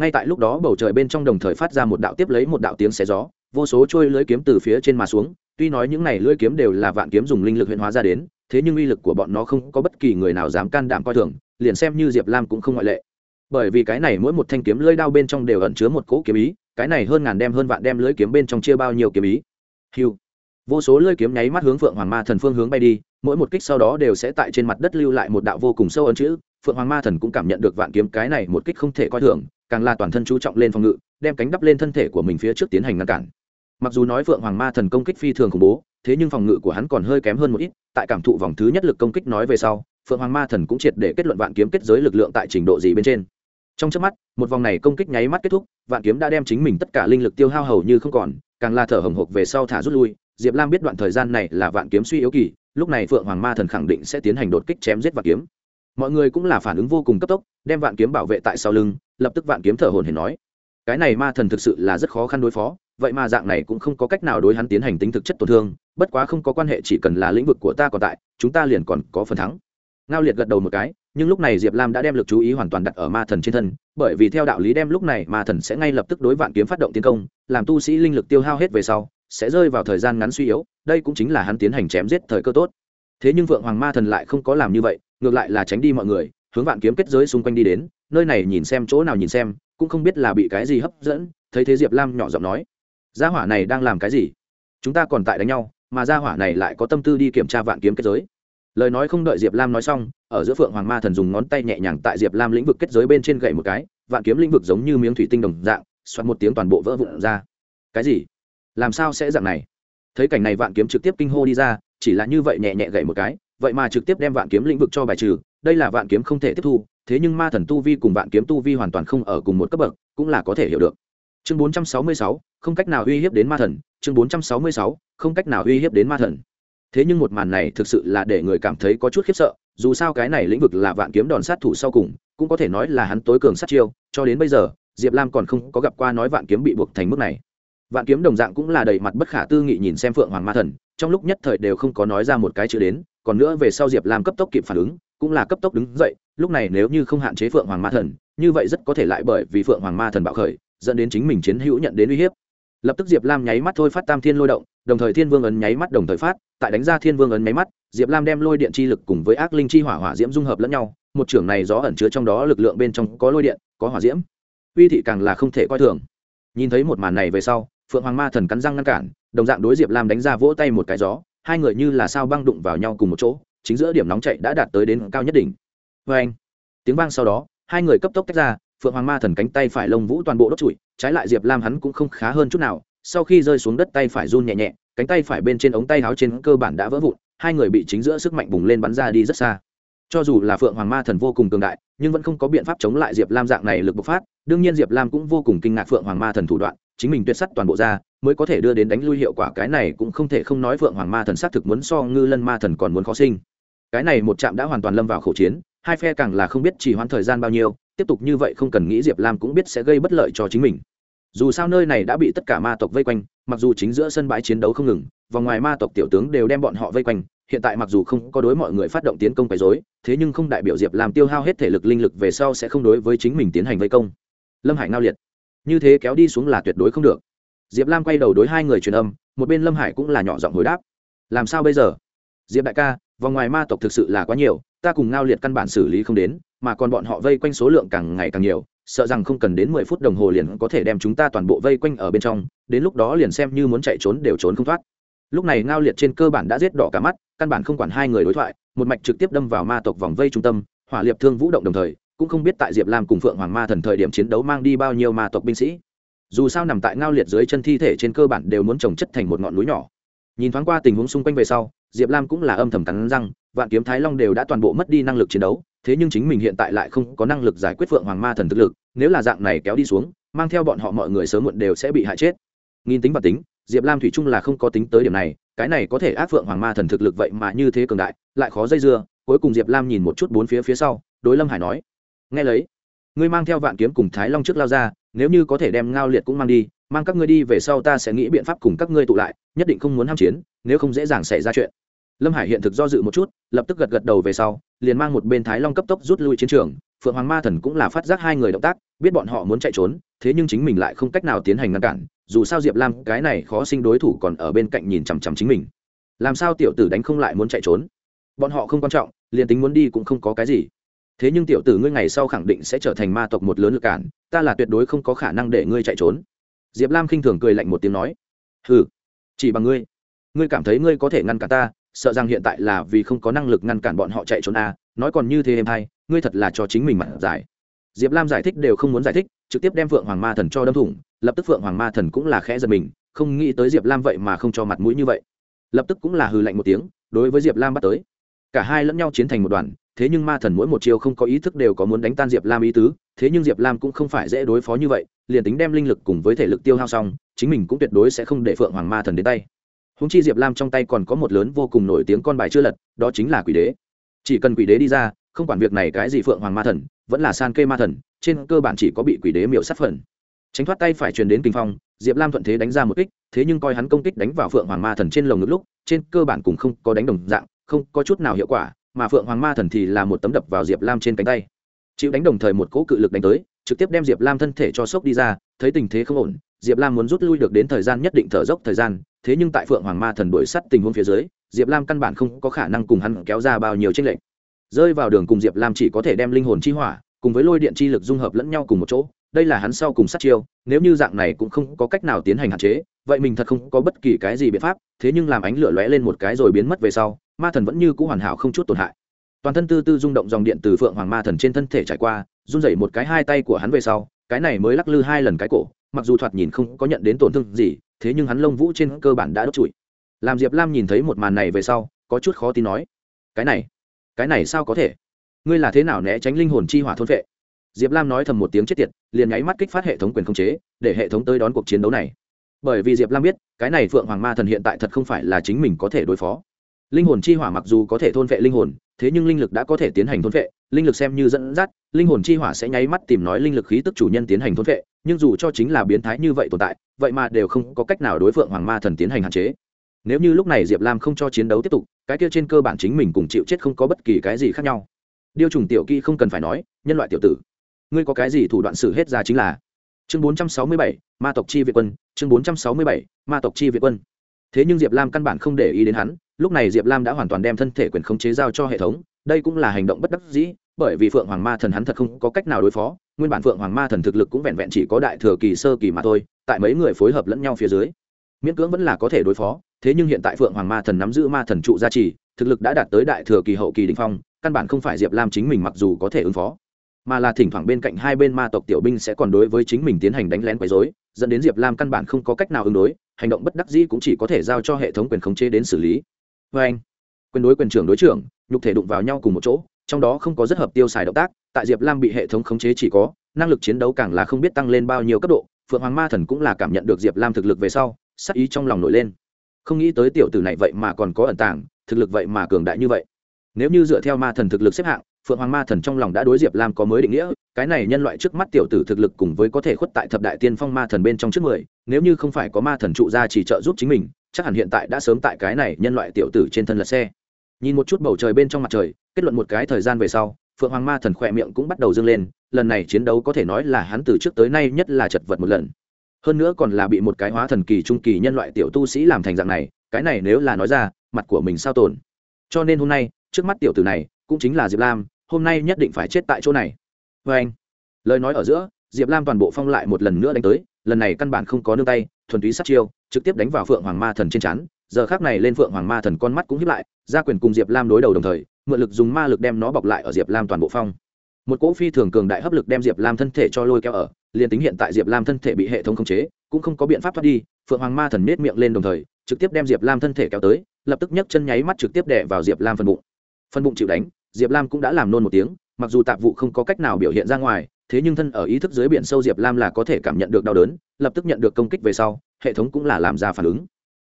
Speaker 1: Ngay tại lúc đó bầu trời bên trong đồng thời phát ra một đạo tiếp lấy một đạo tiếng xé gió, vô số trôi lưỡi kiếm từ phía trên mà xuống, tuy nói những này lưỡi kiếm đều là vạn kiếm dùng linh lực huyện hóa ra đến, thế nhưng uy lực của bọn nó không có bất kỳ người nào dám can đảm coi thường, liền xem như diệp lam cũng không ngoại lệ. Bởi vì cái này mỗi một thanh kiếm lưỡi đao bên trong đều ẩn chứa một cỗ kiếm ý, cái này hơn ngàn đem hơn vạn đem lưỡi kiếm bên trong chia bao nhiêu kiếm ý. Hiu vô số lưỡi kiếm nháy mắt hướng phượng hoàng ma thần phương hướng bay đi mỗi một kích sau đó đều sẽ tại trên mặt đất lưu lại một đạo vô cùng sâu ấn chữ, phượng hoàng ma thần cũng cảm nhận được vạn kiếm cái này một kích không thể coi thường, càng là toàn thân chú trọng lên phòng ngự, đem cánh đắp lên thân thể của mình phía trước tiến hành ngăn cản. Mặc dù nói phượng hoàng ma thần công kích phi thường khủng bố, thế nhưng phòng ngự của hắn còn hơi kém hơn một ít, tại cảm thụ vòng thứ nhất lực công kích nói về sau, phượng hoàng ma thần cũng triệt để kết luận vạn kiếm kết giới lực lượng tại trình độ gì bên trên. Trong trước mắt, một vòng này công kích nháy mắt kết thúc, vạn kiếm đã đem chính mình tất cả linh lực tiêu hao hầu như không còn, càng là thở hồng hộc về sau thả rút lui. Diệp lam biết đoạn thời gian này là vạn kiếm suy yếu kỳ lúc này phượng hoàng ma thần khẳng định sẽ tiến hành đột kích chém giết vạn kiếm. Mọi người cũng là phản ứng vô cùng cấp tốc, đem vạn kiếm bảo vệ tại sau lưng, lập tức vạn kiếm thở hồn hển nói, cái này ma thần thực sự là rất khó khăn đối phó, vậy mà dạng này cũng không có cách nào đối hắn tiến hành tính thực chất tổn thương, bất quá không có quan hệ chỉ cần là lĩnh vực của ta còn tại, chúng ta liền còn có phần thắng. Ngao liệt gật đầu một cái, nhưng lúc này diệp lam đã đem lực chú ý hoàn toàn đặt ở ma thần trên thân, bởi vì theo đạo lý đem lúc này ma thần sẽ ngay lập tức đối vạn kiếm phát động tiến công, làm tu sĩ linh lực tiêu hao hết về sau sẽ rơi vào thời gian ngắn suy yếu, đây cũng chính là hắn tiến hành chém giết thời cơ tốt. Thế nhưng vượng hoàng ma thần lại không có làm như vậy, ngược lại là tránh đi mọi người, hướng vạn kiếm kết giới xung quanh đi đến, nơi này nhìn xem, chỗ nào nhìn xem, cũng không biết là bị cái gì hấp dẫn, thấy thế diệp lam nhỏ giọng nói, gia hỏa này đang làm cái gì? Chúng ta còn tại đánh nhau, mà gia hỏa này lại có tâm tư đi kiểm tra vạn kiếm kết giới. Lời nói không đợi diệp lam nói xong, ở giữa phượng hoàng ma thần dùng ngón tay nhẹ nhàng tại diệp lam lĩnh vực kết giới bên trên gậy một cái, vạn kiếm lĩnh vực giống như miếng thủy tinh đồng dạng xoắn một tiếng toàn bộ vỡ vụn ra. Cái gì? Làm sao sẽ dạng này? Thấy cảnh này vạn kiếm trực tiếp kinh hô đi ra chỉ là như vậy nhẹ nhẹ gậy một cái vậy mà trực tiếp đem vạn kiếm lĩnh vực cho bài trừ đây là vạn kiếm không thể tiếp thu thế nhưng ma thần tu vi cùng vạn kiếm tu vi hoàn toàn không ở cùng một cấp bậc cũng là có thể hiểu được. Chương 466, không cách nào uy hiếp đến ma thần chương 466, không cách nào uy hiếp đến ma thần. Thế nhưng một màn này thực sự là để người cảm thấy có chút khiếp sợ dù sao cái này lĩnh vực là vạn kiếm đòn sát thủ sau cùng cũng có thể nói là hắn tối cường sát chiêu cho đến bây giờ diệp lam còn không có gặp qua nói vạn kiếm bị buộc thành mức này vạn kiếm đồng dạng cũng là đầy mặt bất khả tư nghị nhìn xem phượng hoàng ma thần, trong lúc nhất thời đều không có nói ra một cái chữ đến, còn nữa về sau diệp lam cấp tốc kịp phản ứng, cũng là cấp tốc đứng dậy, lúc này nếu như không hạn chế phượng hoàng ma thần, như vậy rất có thể lại bởi vì phượng hoàng ma thần bạo khởi, dẫn đến chính mình chiến hữu nhận đến uy hiếp. Lập tức diệp lam nháy mắt thôi phát tam thiên lôi động, đồng thời thiên vương ấn nháy mắt đồng thời phát, tại đánh ra thiên vương ấn nháy mắt, diệp lam đem lôi điện chi lực cùng với ác linh chi hỏa hỏa diễm dung hợp lẫn nhau, một trưởng này gió ẩn chứa trong đó lực lượng bên trong có lôi điện, có hỏa diễm. Uy thị càng là không thể coi thường. Nhìn thấy một màn này về sau phượng hoàng ma thần cắn răng ngăn cản, đồng dạng đối diệp lam đánh ra vỗ tay một cái gió, hai người như là sao băng đụng vào nhau cùng một chỗ, chính giữa điểm nóng chạy đã đạt tới đến cao nhất đỉnh. Vê anh, tiếng vang sau đó, hai người cấp tốc tách ra, phượng hoàng ma thần cánh tay phải lông vũ toàn bộ đốt trụi, trái lại diệp lam hắn cũng không khá hơn chút nào, sau khi rơi xuống đất tay phải run nhẹ nhẹ, cánh tay phải bên trên ống tay áo trên cơ bản đã vỡ vụn, hai người bị chính giữa sức mạnh bùng lên bắn ra đi rất xa. Cho dù là phượng hoàng ma thần vô cùng cường đại, nhưng vẫn không có biện pháp chống lại diệp lam dạng này lực bộc phát, đương nhiên diệp lam cũng vô cùng kinh ngạc phượng hoàng ma thần thủ đoạn chính mình tuyệt sắt toàn bộ ra, mới có thể đưa đến đánh lui hiệu quả. Cái này cũng không thể không nói vượng hoàng ma thần xác thực muốn so ngư lân ma thần còn muốn khó sinh. Cái này một trạm đã hoàn toàn lâm vào khẩu chiến, hai phe càng là không biết chỉ hoãn thời gian bao nhiêu, tiếp tục như vậy không cần nghĩ diệp lam cũng biết sẽ gây bất lợi cho chính mình. Dù sao nơi này đã bị tất cả ma tộc vây quanh, mặc dù chính giữa sân bãi chiến đấu không ngừng và ngoài ma tộc tiểu tướng đều đem bọn họ vây quanh, hiện tại mặc dù không có đối mọi người phát động tiến công quấy dối thế nhưng không đại biểu diệp làm tiêu hao hết thể lực linh lực về sau sẽ không đối với chính mình tiến hành vây công. Lâm hải ngao liệt như thế kéo đi xuống là tuyệt đối không được. Diệp lam quay đầu đối hai người truyền âm, một bên lâm hải cũng là nhỏ giọng hồi đáp. Làm sao bây giờ? Diệp đại ca, vòng ngoài ma tộc thực sự là quá nhiều, ta cùng ngao liệt căn bản xử lý không đến, mà còn bọn họ vây quanh số lượng càng ngày càng nhiều, sợ rằng không cần đến mười phút đồng hồ liền có thể đem chúng ta toàn bộ vây quanh ở bên trong, đến lúc đó liền xem như muốn chạy trốn đều trốn không thoát. Lúc này ngao liệt trên cơ bản đã giết đỏ cả mắt, căn bản không quản hai người đối thoại, một mạch trực tiếp đâm vào ma tộc vòng vây trung tâm, hỏa liệt thương vũ động đồng thời cũng không biết tại diệp lam cùng phượng hoàng ma thần thời điểm chiến đấu mang đi bao nhiêu ma tộc binh sĩ. Dù sao nằm tại ngao liệt dưới chân thi thể trên cơ bản đều muốn trồng chất thành một ngọn núi nhỏ. Nhìn thoáng qua tình huống xung quanh về sau, diệp lam cũng là âm thầm cắn răng, vạn kiếm thái long đều đã toàn bộ mất đi năng lực chiến đấu, thế nhưng chính mình hiện tại lại không có năng lực giải quyết phượng hoàng ma thần thực lực, nếu là dạng này kéo đi xuống, mang theo bọn họ mọi người sớm muộn đều sẽ bị hại chết. Nghìn tính và tính, diệp lam thủy chung là không có tính tới điểm này, cái này có thể áp phượng hoàng ma thần thực lực vậy mà như thế cường đại, lại khó dây dưa, cuối cùng diệp lam nhìn một chút bốn phía phía sau, đối lâm hải nói nghe lấy, ngươi mang theo vạn kiếm cùng thái long trước lao ra, nếu như có thể đem ngao liệt cũng mang đi, mang các ngươi đi về sau ta sẽ nghĩ biện pháp cùng các ngươi tụ lại, nhất định không muốn ham chiến, nếu không dễ dàng xảy ra chuyện. Lâm hải hiện thực do dự một chút, lập tức gật gật đầu về sau, liền mang một bên thái long cấp tốc rút lui chiến trường, phượng hoàng ma thần cũng là phát giác hai người động tác, biết bọn họ muốn chạy trốn, thế nhưng chính mình lại không cách nào tiến hành ngăn cản, dù sao diệp lam, cái này khó sinh đối thủ còn ở bên cạnh nhìn chằm chằm chính mình. Làm sao tiểu tử đánh không lại muốn chạy trốn? Bọn họ không quan trọng, liền tính muốn đi cũng không có cái gì thế nhưng tiểu tử ngươi ngày sau khẳng định sẽ trở thành ma tộc một lớn lực cản ta là tuyệt đối không có khả năng để ngươi chạy trốn. Diệp lam khinh thường cười lạnh một tiếng nói ừ chỉ bằng ngươi. Ngươi cảm thấy ngươi có thể ngăn cản ta sợ rằng hiện tại là vì không có năng lực ngăn cản bọn họ chạy trốn a à, nói còn như thế em hay ngươi thật là cho chính mình mặt giải. Diệp lam giải thích đều không muốn giải thích trực tiếp đem phượng hoàng ma thần cho đâm thủng lập tức phượng hoàng ma thần cũng là khẽ giật mình không nghĩ tới diệp lam vậy mà không cho mặt mũi như vậy. Lập tức cũng là hừ lạnh một tiếng đối với diệp lam bắt tới. Cả hai lẫn nhau chiến thành một đoàn thế nhưng ma thần mỗi một chiều không có ý thức đều có muốn đánh tan diệp lam ý tứ, thế nhưng diệp lam cũng không phải dễ đối phó như vậy, liền tính đem linh lực cùng với thể lực tiêu hao xong, chính mình cũng tuyệt đối sẽ không để phượng hoàng ma thần đến tay. Húng chi diệp lam trong tay còn có một lớn vô cùng nổi tiếng con bài chưa lật, đó chính là quỷ đế. Chỉ cần quỷ đế đi ra, không quản việc này cái gì phượng hoàng ma thần, vẫn là san kê ma thần, trên cơ bản chỉ có bị quỷ đế miểu sát phần. Tránh thoát tay phải truyền đến kinh phong, diệp lam thuận thế đánh ra một kích, thế nhưng coi hắn công kích đánh vào phượng hoàng ma thần trên lồng ngực lúc, trên cơ bản cũng không có đánh đồng dạng, không có chút nào hiệu quả mà phượng hoàng ma thần thì là một tấm đập vào diệp lam trên cánh tay chịu đánh đồng thời một cỗ cự lực đánh tới trực tiếp đem diệp lam thân thể cho sốc đi ra thấy tình thế không ổn diệp lam muốn rút lui được đến thời gian nhất định thở dốc thời gian thế nhưng tại phượng hoàng ma thần đuổi sắt tình huống phía dưới diệp lam căn bản không có khả năng cùng hắn kéo ra bao nhiêu tranh lệch rơi vào đường cùng diệp lam chỉ có thể đem linh hồn chi hỏa cùng với lôi điện chi lực dung hợp lẫn nhau cùng một chỗ đây là hắn sau cùng sát chiêu, nếu như dạng này cũng không có cách nào tiến hành hạn chế, vậy mình thật không có bất kỳ cái gì biện pháp, thế nhưng làm ánh lửa lóe lên một cái rồi biến mất về sau, ma thần vẫn như c ũ hoàn hảo không chút tổn hại. Toàn thân tư tư rung động dòng điện từ phượng hoàng ma thần trên thân thể trải qua, run rẩy một cái hai tay của hắn về sau, cái này mới lắc lư hai lần cái cổ, mặc dù thoạt nhìn không có nhận đến tổn thương gì, thế nhưng hắn lông vũ trên cơ bản đã đốt trụi. Làm diệp lam nhìn thấy một màn này về sau, có chút khó tin nói, cái này cái này sao có thể? Ngươi là thế nào né tránh linh hồn chi hỏa thôn vệ? Diệp lam nói thầm một tiếng chết tiệt, liền nháy mắt kích phát hệ thống quyền khống chế, để hệ thống tới đón cuộc chiến đấu này. Bởi vì diệp lam biết, cái này phượng hoàng ma thần hiện tại thật không phải là chính mình có thể đối phó. Linh hồn chi hỏa mặc dù có thể thôn vệ linh hồn, thế nhưng linh lực đã có thể tiến hành thôn vệ, linh lực xem như dẫn dắt, linh hồn chi hỏa sẽ nháy mắt tìm nói linh lực khí tức chủ nhân tiến hành thôn vệ, nhưng dù cho chính là biến thái như vậy tồn tại, vậy mà đều không có cách nào đối phượng hoàng ma thần tiến hành hạn chế. Nếu như lúc này diệp lam không cho chiến đấu tiếp tục, cái kia trên cơ bản chính mình cùng chịu chết không có bất kỳ cái gì khác nhau. Điêu trùng tiểu kỹ không cần phải nói, nhân loại tiểu tử ngươi có cái gì thủ đoạn xử hết ra chính là? Chương bốn trăm sáu mươi bảy, ma tộc chi việt quân. Chương bốn trăm sáu mươi bảy, ma tộc chi việt quân. Thế nhưng diệp lam căn bản không để ý đến hắn. Lúc này diệp lam đã hoàn toàn đem thân thể quyền khống chế giao cho hệ thống. Đây cũng là hành động bất đắc dĩ, bởi vì phượng hoàng ma thần hắn thật không có cách nào đối phó. Nguyên bản phượng hoàng ma thần thực lực cũng vẹn vẹn chỉ có đại thừa kỳ sơ kỳ mà thôi, tại mấy người phối hợp lẫn nhau phía dưới, miễn cưỡng vẫn là có thể đối phó. Thế nhưng hiện tại phượng hoàng ma thần nắm giữ ma thần trụ gia trì, thực lực đã đạt tới đại thừa kỳ hậu kỳ đình phong, căn bản không phải diệp lam chính mình mặc dù có thể ứng phó mà là thỉnh thoảng bên cạnh hai bên ma tộc tiểu binh sẽ còn đối với chính mình tiến hành đánh lén quấy rối, dẫn đến diệp lam căn bản không có cách nào ứng đối hành động bất đắc dĩ cũng chỉ có thể giao cho hệ thống quyền khống chế đến xử lý. Vê anh quyền đối quyền trưởng đối trưởng nhục thể đụng vào nhau cùng một chỗ trong đó không có rất hợp tiêu xài động tác tại diệp lam bị hệ thống khống chế chỉ có năng lực chiến đấu càng là không biết tăng lên bao nhiêu cấp độ phượng hoàng ma thần cũng là cảm nhận được diệp lam thực lực về sau sắc ý trong lòng nổi lên. Không nghĩ tới tiểu tử này vậy mà còn có ẩn tàng thực lực vậy mà cường đại như vậy. Nếu như dựa theo ma thần thực lực xếp hạng phượng hoàng ma thần trong lòng đã đối diệp lam có mới định nghĩa cái này nhân loại trước mắt tiểu tử thực lực cùng với có thể khuất tại thập đại tiên phong ma thần bên trong trước mười nếu như không phải có ma thần trụ ra chỉ trợ giúp chính mình chắc hẳn hiện tại đã sớm tại cái này nhân loại tiểu tử trên thân lật xe nhìn một chút bầu trời bên trong mặt trời kết luận một cái thời gian về sau phượng hoàng ma thần khỏe miệng cũng bắt đầu dâng lên lần này chiến đấu có thể nói là hắn từ trước tới nay nhất là chật vật một lần hơn nữa còn là bị một cái hóa thần kỳ trung kỳ nhân loại tiểu tu sĩ làm thành dạng này cái này nếu là nói ra mặt của mình sao tồn cho nên hôm nay trước mắt tiểu tử này cũng chính là diệp lam hôm nay nhất định phải chết tại chỗ này. Vê anh, lời nói ở giữa, diệp lam toàn bộ phong lại một lần nữa đánh tới, lần này căn bản không có nương tay, thuần túy sát chiêu, trực tiếp đánh vào phượng hoàng ma thần trên chắn giờ khác này lên phượng hoàng ma thần con mắt cũng hiếp lại ra quyền cùng diệp lam đối đầu đồng thời, mượn lực dùng ma lực đem nó bọc lại ở diệp lam toàn bộ phong. Một cỗ phi thường cường đại hấp lực đem diệp lam thân thể cho lôi kéo ở, liền tính hiện tại diệp lam thân thể bị hệ thống khống chế, cũng không có biện pháp thoát đi, phượng hoàng ma thần nết miệng lên đồng thời, trực tiếp đem diệp lam thân thể kéo tới, lập tức nhấc chân nháy mắt trực tiếp đè vào diệp lam phần bụng. Phần bụng chịu đánh diệp lam cũng đã làm nôn một tiếng, mặc dù tạp vụ không có cách nào biểu hiện ra ngoài, thế nhưng thân ở ý thức dưới biển sâu diệp lam là có thể cảm nhận được đau đớn, lập tức nhận được công kích về sau, hệ thống cũng là làm ra phản ứng.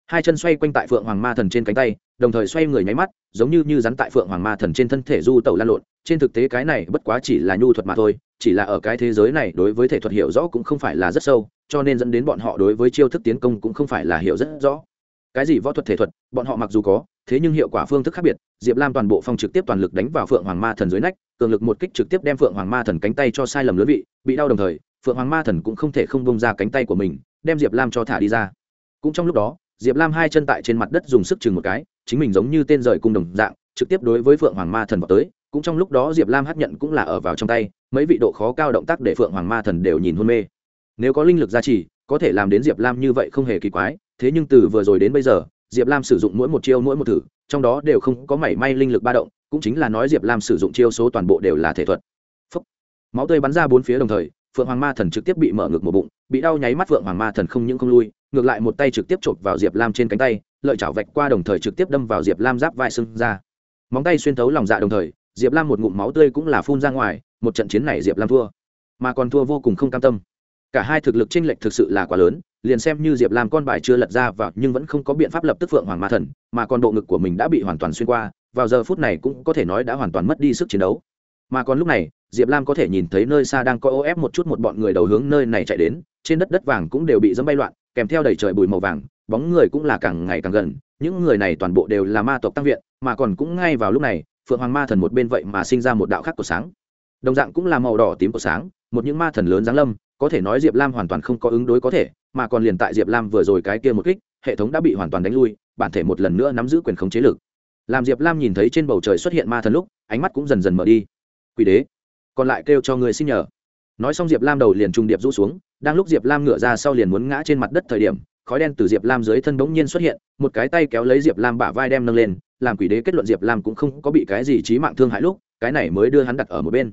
Speaker 1: Hai chân xoay quanh tại phượng hoàng ma thần trên cánh tay, đồng thời xoay người nháy mắt, giống như như rắn tại phượng hoàng ma thần trên thân thể du tẩu lan lộn, trên thực tế cái này bất quá chỉ là nhu thuật mà thôi, chỉ là ở cái thế giới này đối với thể thuật hiểu rõ cũng không phải là rất sâu, cho nên dẫn đến bọn họ đối với chiêu thức tiến công cũng không phải là hiểu rất rõ. Cái gì võ thuật thể thuật, bọn họ mặc dù có thế nhưng hiệu quả phương thức khác biệt, diệp lam toàn bộ phong trực tiếp toàn lực đánh vào phượng hoàng ma thần dưới nách, cường lực một kích trực tiếp đem phượng hoàng ma thần cánh tay cho sai lầm lưỡi vị, bị đau đồng thời, phượng hoàng ma thần cũng không thể không bông ra cánh tay của mình, đem diệp lam cho thả đi ra. Cũng trong lúc đó, diệp lam hai chân tại trên mặt đất dùng sức chừng một cái, chính mình giống như tên rời cung đồng dạng, trực tiếp đối với phượng hoàng ma thần vào tới, cũng trong lúc đó diệp lam hát nhận cũng là ở vào trong tay, mấy vị độ khó cao động tác để phượng hoàng ma thần đều nhìn hôn mê. Nếu có linh lực gia trì, có thể làm đến diệp lam như vậy không hề kỳ quái, thế nhưng từ vừa rồi đến bây giờ diệp lam sử dụng mỗi một chiêu mỗi một thử, trong đó đều không có mảy may linh lực ba động, cũng chính là nói diệp lam sử dụng chiêu số toàn bộ đều là thể thuật. Phúc. máu tươi bắn ra bốn phía đồng thời, phượng hoàng ma thần trực tiếp bị mở ngực một bụng, bị đau nháy mắt phượng hoàng ma thần không những không lui, ngược lại một tay trực tiếp chộp vào diệp lam trên cánh tay, lợi chảo vạch qua đồng thời trực tiếp đâm vào diệp lam giáp vai sưng ra. Móng tay xuyên thấu lòng dạ đồng thời, diệp lam một ngụm máu tươi cũng là phun ra ngoài, một trận chiến này diệp lam thua, mà còn thua vô cùng không cam tâm. Cả hai thực lực chênh lệch thực sự là quá lớn liền xem như diệp lam con bài chưa lật ra vào, nhưng vẫn không có biện pháp lập tức phượng hoàng ma thần, mà còn bộ ngực của mình đã bị hoàn toàn xuyên qua, vào giờ phút này cũng có thể nói đã hoàn toàn mất đi sức chiến đấu. Mà còn lúc này, diệp lam có thể nhìn thấy nơi xa đang có ô ép một chút một bọn người đầu hướng nơi này chạy đến, trên đất đất vàng cũng đều bị dẫm bay loạn, kèm theo đầy trời bụi màu vàng, bóng người cũng là càng ngày càng gần, những người này toàn bộ đều là ma tộc tăng viện, mà còn cũng ngay vào lúc này, phượng hoàng ma thần một bên vậy mà sinh ra một đạo khác của sáng. Đồng dạng cũng là màu đỏ tím của sáng, một những ma thần lớn giáng lâm, có thể nói diệp lam hoàn toàn không có ứng đối có thể mà còn liền tại diệp lam vừa rồi cái kia một kích, hệ thống đã bị hoàn toàn đánh lui, bản thể một lần nữa nắm giữ quyền khống chế lực. Làm diệp lam nhìn thấy trên bầu trời xuất hiện ma thần lúc, ánh mắt cũng dần dần mở đi. Quỷ đế, còn lại kêu cho người xin nhờ. Nói xong diệp lam đầu liền trùng điệp rũ xuống, đang lúc diệp lam ngửa ra sau liền muốn ngã trên mặt đất thời điểm, khói đen từ diệp lam dưới thân bỗng nhiên xuất hiện, một cái tay kéo lấy diệp lam bả vai đem nâng lên, làm quỷ đế kết luận diệp lam cũng không có bị cái gì trí mạng thương hại lúc, cái này mới đưa hắn đặt ở một bên.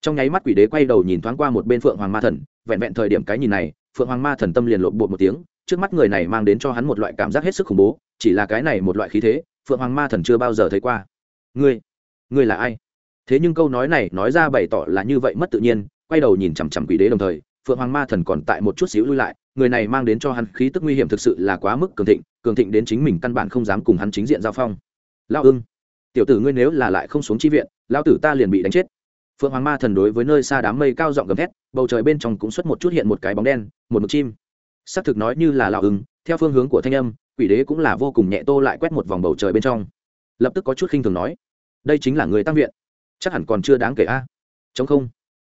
Speaker 1: Trong nháy mắt quỷ đế quay đầu nhìn thoáng qua một bên phượng hoàng ma thần, vẹn vẹn thời điểm cái nhìn này phượng hoàng ma thần tâm liền lộn bột một tiếng, trước mắt người này mang đến cho hắn một loại cảm giác hết sức khủng bố, chỉ là cái này một loại khí thế, phượng hoàng ma thần chưa bao giờ thấy qua. Ngươi ngươi là ai? Thế nhưng câu nói này nói ra bày tỏ là như vậy mất tự nhiên, quay đầu nhìn chằm chằm quỷ đế đồng thời, phượng hoàng ma thần còn tại một chút xíu lui lại, người này mang đến cho hắn khí tức nguy hiểm thực sự là quá mức cường thịnh cường thịnh đến chính mình căn bản không dám cùng hắn chính diện giao phong. Lao ưng, tiểu tử ngươi nếu là lại không xuống chi viện lao tử ta liền bị đánh chết phượng hoàng ma thần đối với nơi xa đám mây cao giọng gầm thét, bầu trời bên trong cũng xuất một chút hiện một cái bóng đen, một mực chim. Xác thực nói như là lạo ưng theo phương hướng của thanh âm, quỷ đế cũng là vô cùng nhẹ tô lại quét một vòng bầu trời bên trong. Lập tức có chút khinh thường nói, đây chính là người tăng viện. Chắc hẳn còn chưa đáng kể a. À. chống không.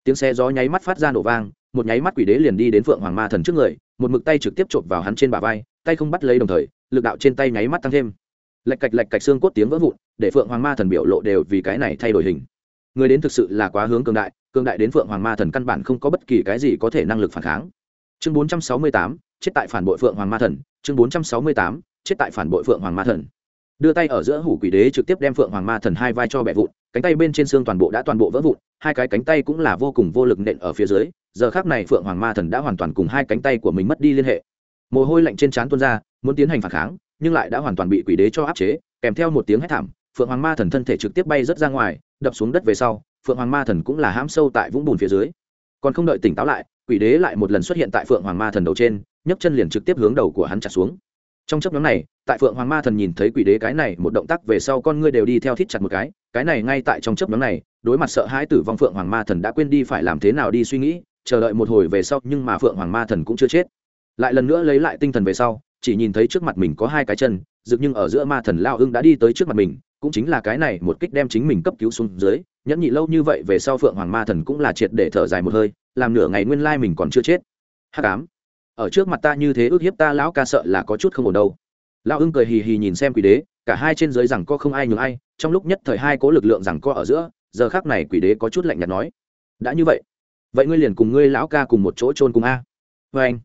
Speaker 1: Tiếng xe gió nháy mắt phát ra nổ vang, một nháy mắt quỷ đế liền đi đến phượng hoàng ma thần trước người, một mực tay trực tiếp chộp vào hắn trên bả vai, tay không bắt lấy đồng thời, lực đạo trên tay nháy mắt tăng thêm. Lạch cạch lạch cạch xương cốt tiếng vỡ vụn, để phượng hoàng ma thần biểu lộ đều vì cái này thay đổi hình người đến thực sự là quá hướng cường đại cường đại đến phượng hoàng ma thần căn bản không có bất kỳ cái gì có thể năng lực phản kháng. Chương 468, chết tại phản bội phượng hoàng ma thần. Chương 468, chết tại phản bội phượng hoàng ma thần. Đưa tay ở giữa hủ quỷ đế trực tiếp đem phượng hoàng ma thần hai vai cho bẹ vụn cánh tay bên trên xương toàn bộ đã toàn bộ vỡ vụn hai cái cánh tay cũng là vô cùng vô lực nện ở phía dưới giờ khác này phượng hoàng ma thần đã hoàn toàn cùng hai cánh tay của mình mất đi liên hệ. Mồ hôi lạnh trên trán tuôn ra muốn tiến hành phản kháng nhưng lại đã hoàn toàn bị quỷ đế cho áp chế kèm theo một tiếng hét thảm phượng hoàng ma thần thân thể trực tiếp bay rớt ra ngoài đập xuống đất về sau, phượng hoàng ma thần cũng là hãm sâu tại vũng bùn phía dưới. Còn không đợi tỉnh táo lại, quỷ đế lại một lần xuất hiện tại phượng hoàng ma thần đầu trên, nhấc chân liền trực tiếp hướng đầu của hắn chặt xuống. Trong chấp nhóm này, tại phượng hoàng ma thần nhìn thấy quỷ đế cái này một động tác về sau con ngươi đều đi theo thít chặt một cái cái này ngay tại trong chấp nhóm này, đối mặt sợ hãi tử vong phượng hoàng ma thần đã quên đi phải làm thế nào đi suy nghĩ, chờ đợi một hồi về sau nhưng mà phượng hoàng ma thần cũng chưa chết. Lại lần nữa lấy lại tinh thần về sau, chỉ nhìn thấy trước mặt mình có hai cái chân, dựng nhưng ở giữa ma thần lao ưng đã đi tới trước mặt mình cũng chính là cái này một kích đem chính mình cấp cứu xuống dưới, nhẫn nhị lâu như vậy về sau phượng hoàng ma thần cũng là triệt để thở dài một hơi, làm nửa ngày nguyên lai mình còn chưa chết. Hắc ám. Ở trước mặt ta như thế ước hiếp ta lão ca sợ là có chút không ổn đâu. Lão ưng cười hì hì nhìn xem quỷ đế, cả hai trên dưới rằng có không ai nhường ai, trong lúc nhất thời hai cố lực lượng rằng co ở giữa, giờ khác này quỷ đế có chút lạnh nhạt nói, đã như vậy vậy ngươi liền cùng ngươi lão ca cùng một chỗ trôn cùng a. Vê anh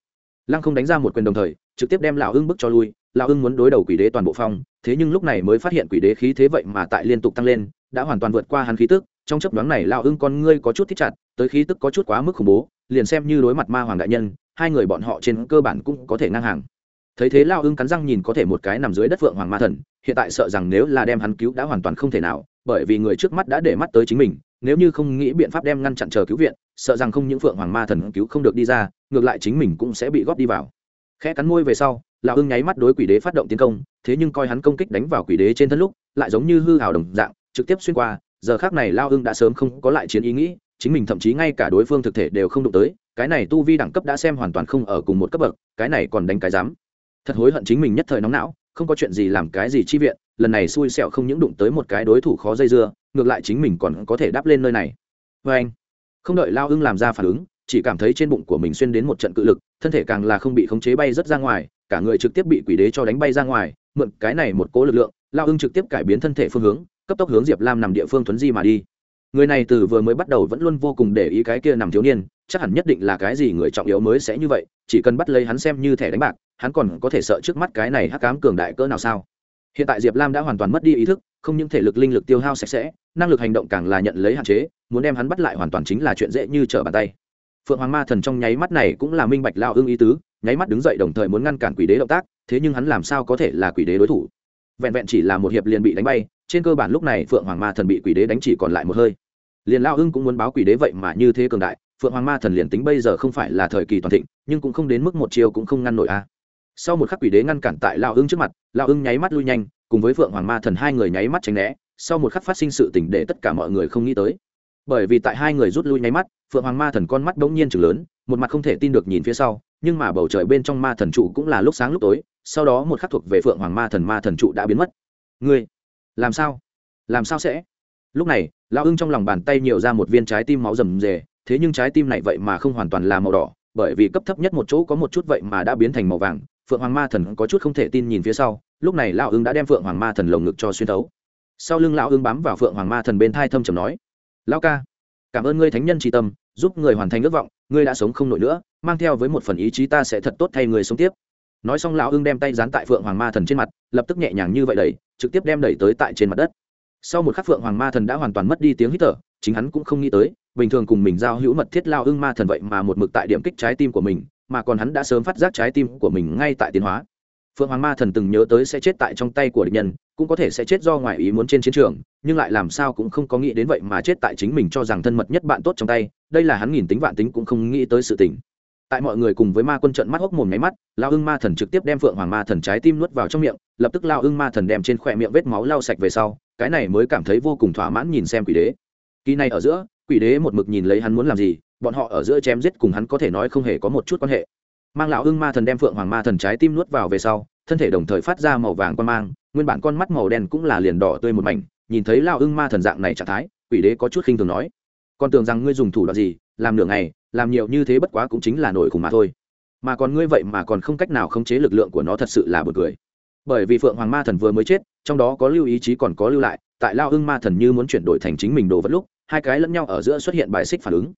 Speaker 1: lăng không đánh ra một quyền đồng thời, trực tiếp đem lão ưng bức cho lui lão ưng muốn đối đầu quỷ đế toàn bộ phong, thế nhưng lúc này mới phát hiện quỷ đế khí thế vậy mà tại liên tục tăng lên, đã hoàn toàn vượt qua hắn khí tức, trong chấp đoán này lão ưng con ngươi có chút thích chặt, tới khí tức có chút quá mức khủng bố, liền xem như đối mặt ma hoàng đại nhân, hai người bọn họ trên cơ bản cũng có thể ngang hàng. Thấy thế Lão ưng cắn răng nhìn có thể một cái nằm dưới đất phượng hoàng ma thần, hiện tại sợ rằng nếu là đem hắn cứu đã hoàn toàn không thể nào, bởi vì người trước mắt đã để mắt tới chính mình, nếu như không nghĩ biện pháp đem ngăn chặn chờ cứu viện, sợ rằng không những phượng hoàng ma thần cứu không được đi ra, ngược lại chính mình cũng sẽ bị góp đi vào. Khẽ cắn môi về sau lão ưng nháy mắt đối quỷ đế phát động tiến công, thế nhưng coi hắn công kích đánh vào quỷ đế trên thân lúc, lại giống như hư hào đồng dạng, trực tiếp xuyên qua, giờ khác này lao ưng đã sớm không có lại chiến ý nghĩ, chính mình thậm chí ngay cả đối phương thực thể đều không đụng tới, cái này tu vi đẳng cấp đã xem hoàn toàn không ở cùng một cấp bậc, cái này còn đánh cái dám. Thật hối hận chính mình nhất thời nóng não, không có chuyện gì làm cái gì chi viện, lần này xui xẹo không những đụng tới một cái đối thủ khó dây dưa, ngược lại chính mình còn có thể đáp lên nơi này. Vê anh, không đợi lao ưng làm ra phản ứng, chỉ cảm thấy trên bụng của mình xuyên đến một trận cự lực, thân thể càng là không bị khống chế bay rất ra ngoài cả người trực tiếp bị quỷ đế cho đánh bay ra ngoài, mượn cái này một cố lực lượng, lao ưng trực tiếp cải biến thân thể phương hướng, cấp tốc hướng diệp lam nằm địa phương thuấn di mà đi. Người này từ vừa mới bắt đầu vẫn luôn vô cùng để ý cái kia nằm thiếu niên, chắc hẳn nhất định là cái gì người trọng yếu mới sẽ như vậy, chỉ cần bắt lấy hắn xem như thẻ đánh bạc, hắn còn có thể sợ trước mắt cái này hắc cám cường đại cỡ nào sao? Hiện tại diệp lam đã hoàn toàn mất đi ý thức, không những thể lực linh lực tiêu hao sạch sẽ, năng lực hành động càng là nhận lấy hạn chế, muốn đem hắn bắt lại hoàn toàn chính là chuyện dễ như trở bàn tay. Phượng hoàng ma thần trong nháy mắt này cũng là minh bạch lao ưng ý tứ nháy mắt đứng dậy đồng thời muốn ngăn cản quỷ đế động tác, thế nhưng hắn làm sao có thể là quỷ đế đối thủ? Vẹn vẹn chỉ là một hiệp liền bị đánh bay, trên cơ bản lúc này phượng hoàng ma thần bị quỷ đế đánh chỉ còn lại một hơi. Liền lao hưng cũng muốn báo quỷ đế vậy mà như thế cường đại, phượng hoàng ma thần liền tính bây giờ không phải là thời kỳ toàn thịnh, nhưng cũng không đến mức một chiều cũng không ngăn nổi a. Sau một khắc quỷ đế ngăn cản tại lao hưng trước mặt, lao hưng nháy mắt lui nhanh, cùng với phượng hoàng ma thần hai người nháy mắt tránh né, sau một khắc phát sinh sự tình để tất cả mọi người không nghĩ tới bởi vì tại hai người rút lui nháy mắt, phượng hoàng ma thần con mắt bỗng nhiên chừng lớn, một mặt không thể tin được nhìn phía sau, nhưng mà bầu trời bên trong ma thần trụ cũng là lúc sáng lúc tối, sau đó một khắc thuộc về phượng hoàng ma thần ma thần trụ đã biến mất. Ngươi, làm sao? Làm sao sẽ? Lúc này, lão ưng trong lòng bàn tay nhiều ra một viên trái tim máu rầm rề, thế nhưng trái tim này vậy mà không hoàn toàn là màu đỏ, bởi vì cấp thấp nhất một chỗ có một chút vậy mà đã biến thành màu vàng, phượng hoàng ma thần có chút không thể tin nhìn phía sau, lúc này lão ưng đã đem phượng hoàng ma thần lồng ngực cho xuyên thấu. Sau lưng lão ưng bám vào phượng hoàng ma thần bên thai thâm trầm nói lão ca, cảm ơn ngươi thánh nhân tri tâm, giúp người hoàn thành ước vọng, ngươi đã sống không nổi nữa, mang theo với một phần ý chí ta sẽ thật tốt thay người sống tiếp. Nói xong lão hưng đem tay dán tại phượng hoàng ma thần trên mặt, lập tức nhẹ nhàng như vậy đẩy, trực tiếp đem đẩy tới tại trên mặt đất. Sau một khắc phượng hoàng ma thần đã hoàn toàn mất đi tiếng hít thở, chính hắn cũng không nghĩ tới, bình thường cùng mình giao hữu mật thiết lao hưng ma thần vậy mà một mực tại điểm kích trái tim của mình, mà còn hắn đã sớm phát giác trái tim của mình ngay tại tiến hóa phượng hoàng ma thần từng nhớ tới sẽ chết tại trong tay của địch nhân, cũng có thể sẽ chết do ngoại ý muốn trên chiến trường, nhưng lại làm sao cũng không có nghĩ đến vậy mà chết tại chính mình cho rằng thân mật nhất bạn tốt trong tay, đây là hắn nghìn tính vạn tính cũng không nghĩ tới sự tình. Tại mọi người cùng với ma quân trận mắt hốc mồm nháy mắt lao ưng ma thần trực tiếp đem phượng hoàng ma thần trái tim nuốt vào trong miệng, lập tức lao ưng ma thần đem trên khỏe miệng vết máu lau sạch về sau, cái này mới cảm thấy vô cùng thỏa mãn nhìn xem quỷ đế. Kỳ này ở giữa, quỷ đế một mực nhìn lấy hắn muốn làm gì, bọn họ ở giữa chém giết cùng hắn có thể nói không hề có một chút quan hệ mang lão ưng ma thần đem phượng hoàng ma thần trái tim nuốt vào về sau, thân thể đồng thời phát ra màu vàng quan mang, nguyên bản con mắt màu đen cũng là liền đỏ tươi một mảnh, nhìn thấy lão ưng ma thần dạng này trạng thái, quỷ đế có chút khinh thường nói, con tưởng rằng ngươi dùng thủ đoạn gì, làm nửa ngày, làm nhiều như thế bất quá cũng chính là nổi khủng mà thôi. Mà còn ngươi vậy mà còn không cách nào khống chế lực lượng của nó thật sự là buồn cười. Bởi vì phượng hoàng ma thần vừa mới chết, trong đó có lưu ý chí còn có lưu lại, tại lao hưng ma thần như muốn chuyển đổi thành chính mình đồ vật lúc, hai cái lẫn nhau ở giữa xuất hiện bài xích phản ứng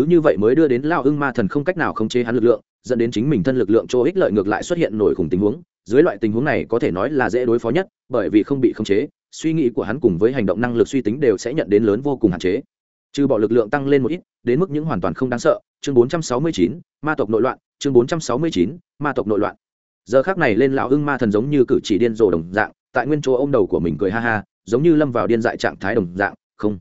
Speaker 1: cứ như vậy mới đưa đến lao ưng ma thần không cách nào khống chế hắn lực lượng dẫn đến chính mình thân lực lượng chỗ ích lợi ngược lại xuất hiện nổi khủng tình huống. Dưới loại tình huống này có thể nói là dễ đối phó nhất bởi vì không bị khống chế suy nghĩ của hắn cùng với hành động năng lực suy tính đều sẽ nhận đến lớn vô cùng hạn chế. Trừ bỏ lực lượng tăng lên một ít đến mức những hoàn toàn không đáng sợ. Chương 469, ma tộc nội loạn. Chương 469, ma tộc nội loạn. Giờ khác này lên lão ưng ma thần giống như cử chỉ điên rồ đồng dạng tại nguyên chỗ ô m đầu của mình cười ha ha giống như lâm vào điên dại trạng thái đồng dạng. Không.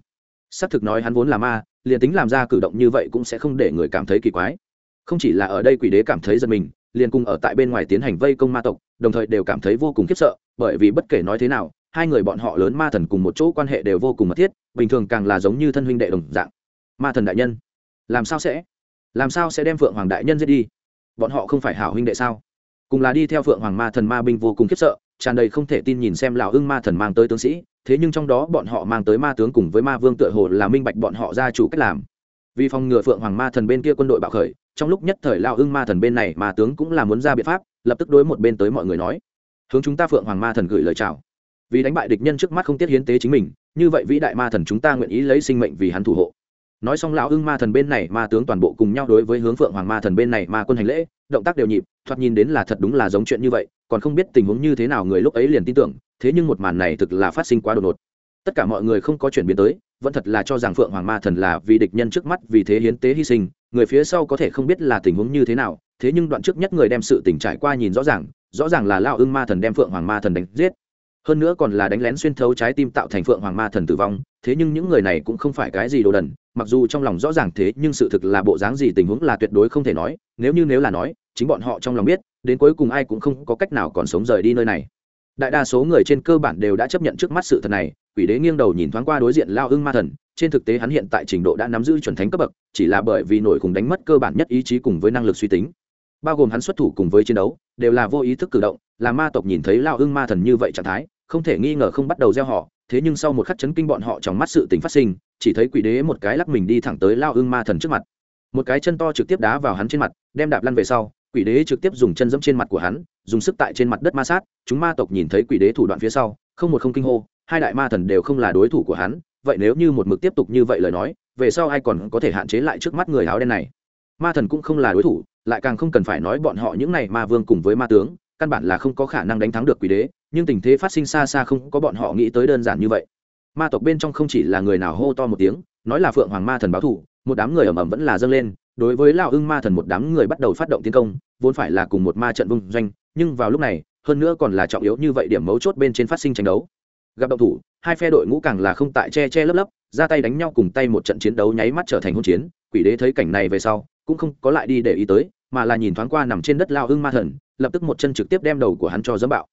Speaker 1: Xác thực nói hắn vốn là ma liền tính làm ra cử động như vậy cũng sẽ không để người cảm thấy kỳ quái. Không chỉ là ở đây quỷ đế cảm thấy giật mình, liền cùng ở tại bên ngoài tiến hành vây công ma tộc, đồng thời đều cảm thấy vô cùng khiếp sợ, bởi vì bất kể nói thế nào, hai người bọn họ lớn ma thần cùng một chỗ quan hệ đều vô cùng mật thiết, bình thường càng là giống như thân huynh đệ đồng dạng. Ma thần đại nhân, làm sao sẽ? Làm sao sẽ đem phượng hoàng đại nhân giết đi? Bọn họ không phải hảo huynh đệ sao? Cùng là đi theo phượng hoàng ma thần ma binh vô cùng khiếp sợ, tràn đầy không thể tin nhìn xem lão ưng ma thần mang tới tướng sĩ thế nhưng trong đó bọn họ mang tới ma tướng cùng với ma vương tựa hồ là minh bạch bọn họ ra chủ cách làm. Vì phòng ngừa phượng hoàng ma thần bên kia quân đội bạo khởi, trong lúc nhất thời lão ưng ma thần bên này ma tướng cũng là muốn ra biện pháp, lập tức đối một bên tới mọi người nói, hướng chúng ta phượng hoàng ma thần gửi lời chào. Vì đánh bại địch nhân trước mắt không tiết hiến tế chính mình, như vậy vĩ đại ma thần chúng ta nguyện ý lấy sinh mệnh vì hắn thủ hộ. Nói xong lão ưng ma thần bên này ma tướng toàn bộ cùng nhau đối với hướng phượng hoàng ma thần bên này ma quân hành lễ, động tác đều nhịp, thoạt nhìn đến là thật đúng là giống chuyện như vậy, còn không biết tình huống như thế nào người lúc ấy liền tin tưởng thế nhưng một màn này thực là phát sinh quá đột ngột. Tất cả mọi người không có chuyển biến tới, vẫn thật là cho rằng phượng hoàng ma thần là vì địch nhân trước mắt vì thế hiến tế hy sinh, người phía sau có thể không biết là tình huống như thế nào, thế nhưng đoạn trước nhất người đem sự tình trải qua nhìn rõ ràng rõ ràng là lao ưng ma thần đem phượng hoàng ma thần đánh giết. Hơn nữa còn là đánh lén xuyên thấu trái tim tạo thành phượng hoàng ma thần tử vong, thế nhưng những người này cũng không phải cái gì đồ đần, mặc dù trong lòng rõ ràng thế nhưng sự thực là bộ dáng gì tình huống là tuyệt đối không thể nói, nếu như nếu là nói, chính bọn họ trong lòng biết, đến cuối cùng ai cũng không có cách nào còn sống rời đi nơi này đại đa số người trên cơ bản đều đã chấp nhận trước mắt sự thật này, quỷ đế nghiêng đầu nhìn thoáng qua đối diện lao ưng ma thần, trên thực tế hắn hiện tại trình độ đã nắm giữ chuẩn thánh cấp bậc, chỉ là bởi vì nổi cùng đánh mất cơ bản nhất ý chí cùng với năng lực suy tính. Bao gồm hắn xuất thủ cùng với chiến đấu, đều là vô ý thức cử động, là ma tộc nhìn thấy lao ưng ma thần như vậy trạng thái, không thể nghi ngờ không bắt đầu gieo họ, thế nhưng sau một khắc chấn kinh bọn họ trong mắt sự tình phát sinh, chỉ thấy quỷ đế một cái lắc mình đi thẳng tới lao ưng ma thần trước mặt. Một cái chân to trực tiếp đá vào hắn trên mặt, đem đạp lăn về sau quỷ đế trực tiếp dùng chân dẫm trên mặt của hắn, dùng sức tại trên mặt đất ma sát, chúng ma tộc nhìn thấy quỷ đế thủ đoạn phía sau, không một không kinh hô, hai đại ma thần đều không là đối thủ của hắn, vậy nếu như một mực tiếp tục như vậy lời nói, về sau ai còn có thể hạn chế lại trước mắt người áo đen này? Ma thần cũng không là đối thủ, lại càng không cần phải nói bọn họ những này ma vương cùng với ma tướng, căn bản là không có khả năng đánh thắng được quỷ đế, nhưng tình thế phát sinh xa xa không có bọn họ nghĩ tới đơn giản như vậy. Ma tộc bên trong không chỉ là người nào hô to một tiếng, nói là phượng hoàng ma thần báo thủ một đám người ầm ầm vẫn là dâng lên đối với lão ưng ma thần một đám người bắt đầu phát động tiến công, vốn phải là cùng một ma trận vung doanh, nhưng vào lúc này, hơn nữa còn là trọng yếu như vậy điểm mấu chốt bên trên phát sinh tranh đấu. Gặp động thủ, hai phe đội ngũ càng là không tại che che lấp lấp, ra tay đánh nhau cùng tay một trận chiến đấu nháy mắt trở thành hôn chiến, quỷ đế thấy cảnh này về sau, cũng không có lại đi để ý tới, mà là nhìn thoáng qua nằm trên đất lao ưng ma thần, lập tức một chân trực tiếp đem đầu của hắn cho dẫm bạo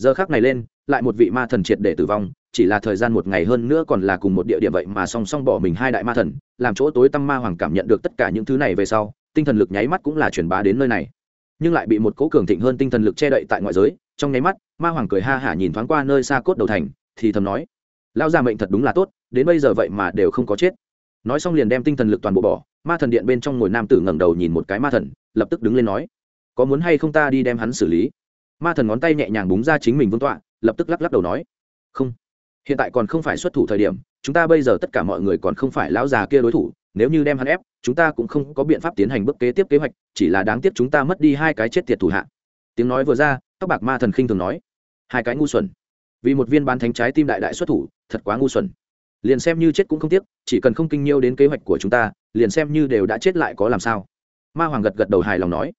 Speaker 1: giờ khác này lên, lại một vị ma thần triệt để tử vong, chỉ là thời gian một ngày hơn nữa còn là cùng một địa điểm vậy mà song song bỏ mình hai đại ma thần, làm chỗ tối tăm ma hoàng cảm nhận được tất cả những thứ này về sau, tinh thần lực nháy mắt cũng là truyền bá đến nơi này. Nhưng lại bị một cố cường thịnh hơn tinh thần lực che đậy tại ngoại giới, trong nháy mắt, ma hoàng cười ha hả nhìn thoáng qua nơi xa cốt đầu thành, thì thầm nói lao ra mệnh thật đúng là tốt, đến bây giờ vậy mà đều không có chết. Nói xong liền đem tinh thần lực toàn bộ bỏ, ma thần điện bên trong ngồi nam tử ngẩng đầu nhìn một cái ma thần, lập tức đứng lên nói, có muốn hay không ta đi đem hắn xử lý? Ma thần ngón tay nhẹ nhàng búng ra chính mình vương tọa, lập tức lắc lắc đầu nói, không, hiện tại còn không phải xuất thủ thời điểm, chúng ta bây giờ tất cả mọi người còn không phải lão già kia đối thủ, nếu như đem hắn ép, chúng ta cũng không có biện pháp tiến hành bước kế tiếp kế hoạch, chỉ là đáng tiếc chúng ta mất đi hai cái chết tiệt thủ hạ. Tiếng nói vừa ra, tóc bạc ma thần khinh thường nói, hai cái ngu xuẩn. Vì một viên bán thánh trái tim đại đại xuất thủ, thật quá ngu xuẩn. Liền xem như chết cũng không tiếc, chỉ cần không kinh nhiêu đến kế hoạch của chúng ta, liền xem như đều đã chết lại có làm sao. Ma hoàng gật gật đầu hài lòng nói,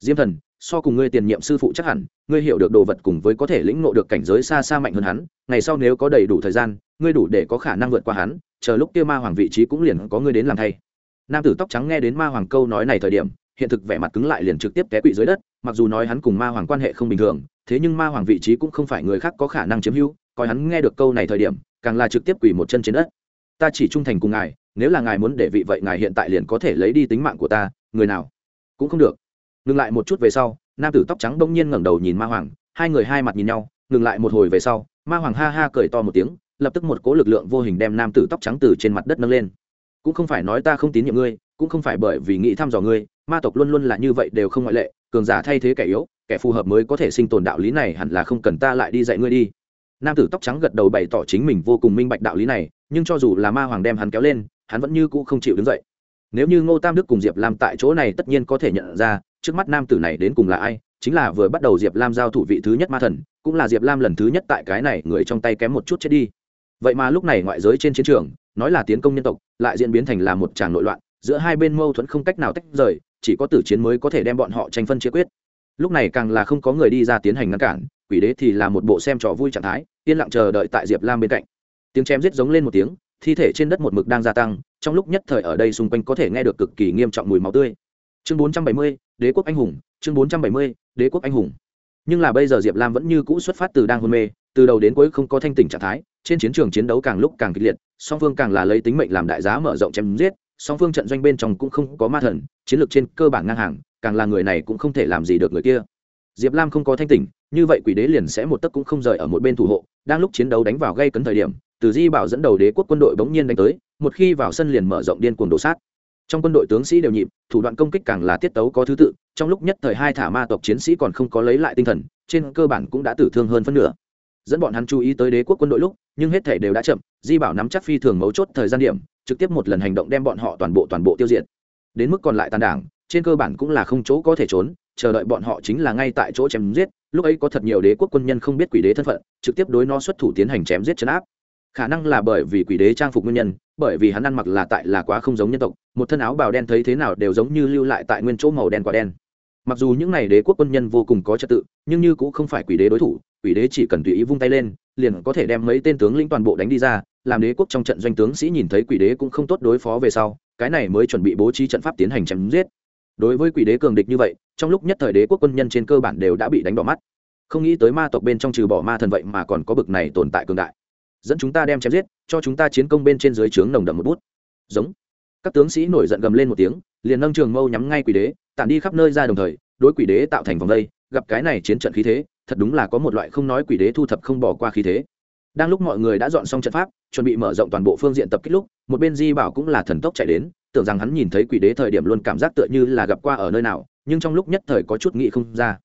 Speaker 1: diêm thần so cùng ngươi tiền nhiệm sư phụ chắc hẳn, ngươi hiểu được đồ vật cùng với có thể lĩnh ngộ được cảnh giới xa xa mạnh hơn hắn, ngày sau nếu có đầy đủ thời gian, ngươi đủ để có khả năng vượt qua hắn, chờ lúc kia ma hoàng vị trí cũng liền có ngươi đến làm thay. Nam tử tóc trắng nghe đến ma hoàng câu nói này thời điểm, hiện thực vẻ mặt cứng lại liền trực tiếp té quỵ dưới đất, mặc dù nói hắn cùng ma hoàng quan hệ không bình thường, thế nhưng ma hoàng vị trí cũng không phải người khác có khả năng chiếm hữu, coi hắn nghe được câu này thời điểm, càng là trực tiếp quỳ một chân trên đất. Ta chỉ trung thành cùng ngài, nếu là ngài muốn để vị vậy ngài hiện tại liền có thể lấy đi tính mạng của ta, người nào cũng không được ngừng lại một chút về sau, nam tử tóc trắng bỗng nhiên ngẩng đầu nhìn ma hoàng, hai người hai mặt nhìn nhau, ngừng lại một hồi về sau, ma hoàng ha ha cười to một tiếng, lập tức một cố lực lượng vô hình đem nam tử tóc trắng từ trên mặt đất nâng lên. Cũng không phải nói ta không tín nhiệm ngươi, cũng không phải bởi vì nghĩ thăm dò ngươi, ma tộc luôn luôn là như vậy đều không ngoại lệ, cường giả thay thế kẻ yếu, kẻ phù hợp mới có thể sinh tồn đạo lý này hẳn là không cần ta lại đi dạy ngươi đi. Nam tử tóc trắng gật đầu bày tỏ chính mình vô cùng minh bạch đạo lý này, nhưng cho dù là ma hoàng đem hắn kéo lên, hắn vẫn như cũ không chịu đứng dậy. Nếu như ngô tam đức cùng diệp làm tại chỗ này tất nhiên có thể nhận ra trước mắt nam tử này đến cùng là ai, chính là vừa bắt đầu diệp lam giao thủ vị thứ nhất ma thần, cũng là diệp lam lần thứ nhất tại cái này người trong tay kém một chút chết đi. Vậy mà lúc này ngoại giới trên chiến trường, nói là tiến công nhân tộc, lại diễn biến thành là một tràng nội loạn, giữa hai bên mâu thuẫn không cách nào tách rời, chỉ có tử chiến mới có thể đem bọn họ tranh phân chia quyết. Lúc này càng là không có người đi ra tiến hành ngăn cản, quỷ đế thì là một bộ xem trò vui trạng thái, yên lặng chờ đợi tại diệp lam bên cạnh. Tiếng chém giết giống lên một tiếng, thi thể trên đất một mực đang gia tăng, trong lúc nhất thời ở đây xung quanh có thể nghe được cực kỳ nghiêm trọng mùi máu tươi chương 470, đế quốc anh hùng chương 470, đế quốc anh hùng. Nhưng là bây giờ diệp lam vẫn như cũ xuất phát từ đang hôn mê từ đầu đến cuối không có thanh tỉnh trạng thái trên chiến trường chiến đấu càng lúc càng kịch liệt song phương càng là lấy tính mệnh làm đại giá mở rộng chém giết song phương trận doanh bên trong cũng không có ma thần chiến lược trên cơ bản ngang hàng càng là người này cũng không thể làm gì được người kia. Diệp lam không có thanh tỉnh như vậy quỷ đế liền sẽ một tấc cũng không rời ở một bên thủ hộ đang lúc chiến đấu đánh vào gây cấn thời điểm từ di bảo dẫn đầu đế quốc quân đội bỗng nhiên đánh tới một khi vào sân liền mở rộng điên cuồng đổ sát trong quân đội tướng sĩ đều nhịp, thủ đoạn công kích càng là tiết tấu có thứ tự, trong lúc nhất thời hai thả ma tộc chiến sĩ còn không có lấy lại tinh thần, trên cơ bản cũng đã tử thương hơn phân nửa. Dẫn bọn hắn chú ý tới đế quốc quân đội lúc, nhưng hết thể đều đã chậm, di bảo nắm chắc phi thường mấu chốt thời gian điểm, trực tiếp một lần hành động đem bọn họ toàn bộ toàn bộ tiêu diệt. Đến mức còn lại tàn đảng, trên cơ bản cũng là không chỗ có thể trốn, chờ đợi bọn họ chính là ngay tại chỗ chém giết, lúc ấy có thật nhiều đế quốc quân nhân không biết quỷ đế thân phận, trực tiếp đối nó xuất thủ tiến hành chém giết chấn áp khả năng là bởi vì quỷ đế trang phục nguyên nhân, bởi vì hắn ăn mặc là tại là quá không giống nhân tộc, một thân áo bào đen thấy thế nào đều giống như lưu lại tại nguyên chỗ màu đen quả đen. Mặc dù những n à y đế quốc quân nhân vô cùng có trật tự, nhưng như cũng không phải quỷ đế đối thủ, quỷ đế chỉ cần tùy ý vung tay lên, liền có thể đem mấy tên tướng lĩnh toàn bộ đánh đi ra, làm đế quốc trong trận doanh tướng sĩ nhìn thấy quỷ đế cũng không tốt đối phó về sau, cái này mới chuẩn bị bố trí trận pháp tiến hành chém giết. Đối với quỷ đế cường địch như vậy, trong lúc nhất thời đế quốc quân nhân trên cơ bản đều đã bị đánh đỏ mắt. Không nghĩ tới ma tộc bên trong trừ bỏ ma thần vậy mà còn có bực này tồn tại cường đại dẫn chúng ta đem chém giết, cho chúng ta chiến công bên trên dưới trướng nồng đậm một bút. Giống. Các tướng sĩ nổi giận gầm lên một tiếng, liền nâng trường mâu nhắm ngay quỷ đế, tản đi khắp nơi ra đồng thời, đối quỷ đế tạo thành vòng đây, gặp cái này chiến trận khí thế, thật đúng là có một loại không nói quỷ đế thu thập không bỏ qua khí thế. Đang lúc mọi người đã dọn xong trận pháp, chuẩn bị mở rộng toàn bộ phương diện tập kích lúc, một bên di bảo cũng là thần tốc chạy đến, tưởng rằng hắn nhìn thấy quỷ đế thời điểm luôn cảm giác tựa như là gặp qua ở nơi nào, nhưng trong lúc nhất thời có chút nghĩ không ra.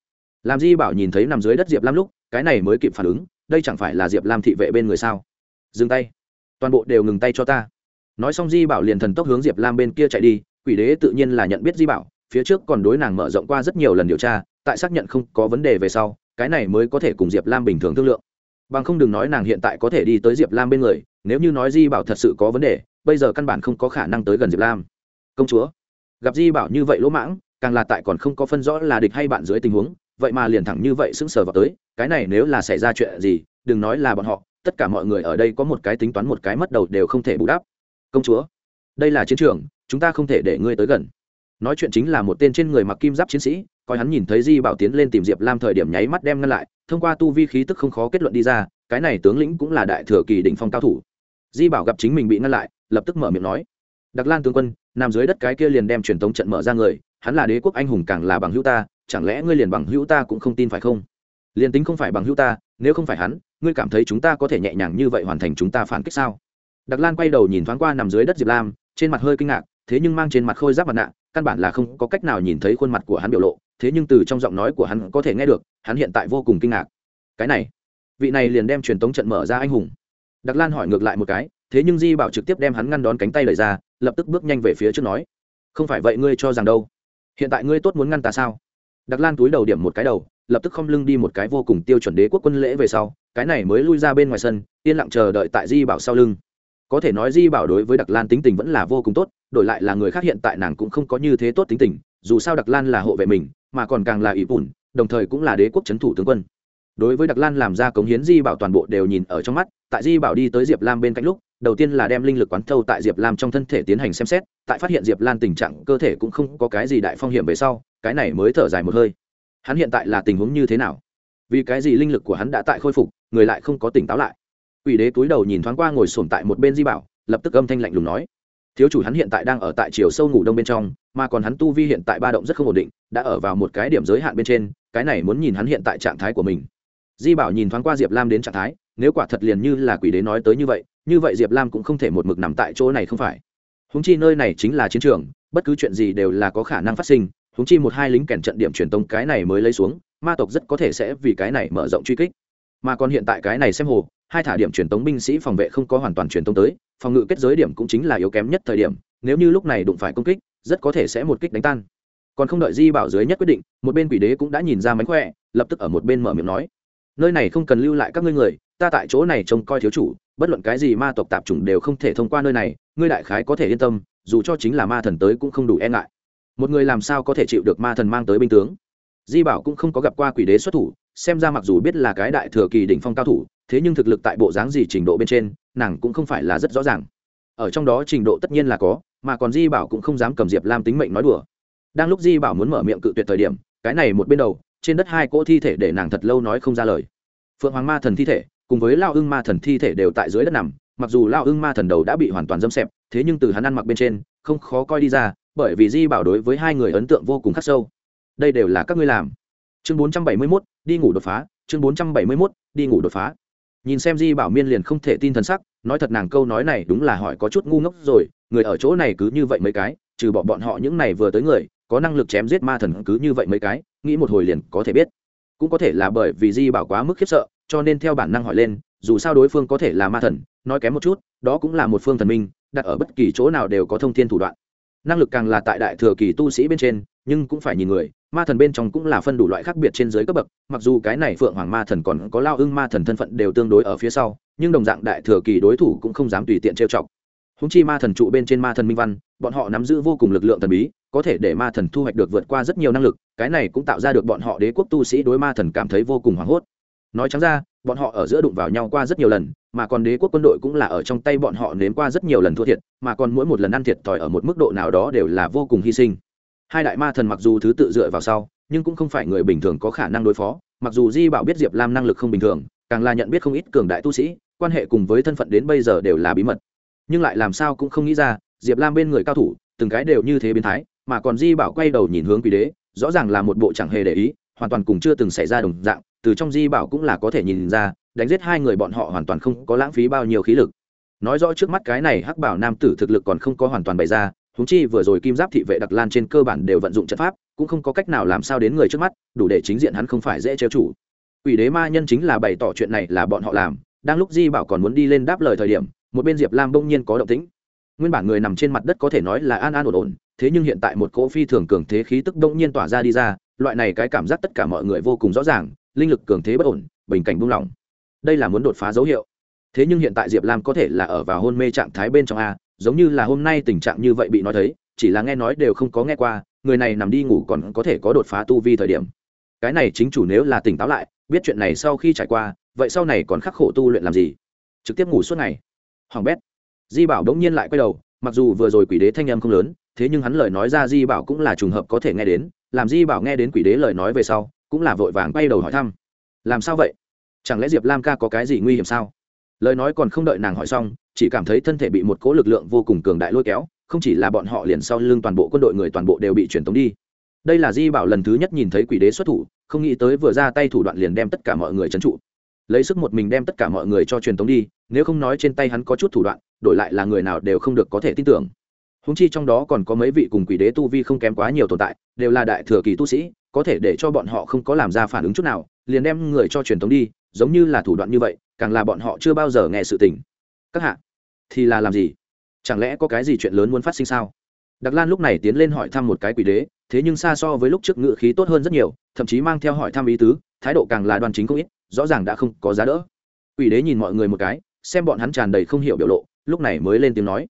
Speaker 1: Làm di bảo nhìn thấy nằm dưới đất diệp lam lúc, cái này mới kịp phản ứng đây chẳng phải là diệp lam thị vệ bên người sao dừng tay toàn bộ đều ngừng tay cho ta nói xong di bảo liền thần tốc hướng diệp lam bên kia chạy đi quỷ đế tự nhiên là nhận biết di bảo phía trước còn đối nàng mở rộng qua rất nhiều lần điều tra tại xác nhận không có vấn đề về sau cái này mới có thể cùng diệp lam bình thường thương lượng bằng không đừng nói nàng hiện tại có thể đi tới diệp lam bên người nếu như nói di bảo thật sự có vấn đề bây giờ căn bản không có khả năng tới gần diệp lam công chúa gặp di bảo như vậy lỗ mãng càng là tại còn không có phân rõ là địch hay bạn dưới tình huống vậy mà liền thẳng như vậy sững sờ vào tới, cái này nếu là xảy ra chuyện gì, đừng nói là bọn họ, tất cả mọi người ở đây có một cái tính toán một cái mất đầu đều không thể bù đắp. Công chúa, đây là chiến trường, chúng ta không thể để ngươi tới gần. Nói chuyện chính là một tên trên người mặc kim giáp chiến sĩ, coi hắn nhìn thấy di bảo tiến lên tìm diệp lam thời điểm nháy mắt đem ngăn lại, thông qua tu vi khí tức không khó kết luận đi ra, cái này tướng lĩnh cũng là đại thừa kỳ đỉnh phong cao thủ. Di bảo gặp chính mình bị ngăn lại, lập tức mở miệng nói đặc lan tướng quân, nằm dưới đất cái kia liền đem truyền thống trận mở ra người, hắn là đế quốc anh hùng càng là bằng hữu ta chẳng lẽ ngươi liền bằng hữu ta cũng không tin phải không? Liền tính không phải bằng hữu ta, nếu không phải hắn, ngươi cảm thấy chúng ta có thể nhẹ nhàng như vậy hoàn thành chúng ta phản kích sao? Đặc lan quay đầu nhìn thoáng qua nằm dưới đất diệp lam, trên mặt hơi kinh ngạc, thế nhưng mang trên mặt khôi giáp mặt nạ, căn bản là không có cách nào nhìn thấy khuôn mặt của hắn biểu lộ, thế nhưng từ trong giọng nói của hắn có thể nghe được, hắn hiện tại vô cùng kinh ngạc. Cái này, vị này liền đem truyền tống trận mở ra anh hùng. Đặc lan hỏi ngược lại một cái, thế nhưng di bảo trực tiếp đem hắn ngăn đón cánh tay lời ra, lập tức bước nhanh về phía trước nói, không phải vậy ngươi cho rằng đâu? Hiện tại ngươi tốt muốn ngăn ta sao? Đặc lan túi đầu điểm một cái đầu, lập tức không lưng đi một cái vô cùng tiêu chuẩn đế quốc quân lễ về sau, cái này mới lui ra bên ngoài sân, yên lặng chờ đợi tại di bảo sau lưng. Có thể nói di bảo đối với đặc lan tính tình vẫn là vô cùng tốt, đổi lại là người khác hiện tại nàng cũng không có như thế tốt tính tình, dù sao đặc lan là hộ vệ mình, mà còn càng là ỷ bùn, đồng thời cũng là đế quốc c thủ tướng quân. Đối với đặc lan làm ra cống hiến di bảo toàn bộ đều nhìn ở trong mắt, tại di bảo đi tới diệp lam bên cạnh lúc, đầu tiên là đem linh lực quán thâu tại diệp lam trong thân thể tiến hành xem xét, tại phát hiện diệp lan tình trạng, cơ thể cũng không có cái gì đại phong hiểm về sau cái này mới thở dài một hơi. Hắn hiện tại là tình huống như thế nào? Vì cái gì linh lực của hắn đã tại khôi phục, người lại không có tỉnh táo lại? Quỷ đế túi đầu nhìn thoáng qua ngồi sồn tại một bên di bảo, lập tức âm thanh lạnh lùng nói. Thiếu chủ hắn hiện tại đang ở tại chiều sâu ngủ đông bên trong, mà còn hắn tu vi hiện tại ba động rất không ổn định, đã ở vào một cái điểm giới hạn bên trên, cái này muốn nhìn hắn hiện tại trạng thái của mình. Di bảo nhìn thoáng qua diệp lam đến trạng thái, nếu quả thật liền như là quỷ đế nói tới như vậy như vậy diệp lam cũng không thể một mực nằm tại chỗ này không phải. Húng chi nơi này chính là chiến trường, bất cứ chuyện gì đều là có khả năng phát sinh húng chi một hai lính kèn trận điểm truyền tông cái này mới lấy xuống, ma tộc rất có thể sẽ vì cái này mở rộng truy kích. Mà còn hiện tại cái này xem hồ, hai thả điểm truyền tống binh sĩ phòng vệ không có hoàn toàn truyền tống tới, phòng ngự kết giới điểm cũng chính là yếu kém nhất thời điểm, nếu như lúc này đụng phải công kích, rất có thể sẽ một kích đánh tan. Còn không đợi di bảo dưới nhất quyết định, một bên quỷ đế cũng đã nhìn ra mánh khỏe, lập tức ở một bên mở miệng nói, nơi này không cần lưu lại các ngươi người, ta tại chỗ này trông coi thiếu chủ, bất luận cái gì ma tộc tạp chủng đều không thể thông qua nơi này, ngươi đại khái có thể yên tâm, dù cho chính là ma thần tới cũng không đủ e ngại một người làm sao có thể chịu được ma thần mang tới binh tướng? Di bảo cũng không có gặp qua quỷ đế xuất thủ, xem ra mặc dù biết là cái đại thừa kỳ đỉnh phong cao thủ, thế nhưng thực lực tại bộ dáng gì trình độ bên trên, nàng cũng không phải là rất rõ ràng. Ở trong đó trình độ tất nhiên là có, mà còn di bảo cũng không dám cầm diệp lam tính mệnh nói đùa. Đang lúc di bảo muốn mở miệng cự tuyệt thời điểm, cái này một bên đầu, trên đất hai cỗ thi thể để nàng thật lâu nói không ra lời. Phượng hoàng ma thần thi thể, cùng với lao ưng ma thần thi thể đều tại dưới đất nằm, mặc dù lao ưng ma thần đầu đã bị hoàn toàn dâm xẹp, thế nhưng từ hắn ăn mặc bên trên, không khó coi đi ra bởi vì di bảo đối với hai người ấn tượng vô cùng khắc sâu. Đây đều là các ngươi làm. Chương bốn trăm bảy mươi mốt, đi ngủ đột phá. Chương bốn trăm bảy mươi mốt, đi ngủ đột phá. Nhìn xem di bảo miên liền không thể tin thần sắc, nói thật nàng câu nói này đúng là hỏi có chút ngu ngốc rồi, người ở chỗ này cứ như vậy mấy cái, trừ bỏ bọn họ những này vừa tới người, có năng lực chém giết ma thần cứ như vậy mấy cái, nghĩ một hồi liền có thể biết. Cũng có thể là bởi vì di bảo quá mức khiếp sợ, cho nên theo bản năng hỏi lên, dù sao đối phương có thể là ma thần, nói kém một chút, đó cũng là một phương thần minh, đặt ở bất kỳ chỗ nào đều có thông thiên thủ đoạn năng lực càng là tại đại thừa kỳ tu sĩ bên trên, nhưng cũng phải nhìn người, ma thần bên trong cũng là phân đủ loại khác biệt trên dưới cấp bậc, mặc dù cái này phượng hoàng ma thần còn có lao ưng ma thần thân phận đều tương đối ở phía sau, nhưng đồng dạng đại thừa kỳ đối thủ cũng không dám tùy tiện trêu chọc. Húng chi ma thần trụ bên trên ma thần minh văn, bọn họ nắm giữ vô cùng lực lượng thần bí, có thể để ma thần thu hoạch được vượt qua rất nhiều năng lực, cái này cũng tạo ra được bọn họ đế quốc tu sĩ đối ma thần cảm thấy vô cùng hoảng hốt. Nói trắng ra, bọn họ ở giữa đụng vào nhau qua rất nhiều lần mà còn đế quốc quân đội cũng là ở trong tay bọn họ nếm qua rất nhiều lần thua thiệt, mà còn mỗi một lần ăn thiệt thòi ở một mức độ nào đó đều là vô cùng hy sinh. Hai đại ma thần mặc dù thứ tự dựa vào sau, nhưng cũng không phải người bình thường có khả năng đối phó, mặc dù di bảo biết diệp lam năng lực không bình thường, càng là nhận biết không ít cường đại tu sĩ, quan hệ cùng với thân phận đến bây giờ đều là bí mật. Nhưng lại làm sao cũng không nghĩ ra, diệp lam bên người cao thủ, từng cái đều như thế biến thái, mà còn di bảo quay đầu nhìn hướng quý đế, rõ ràng là một bộ chẳng hề để ý, hoàn toàn cùng chưa từng xảy ra đồng dạng, từ trong di bảo cũng là có thể nhìn ra đánh giết hai người bọn họ hoàn toàn không có lãng phí bao nhiêu khí lực. Nói rõ trước mắt cái này hắc bảo nam tử thực lực còn không có hoàn toàn bày ra húng chi vừa rồi kim giáp thị vệ đặc lan trên cơ bản đều vận dụng trận pháp, cũng không có cách nào làm sao đến người trước mắt, đủ để chính diện hắn không phải dễ trêu chủ Quỷ đế ma nhân chính là bày tỏ chuyện này là bọn họ làm, đang lúc di bảo còn muốn đi lên đáp lời thời điểm, một bên diệp lam bỗng nhiên có động tĩnh. Nguyên bản người nằm trên mặt đất có thể nói là an an ổn ổn, thế nhưng hiện tại một cỗ phi thường cường thế khí tức bỗng nhiên tỏa ra đi ra, loại này cái cảm giác tất cả mọi người vô cùng rõ ràng, linh lực cường thế bất ổn, bình cảnh buông lỏng đây là muốn đột phá dấu hiệu. Thế nhưng hiện tại diệp lam có thể là ở vào hôn mê trạng thái bên trong a, giống như là hôm nay tình trạng như vậy bị nói thấy, chỉ là nghe nói đều không có nghe qua, người này nằm đi ngủ còn có thể có đột phá tu vi thời điểm. Cái này chính chủ nếu là tỉnh táo lại, biết chuyện này sau khi trải qua, vậy sau này còn khắc khổ tu luyện làm gì? Trực tiếp ngủ suốt ngày. Hoàng bét. Di bảo đống nhiên lại quay đầu, mặc dù vừa rồi quỷ đế thanh âm không lớn, thế nhưng hắn lời nói ra di bảo cũng là trùng hợp có thể nghe đến, làm di bảo nghe đến quỷ đế lời nói về sau, cũng là vội vàng quay đầu hỏi thăm. Làm sao vậy? Chẳng lẽ diệp lam ca có cái gì nguy hiểm sao? Lời nói còn không đợi nàng hỏi xong, chỉ cảm thấy thân thể bị một cố lực lượng vô cùng cường đại lôi kéo, không chỉ là bọn họ liền sau lưng toàn bộ quân đội người toàn bộ đều bị truyền tống đi. Đây là di bảo lần thứ nhất nhìn thấy quỷ đế xuất thủ, không nghĩ tới vừa ra tay thủ đoạn liền đem tất cả mọi người trấn trụ. Lấy sức một mình đem tất cả mọi người cho truyền tống đi, nếu không nói trên tay hắn có chút thủ đoạn, đổi lại là người nào đều không được có thể tin tưởng. Húng chi trong đó còn có mấy vị cùng quỷ đế tu vi không kém quá nhiều tồn tại, đều là đại thừa kỳ tu sĩ, có thể để cho bọn họ không có làm ra phản ứng chút nào, liền đem người cho truyền thống đi giống như là thủ đoạn như vậy, càng là bọn họ chưa bao giờ nghe sự tình. Các hạ, thì là làm gì? Chẳng lẽ có cái gì chuyện lớn muốn phát sinh sao? Đặc lan lúc này tiến lên hỏi thăm một cái quỷ đế, thế nhưng xa so với lúc trước ngự khí tốt hơn rất nhiều, thậm chí mang theo hỏi thăm ý tứ, thái độ càng là đoàn chính không ít, rõ ràng đã không có giá đỡ. Quỷ đế nhìn mọi người một cái, xem bọn hắn tràn đầy không hiểu biểu lộ, lúc này mới lên tiếng nói,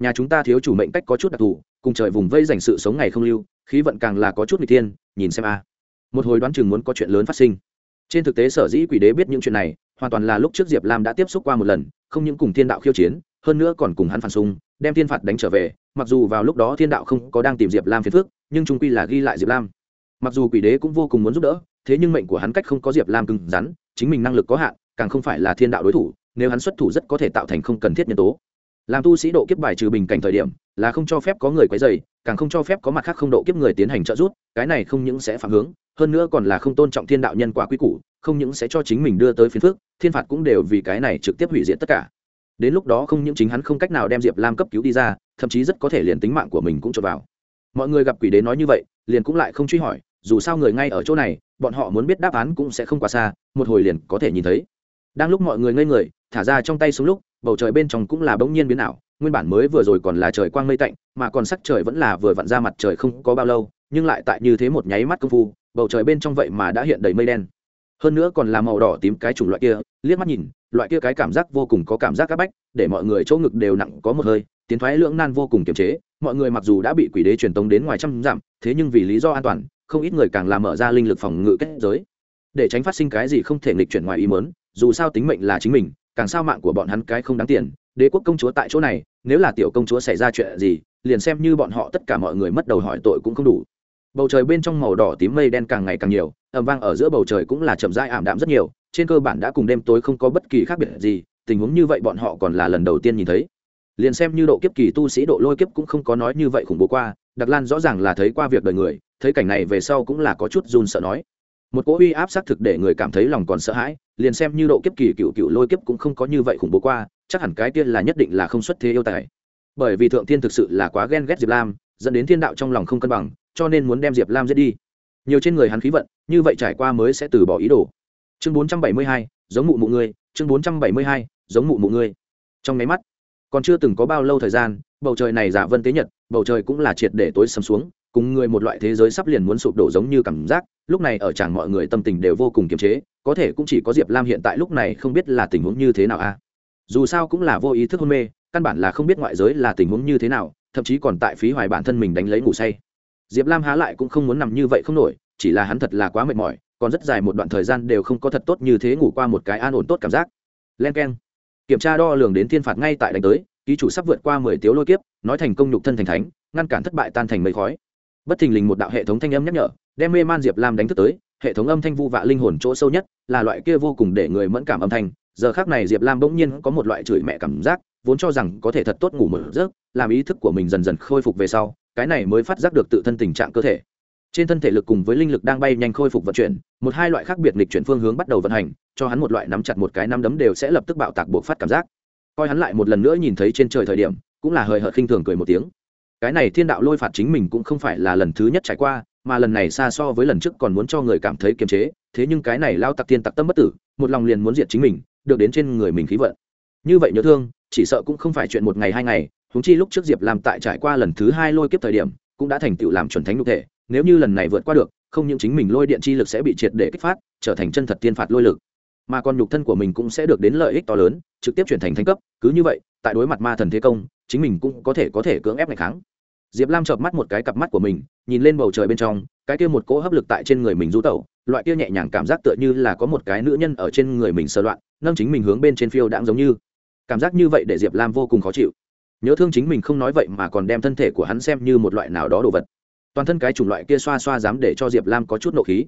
Speaker 1: nhà chúng ta thiếu chủ mệnh cách có chút đặc thù, cùng trời vùng vây dành sự sống ngày không lưu, khí vận càng là có chút n thiên, nhìn xem a. Một hồi đoán chừng muốn có chuyện lớn phát sinh trên thực tế sở dĩ quỷ đế biết những chuyện này, hoàn toàn là lúc trước diệp lam đã tiếp xúc qua một lần, không những cùng thiên đạo khiêu chiến, hơn nữa còn cùng hắn phản xung, đem thiên phạt đánh trở về, mặc dù vào lúc đó thiên đạo không có đang tìm diệp lam phiền phước nhưng trung quy là ghi lại diệp lam. Mặc dù quỷ đế cũng vô cùng muốn giúp đỡ, thế nhưng mệnh của hắn cách không có diệp lam cứng rắn, chính mình năng lực có hạn, càng không phải là thiên đạo đối thủ, nếu hắn xuất thủ rất có thể tạo thành không cần thiết nhân tố. Làm tu sĩ độ kiếp bài trừ bình cảnh thời điểm, là không cho phép có người quấy dày càng không cho phép có mặt khác không độ kiếp người tiến hành trợ giúp, cái này không những sẽ phạm hướng hơn nữa còn là không tôn trọng thiên đạo nhân quả quy củ, không những sẽ cho chính mình đưa tới phiền phước thiên phạt cũng đều vì cái này trực tiếp hủy diệt tất cả. Đến lúc đó không những chính hắn không cách nào đem diệp lam cấp cứu đi ra, thậm chí rất có thể liền tính mạng của mình cũng trộn vào. Mọi người gặp quỷ đế nói như vậy, liền cũng lại không truy hỏi, dù sao người ngay ở chỗ này, bọn họ muốn biết đáp án cũng sẽ không quá xa, một hồi liền có thể nhìn thấy. Đang lúc mọi người ngây người, thả ra trong tay xuống lúc, bầu trời bên trong cũng là bỗng nhiên biến ảo, nguyên bản mới vừa rồi còn là trời quang mây tạnh, mà còn sắc trời vẫn là vừa vặn ra mặt trời không có bao lâu, nhưng lại tại như thế một nháy mắt công phu bầu trời bên trong vậy mà đã hiện đầy mây đen. Hơn nữa còn là màu đỏ tím cái chủng loại kia, liếc mắt nhìn, loại kia cái cảm giác vô cùng có cảm giác áp bách, để mọi người chỗ ngực đều nặng có một hơi, tiến thoái lưỡng nan vô cùng kiềm chế, mọi người mặc dù đã bị quỷ đế truyền tống đến ngoài trăm dặm, thế nhưng vì lý do an toàn, không ít người càng làm mở ra linh lực phòng ngự kết giới. Để tránh phát sinh cái gì không thể nghịch chuyển ngoài ý mớn dù sao tính mệnh là chính mình, càng sao mạng của bọn hắn cái không đáng tiền, đế quốc công chúa tại chỗ này, nếu là tiểu công chúa xảy ra chuyện gì, liền xem như bọn họ tất cả mọi người mất đầu hỏi tội cũng không đủ bầu trời bên trong màu đỏ tím mây đen càng ngày càng nhiều ẩm vang ở giữa bầu trời cũng là chậm rãi ảm đạm rất nhiều, trên cơ bản đã cùng đêm tối không có bất kỳ khác biệt gì, tình huống như vậy bọn họ còn là lần đầu tiên nhìn thấy. Liền xem như độ kiếp kỳ tu sĩ, độ lôi kiếp cũng không có nói như vậy khủng bố qua đặc lan rõ ràng là thấy qua việc đời người, thấy cảnh này về sau cũng là có chút run sợ nói. Một cỗ uy áp xác thực để người cảm thấy lòng còn sợ hãi, liền xem như độ kiếp kỳ cựu cựu lôi kiếp cũng không có như vậy khủng bố qua, chắc hẳn cái tiên là nhất định là không xuất thế yêu tài. Bởi vì thượng tiên thực sự là quá ghen ghét diệp lam, dẫn đến thiên đạo trong lòng không cân bằng cho nên muốn đem diệp lam giết đi. Nhiều trên người hắn khí vận, như vậy trải qua mới sẽ từ bỏ ý đồ. Chương bốn trăm bảy mươi hai, giống mụ mụ ngươi, chương bốn trăm bảy mươi hai, giống mụ mụ ngươi. Trong máy mắt, còn chưa từng có bao lâu thời gian, bầu trời này giả vân tế nhật, bầu trời cũng là triệt để tối sầm xuống, cùng người một loại thế giới sắp liền muốn sụp đổ giống như cảm giác, lúc này ở chẳng mọi người tâm tình đều vô cùng kiềm chế, có thể cũng chỉ có diệp lam hiện tại lúc này không biết là tình huống như thế nào a. Dù sao cũng là vô ý thức hôn mê, căn bản là không biết ngoại giới là tình huống như thế nào, thậm chí còn tại phí hoài bản thân mình đánh lấy ngủ say diệp lam há lại cũng không muốn nằm như vậy không nổi, chỉ là hắn thật là quá mệt mỏi, còn rất dài một đoạn thời gian đều không có thật tốt như thế ngủ qua một cái an ổn tốt cảm giác. Len k e n kiểm tra đo lường đến thiên phạt ngay tại đánh tới, ký chủ sắp vượt qua mười tiếu lôi kiếp, nói thành công nhục thân thành thánh, ngăn cản thất bại tan thành mây khói. Bất thình lình một đạo hệ thống thanh âm nhắc nhở, đem mê man diệp lam đánh thức tới, hệ thống âm thanh vu vạ linh hồn chỗ sâu nhất, là loại kia vô cùng để người mẫn cảm âm thanh. Giờ khác này diệp lam bỗng nhiên có một loại chửi mẹ cảm giác, vốn cho rằng có thể thật tốt ngủ một giấc, làm ý thức của mình dần dần khôi phục về sau cái này mới phát giác được tự thân tình trạng cơ thể. Trên thân thể lực cùng với linh lực đang bay nhanh khôi phục vận chuyển, một hai loại khác biệt lịch chuyển phương hướng bắt đầu vận hành, cho hắn một loại nắm chặt một cái nắm đấm đều sẽ lập tức bạo tạc buộc phát cảm giác. Coi hắn lại một lần nữa nhìn thấy trên trời thời điểm, cũng là hời hợt khinh thường cười một tiếng. Cái này thiên đạo lôi phạt chính mình cũng không phải là lần thứ nhất trải qua, mà lần này xa so với lần trước còn muốn cho người cảm thấy kiềm chế, thế nhưng cái này lao tặc tiên tặc tâm bất tử, một lòng liền muốn diệt chính mình, được đến trên người mình khí vận. Như vậy nhớ thương, chỉ sợ cũng không phải chuyện một ngày hai ngày húng chi lúc trước diệp Lam tại trải qua lần thứ hai lôi kiếp thời điểm, cũng đã thành tựu làm chuẩn thánh nhục thể. Nếu như lần này vượt qua được, không những chính mình lôi điện chi lực sẽ bị triệt để kích phát, trở thành chân thật tiên phạt lôi lực. Mà còn nhục thân của mình cũng sẽ được đến lợi ích to lớn, trực tiếp chuyển thành thánh cấp. Cứ như vậy, tại đối mặt ma thần thế công, chính mình cũng có thể có thể cưỡng ép ngày kháng. Diệp lam chợp mắt một cái cặp mắt của mình, nhìn lên bầu trời bên trong, cái kia một cỗ hấp lực tại trên người mình du tẩu, loại kia nhẹ nhàng cảm giác tựa như là có một cái nữ nhân ở trên người mình sơ loạn, nâng chính mình hướng bên trên phiêu đãng giống như. Cảm giác như vậy để diệp lam vô cùng khó chịu nhớ thương chính mình không nói vậy mà còn đem thân thể của hắn xem như một loại nào đó đồ vật. Toàn thân cái chủng loại kia xoa xoa dám để cho diệp lam có chút nộ khí.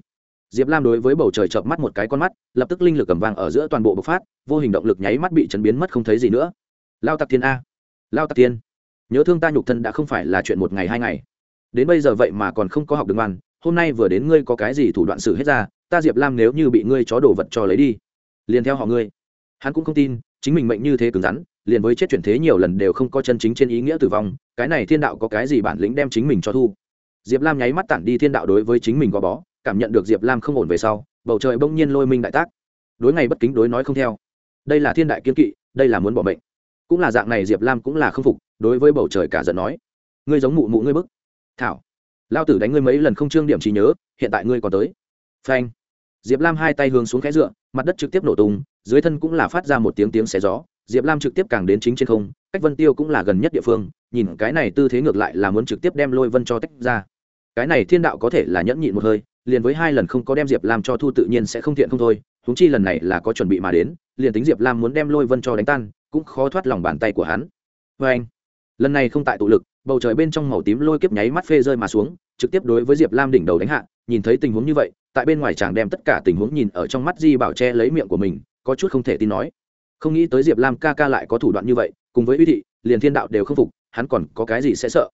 Speaker 1: Diệp lam đối với bầu trời chợp mắt một cái con mắt, lập tức linh lực cầm vàng ở giữa toàn bộ bộc phát, vô hình động lực nháy mắt bị chấn biến mất không thấy gì nữa. Lao tặc thiên a. Lao tặc tiên nhớ thương ta nhục thân đã không phải là chuyện một ngày hai ngày. Đến bây giờ vậy mà còn không có học được ngoan, hôm nay vừa đến ngươi có cái gì thủ đoạn xử hết ra, ta diệp lam nếu như bị ngươi chó đổ vật cho lấy đi, liền theo họ ngươi. Hắn cũng không tin, chính mình mệnh như thế cứng rắn liền với chết chuyển thế nhiều lần đều không có chân chính trên ý nghĩa tử vong, cái này thiên đạo có cái gì bản lĩnh đem chính mình cho thu? Diệp lam nháy mắt tản đi thiên đạo đối với chính mình gò bó, cảm nhận được diệp lam không ổn về sau, bầu trời bỗng nhiên lôi minh đại tác. Đối ngày bất kính đối nói không theo. Đây là thiên đại kiên kỵ, đây là muốn bỏ bệnh cũng là dạng này diệp lam cũng là k phục, đối với bầu trời cả giận nói, ngươi giống mụ mụ ngươi bức. Thảo, lao tử đánh ngươi mấy lần không trương điểm trí nhớ, hiện tại ngươi còn tới. Phanh. Diệp lam hai tay hướng xuống khẽ dựa, mặt đất trực tiếp nổ tung, dưới thân cũng là phát ra một tiếng tiếng xé gió diệp lam trực tiếp càng đến chính trên không, cách vân tiêu cũng là gần nhất địa phương, nhìn cái này tư thế ngược lại là muốn trực tiếp đem lôi vân cho tách ra. Cái này thiên đạo có thể là nhẫn nhịn một hơi, liền với hai lần không có đem diệp lam cho thu tự nhiên sẽ không thiện không thôi húng chi lần này là có chuẩn bị mà đến, liền tính diệp lam muốn đem lôi vân cho đánh tan, cũng khó thoát lòng bàn tay của hắn. Vê anh, lần này không tại tụ lực, bầu trời bên trong màu tím lôi kiếp nháy mắt phê rơi mà xuống, trực tiếp đối với diệp lam đỉnh đầu đánh hạ, nhìn thấy tình huống như vậy, tại bên ngoài chàng đem tất cả tình huống nhìn ở trong mắt di bảo che lấy miệng của mình, có chút không thể tin nói không nghĩ tới diệp lam ca ca lại có thủ đoạn như vậy, cùng với uy thị, liền thiên đạo đều không phục, hắn còn có cái gì sẽ sợ?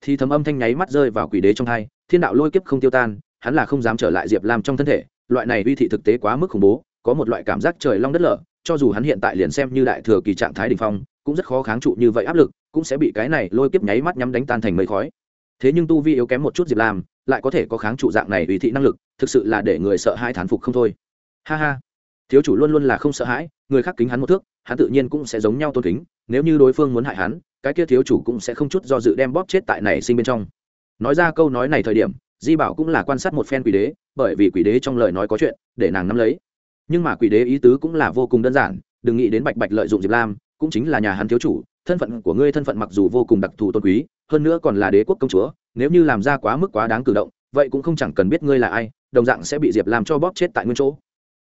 Speaker 1: Thì thầm âm thanh nháy mắt rơi vào quỷ đế trong hai, thiên đạo lôi kiếp không tiêu tan, hắn là không dám trở lại diệp lam trong thân thể, loại này uy thị thực tế quá mức khủng bố, có một loại cảm giác trời long đất lở, cho dù hắn hiện tại liền xem như đại thừa kỳ trạng thái đ ỉ n h phong, cũng rất khó kháng trụ như vậy áp lực, cũng sẽ bị cái này lôi kiếp nháy mắt nhắm đánh tan thành mây khói. Thế nhưng tu vi yếu kém một chút diệp lam, lại có thể có kháng trụ dạng này uy thị năng lực, thực sự là để người sợ hai thán phục không thôi. Ha ha thiếu chủ luôn luôn là không sợ hãi, người khác kính hắn một thước, hắn tự nhiên cũng sẽ giống nhau tôn kính, nếu như đối phương muốn hại hắn, cái kia thiếu chủ cũng sẽ không chút do dự đem bóp chết tại này sinh bên trong. Nói ra câu nói này thời điểm, di bảo cũng là quan sát một phen quỷ đế, bởi vì quỷ đế trong lời nói có chuyện, để nàng nắm lấy. Nhưng mà quỷ đế ý tứ cũng là vô cùng đơn giản, đừng nghĩ đến bạch bạch lợi dụng diệp lam, cũng chính là nhà hắn thiếu chủ, thân phận của ngươi thân phận mặc dù vô cùng đặc thù tôn quý, hơn nữa còn là đế quốc công chúa, nếu như làm ra quá mức quá đáng cử động, vậy cũng không chẳng cần biết ngươi là ai, đồng dạng sẽ bị diệp lam cho bóp chết tại nguyên chỗ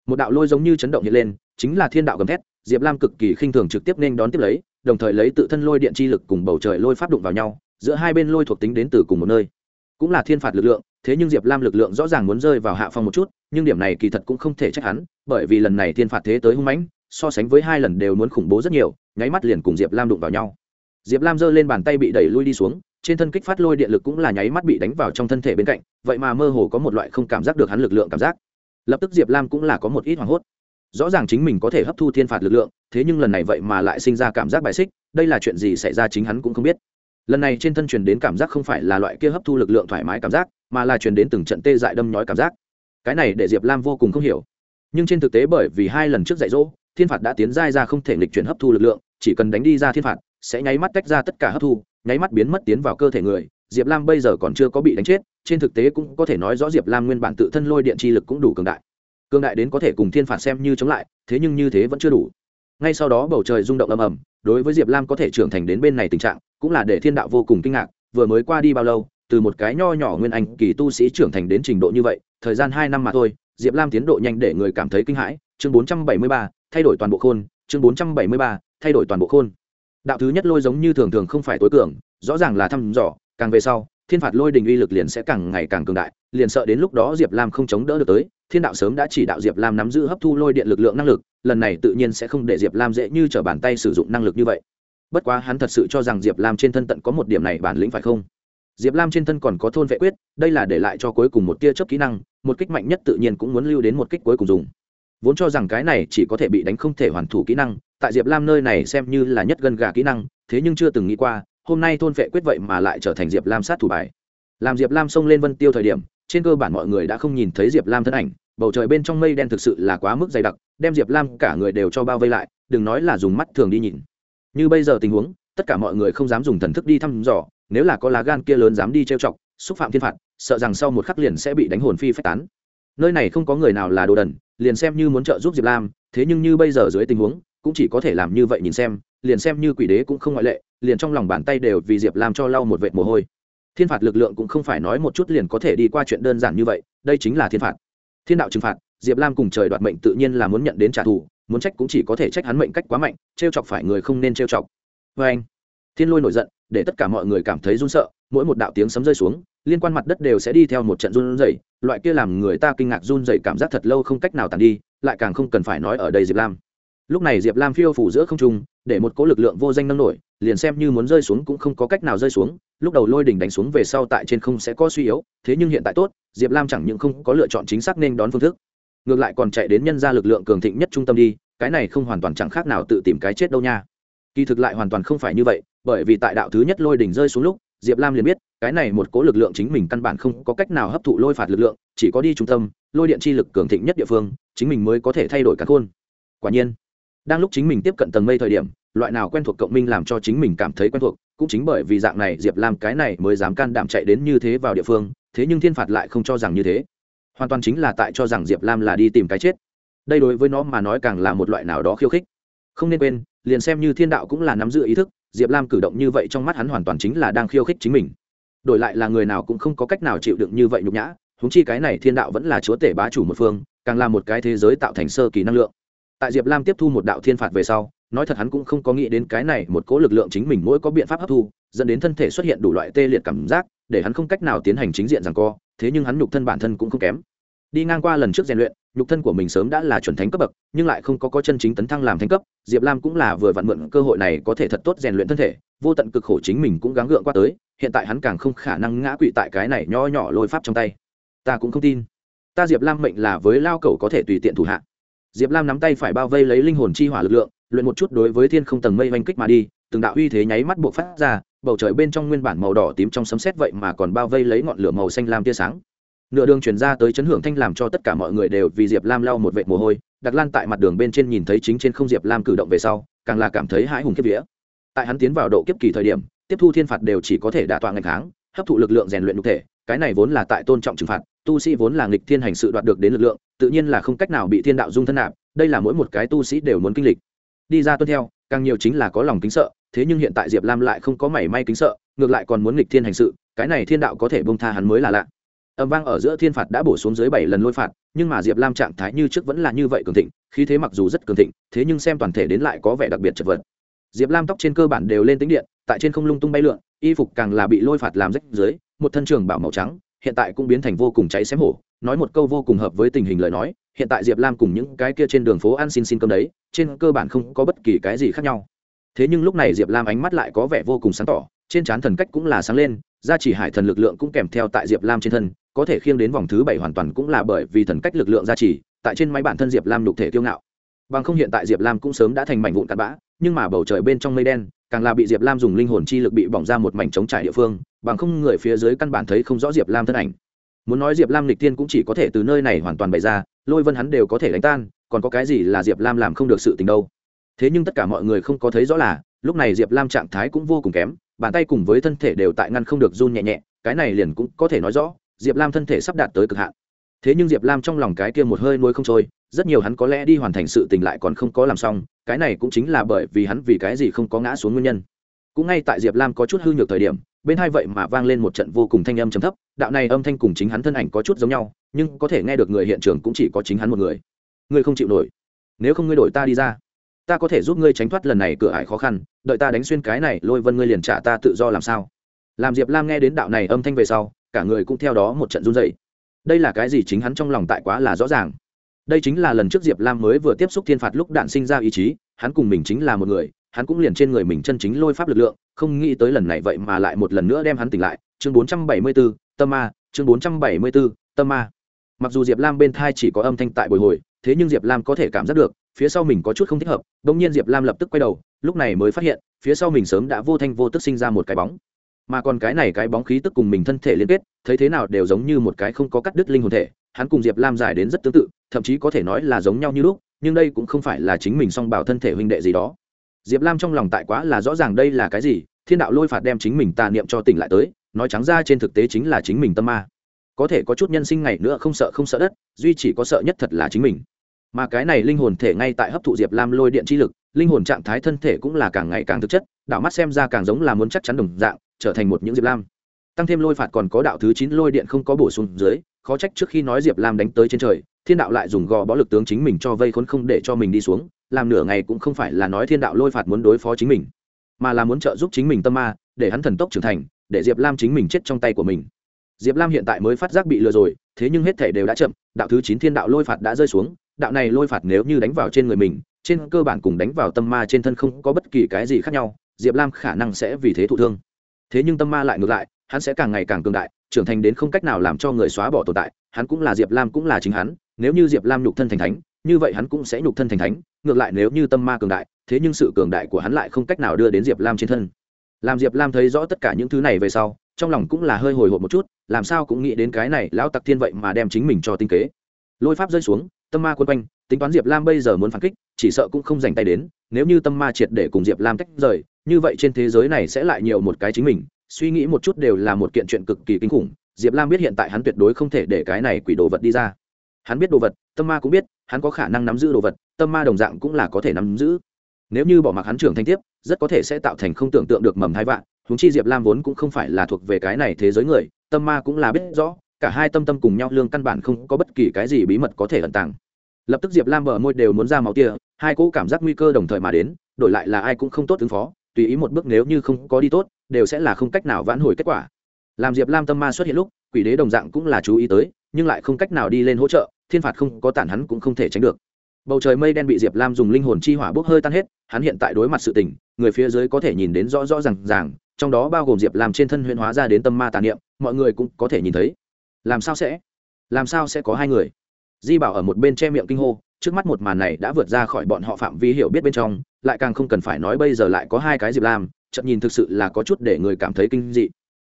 Speaker 1: một đạo lôi giống như chấn động hiện lên, chính là thiên đạo gầm thét, diệp lam cực kỳ khinh thường trực tiếp nên đón tiếp lấy, đồng thời lấy tự thân lôi điện chi lực cùng bầu trời lôi pháp đụng vào nhau, giữa hai bên lôi thuộc tính đến từ cùng một nơi. Cũng là thiên phạt lực lượng, thế nhưng diệp lam lực lượng rõ ràng muốn rơi vào hạ phong một chút, nhưng điểm này kỳ thật cũng không thể trách hắn, bởi vì lần này thiên phạt thế tới hung mãnh, so sánh với hai lần đều muốn khủng bố rất nhiều, nháy mắt liền cùng diệp lam đụng vào nhau. Diệp lam giơ lên bàn tay bị đẩy lui đi xuống, trên thân kích phát lôi điện lực cũng là nháy mắt bị đánh vào trong thân thể bên cạnh, vậy mà mơ hồ có một loại không cảm giác được hắn lực lượng cảm giác lập tức diệp lam cũng là có một ít hoảng hốt rõ ràng chính mình có thể hấp thu thiên phạt lực lượng thế nhưng lần này vậy mà lại sinh ra cảm giác bài xích đây là chuyện gì xảy ra chính hắn cũng không biết lần này trên thân truyền đến cảm giác không phải là loại kia hấp thu lực lượng thoải mái cảm giác mà là truyền đến từng trận tê dại đâm nhói cảm giác cái này để diệp lam vô cùng không hiểu nhưng trên thực tế bởi vì hai lần trước dạy dỗ thiên phạt đã tiến dai ra không thể nghịch chuyển hấp thu lực lượng chỉ cần đánh đi ra thiên phạt sẽ nháy mắt tách ra tất cả hấp thu nháy mắt biến mất tiến vào cơ thể người diệp lam bây giờ còn chưa có bị đánh chết trên thực tế cũng có thể nói rõ diệp lam nguyên bản tự thân lôi điện chi lực cũng đủ cường đại. Cường đại đến có thể cùng thiên phạt xem như chống lại, thế nhưng như thế vẫn chưa đủ. Ngay sau đó bầu trời rung động ầm ầm, đối với diệp lam có thể trưởng thành đến bên này tình trạng, cũng là để thiên đạo vô cùng kinh ngạc, vừa mới qua đi bao lâu, từ một cái nho nhỏ nguyên anh kỳ tu sĩ trưởng thành đến trình độ như vậy, thời gian hai năm mà thôi, diệp lam tiến độ nhanh để người cảm thấy kinh hãi, chương bốn trăm bảy mươi ba, thay đổi toàn bộ khôn, chương bốn trăm bảy mươi ba, thay đổi toàn bộ khôn. Đạo thứ nhất lôi giống như thường thường không phải tối cường, rõ ràng là thăm dò, càng về sau thiên phạt lôi đình uy lực liền sẽ càng ngày càng cường đại, liền sợ đến lúc đó diệp lam không chống đỡ được tới. Thiên đạo sớm đã chỉ đạo diệp lam nắm giữ hấp thu lôi điện lực lượng năng lực, lần này tự nhiên sẽ không để diệp lam dễ như t r ở bàn tay sử dụng năng lực như vậy. Bất quá hắn thật sự cho rằng diệp lam trên thân tận có một điểm này bản lĩnh phải không? Diệp lam trên thân còn có thôn vệ quyết, đây là để lại cho cuối cùng một tia chớp kỹ năng, một kích mạnh nhất tự nhiên cũng muốn lưu đến một kích cuối cùng dùng. Vốn cho rằng cái này chỉ có thể bị đánh không thể hoàn thủ kỹ năng, tại diệp lam nơi này xem như là nhất gần gà kỹ năng, thế nhưng chưa từng nghĩ qua hôm nay thôn vệ quyết vậy mà lại trở thành diệp lam sát thủ bài. Làm diệp lam xông lên vân tiêu thời điểm, trên cơ bản mọi người đã không nhìn thấy diệp lam thân ảnh, bầu trời bên trong mây đen thực sự là quá mức dày đặc, đem diệp lam cả người đều cho bao vây lại, đừng nói là dùng mắt thường đi nhìn. Như bây giờ tình huống, tất cả mọi người không dám dùng thần thức đi thăm dò, nếu là có lá gan kia lớn dám đi trêu chọc, xúc phạm thiên phạt, sợ rằng sau một khắc liền sẽ bị đánh hồn phi phách tán. Nơi này không có người nào là đồ đần, liền xem như muốn trợ giúp diệp lam, thế nhưng như bây giờ dưới tình huống, cũng chỉ có thể làm như vậy nhìn xem liền xem như quỷ đế cũng không ngoại lệ, liền trong lòng bàn tay đều vì diệp lam cho lau một vệt mồ hôi. Thiên phạt lực lượng cũng không phải nói một chút liền có thể đi qua chuyện đơn giản như vậy, đây chính là thiên phạt. Thiên đạo trừng phạt, diệp lam cùng trời đoạt mệnh tự nhiên là muốn nhận đến trả thù, muốn trách cũng chỉ có thể trách hắn mệnh cách quá mạnh t r e o chọc phải người không nên t r e o chọc. Vê anh, thiên lôi nổi giận, để tất cả mọi người cảm thấy run sợ, mỗi một đạo tiếng sấm rơi xuống, liên quan mặt đất đều sẽ đi theo một trận run rẩy, loại kia làm người ta kinh ngạc run rẩy cảm giác thật lâu không cách nào tàn đi, lại càng không cần phải nói ở đây diệp lam. Lúc này diệp lam phiêu phủ giữa không trung để một cỗ lực lượng vô danh nâng nổi, liền xem như muốn rơi xuống cũng không có cách nào rơi xuống, lúc đầu lôi đỉnh đánh xuống về sau tại trên không sẽ có suy yếu, thế nhưng hiện tại tốt, diệp lam chẳng những không có lựa chọn chính xác nên đón phương thức, ngược lại còn chạy đến nhân ra lực lượng cường thịnh nhất trung tâm đi, cái này không hoàn toàn chẳng khác nào tự tìm cái chết đâu nha. Kỳ thực lại hoàn toàn không phải như vậy, bởi vì tại đạo thứ nhất lôi đỉnh rơi xuống lúc, diệp lam liền biết, cái này một cố lực lượng chính mình căn bản không có cách nào hấp thụ lôi phạt lực lượng, chỉ có đi trung tâm, lôi điện chi lực cường thịnh nhất địa phương, chính mình mới có thể thay đổi cả khôn. Quả nhiên, đang lúc chính mình tiếp cận tầng mây thời điểm loại nào quen thuộc cộng minh làm cho chính mình cảm thấy quen thuộc, cũng chính bởi vì dạng này diệp lam cái này mới dám can đảm chạy đến như thế vào địa phương, thế nhưng thiên phạt lại không cho rằng như thế. Hoàn toàn chính là tại cho rằng diệp lam là đi tìm cái chết. Đây đối với nó mà nói càng là một loại nào đó khiêu khích. Không nên quên, liền xem như thiên đạo cũng là nắm giữ ý thức, diệp lam cử động như vậy trong mắt hắn hoàn toàn chính là đang khiêu khích chính mình. Đổi lại là người nào cũng không có cách nào chịu đựng như vậy nhục nhã húng chi cái này thiên đạo vẫn là chúa tể bá chủ một phương, càng là một cái thế giới tạo thành sơ kỳ năng lượng tại diệp lam tiếp thu một đạo thiên phạt về sau, nói thật hắn cũng không có nghĩ đến cái này một cố lực lượng chính mình mỗi có biện pháp hấp thu, dẫn đến thân thể xuất hiện đủ loại tê liệt cảm giác, để hắn không cách nào tiến hành chính diện rằng co, thế nhưng hắn nhục thân bản thân cũng không kém. Đi ngang qua lần trước rèn luyện, nhục thân của mình sớm đã là chuẩn thánh cấp bậc, nhưng lại không có có chân chính tấn thăng làm thánh cấp, diệp lam cũng là vừa vặn mượn cơ hội này có thể thật tốt rèn luyện thân thể, vô tận cực khổ chính mình cũng gắng gượng qua tới, hiện tại hắn càng không khả năng ngã quỵ tại cái này nho nhỏ lôi pháp trong tay. Ta cũng không tin. Ta diệp lam mệnh là với lao cầu có thể tùy tiện thủ hạ diệp lam nắm tay phải bao vây lấy linh hồn chi hỏa lực lượng, luyện một chút đối với thiên không tầng mây oanh kích mà đi, từng đạo uy thế nháy mắt buộc phát ra, bầu trời bên trong nguyên bản màu đỏ tím trong sấm sét vậy mà còn bao vây lấy ngọn lửa màu xanh lam tia sáng. Nửa đường chuyển ra tới chấn hưởng thanh làm cho tất cả mọi người đều vì diệp lam lau một vệt mồ hôi đặc lan tại mặt đường bên trên nhìn thấy chính trên không diệp lam cử động về sau, càng là cảm thấy hãi hùng kiếp vía. Tại hắn tiến vào độ kiếp kỳ thời điểm, tiếp thu thiên phạt đều chỉ có thể đả tọa ngày kháng, hấp thụ lực lượng rèn luyện cụ thể cái này vốn là tại tôn trọng trừng phạt, tu sĩ vốn là nghịch thiên hành sự đoạt được đến lực lượng, tự nhiên là không cách nào bị thiên đạo dung thân nạp, đây là mỗi một cái tu sĩ đều muốn kinh lịch. Đi ra tuân theo, càng nhiều chính là có lòng kính sợ, thế nhưng hiện tại diệp lam lại không có mảy may kính sợ, ngược lại còn muốn nghịch thiên hành sự, cái này thiên đạo có thể bông tha hắn mới là lạ. Âm vang ở giữa thiên phạt đã bổ xuống dưới bảy lần lôi phạt, nhưng mà diệp lam trạng thái như trước vẫn là như vậy cường thịnh, khí thế mặc dù rất cường thịnh, thế nhưng xem toàn thể đến lại có vẻ đặc biệt chật vật. Diệp lam tóc trên cơ bản đều lên tính điện, tại trên không lung tung bay lượn, y phục càng là bị lôi phạt làm rách dưới một thân trường bảo màu trắng, hiện tại cũng biến thành vô cùng cháy xém hổ. Nói một câu vô cùng hợp với tình hình lời nói, hiện tại diệp lam cùng những cái kia trên đường phố ăn xin xin cơm đấy, trên cơ bản không có bất kỳ cái gì khác nhau. Thế nhưng lúc này diệp lam ánh mắt lại có vẻ vô cùng sáng tỏ, trên trán thần cách cũng là sáng lên gia chỉ hải thần lực lượng cũng kèm theo tại diệp lam trên thân, có thể khiêng đến vòng thứ bảy hoàn toàn cũng là bởi vì thần cách lực lượng gia trì tại trên máy bản thân diệp lam đục thể kiêu ngạo. Bằng không hiện tại diệp lam cũng sớm đã thành mảnh vụn cặn bã, nhưng mà bầu trời bên trong mây đen càng là bị diệp lam dùng linh hồn chi lực bị bỏng ra một mảnh trống trải địa phương, bằng không người phía dưới căn bản thấy không rõ diệp lam thân ảnh. Muốn nói diệp lam lịch tiên cũng chỉ có thể từ nơi này hoàn toàn bày ra, lôi vân hắn đều có thể đánh tan, còn có cái gì là diệp lam làm không được sự tình đâu. Thế nhưng tất cả mọi người không có thấy rõ là, lúc này diệp lam trạng thái cũng vô cùng kém, bàn tay cùng với thân thể đều tại ngăn không được run nhẹ nhẹ, cái này liền cũng có thể nói rõ, diệp lam thân thể sắp đạt tới cực hạn. Thế nhưng diệp lam trong lòng cái kia một hơi nuôi không trôi, rất nhiều hắn có lẽ đi hoàn thành sự tình lại còn không có làm xong cái này cũng chính là bởi vì hắn vì cái gì không có ngã xuống nguyên nhân. Cũng ngay tại diệp lam có chút hư nhược thời điểm, bên hai vậy mà vang lên một trận vô cùng thanh âm trầm thấp, đạo này âm thanh cùng chính hắn thân ảnh có chút giống nhau, nhưng có thể nghe được người hiện trường cũng chỉ có chính hắn một người. Ngươi không chịu nổi. Nếu không ngươi đổi ta đi ra. Ta có thể giúp ngươi tránh thoát lần này cửa ải khó khăn, đợi ta đánh xuyên cái này, lôi vân ngươi liền trả ta tự do làm sao? Làm diệp lam nghe đến đạo này âm thanh về sau, cả người cũng theo đó một trận run dậy đây là cái gì chính hắn trong lòng tại quá là rõ ràng đây chính là lần trước diệp lam mới vừa tiếp xúc thiên phạt lúc đạn sinh ra ý chí hắn cùng mình chính là một người hắn cũng liền trên người mình chân chính lôi pháp lực lượng không nghĩ tới lần này vậy mà lại một lần nữa đem hắn tỉnh lại. Chương 474, tâm ma chương 474, tâm ma. Mặc dù diệp lam bên thai chỉ có âm thanh tại bồi hồi thế nhưng diệp lam có thể cảm giác được phía sau mình có chút không thích hợp đ ỗ n g nhiên diệp lam lập tức quay đầu lúc này mới phát hiện phía sau mình sớm đã vô thanh vô tức sinh ra một cái bóng. Mà còn cái này cái bóng khí tức cùng mình thân thể liên kết thấy thế nào đều giống như một cái không có cắt đứt linh hồn thể hắn cùng diệp lam giải đến rất tương tự, thậm chí có thể nói là giống nhau như lúc, nhưng đây cũng không phải là chính mình song bảo thân thể huynh đệ gì đó. Diệp lam trong lòng tại quá là rõ ràng đây là cái gì, thiên đạo lôi phạt đem chính mình tà niệm cho tỉnh lại tới, nói trắng ra trên thực tế chính là chính mình tâm ma. Có thể có chút nhân sinh ngày nữa không sợ không sợ đất, duy chỉ có sợ nhất thật là chính mình. Mà cái này linh hồn thể ngay tại hấp thụ diệp lam lôi điện chi lực, linh hồn trạng thái thân thể cũng là càng ngày càng thực chất, đạo mắt xem ra càng giống là muốn chắc chắn đồng dạng, trở thành một những diệp lam. Tăng thêm lôi phạt còn có đạo thứ chín lôi điện không có bổ sung dưới khó trách trước khi nói diệp lam đánh tới trên trời, thiên đạo lại dùng gò bó lực tướng chính mình cho vây khốn không để cho mình đi xuống, làm nửa ngày cũng không phải là nói thiên đạo lôi phạt muốn đối phó chính mình, mà là muốn trợ giúp chính mình tâm ma, để hắn thần tốc trưởng thành, để diệp lam chính mình chết trong tay của mình. Diệp lam hiện tại mới phát giác bị lừa rồi, thế nhưng hết thể đều đã chậm, đạo thứ chín thiên đạo lôi phạt đã rơi xuống, đạo này lôi phạt nếu như đánh vào trên người mình, trên cơ bản cùng đánh vào tâm ma trên thân không có bất kỳ cái gì khác nhau, diệp lam khả năng sẽ vì thế thụ thương. Thế nhưng tâm ma lại ngược lại, hắn sẽ càng ngày càng cường đại trưởng thành đến không cách nào làm cho người xóa bỏ tồn tại, hắn cũng là diệp lam cũng là chính hắn, nếu như diệp lam nhục thân thành thánh, như vậy hắn cũng sẽ nhục thân thành thánh, ngược lại nếu như tâm ma cường đại, thế nhưng sự cường đại của hắn lại không cách nào đưa đến diệp lam trên thân. Làm diệp lam thấy rõ tất cả những thứ này về sau, trong lòng cũng là hơi hồi hộp một chút, làm sao cũng nghĩ đến cái này, lão tặc thiên vậy mà đem chính mình cho tinh kế. Lôi pháp rơi xuống, tâm ma quân quanh, tính toán diệp lam bây giờ muốn phản kích, chỉ sợ cũng không dành tay đến, nếu như tâm ma triệt để cùng diệp lam tách rời, như vậy trên thế giới này sẽ lại nhiều một cái chính mình suy nghĩ một chút đều là một kiện chuyện cực kỳ kinh khủng, diệp lam biết hiện tại hắn tuyệt đối không thể để cái này quỷ đồ vật đi ra. Hắn biết đồ vật, tâm ma cũng biết, hắn có khả năng nắm giữ đồ vật, tâm ma đồng dạng cũng là có thể nắm giữ. Nếu như bỏ mặc hắn trưởng thành tiếp, rất có thể sẽ tạo thành không tưởng tượng được mầm hai vạn húng chi diệp lam vốn cũng không phải là thuộc về cái này thế giới người, tâm ma cũng là biết rõ, cả hai tâm tâm cùng nhau lương căn bản không có bất kỳ cái gì bí mật có thể ẩn tàng. Lập tức diệp lam bờ môi đều muốn ra máu tia, hai cỗ cảm giác nguy cơ đồng thời mà đến, đổi lại là ai cũng không tốt ứng phó, tùy ý một bước nếu như không có đi tốt đều sẽ là không cách nào vãn hồi kết quả. Làm diệp lam tâm ma xuất hiện lúc, quỷ đế đồng dạng cũng là chú ý tới, nhưng lại không cách nào đi lên hỗ trợ, thiên phạt không có tản hắn cũng không thể tránh được. Bầu trời mây đen bị diệp lam dùng linh hồn chi hỏa bốc hơi tan hết, hắn hiện tại đối mặt sự tình, người phía dưới có thể nhìn đến rõ rõ r à n g ràng, trong đó bao gồm diệp lam trên thân huyễn hóa ra đến tâm ma tàn niệm, mọi người cũng có thể nhìn thấy. Làm sao sẽ? Làm sao sẽ có hai người? Di bảo ở một bên che miệng kinh hô, trước mắt một màn này đã vượt ra khỏi bọn họ phạm vi hiểu biết bên trong, lại càng không cần phải nói bây giờ lại có hai cái diệp lam chậm nhìn thực sự là có chút để người cảm thấy kinh dị.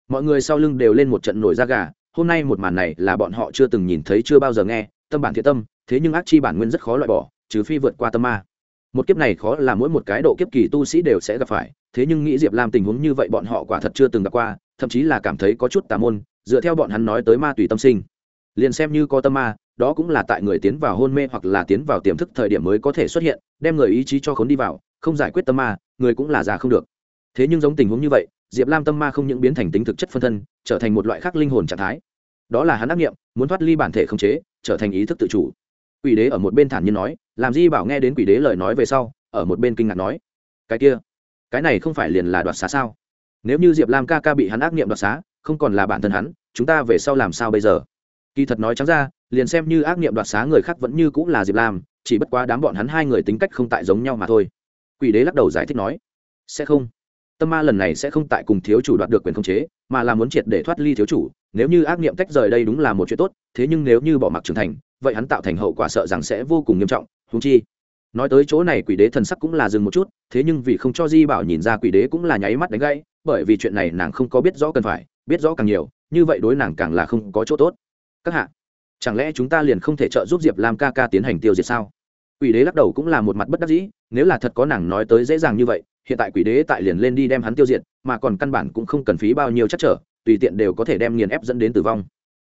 Speaker 1: Mọi người sau lưng đều lên một trận nổi da gà, hôm nay một màn này là bọn họ chưa từng nhìn thấy, chưa bao giờ nghe, tâm bản thiện tâm, thế nhưng ác chi bản nguyên rất khó loại bỏ, trừ phi vượt qua tâm ma. Một kiếp này khó là mỗi một cái độ kiếp kỳ tu sĩ đều sẽ gặp phải, thế nhưng nghĩ diệp lam tình huống như vậy bọn họ quả thật chưa từng gặp qua, thậm chí là cảm thấy có chút tà môn, dựa theo bọn hắn nói tới ma tùy tâm sinh. Liền xem như có tâm ma, đó cũng là tại người tiến vào hôn mê hoặc là tiến vào tiềm thức thời điểm mới có thể xuất hiện, đem người ý chí cho khốn đi vào, không giải quyết tâm ma, người cũng là già không được thế nhưng giống tình huống như vậy, diệp lam tâm ma không những biến thành tính thực chất phân thân, trở thành một loại khác linh hồn trạng thái. Đó là hắn ác nghiệm, muốn thoát ly bản thể không chế, trở thành ý thức tự chủ. Quỷ đế ở một bên thản nhiên nói, làm di bảo nghe đến quỷ đế lời nói về sau, ở một bên kinh ngạc nói, cái kia, cái này không phải liền là đoạt xá sao? Nếu như diệp lam ca ca bị hắn ác nghiệm đoạt xá, không còn là bản thân hắn, chúng ta về sau làm sao bây giờ? Kỳ thật nói trắng ra, liền xem như ác nghiệm đoạt xá người khác vẫn như cũng là diệp lam, chỉ bất quá đám bọn hắn hai người tính cách không tại giống nhau mà thôi. Quỷ đế lắc đầu giải thích nói, sẽ không tâm ma lần này sẽ không tại cùng thiếu chủ đoạt được quyền khống chế, mà là muốn triệt để thoát ly thiếu chủ, nếu như ác nghiệm tách rời đây đúng là một chuyện tốt, thế nhưng nếu như bỏ mặc trưởng thành, vậy hắn tạo thành hậu quả sợ rằng sẽ vô cùng nghiêm trọng húng chi. Nói tới chỗ này quỷ đế thần sắc cũng là dừng một chút, thế nhưng vì không cho di bảo nhìn ra quỷ đế cũng là nháy mắt đánh gãy, bởi vì chuyện này nàng không có biết rõ cần phải, biết rõ càng nhiều, như vậy đối nàng càng là không có chỗ tốt. Các hạ, chẳng lẽ chúng ta liền không thể trợ giúp diệp lam ca ca tiến hành tiêu diệt sao? Quỷ đế lắc đầu cũng là một mặt bất đắc dĩ, nếu là thật có nàng nói tới dễ dàng như vậy, hiện tại quỷ đế tại liền lên đi đem hắn tiêu diệt, mà còn căn bản cũng không cần phí bao nhiêu chắc trở, tùy tiện đều có thể đem nghiền ép dẫn đến tử vong.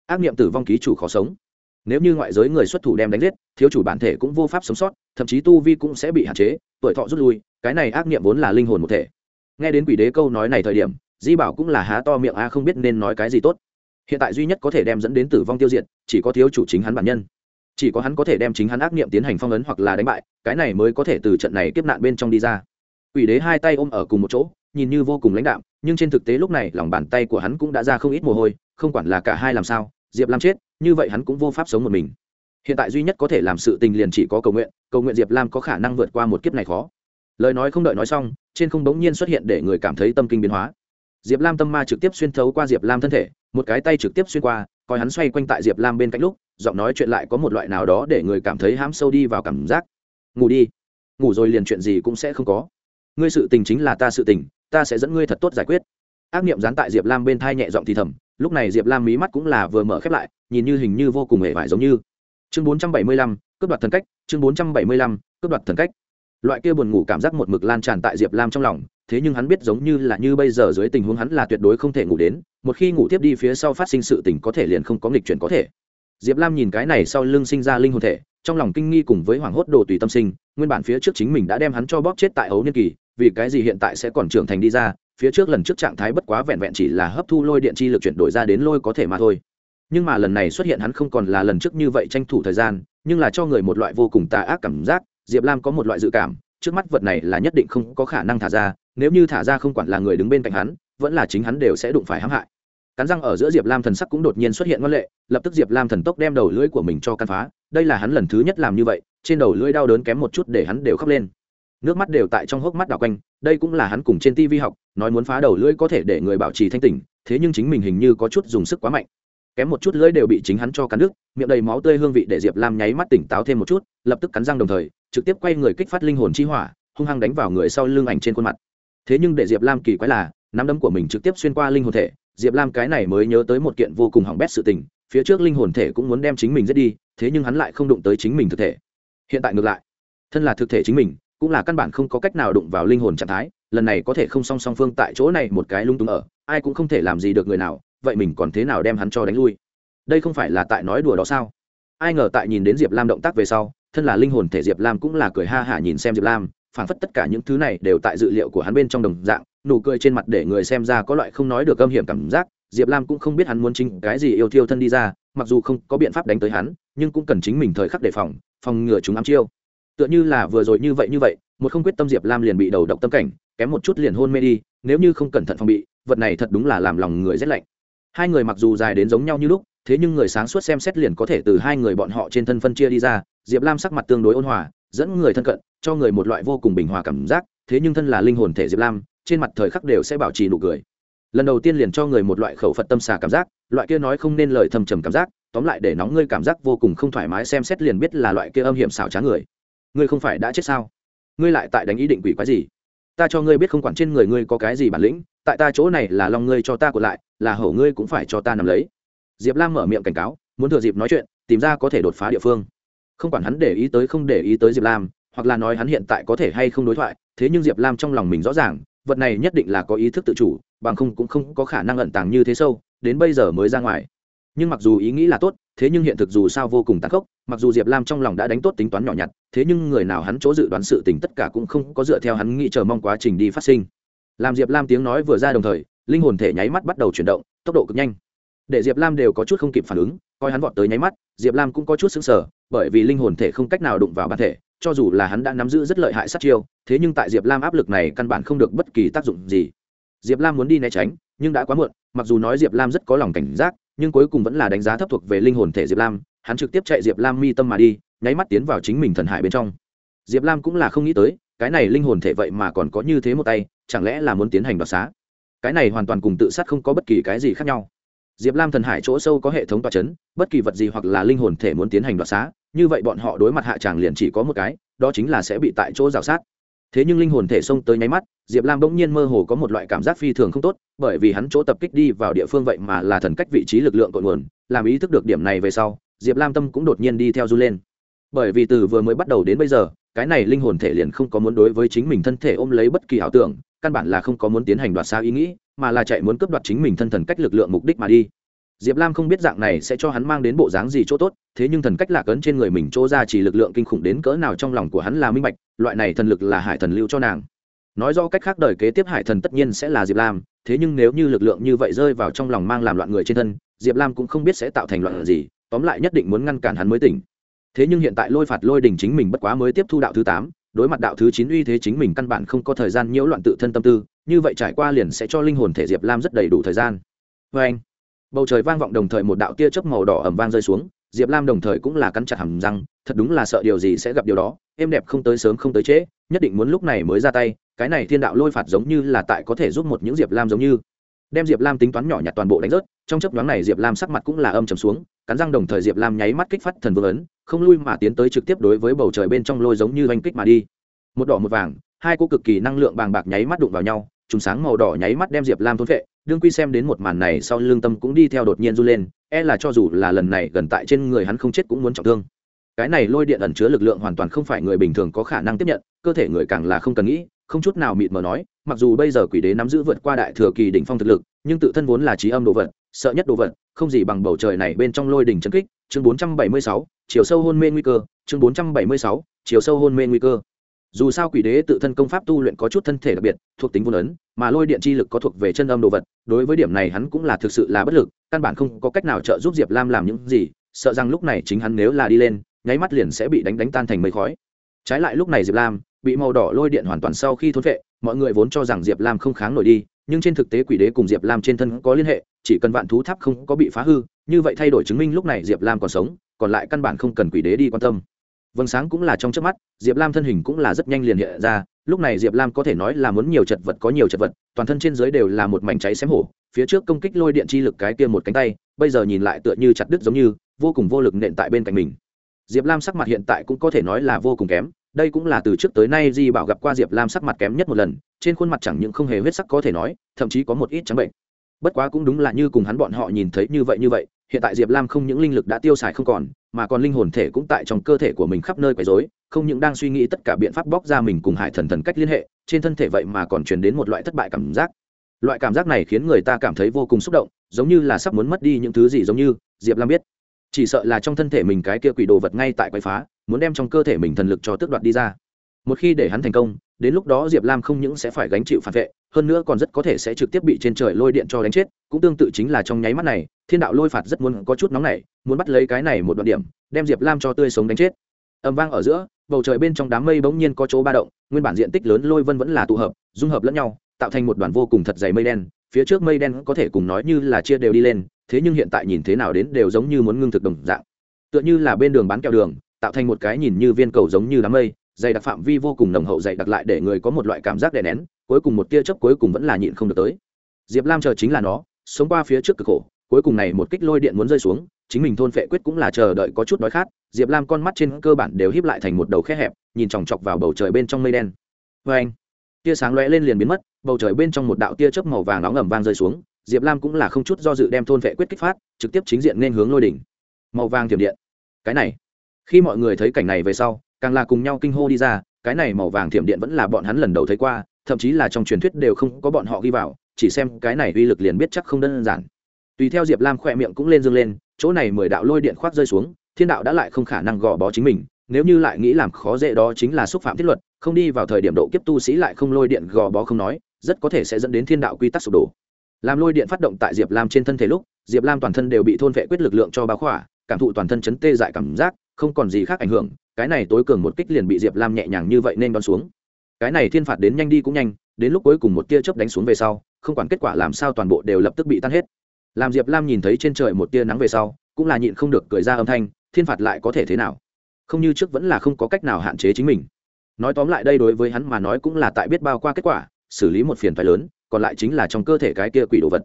Speaker 1: Ác nghiệm tử vong ký chủ khó sống. Nếu như ngoại giới người xuất thủ đem đánh giết, thiếu chủ bản thể cũng vô pháp sống sót, thậm chí tu vi cũng sẽ bị hạn chế, tuổi thọ rút lui, cái này ác nghiệm vốn là linh hồn một thể. Nghe đến quỷ đế câu nói này thời điểm, di bảo cũng là há to miệng, a, không biết nên nói cái gì tốt. Hiện tại duy nhất có thể đem dẫn đến tử vong tiêu diệt, chỉ có thiếu chủ chính hắn bản nhân chỉ có hắn có thể đem chính hắn ác nghiệm tiến hành phong ấn hoặc là đánh bại, cái này mới có thể từ trận này kiếp nạn bên trong đi ra. Quỷ đế hai tay ôm ở cùng một chỗ, nhìn như vô cùng lãnh đạm, nhưng trên thực tế lúc này lòng bàn tay của hắn cũng đã ra không ít mồ hôi, không quản là cả hai làm sao, diệp lam chết, như vậy hắn cũng vô pháp sống một mình. Hiện tại duy nhất có thể làm sự tình liền chỉ có cầu nguyện cầu nguyện diệp lam có khả năng vượt qua một kiếp này khó. Lời nói không đợi nói xong, trên không bỗng nhiên xuất hiện để người cảm thấy tâm kinh biến hóa. Diệp lam tâm ma trực tiếp xuyên thấu qua diệp lam thân thể, một cái tay trực tiếp xuyên qua, coi hắn xoay quanh tại diệp lam bên cạnh lúc giọng nói chuyện lại có một loại nào đó để người cảm thấy hãm sâu đi vào cảm giác. Ngủ đi. Ngủ rồi liền chuyện gì cũng sẽ không có. Ngươi sự tình chính là ta sự tình, ta sẽ dẫn ngươi thật tốt giải quyết. Ác niệm dán tại diệp lam bên thai nhẹ giọng thì thầm, lúc này diệp lam mí mắt cũng là vừa mở khép lại, nhìn như hình như vô cùng hề vải giống như. Chương bốn trăm bảy mươi lăm, cướp đoạt thần cách, chương bốn trăm bảy mươi lăm, cướp đoạt thần cách. Loại kia buồn ngủ cảm giác một mực lan tràn tại diệp lam trong lòng, thế nhưng hắn biết giống như là như bây giờ dưới tình huống hắn là tuyệt đối không thể ngủ đến, một khi ngủ tiếp đi phía sau phát sinh sự tình có thể liền không có nghịch chuyển có thể diệp lam nhìn cái này sau lưng sinh ra linh hồn thể, trong lòng kinh nghi cùng với hoảng hốt đồ tùy tâm sinh, nguyên bản phía trước chính mình đã đem hắn cho bóp chết tại ấu niên kỳ, vì cái gì hiện tại sẽ còn trưởng thành đi ra, phía trước lần trước trạng thái bất quá vẹn vẹn chỉ là hấp thu lôi điện chi lực chuyển đổi ra đến lôi có thể mà thôi. Nhưng mà lần này xuất hiện hắn không còn là lần trước như vậy tranh thủ thời gian, nhưng là cho người một loại vô cùng tà ác cảm giác, diệp lam có một loại dự cảm, trước mắt vật này là nhất định không có khả năng thả ra, nếu như thả ra không quản là người đứng bên cạnh hắn, vẫn là chính hắn đều sẽ đụng phải hãm hại cắn răng ở giữa diệp lam thần sắc cũng đột nhiên xuất hiện ngân lệ, lập tức diệp lam thần tốc đem đầu lưỡi của mình cho căn phá, đây là hắn lần thứ nhất làm như vậy, trên đầu lưỡi đau đớn kém một chút để hắn đều khóc lên. Nước mắt đều tại trong hốc mắt đảo quanh, đây cũng là hắn cùng trên tv học, nói muốn phá đầu lưỡi có thể để người bảo trì thanh tỉnh, thế nhưng chính mình hình như có chút dùng sức quá mạnh. Kém một chút lưỡi đều bị chính hắn cho cắn đứt, miệng đầy máu tươi hương vị để diệp lam nháy mắt tỉnh táo thêm một chút, lập tức cắn răng đồng thời, trực tiếp quay người kích phát linh hồn chi hỏa, hung hăng đánh vào người sau lưng ảnh trên khuôn mặt. Thế nhưng để diệp lam kỳ quái là, nắm đấm của mình trực tiếp xuyên qua linh hồn thể diệp lam cái này mới nhớ tới một kiện vô cùng hỏng bét sự tình, phía trước linh hồn thể cũng muốn đem chính mình giết đi, thế nhưng hắn lại không đụng tới chính mình thực thể. Hiện tại ngược lại, thân là thực thể chính mình, cũng là căn bản không có cách nào đụng vào linh hồn trạng thái, lần này có thể không song song phương tại chỗ này một cái lung tung ở, ai cũng không thể làm gì được người nào, vậy mình còn thế nào đem hắn cho đánh lui? Đây không phải là tại nói đùa đó sao? Ai ngờ tại nhìn đến diệp lam động tác về sau, thân là linh hồn thể diệp lam cũng là cười ha hả nhìn xem diệp lam phản phất tất cả những thứ này đều tại dự liệu của hắn bên trong đồng dạng nụ cười trên mặt để người xem ra có loại không nói được âm hiểm cảm giác, diệp lam cũng không biết hắn muốn chính cái gì yêu thiêu thân đi ra, mặc dù không có biện pháp đánh tới hắn, nhưng cũng cần chính mình thời khắc đề phòng phòng ngừa chúng ám chiêu. Tựa như là vừa rồi như vậy như vậy, một không quyết tâm diệp lam liền bị đầu động tâm cảnh, kém một chút liền hôn mê đi, nếu như không cẩn thận phòng bị, vật này thật đúng là làm lòng người rét lạnh. Hai người mặc dù dài đến giống nhau như lúc, thế nhưng người sáng suốt xem xét liền có thể từ hai người bọn họ trên thân phân chia đi ra, diệp lam sắc mặt tương đối ôn hòa, dẫn người thân cận, cho người một loại vô cùng bình hòa cảm giác, thế nhưng thân là linh hồn thể diệp lam trên mặt thời khắc đều sẽ bảo trì nụ cười. Lần đầu tiên liền cho người một loại khẩu phật tâm xà cảm giác, loại kia nói không nên lời thầm trầm cảm giác, tóm lại để nóng ngươi cảm giác vô cùng không thoải mái xem xét liền biết là loại kia âm hiểm xảo trá người. Ngươi không phải đã chết sao? Ngươi lại tại đánh ý định quỷ quái gì? Ta cho ngươi biết không quản trên người ngươi có cái gì bản lĩnh, tại ta chỗ này là lòng ngươi cho ta của lại, là hổ ngươi cũng phải cho ta nằm lấy. Diệp lam mở miệng cảnh cáo, muốn thừa dịp nói chuyện, tìm ra có thể đột phá địa phương. Không quản hắn để ý tới không để ý tới diệp lam, hoặc là nói hắn hiện tại có thể hay không đối thoại, thế nhưng diệp lam trong lòng mình rõ ràng vật này nhất định là có ý thức tự chủ, bằng không cũng không có khả năng ẩn tàng như thế sâu, đến bây giờ mới ra ngoài. Nhưng mặc dù ý nghĩ là tốt, thế nhưng hiện thực dù sao vô cùng tàn khốc, mặc dù diệp lam trong lòng đã đánh tốt tính toán nhỏ nhặt, thế nhưng người nào hắn chỗ dự đoán sự tình tất cả cũng không có dựa theo hắn nghĩ chờ mong quá trình đi phát sinh. Làm diệp lam tiếng nói vừa ra đồng thời, linh hồn thể nháy mắt bắt đầu chuyển động, tốc độ cực nhanh. Để diệp lam đều có chút không kịp phản ứng, coi hắn vọt tới nháy mắt, diệp lam cũng có chút xứng sở bởi vì linh hồn thể không cách nào đụng vào bản thể cho dù là hắn đã nắm giữ rất lợi hại sát chiêu, thế nhưng tại diệp lam áp lực này căn bản không được bất kỳ tác dụng gì. Diệp lam muốn đi né tránh, nhưng đã quá muộn, mặc dù nói diệp lam rất có lòng cảnh giác, nhưng cuối cùng vẫn là đánh giá thấp thuộc về linh hồn thể diệp lam, hắn trực tiếp chạy diệp lam mi tâm mà đi, nháy mắt tiến vào chính mình thần hải bên trong. Diệp lam cũng là không nghĩ tới, cái này linh hồn thể vậy mà còn có như thế một tay, chẳng lẽ là muốn tiến hành đoạt xá? Cái này hoàn toàn cùng tự sát không có bất kỳ cái gì khác nhau. Diệp lam thần hải chỗ sâu có hệ thống toa c h ấ n bất kỳ vật gì hoặc là linh hồn thể muốn tiến hành đoạt xá như vậy bọn họ đối mặt hạ tràng liền chỉ có một cái, đó chính là sẽ bị tại chỗ rào sát. Thế nhưng linh hồn thể xông tới nháy mắt, diệp lam bỗng nhiên mơ hồ có một loại cảm giác phi thường không tốt, bởi vì hắn chỗ tập kích đi vào địa phương vậy mà là thần cách vị trí lực lượng cội nguồn, làm ý thức được điểm này về sau, diệp lam tâm cũng đột nhiên đi theo du lên. Bởi vì từ vừa mới bắt đầu đến bây giờ, cái này linh hồn thể liền không có muốn đối với chính mình thân thể ôm lấy bất kỳ ảo tưởng, căn bản là không có muốn tiến hành đoạt xa ý nghĩ, mà là chạy muốn cướp đoạt chính mình thân thần cách lực lượng mục đích mà đi diệp lam không biết dạng này sẽ cho hắn mang đến bộ dáng gì chỗ tốt, thế nhưng thần cách lạc ấn trên người mình chỗ ra chỉ lực lượng kinh khủng đến cỡ nào trong lòng của hắn là minh bạch, loại này thần lực là hải thần lưu cho nàng. Nói do cách khác đời kế tiếp hải thần tất nhiên sẽ là diệp lam, thế nhưng nếu như lực lượng như vậy rơi vào trong lòng mang làm loạn người trên thân, diệp lam cũng không biết sẽ tạo thành loạn gì, tóm lại nhất định muốn ngăn cản hắn mới tỉnh. Thế nhưng hiện tại lôi phạt lôi đình chính mình bất quá mới tiếp thu đạo thứ tám, đối mặt đạo thứ chín uy thế chính mình căn bản không có thời gian nhiễu loạn tự thân tâm tư, như vậy trải qua liền sẽ cho linh hồn thể diệp lam rất đầy đủ thời gian. Vê anh bầu trời vang vọng đồng thời một đạo tia chớp màu đỏ ẩm vang rơi xuống, diệp lam đồng thời cũng là cắn chặt hầm răng, thật đúng là sợ điều gì sẽ gặp điều đó, êm đẹp không tới sớm không tới trễ, nhất định muốn lúc này mới ra tay, cái này thiên đạo lôi phạt giống như là tại có thể giúp một những diệp lam giống như. Đem diệp lam tính toán nhỏ nhặt toàn bộ đánh rớt, trong chấp nhoáng này diệp lam sắc mặt cũng là âm trầm xuống, cắn răng đồng thời diệp lam nháy mắt kích phát thần vương ấn, không lui mà tiến tới trực tiếp đối với bầu trời bên trong lôi giống như oanh kích mà đi. Một đỏ một vàng, hai cô cực kỳ năng lượng bàng bạc nháy mắt đụng vào nhau trùng sáng màu đỏ nháy mắt đem diệp lam thốn vệ đương quy xem đến một màn này sau lương tâm cũng đi theo đột nhiên r u lên e là cho dù là lần này gần tại trên người hắn không chết cũng muốn trọng thương. Cái này lôi điện ẩn chứa lực lượng hoàn toàn không phải người bình thường có khả năng tiếp nhận cơ thể người càng là không cần nghĩ không chút nào mịt mờ nói mặc dù bây giờ quỷ đế nắm giữ vượt qua đại thừa kỳ đỉnh phong thực lực nhưng tự thân vốn là trí âm đồ vật sợ nhất đồ vật không gì bằng bầu trời này bên trong lôi đỉnh chân kích chương 476, chiều sâu hôn mê nguy cơ chương 476, chiều sâu hôn mê nguy cơ dù sao quỷ đế tự thân công pháp tu luyện có chút thân thể đặc biệt, thuộc tính vô ấn mà lôi điện chi lực có thuộc về chân âm đồ vật, đối với điểm này hắn cũng là thực sự là bất lực, căn bản không có cách nào trợ giúp diệp lam làm những gì, sợ rằng lúc này chính hắn nếu là đi lên, nháy mắt liền sẽ bị đánh đánh tan thành mây khói. Trái lại lúc này diệp lam bị màu đỏ lôi điện hoàn toàn sau khi thốn vệ, mọi người vốn cho rằng diệp lam không kháng nổi đi, nhưng trên thực tế quỷ đế cùng diệp lam trên thân có liên hệ, chỉ cần vạn thú tháp không có bị phá hư, như vậy thay đổi chứng minh lúc này diệp lam còn sống, còn lại căn bản không cần quỷ đế đi quan tâm vâng sáng cũng là trong trước mắt, diệp lam thân hình cũng là rất nhanh liền hiện ra, lúc này diệp lam có thể nói là muốn nhiều chật vật có nhiều chật vật, toàn thân trên dưới đều là một mảnh cháy xém hổ, phía trước công kích lôi điện chi lực cái kia một cánh tay, bây giờ nhìn lại tựa như chặt đứt giống như, vô cùng vô lực nện tại bên cạnh mình. Diệp lam sắc mặt hiện tại cũng có thể nói là vô cùng kém, đây cũng là từ trước tới nay di bảo gặp qua diệp lam sắc mặt kém nhất một lần, trên khuôn mặt chẳng những không hề huyết sắc có thể nói, thậm chí có một ít trắng bệnh. Bất quá cũng đúng là như cùng hắn bọn họ nhìn thấy như vậy như vậy hiện tại diệp lam không những linh lực đã tiêu xài không còn, mà còn linh hồn thể cũng tại trong cơ thể của mình khắp nơi quấy dối không những đang suy nghĩ tất cả biện pháp bóc ra mình cùng hải thần thần cách liên hệ, trên thân thể vậy mà còn truyền đến một loại thất bại cảm giác. Loại cảm giác này khiến người ta cảm thấy vô cùng xúc động, giống như là sắp muốn mất đi những thứ gì giống như diệp lam biết. Chỉ sợ là trong thân thể mình cái kia quỷ đồ vật ngay tại quậy phá, muốn đem trong cơ thể mình thần lực cho tước đoạt đi ra. Một khi để hắn thành công, đến lúc đó diệp lam không những sẽ phải gánh chịu phản vệ, hơn nữa còn rất có thể sẽ trực tiếp bị trên trời lôi điện cho đánh chết, cũng tương tự chính là trong nháy mắt này thiên đạo lôi phạt rất muốn có chút nóng này, muốn bắt lấy cái này một đoạn điểm, đem diệp lam cho tươi sống đánh chết. Ầm vang ở giữa, bầu trời bên trong đám mây bỗng nhiên có chỗ ba động, nguyên bản diện tích lớn lôi vân vẫn là tụ hợp, dung hợp lẫn nhau, tạo thành một đoàn vô cùng thật dày mây đen, phía trước mây đen có thể cùng nói như là chia đều đi lên, thế nhưng hiện tại nhìn thế nào đến đều giống như muốn ngưng thực đồng dạng. Tựa như là bên đường bán kẹo đường, tạo thành một cái nhìn như viên cầu giống như đám mây, dày đặc phạm vi vô cùng nồng hậu dày đặc lại để người có một loại cảm giác đè nén, cuối cùng một tia chớp cuối cùng vẫn là nhịn không được tới. Diệp lam chờ chính là nó, sống qua phía trước cực khổ cuối cùng này một kích lôi điện muốn rơi xuống, chính mình thôn phệ quyết cũng là chờ đợi có chút đói khát, diệp lam con mắt trên cơ bản đều híp lại thành một đầu khe hẹp, nhìn chòng chọc vào bầu trời bên trong mây đen. Vê anh, tia sáng lóe lên liền biến mất, bầu trời bên trong một đạo tia chớp màu vàng nóng ẩm vang rơi xuống, diệp lam cũng là không chút do dự đem thôn phệ quyết kích phát, trực tiếp chính diện nên hướng lôi đỉnh. Màu vàng thiểm điện. Cái này, khi mọi người thấy cảnh này về sau, càng là cùng nhau kinh hô đi ra, cái này màu vàng thiểm điện vẫn là bọn hắn lần đầu thấy qua, thậm chí là trong truyền thuyết đều không có bọn họ ghi vào, chỉ xem cái này uy lực liền biết chắc không đơn giản tùy theo diệp lam khỏe miệng cũng lên dâng lên, chỗ này mười đạo lôi điện khoác rơi xuống, thiên đạo đã lại không khả năng gò bó chính mình, nếu như lại nghĩ làm khó dễ đó chính là xúc phạm thiết luật, không đi vào thời điểm độ kiếp tu sĩ lại không lôi điện gò bó không nói, rất có thể sẽ dẫn đến thiên đạo quy tắc sụp đổ. Làm lôi điện phát động tại diệp lam trên thân thể lúc, diệp lam toàn thân đều bị thôn vệ quyết lực lượng cho báo khỏa, cảm thụ toàn thân chấn tê dại cảm giác, không còn gì khác ảnh hưởng, cái này tối cường một kích liền bị diệp lam nhẹ nhàng như vậy nên đón xuống. Cái này thiên phạt đến nhanh đi cũng nhanh, đến lúc cuối cùng một tia chớp đánh xuống về sau, không quản kết quả làm sao toàn bộ đều lập tức bị tan hết làm diệp lam nhìn thấy trên trời một tia nắng về sau, cũng là nhịn không được cười ra âm thanh, thiên phạt lại có thể thế nào? Không như trước vẫn là không có cách nào hạn chế chính mình. Nói tóm lại đây đối với hắn mà nói cũng là tại biết bao qua kết quả, xử lý một phiền phái lớn, còn lại chính là trong cơ thể cái kia quỷ đồ vật.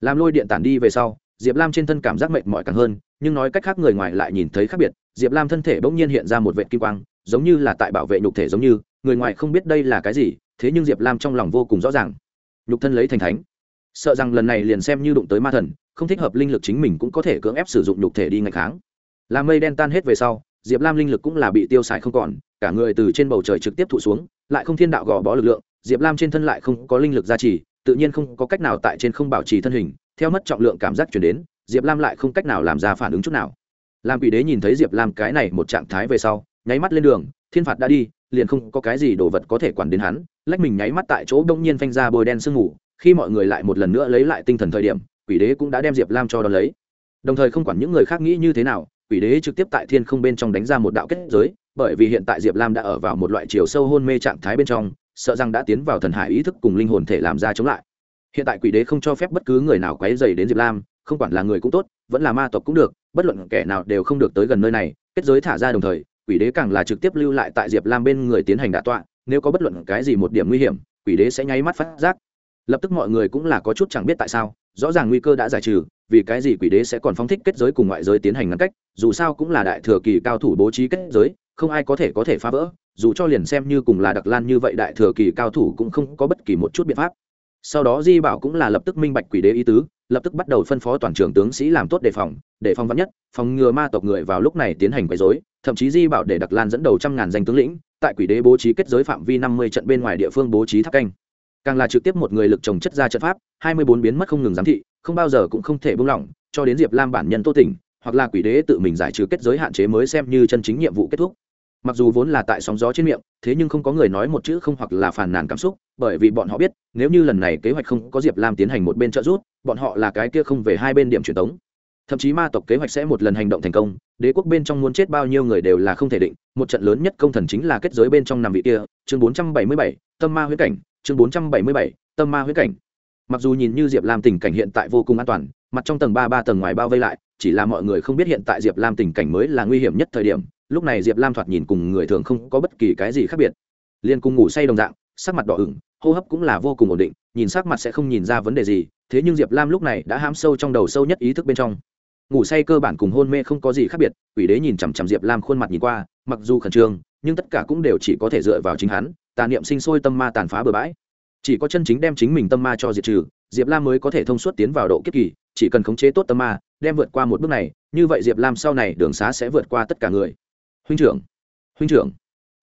Speaker 1: Làm lôi điện tản đi về sau, diệp lam trên thân cảm giác mệt mỏi càng hơn, nhưng nói cách khác người ngoài lại nhìn thấy khác biệt, diệp lam thân thể bỗng nhiên hiện ra một vệ kim quang, giống như là tại bảo vệ nhục thể giống như, người ngoài không biết đây là cái gì, thế nhưng diệp lam trong lòng vô cùng rõ ràng. Nhục thân lấy thành thánh sợ rằng lần này liền xem như đụng tới ma thần, không thích hợp linh lực chính mình cũng có thể cưỡng ép sử dụng nhục thể đi ngày kháng làm mây đen tan hết về sau, diệp lam linh lực cũng là bị tiêu xài không còn, cả người từ trên bầu trời trực tiếp thụ xuống, lại không thiên đạo gò bó lực lượng, diệp lam trên thân lại không có linh lực gia trì, tự nhiên không có cách nào tại trên không bảo trì thân hình, theo mất trọng lượng cảm giác chuyển đến, diệp lam lại không cách nào làm ra phản ứng chút nào làm quỷ đế nhìn thấy diệp lam cái này một trạng thái về sau, nháy mắt lên đường, thiên phạt đã đi, liền không có cái gì đồ vật có thể quản đến hắn, lách mình nháy mắt tại chỗ đông nhiên phanh ra bôi đen sương ngủ khi mọi người lại một lần nữa lấy lại tinh thần thời điểm, quỷ đế cũng đã đem diệp lam cho đón lấy. Đồng thời không quản những người khác nghĩ như thế nào, quỷ đế trực tiếp tại thiên không bên trong đánh ra một đạo kết giới, bởi vì hiện tại diệp lam đã ở vào một loại chiều sâu hôn mê trạng thái bên trong, sợ rằng đã tiến vào thần hải ý thức cùng linh hồn thể làm ra chống lại. Hiện tại quỷ đế không cho phép bất cứ người nào quấy dày đến diệp lam, không quản là người cũng tốt, vẫn là ma tộc cũng được, bất luận kẻ nào đều không được tới gần nơi này, kết giới thả ra đồng thời, quỷ đế càng là trực tiếp lưu lại tại diệp lam bên người tiến hành đạ tọa, nếu có bất luận cái gì một điểm nguy hiểm, quỷ đế sẽ nháy mắt phát giác lập tức mọi người cũng là có chút chẳng biết tại sao, rõ ràng nguy cơ đã giải trừ, vì cái gì quỷ đế sẽ còn phóng thích kết giới cùng ngoại giới tiến hành ngăn cách, dù sao cũng là đại thừa kỳ cao thủ bố trí kết giới, không ai có thể có thể phá vỡ, dù cho liền xem như cùng là đặc lan như vậy đại thừa kỳ cao thủ cũng không có bất kỳ một chút biện pháp. Sau đó di bảo cũng là lập tức minh bạch quỷ đế ý tứ, lập tức bắt đầu phân phó toàn trưởng tướng sĩ làm tốt đề phòng đề phòng vắn nhất, phòng ngừa ma tộc người vào lúc này tiến hành quấy dối thậm chí di bảo để đặc lan dẫn đầu trăm ngàn danh tướng lĩnh, tại quỷ đế bố trí kết giới phạm vi năm mươi trận bên ngoài địa phương bố trí tháp canh càng là trực tiếp một người lực trồng chất ra trận pháp hai mươi bốn biến mất không ngừng giám thị không bao giờ cũng không thể buông lỏng cho đến diệp lam bản nhân tô tỉnh hoặc là quỷ đế tự mình giải trừ kết giới hạn chế mới xem như chân chính nhiệm vụ kết thúc. Mặc dù vốn là tại sóng gió trên miệng thế nhưng không có người nói một chữ không hoặc là phàn nàn cảm xúc bởi vì bọn họ biết nếu như lần này kế hoạch không có diệp lam tiến hành một bên trợ rút, bọn họ là cái kia không về hai bên điểm truyền tống. Thậm chí ma tộc kế hoạch sẽ một lần hành động thành công đế quốc bên trong muốn chết bao nhiêu người đều là không thể định một trận lớn nhất công thần chính là kết giới bên trong nằm vị kia chương bốn trăm bảy mươi bảy tâm ma huyết cảnh chương bốn trăm bảy mươi bảy, tâm ma huyết cảnh. Mặc dù nhìn như diệp lam tình cảnh hiện tại vô cùng an toàn, mặt trong tầng ba ba tầng ngoài bao vây lại, chỉ là mọi người không biết hiện tại diệp lam tình cảnh mới là nguy hiểm nhất thời điểm, lúc này diệp lam thoạt nhìn cùng người thường không có bất kỳ cái gì khác biệt. Liên cùng ngủ say đồng dạng, sắc mặt đỏ ửng, hô hấp cũng là vô cùng ổn định, nhìn sắc mặt sẽ không nhìn ra vấn đề gì, thế nhưng diệp lam lúc này đã hám sâu trong đầu sâu nhất ý thức bên trong. Ngủ say cơ bản cùng hôn mê không có gì khác biệt, quỷ đế nhìn chằm chằm diệp lam khuôn mặt nhìn qua, mặc dù khẩn trương, nhưng tất cả cũng đều chỉ có thể dựa vào chính hắn tà niệm sinh sôi tâm ma tàn phá bừa bãi. Chỉ có chân chính đem chính mình tâm ma cho diệt trừ, diệp lam mới có thể thông suốt tiến vào độ kiếp kỳ, chỉ cần khống chế tốt tâm ma, đem vượt qua một bước này, như vậy diệp lam sau này đường xá sẽ vượt qua tất cả người. Huynh trưởng huynh trưởng.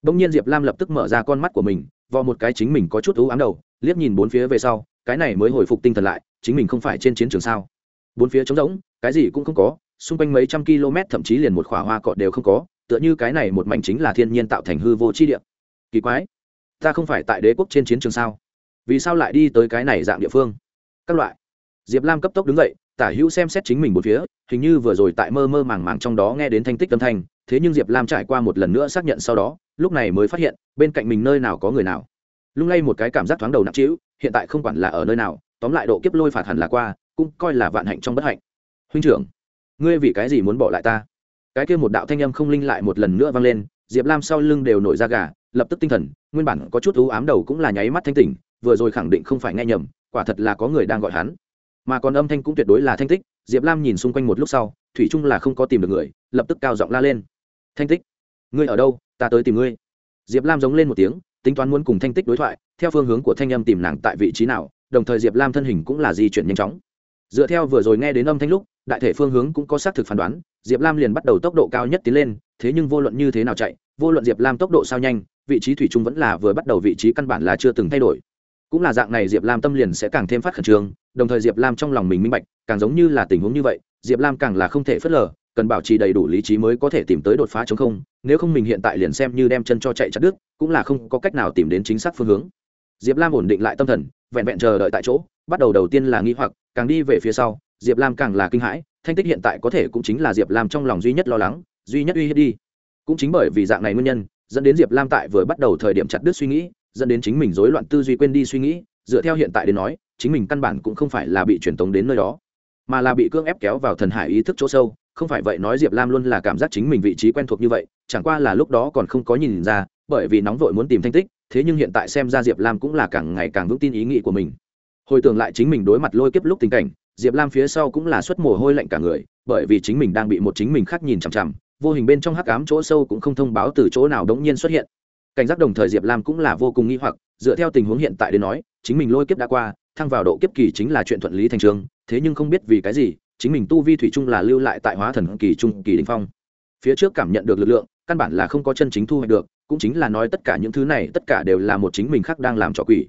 Speaker 1: Đông nhiên diệp lam lập tức mở ra con mắt của mình, vò một cái chính mình có chút ú ám đầu, liếc nhìn bốn phía về sau, cái này mới hồi phục tinh thần lại, chính mình không phải trên chiến trường sao? Bốn phía trống rỗng, cái gì cũng không có, xung quanh mấy trăm km, thậm chí liền một khỏa hoa cọ đều không có, tựa như cái này một mảnh chính là thiên nhiên tạo thành hư vô chi địa. Kỳ quái ta không phải tại đế quốc trên chiến trường sao? Vì sao lại đi tới cái này dạng địa phương? Các loại. Diệp lam cấp tốc đứng dậy, tả hữu xem xét chính mình một phía, hình như vừa rồi tại mơ mơ màng màng trong đó nghe đến thanh tích âm thanh, thế nhưng diệp lam trải qua một lần nữa xác nhận sau đó, lúc này mới phát hiện, bên cạnh mình nơi nào có người nào. Lung lay một cái cảm giác thoáng đầu nặng trĩu, hiện tại không quản là ở nơi nào, tóm lại độ kiếp lôi phạt hẳn là qua, cũng coi là vạn hạnh trong bất hạnh. Huynh trưởng, ngươi vì cái gì muốn bỏ lại ta? Cái kia một đạo thanh âm không linh lại một lần nữa vang lên, diệp lam sau lưng đều nổi ra gà lập tức tinh thần, nguyên bản có chút ưu ám đầu cũng là nháy mắt thanh tỉnh, vừa rồi khẳng định không phải nghe nhầm, quả thật là có người đang gọi hắn. Mà còn âm thanh cũng tuyệt đối là thanh tích, diệp lam nhìn xung quanh một lúc sau, thủy chung là không có tìm được người, lập tức cao giọng la lên. Thanh tích, ngươi ở đâu? Ta tới tìm ngươi. Diệp lam giống lên một tiếng, tính toán muốn cùng thanh tích đối thoại, theo phương hướng của thanh âm tìm nàng tại vị trí nào, đồng thời diệp lam thân hình cũng là di chuyển nhanh chóng. Dựa theo vừa rồi nghe đến âm thanh lúc đại thể phương hướng cũng có xác thực phán đoán, diệp lam liền bắt đầu tốc độ cao nhất tiến lên, thế nhưng vô luận như thế nào chạy, vô luận diệp lam tốc độ sao nhanh, vị trí thủy chung vẫn là vừa bắt đầu vị trí căn bản là chưa từng thay đổi. Cũng là dạng này diệp lam tâm liền sẽ càng thêm phát khẩn trương, đồng thời diệp lam trong lòng mình minh bạch, càng giống như là tình huống như vậy, diệp lam càng là không thể phớt lờ, cần bảo trì đầy đủ lý trí mới có thể tìm tới đột phá chống không, nếu không mình hiện tại liền xem như đem chân cho chạy chặt đứt, cũng là không có cách nào tìm đến chính xác phương hướng. Diệp lam ổn định lại tâm thần, vẹn vẹn chờ đợi tại chỗ, bắt đầu đầu tiên là nghi hoặc, càng đi về phía sau diệp lam càng là kinh hãi, thanh tích hiện tại có thể cũng chính là diệp lam trong lòng duy nhất lo lắng, duy nhất uy hiếp đi. Cũng chính bởi vì dạng này nguyên nhân, dẫn đến diệp lam tại vừa bắt đầu thời điểm chặt đứt suy nghĩ, dẫn đến chính mình rối loạn tư duy quên đi suy nghĩ, dựa theo hiện tại đến nói, chính mình căn bản cũng không phải là bị truyền tống đến nơi đó, mà là bị cưỡng ép kéo vào thần hải ý thức chỗ sâu. Không phải vậy nói diệp lam luôn là cảm giác chính mình vị trí quen thuộc như vậy, chẳng qua là lúc đó còn không có nhìn ra, bởi vì nóng vội muốn tìm thanh tích, thế nhưng hiện tại xem ra diệp lam cũng là càng ngày càng vững tin ý nghĩ của mình. Hồi tưởng lại chính mình đối mặt lôi kiếp lúc tình cảnh diệp lam phía sau cũng là xuất mồ hôi lạnh cả người, bởi vì chính mình đang bị một chính mình khác nhìn chằm chằm, vô hình bên trong hắc ám chỗ sâu cũng không thông báo từ chỗ nào đống nhiên xuất hiện. Cảnh giác đồng thời diệp lam cũng là vô cùng nghi hoặc, dựa theo tình huống hiện tại đến nói, chính mình lôi kiếp đã qua, thăng vào độ kiếp kỳ chính là chuyện thuận lý thành trường, thế nhưng không biết vì cái gì, chính mình tu vi thủy chung là lưu lại tại hóa thần kỳ trung kỳ đình phong. Phía trước cảm nhận được lực lượng, căn bản là không có chân chính thu hoạch được, cũng chính là nói tất cả những thứ này, tất cả đều là một chính mình khác đang làm trò quỷ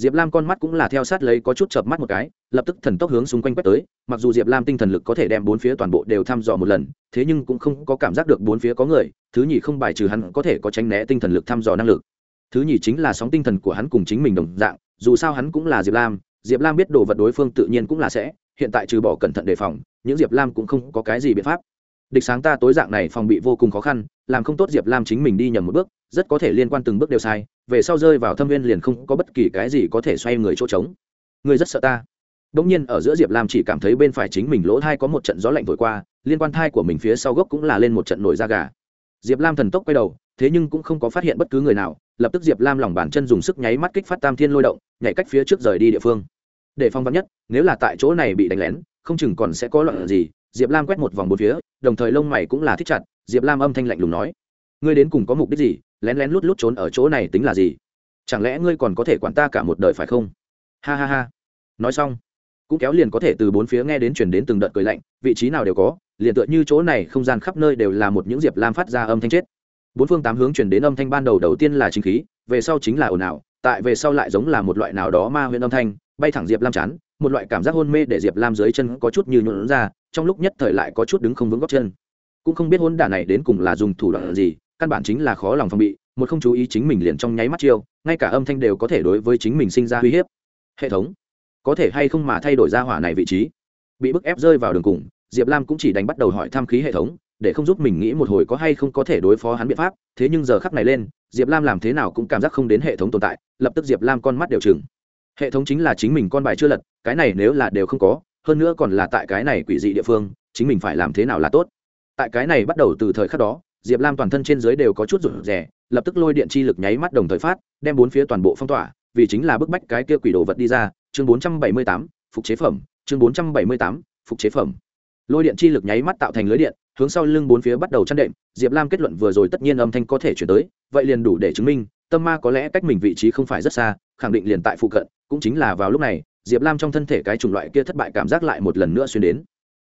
Speaker 1: diệp lam con mắt cũng là theo sát lấy có chút chợp mắt một cái, lập tức thần tốc hướng xung quanh quét tới, mặc dù diệp lam tinh thần lực có thể đem bốn phía toàn bộ đều thăm dò một lần, thế nhưng cũng không có cảm giác được bốn phía có người, thứ nhì không bài trừ hắn có thể có tránh né tinh thần lực thăm dò năng lực. Thứ nhì chính là sóng tinh thần của hắn cùng chính mình đồng dạng, dù sao hắn cũng là diệp lam diệp lam biết đồ vật đối phương tự nhiên cũng là sẽ, hiện tại trừ bỏ cẩn thận đề phòng, những diệp lam cũng không có cái gì biện pháp. Địch sáng ta tối dạng này phòng bị vô cùng khó khăn, làm không tốt diệp lam chính mình đi nhầm một bước rất có thể liên quan từng bước đều sai về sau rơi vào thâm viên liền không có bất kỳ cái gì có thể xoay người chỗ trống người rất sợ ta Đống nhiên ở giữa Diệp Lam chỉ cảm thấy bên phải chính mình lỗ thai có một trận gió lạnh thổi qua, liên quan thai của mình phía sau gốc cũng là lên một trận nổi da gà. Diệp Lam thần tốc quay đầu, thế nhưng cũng không có phát hiện bất cứ người nào, lập tức Diệp Lam lòng bàn chân dùng sức nháy mắt kích phát Tam Thiên Lôi động, nhảy cách phía trước rời đi địa phương. Để phong vắn nhất, nếu là tại chỗ này bị đánh lén, không chừng còn sẽ có loạn gì. Diệp Lam quét một vòng bốn phía, đồng thời lông mày cũng là thích chặt, Diệp Lam âm thanh lạnh lùng nói: "Ngươi đến cùng có mục đích gì? Lén lén lút lút trốn ở chỗ này tính là gì? Chẳng lẽ ngươi còn có thể quản ta cả một đời phải không?" Ha ha ha. Nói xong, cũng kéo liền có thể từ bốn phía nghe đến truyền đến từng đợt cười lạnh vị trí nào đều có liền tựa như chỗ này không gian khắp nơi đều là một những diệp lam phát ra âm thanh chết bốn phương tám hướng truyền đến âm thanh ban đầu đầu tiên là chính khí về sau chính là ồn ào tại về sau lại giống là một loại nào đó ma huyện âm thanh bay thẳng diệp lam chán một loại cảm giác hôn mê để diệp lam dưới chân có chút như nhuộn ra trong lúc nhất thời lại có chút đứng không vững góc chân cũng không biết hôn đả này đến cùng là dùng thủ đoạn gì căn bản chính là khó lòng phòng bị, một không chú ý chính mình liền trong nháy mắt chiêu, ngay cả âm thanh đều có thể đối với chính mình sinh ra uy hiếp. Hệ thống, có thể hay không mà thay đổi ra hỏa này vị trí? Bị bức ép rơi vào đường cùng, diệp lam cũng chỉ đánh bắt đầu hỏi tham khí hệ thống, để không giúp mình nghĩ một hồi có hay không có thể đối phó hắn biện pháp, thế nhưng giờ khắc này lên, diệp lam làm thế nào cũng cảm giác không đến hệ thống tồn tại, lập tức diệp lam con mắt đều chừng hệ thống chính là chính mình con bài chưa lật, cái này nếu là đều không có, hơn nữa còn là tại cái này quỷ dị địa phương, chính mình phải làm thế nào là tốt? Tại cái này bắt đầu từ thời khắc đó diệp lam toàn thân trên dưới đều có chút rụt rè lập tức lôi điện chi lực nháy mắt đồng thời phát đem bốn phía toàn bộ phong tỏa vì chính là bức bách cái kia quỷ đồ vật đi ra. Chương 478, phục chế phẩm. Chương 478, phục chế phẩm. Lôi điện chi lực nháy mắt tạo thành lưới điện hướng sau lưng bốn phía bắt đầu chăn đệm. Diệp lam kết luận vừa rồi tất nhiên âm thanh có thể chuyển tới vậy liền đủ để chứng minh tâm ma có lẽ cách mình vị trí không phải rất xa khẳng định liền tại phụ cận cũng chính là vào lúc này diệp lam trong thân thể cái chủng loại kia thất bại cảm giác lại một lần nữa xuyên đến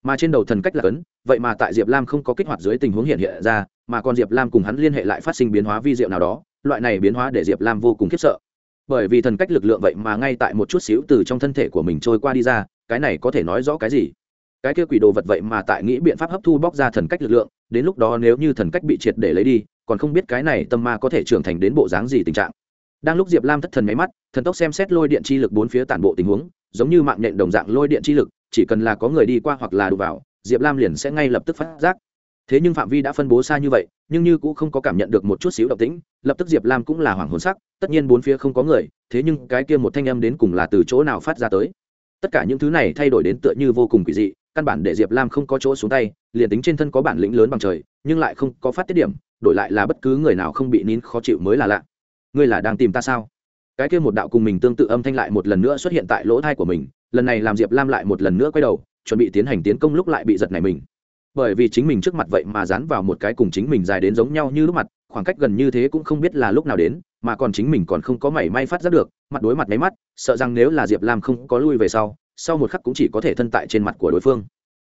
Speaker 1: mà trên đầu thần cách là cấn vậy mà tại diệp lam không có kích hoạt dưới tình huống hiện hiện ra, mà còn diệp lam cùng hắn liên hệ lại phát sinh biến hóa vi diệu nào đó, loại này biến hóa để diệp lam vô cùng khiếp sợ. Bởi vì thần cách lực lượng vậy mà ngay tại một chút xíu từ trong thân thể của mình trôi qua đi ra, cái này có thể nói rõ cái gì? Cái kia quỷ đồ vật vậy mà tại nghĩ biện pháp hấp thu bóc ra thần cách lực lượng, đến lúc đó nếu như thần cách bị triệt để lấy đi, còn không biết cái này tâm ma có thể trưởng thành đến bộ dáng gì tình trạng. Đang lúc diệp lam thất thần máy mắt, thần tốc xem xét lôi điện chi lực bốn phía tản bộ tình huống, giống như mạng nhện đồng dạng lôi điện chi lực chỉ cần là có người đi qua hoặc là đụng vào, diệp lam liền sẽ ngay lập tức phát giác. Thế nhưng phạm vi đã phân bố xa như vậy, nhưng như cũng không có cảm nhận được một chút xíu động tĩnh, lập tức diệp lam cũng là hoảng hồn sắc, tất nhiên bốn phía không có người, thế nhưng cái kia một thanh âm đến cùng là từ chỗ nào phát ra tới. Tất cả những thứ này thay đổi đến tựa như vô cùng kỳ dị, căn bản để diệp lam không có chỗ xuống tay, liền tính trên thân có bản lĩnh lớn bằng trời, nhưng lại không có phát tiết điểm, đổi lại là bất cứ người nào không bị nín khó chịu mới là lạ. Ngươi là đang tìm ta sao? Cái kia một đạo cùng mình tương tự âm thanh lại một lần nữa xuất hiện tại lỗ thai của mình lần này làm diệp lam lại một lần nữa quay đầu chuẩn bị tiến hành tiến công lúc lại bị giật này mình bởi vì chính mình trước mặt vậy mà dán vào một cái cùng chính mình dài đến giống nhau như lúc mặt khoảng cách gần như thế cũng không biết là lúc nào đến mà còn chính mình còn không có mảy may phát giác được mặt đối mặt máy mắt sợ rằng nếu là diệp lam không có lui về sau sau một khắc cũng chỉ có thể thân tại trên mặt của đối phương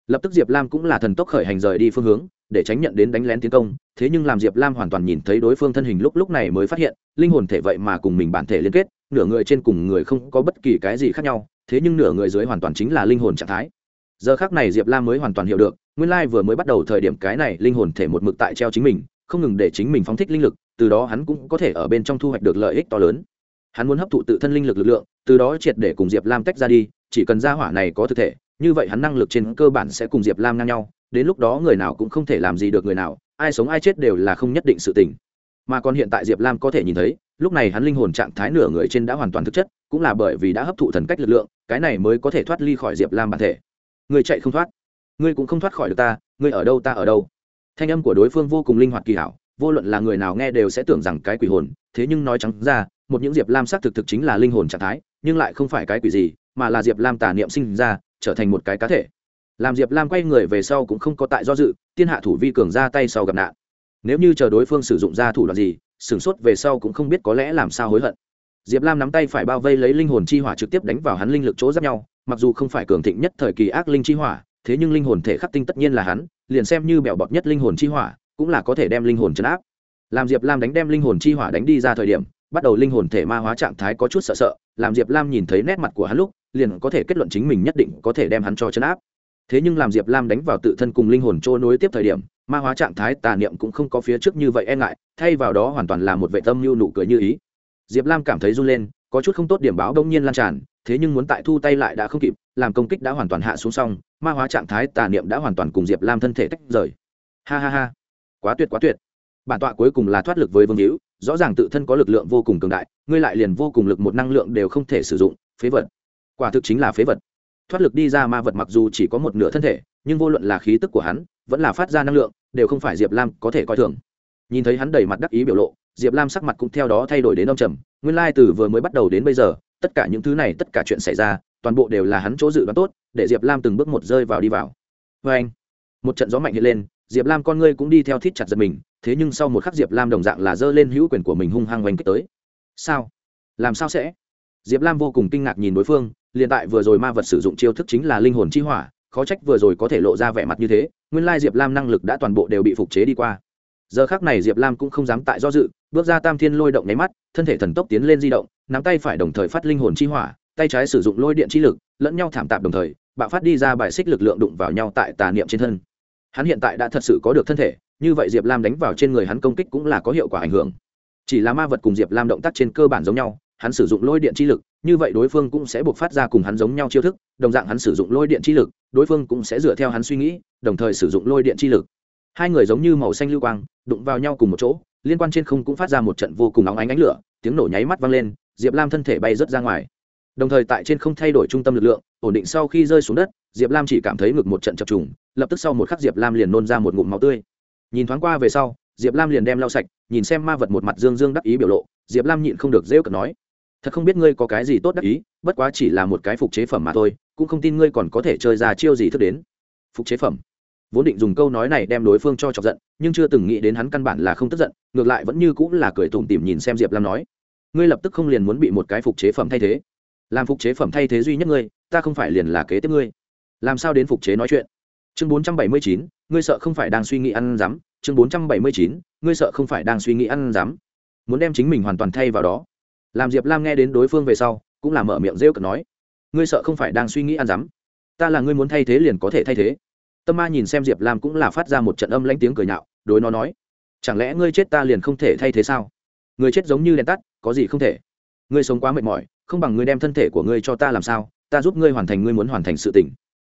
Speaker 1: lập tức diệp lam cũng là thần tốc khởi hành rời đi phương hướng để tránh nhận đến đánh lén tiến công thế nhưng làm diệp lam hoàn toàn nhìn thấy đối phương thân hình lúc lúc này mới phát hiện linh hồn thể vậy mà cùng mình bản thể liên kết nửa người trên cùng người không có bất kỳ cái gì khác nhau thế nhưng nửa người dưới hoàn toàn chính là linh hồn trạng thái. Giờ khác này diệp lam mới hoàn toàn hiểu được, nguyên lai vừa mới bắt đầu thời điểm cái này linh hồn thể một mực tại treo chính mình, không ngừng để chính mình phóng thích linh lực, từ đó hắn cũng có thể ở bên trong thu hoạch được lợi ích to lớn. Hắn muốn hấp thụ tự thân linh lực lực lượng, từ đó triệt để cùng diệp lam tách ra đi, chỉ cần ra hỏa này có thực thể, như vậy hắn năng lực trên cơ bản sẽ cùng diệp lam ngang nhau, đến lúc đó người nào cũng không thể làm gì được người nào, ai sống ai chết đều là không nhất định sự tình. Mà còn hiện tại diệp lam có thể nhìn thấy, lúc này hắn linh hồn trạng thái nửa người trên đã hoàn toàn thực chất, cũng là bởi vì đã hấp thụ thần cách lực lượng cái này mới có thể thoát ly khỏi diệp lam bản thể. Người chạy không thoát. Ngươi cũng không thoát khỏi được ta, ngươi ở đâu ta ở đâu. Thanh âm của đối phương vô cùng linh hoạt kỳ hảo, vô luận là người nào nghe đều sẽ tưởng rằng cái quỷ hồn, thế nhưng nói trắng ra, một những diệp lam xác thực thực chính là linh hồn trạng thái, nhưng lại không phải cái quỷ gì, mà là diệp lam tà niệm sinh ra, trở thành một cái cá thể. Làm diệp lam quay người về sau cũng không có tại do dự, tiên hạ thủ vi cường ra tay sau gặp nạn. Nếu như chờ đối phương sử dụng ra thủ đoạn gì, sửng sốt về sau cũng không biết có lẽ làm sao hối hận diệp lam nắm tay phải bao vây lấy linh hồn chi hỏa trực tiếp đánh vào hắn linh lực chỗ giáp nhau, mặc dù không phải cường thịnh nhất thời kỳ ác linh chi hỏa, thế nhưng linh hồn thể khắc tinh tất nhiên là hắn, liền xem như bẹo bọt nhất linh hồn chi hỏa, cũng là có thể đem linh hồn chấn áp. Làm diệp lam đánh đem linh hồn chi hỏa đánh đi ra thời điểm, bắt đầu linh hồn thể ma hóa trạng thái có chút sợ sợ, làm diệp lam nhìn thấy nét mặt của hắn lúc, liền có thể kết luận chính mình nhất định có thể đem hắn cho chấn áp. Thế nhưng làm diệp lam đánh vào tự thân cùng linh hồn trôi nối tiếp thời điểm, ma hóa trạng thái tà niệm cũng không có phía trước như vậy e ngại, thay vào đó hoàn toàn là một vệ tâm như nụ cười như ý diệp lam cảm thấy run lên, có chút không tốt điểm báo đông nhiên lan tràn, thế nhưng muốn tại thu tay lại đã không kịp, làm công kích đã hoàn toàn hạ xuống xong, ma hóa trạng thái tà niệm đã hoàn toàn cùng diệp lam thân thể tách rời. Ha ha ha. Quá tuyệt quá tuyệt. Bản tọa cuối cùng là thoát lực với vương hữu, rõ ràng tự thân có lực lượng vô cùng cường đại, ngươi lại liền vô cùng lực một năng lượng đều không thể sử dụng, phế vật. Quả thực chính là phế vật. Thoát lực đi ra ma vật mặc dù chỉ có một nửa thân thể, nhưng vô luận là khí tức của hắn, vẫn là phát ra năng lượng, đều không phải diệp lam có thể coi thường nhìn thấy hắn đầy mặt đắc ý biểu lộ, diệp lam sắc mặt cũng theo đó thay đổi đến đông trầm, nguyên lai từ vừa mới bắt đầu đến bây giờ, tất cả những thứ này, tất cả chuyện xảy ra, toàn bộ đều là hắn chỗ dự đoán tốt, để diệp lam từng bước một rơi vào đi vào. Vê anh, một trận gió mạnh hiện lên, diệp lam con ngươi cũng đi theo thít chặt giật mình, thế nhưng sau một khắc diệp lam đồng dạng là giơ lên hữu quyền của mình hung hăng oanh kích tới. Sao? Làm sao sẽ? Diệp lam vô cùng kinh ngạc nhìn đối phương, liền tại vừa rồi ma vật sử dụng chiêu thức chính là linh hồn chi hỏa, khó trách vừa rồi có thể lộ ra vẻ mặt như thế, nguyên lai diệp lam năng lực đã toàn bộ đều bị phục chế đi qua giờ khác này diệp lam cũng không dám tại do dự, bước ra tam thiên lôi động nháy mắt, thân thể thần tốc tiến lên di động, nắm tay phải đồng thời phát linh hồn chi hỏa, tay trái sử dụng lôi điện chi lực, lẫn nhau thảm tạp đồng thời, bạo phát đi ra bài xích lực lượng đụng vào nhau tại tà niệm trên thân. Hắn hiện tại đã thật sự có được thân thể, như vậy diệp lam đánh vào trên người hắn công kích cũng là có hiệu quả ảnh hưởng. Chỉ là ma vật cùng diệp lam động tác trên cơ bản giống nhau, hắn sử dụng lôi điện chi lực, như vậy đối phương cũng sẽ buộc phát ra cùng hắn giống nhau chiêu thức, đồng dạng hắn sử dụng lôi điện chi lực, đối phương cũng sẽ dựa theo hắn suy nghĩ, đồng thời sử dụng lôi điện chi lực hai người giống như màu xanh lưu quang, đụng vào nhau cùng một chỗ, liên quan trên không cũng phát ra một trận vô cùng nóng ánh ánh lửa, tiếng nổ nháy mắt vang lên, diệp lam thân thể bay rớt ra ngoài. Đồng thời tại trên không thay đổi trung tâm lực lượng, ổn định sau khi rơi xuống đất, diệp lam chỉ cảm thấy ngực một trận chập trùng, lập tức sau một khắc diệp lam liền nôn ra một ngụm máu tươi. Nhìn thoáng qua về sau, diệp lam liền đem lau sạch, nhìn xem ma vật một mặt dương dương đắc ý biểu lộ, diệp lam nhịn không được rêu cợt nói, thật không biết ngươi có cái gì tốt đắc ý, bất quá chỉ là một cái phục chế phẩm mà thôi, cũng không tin ngươi còn có thể chơi ra chiêu gì thức đến. Phục chế phẩm? Vốn định dùng câu nói này đem đối phương cho chọc giận, nhưng chưa từng nghĩ đến hắn căn bản là không tức giận, ngược lại vẫn như cũng là cười tủm tỉm nhìn xem diệp lam nói, ngươi lập tức không liền muốn bị một cái phục chế phẩm thay thế? Làm phục chế phẩm thay thế duy nhất ngươi, ta không phải liền là kế tiếp ngươi. Làm sao đến phục chế nói chuyện? Chương bốn trăm bảy mươi chín, ngươi sợ không phải đang suy nghĩ ăn dám. Chương bốn trăm bảy mươi chín, ngươi sợ không phải đang suy nghĩ ăn dám. Muốn đem chính mình hoàn toàn thay vào đó. Làm diệp lam nghe đến đối phương về sau, cũng là mở miệng rêu cực nói, ngươi sợ không phải đang suy nghĩ ăn dám. Ta là ngươi muốn thay thế liền có thể thay thế tâm ma nhìn xem diệp lam cũng là phát ra một trận âm lãnh tiếng cười nhạo, đối nó nói, chẳng lẽ ngươi chết ta liền không thể thay thế sao? Người chết giống như đèn tắt, có gì không thể? Ngươi sống quá mệt mỏi, không bằng ngươi đem thân thể của ngươi cho ta làm sao? Ta giúp ngươi hoàn thành ngươi muốn hoàn thành sự tỉnh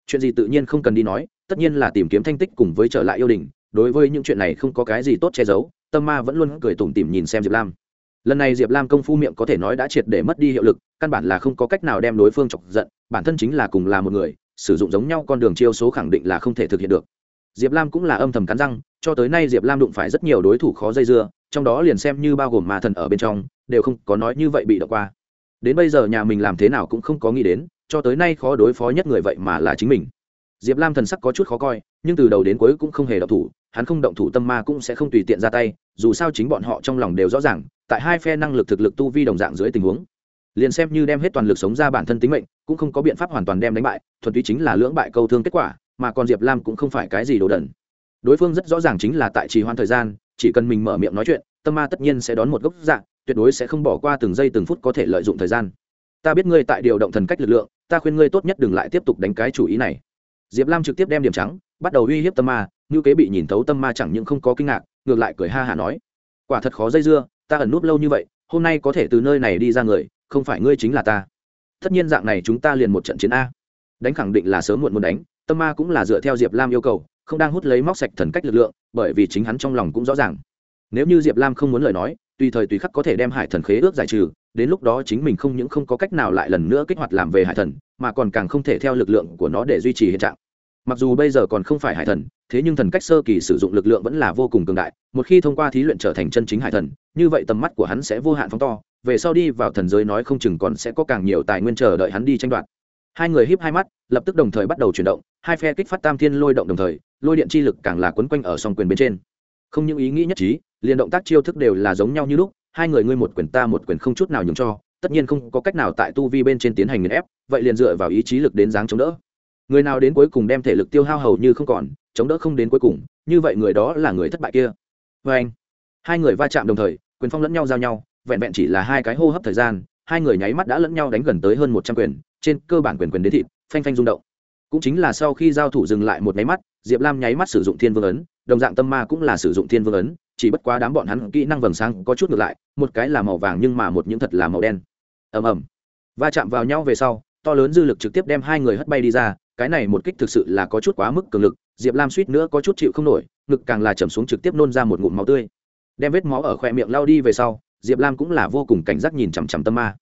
Speaker 1: chuyện gì tự nhiên không cần đi nói, tất nhiên là tìm kiếm thanh tích cùng với trở lại yêu đình. Đối với những chuyện này không có cái gì tốt che giấu, tâm ma vẫn luôn cười tủm tỉm nhìn xem diệp lam. Lần này diệp lam công phu miệng có thể nói đã triệt để mất đi hiệu lực, căn bản là không có cách nào đem đối phương chọc giận, bản thân chính là cùng là một người sử dụng giống nhau con đường chiêu số khẳng định là không thể thực hiện được. Diệp lam cũng là âm thầm cắn răng, cho tới nay diệp lam đụng phải rất nhiều đối thủ khó dây dưa, trong đó liền xem như bao gồm ma thần ở bên trong, đều không có nói như vậy bị đọc qua. Đến bây giờ nhà mình làm thế nào cũng không có nghĩ đến, cho tới nay khó đối phó nhất người vậy mà là chính mình. Diệp lam thần sắc có chút khó coi, nhưng từ đầu đến cuối cũng không hề động thủ, hắn không động thủ tâm ma cũng sẽ không tùy tiện ra tay, dù sao chính bọn họ trong lòng đều rõ ràng, tại hai phe năng lực thực lực tu vi đồng dạng dưới tình huống liền xem như đem hết toàn lực sống ra bản thân tính mệnh, cũng không có biện pháp hoàn toàn đem đánh bại, thuần túy chính là lưỡng bại câu thương kết quả, mà còn diệp lam cũng không phải cái gì đồ đần. Đối phương rất rõ ràng chính là tại trì hoãn thời gian, chỉ cần mình mở miệng nói chuyện, tâm ma tất nhiên sẽ đón một gốc dạng tuyệt đối sẽ không bỏ qua từng giây từng phút có thể lợi dụng thời gian. Ta biết ngươi tại điều động thần cách lực lượng, ta khuyên ngươi tốt nhất đừng lại tiếp tục đánh cái chủ ý này. Diệp lam trực tiếp đem điểm trắng, bắt đầu uy hiếp tâm ma ngữ kế bị nhìn thấu tâm ma chẳng những không có kinh ngạc, ngược lại cười ha hả nói. Quả thật khó dây dưa, ta ẩn núp lâu như vậy, hôm nay có thể từ nơi này đi ra người không phải ngươi chính là ta. Tất nhiên dạng này chúng ta liền một trận chiến a. Đánh khẳng định là sớm muộn muốn đánh, tâm ma cũng là dựa theo diệp lam yêu cầu, không đang hút lấy móc sạch thần cách lực lượng, bởi vì chính hắn trong lòng cũng rõ ràng. Nếu như diệp lam không muốn lời nói, tùy thời tùy khắc có thể đem hải thần khế ước giải trừ, đến lúc đó chính mình không những không có cách nào lại lần nữa kích hoạt làm về hải thần, mà còn càng không thể theo lực lượng của nó để duy trì hiện trạng. Mặc dù bây giờ còn không phải hải thần, thế nhưng thần cách sơ kỳ sử dụng lực lượng vẫn là vô cùng cường đại, một khi thông qua thí luyện trở thành chân chính hải thần, như vậy tầm mắt của hắn sẽ vô hạn phóng to về sau đi vào thần giới nói không chừng còn sẽ có càng nhiều tài nguyên chờ đợi hắn đi tranh đoạt. Hai người híp hai mắt, lập tức đồng thời bắt đầu chuyển động, hai phe kích phát tam thiên lôi động đồng thời, lôi điện chi lực càng là quấn quanh ở song quyền bên trên. Không những ý nghĩ nhất trí, liền động tác chiêu thức đều là giống nhau như lúc, hai người ngươi một quyền ta một quyền không chút nào nhường cho, tất nhiên không có cách nào tại tu vi bên trên tiến hành nghiền ép, vậy liền dựa vào ý chí lực đến dáng chống đỡ. Người nào đến cuối cùng đem thể lực tiêu hao hầu như không còn, chống đỡ không đến cuối cùng, như vậy người đó là người thất bại kia. Vê anh hai người va chạm đồng thời, quyền phong lẫn nhau giao nhau vẹn vẹn chỉ là hai cái hô hấp thời gian, hai người nháy mắt đã lẫn nhau đánh gần tới hơn một trăm quyền, trên cơ bản quyền quyền đến thịt, phanh phanh rung động. Cũng chính là sau khi giao thủ dừng lại một nháy mắt, diệp lam nháy mắt sử dụng thiên vương ấn, đồng dạng tâm ma cũng là sử dụng thiên vương ấn, chỉ bất quá đám bọn hắn kỹ năng vầng sáng có chút ngược lại, một cái là màu vàng nhưng mà một những thật là màu đen. Ầm ầm. Va chạm vào nhau về sau, to lớn dư lực trực tiếp đem hai người hất bay đi ra, cái này một kích thực sự là có chút quá mức cường lực, diệp lam suýt nữa có chút chịu không nổi, ngực càng là chầm xuống trực tiếp nôn ra một ngụm máu tươi. Đem vết máu ở khoe miệng lao đi về sau diệp lam cũng là vô cùng cảnh giác nhìn chằm chằm tâm ma.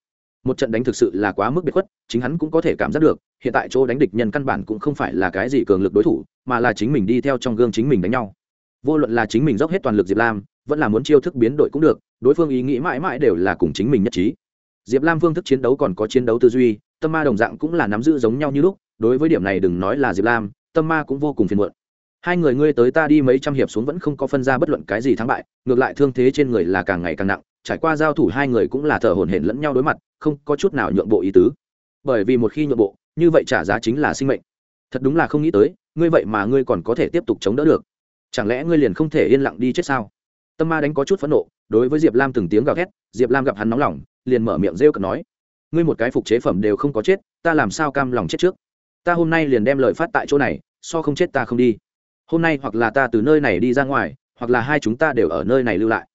Speaker 1: Một trận đánh thực sự là quá mức biệt khuất, chính hắn cũng có thể cảm giác được, hiện tại chỗ đánh địch nhân căn bản cũng không phải là cái gì cường lực đối thủ, mà là chính mình đi theo trong gương chính mình đánh nhau. Vô luận là chính mình dốc hết toàn lực diệp lam, vẫn là muốn chiêu thức biến đổi cũng được, đối phương ý nghĩ mãi mãi đều là cùng chính mình nhất trí. Diệp lam phương thức chiến đấu còn có chiến đấu tư duy, tâm ma đồng dạng cũng là nắm giữ giống nhau như lúc, đối với điểm này đừng nói là diệp lam, tâm ma cũng vô cùng phiền muộn. Hai người ngươi tới ta đi mấy trăm hiệp xuống vẫn không có phân ra bất luận cái gì thắng bại, ngược lại thương thế trên người là càng ngày càng nặng trải qua giao thủ hai người cũng là thở hổn hển lẫn nhau đối mặt, không có chút nào nhượng bộ ý tứ. Bởi vì một khi nhượng bộ, như vậy trả giá chính là sinh mệnh. Thật đúng là không nghĩ tới, ngươi vậy mà ngươi còn có thể tiếp tục chống đỡ được. Chẳng lẽ ngươi liền không thể yên lặng đi chết sao? Tâm ma đánh có chút phẫn nộ, đối với diệp lam từng tiếng gào thét, diệp lam gặp hắn nóng lòng, liền mở miệng rêu cợt nói, ngươi một cái phục chế phẩm đều không có chết, ta làm sao cam lòng chết trước? Ta hôm nay liền đem lời phát tại chỗ này, so không chết ta không đi. Hôm nay hoặc là ta từ nơi này đi ra ngoài, hoặc là hai chúng ta đều ở nơi này lưu lại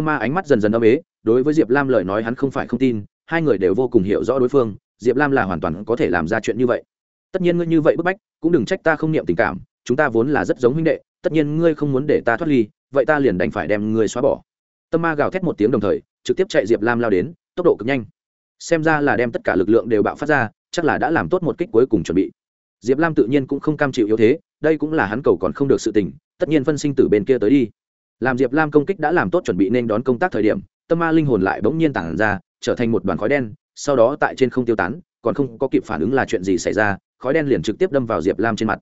Speaker 1: tâm ma ánh mắt dần dần âm ế, đối với diệp lam lời nói hắn không phải không tin, hai người đều vô cùng hiểu rõ đối phương, diệp lam là hoàn toàn có thể làm ra chuyện như vậy. Tất nhiên ngươi như vậy bức bách, cũng đừng trách ta không niệm tình cảm, chúng ta vốn là rất giống huynh đệ, tất nhiên ngươi không muốn để ta thoát ly, vậy ta liền đành phải đem ngươi xóa bỏ. Tâm ma gào thét một tiếng đồng thời, trực tiếp chạy diệp lam lao đến, tốc độ cực nhanh. Xem ra là đem tất cả lực lượng đều bạo phát ra, chắc là đã làm tốt một kích cuối cùng chuẩn bị. Diệp lam tự nhiên cũng không cam chịu yếu thế, đây cũng là hắn cầu còn không được sự tình, tất nhiên phân sinh từ bên kia tới đi làm diệp lam công kích đã làm tốt chuẩn bị nên đón công tác thời điểm, tâm ma linh hồn lại bỗng nhiên tản ra, trở thành một đoàn khói đen, sau đó tại trên không tiêu tán, còn không có kịp phản ứng là chuyện gì xảy ra, khói đen liền trực tiếp đâm vào diệp lam trên mặt.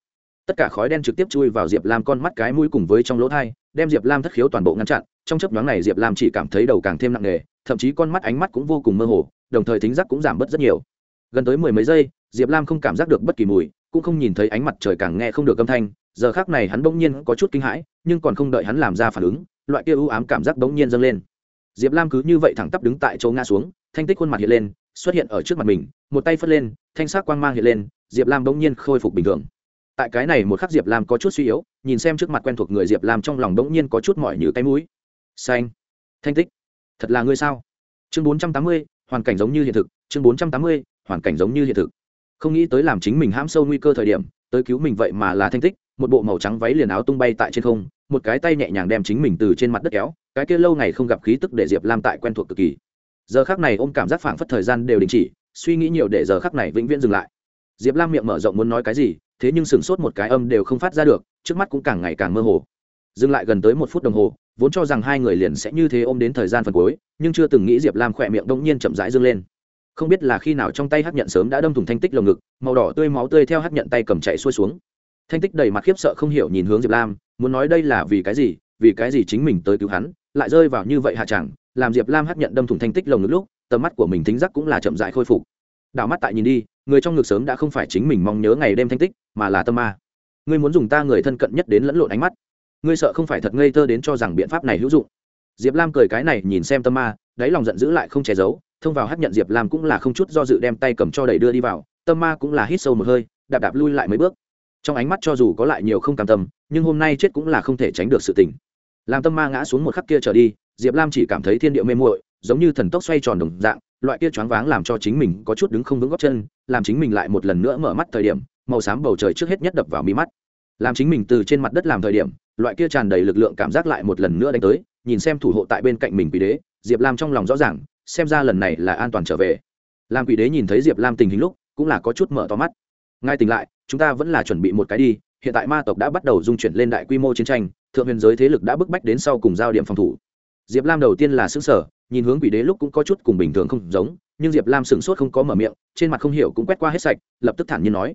Speaker 1: Tất cả khói đen trực tiếp chui vào diệp lam con mắt cái mũi cùng với trong lỗ thai, đem diệp lam thất khiếu toàn bộ ngăn chặn, trong chấp nhoáng này diệp lam chỉ cảm thấy đầu càng thêm nặng nề, thậm chí con mắt ánh mắt cũng vô cùng mơ hồ, đồng thời thính giác cũng giảm bớt rất nhiều. Gần tới mười mấy giây, diệp lam không cảm giác được bất kỳ mùi, cũng không nhìn thấy ánh mặt trời càng nghe không được âm thanh giờ khác này hắn bỗng nhiên có chút kinh hãi, nhưng còn không đợi hắn làm ra phản ứng, loại kia ưu ám cảm giác bỗng nhiên dâng lên. Diệp lam cứ như vậy thẳng tắp đứng tại chỗ ngã xuống, thanh tích khuôn mặt hiện lên, xuất hiện ở trước mặt mình, một tay phất lên, thanh sắc quang mang hiện lên, diệp lam bỗng nhiên khôi phục bình thường. Tại cái này một khắc diệp lam có chút suy yếu, nhìn xem trước mặt quen thuộc người diệp lam trong lòng bỗng nhiên có chút mỏi như cái mũi. Xanh. Thanh tích. Thật là ngươi sao? Chương bốn trăm tám mươi, hoàn cảnh giống như hiện thực, chương bốn trăm tám mươi, hoàn cảnh giống như hiện thực. Không nghĩ tới làm chính mình hãm sâu nguy cơ thời điểm, tới cứu mình vậy mà là thanh tích một bộ màu trắng váy liền áo tung bay tại trên không, một cái tay nhẹ nhàng đem chính mình từ trên mặt đất kéo, cái kia lâu ngày không gặp khí tức để diệp lam tại quen thuộc cực kỳ. Giờ khác này ôm cảm giác phảng phất thời gian đều đình chỉ, suy nghĩ nhiều để giờ khác này vĩnh viễn dừng lại. Diệp lam miệng mở rộng muốn nói cái gì, thế nhưng sửng sốt một cái âm đều không phát ra được, trước mắt cũng càng ngày càng mơ hồ. Dừng lại gần tới một phút đồng hồ, vốn cho rằng hai người liền sẽ như thế ôm đến thời gian phần cuối, nhưng chưa từng nghĩ diệp lam khỏe miệng đông nhiên chậm rãi dâng lên. Không biết là khi nào trong tay hát nhận sớm đã đâm thủng thanh tích lồng ngực, màu đỏ tươi máu tươi theo hát nhận tay cầm chạy xuôi xuống thanh tích đầy mặt khiếp sợ không hiểu nhìn hướng diệp lam, muốn nói đây là vì cái gì, vì cái gì chính mình tới cứu hắn, lại rơi vào như vậy hạ chẳng, làm diệp lam hát nhận đâm thủng thanh tích lồng ngực lúc, tầm mắt của mình thính giác cũng là chậm dại khôi phục. Đảo mắt tại nhìn đi, người trong ngực sớm đã không phải chính mình mong nhớ ngày đêm thanh tích, mà là tâm ma. Ngươi muốn dùng ta người thân cận nhất đến lẫn lộn ánh mắt. Ngươi sợ không phải thật ngây thơ đến cho rằng biện pháp này hữu dụng. Diệp lam cười cái này nhìn xem tâm ma, đáy lòng giận dữ lại không che giấu, thông vào hát nhận diệp lam cũng là không chút do dự đem tay cầm cho đẩy đưa đi vào, tâm ma cũng là hít sâu một hơi, đạp đạp lui lại mấy bước trong ánh mắt cho dù có lại nhiều không cam tâm, nhưng hôm nay chết cũng là không thể tránh được sự tình. Làm tâm ma ngã xuống một khắc kia trở đi, diệp lam chỉ cảm thấy thiên địa mê muội, giống như thần tốc xoay tròn đồng dạng, loại kia choáng váng làm cho chính mình có chút đứng không vững góc chân, làm chính mình lại một lần nữa mở mắt thời điểm, màu xám bầu trời trước hết nhất đập vào mi mắt. Làm chính mình từ trên mặt đất làm thời điểm, loại kia tràn đầy lực lượng cảm giác lại một lần nữa đánh tới, nhìn xem thủ hộ tại bên cạnh mình quỷ đế, diệp lam trong lòng rõ ràng, xem ra lần này là an toàn trở về. Làm quỷ đế nhìn thấy diệp lam tình hình lúc, cũng là có chút mở to mắt. Ngay tỉnh lại chúng ta vẫn là chuẩn bị một cái đi, hiện tại ma tộc đã bắt đầu dung chuyển lên đại quy mô chiến tranh, thượng huyền giới thế lực đã bức bách đến sau cùng giao điểm phòng thủ. Diệp lam đầu tiên là xứng sở nhìn hướng quỷ đế lúc cũng có chút cùng bình thường không giống, nhưng diệp lam sửng sốt không có mở miệng, trên mặt không hiểu cũng quét qua hết sạch, lập tức thản nhiên nói,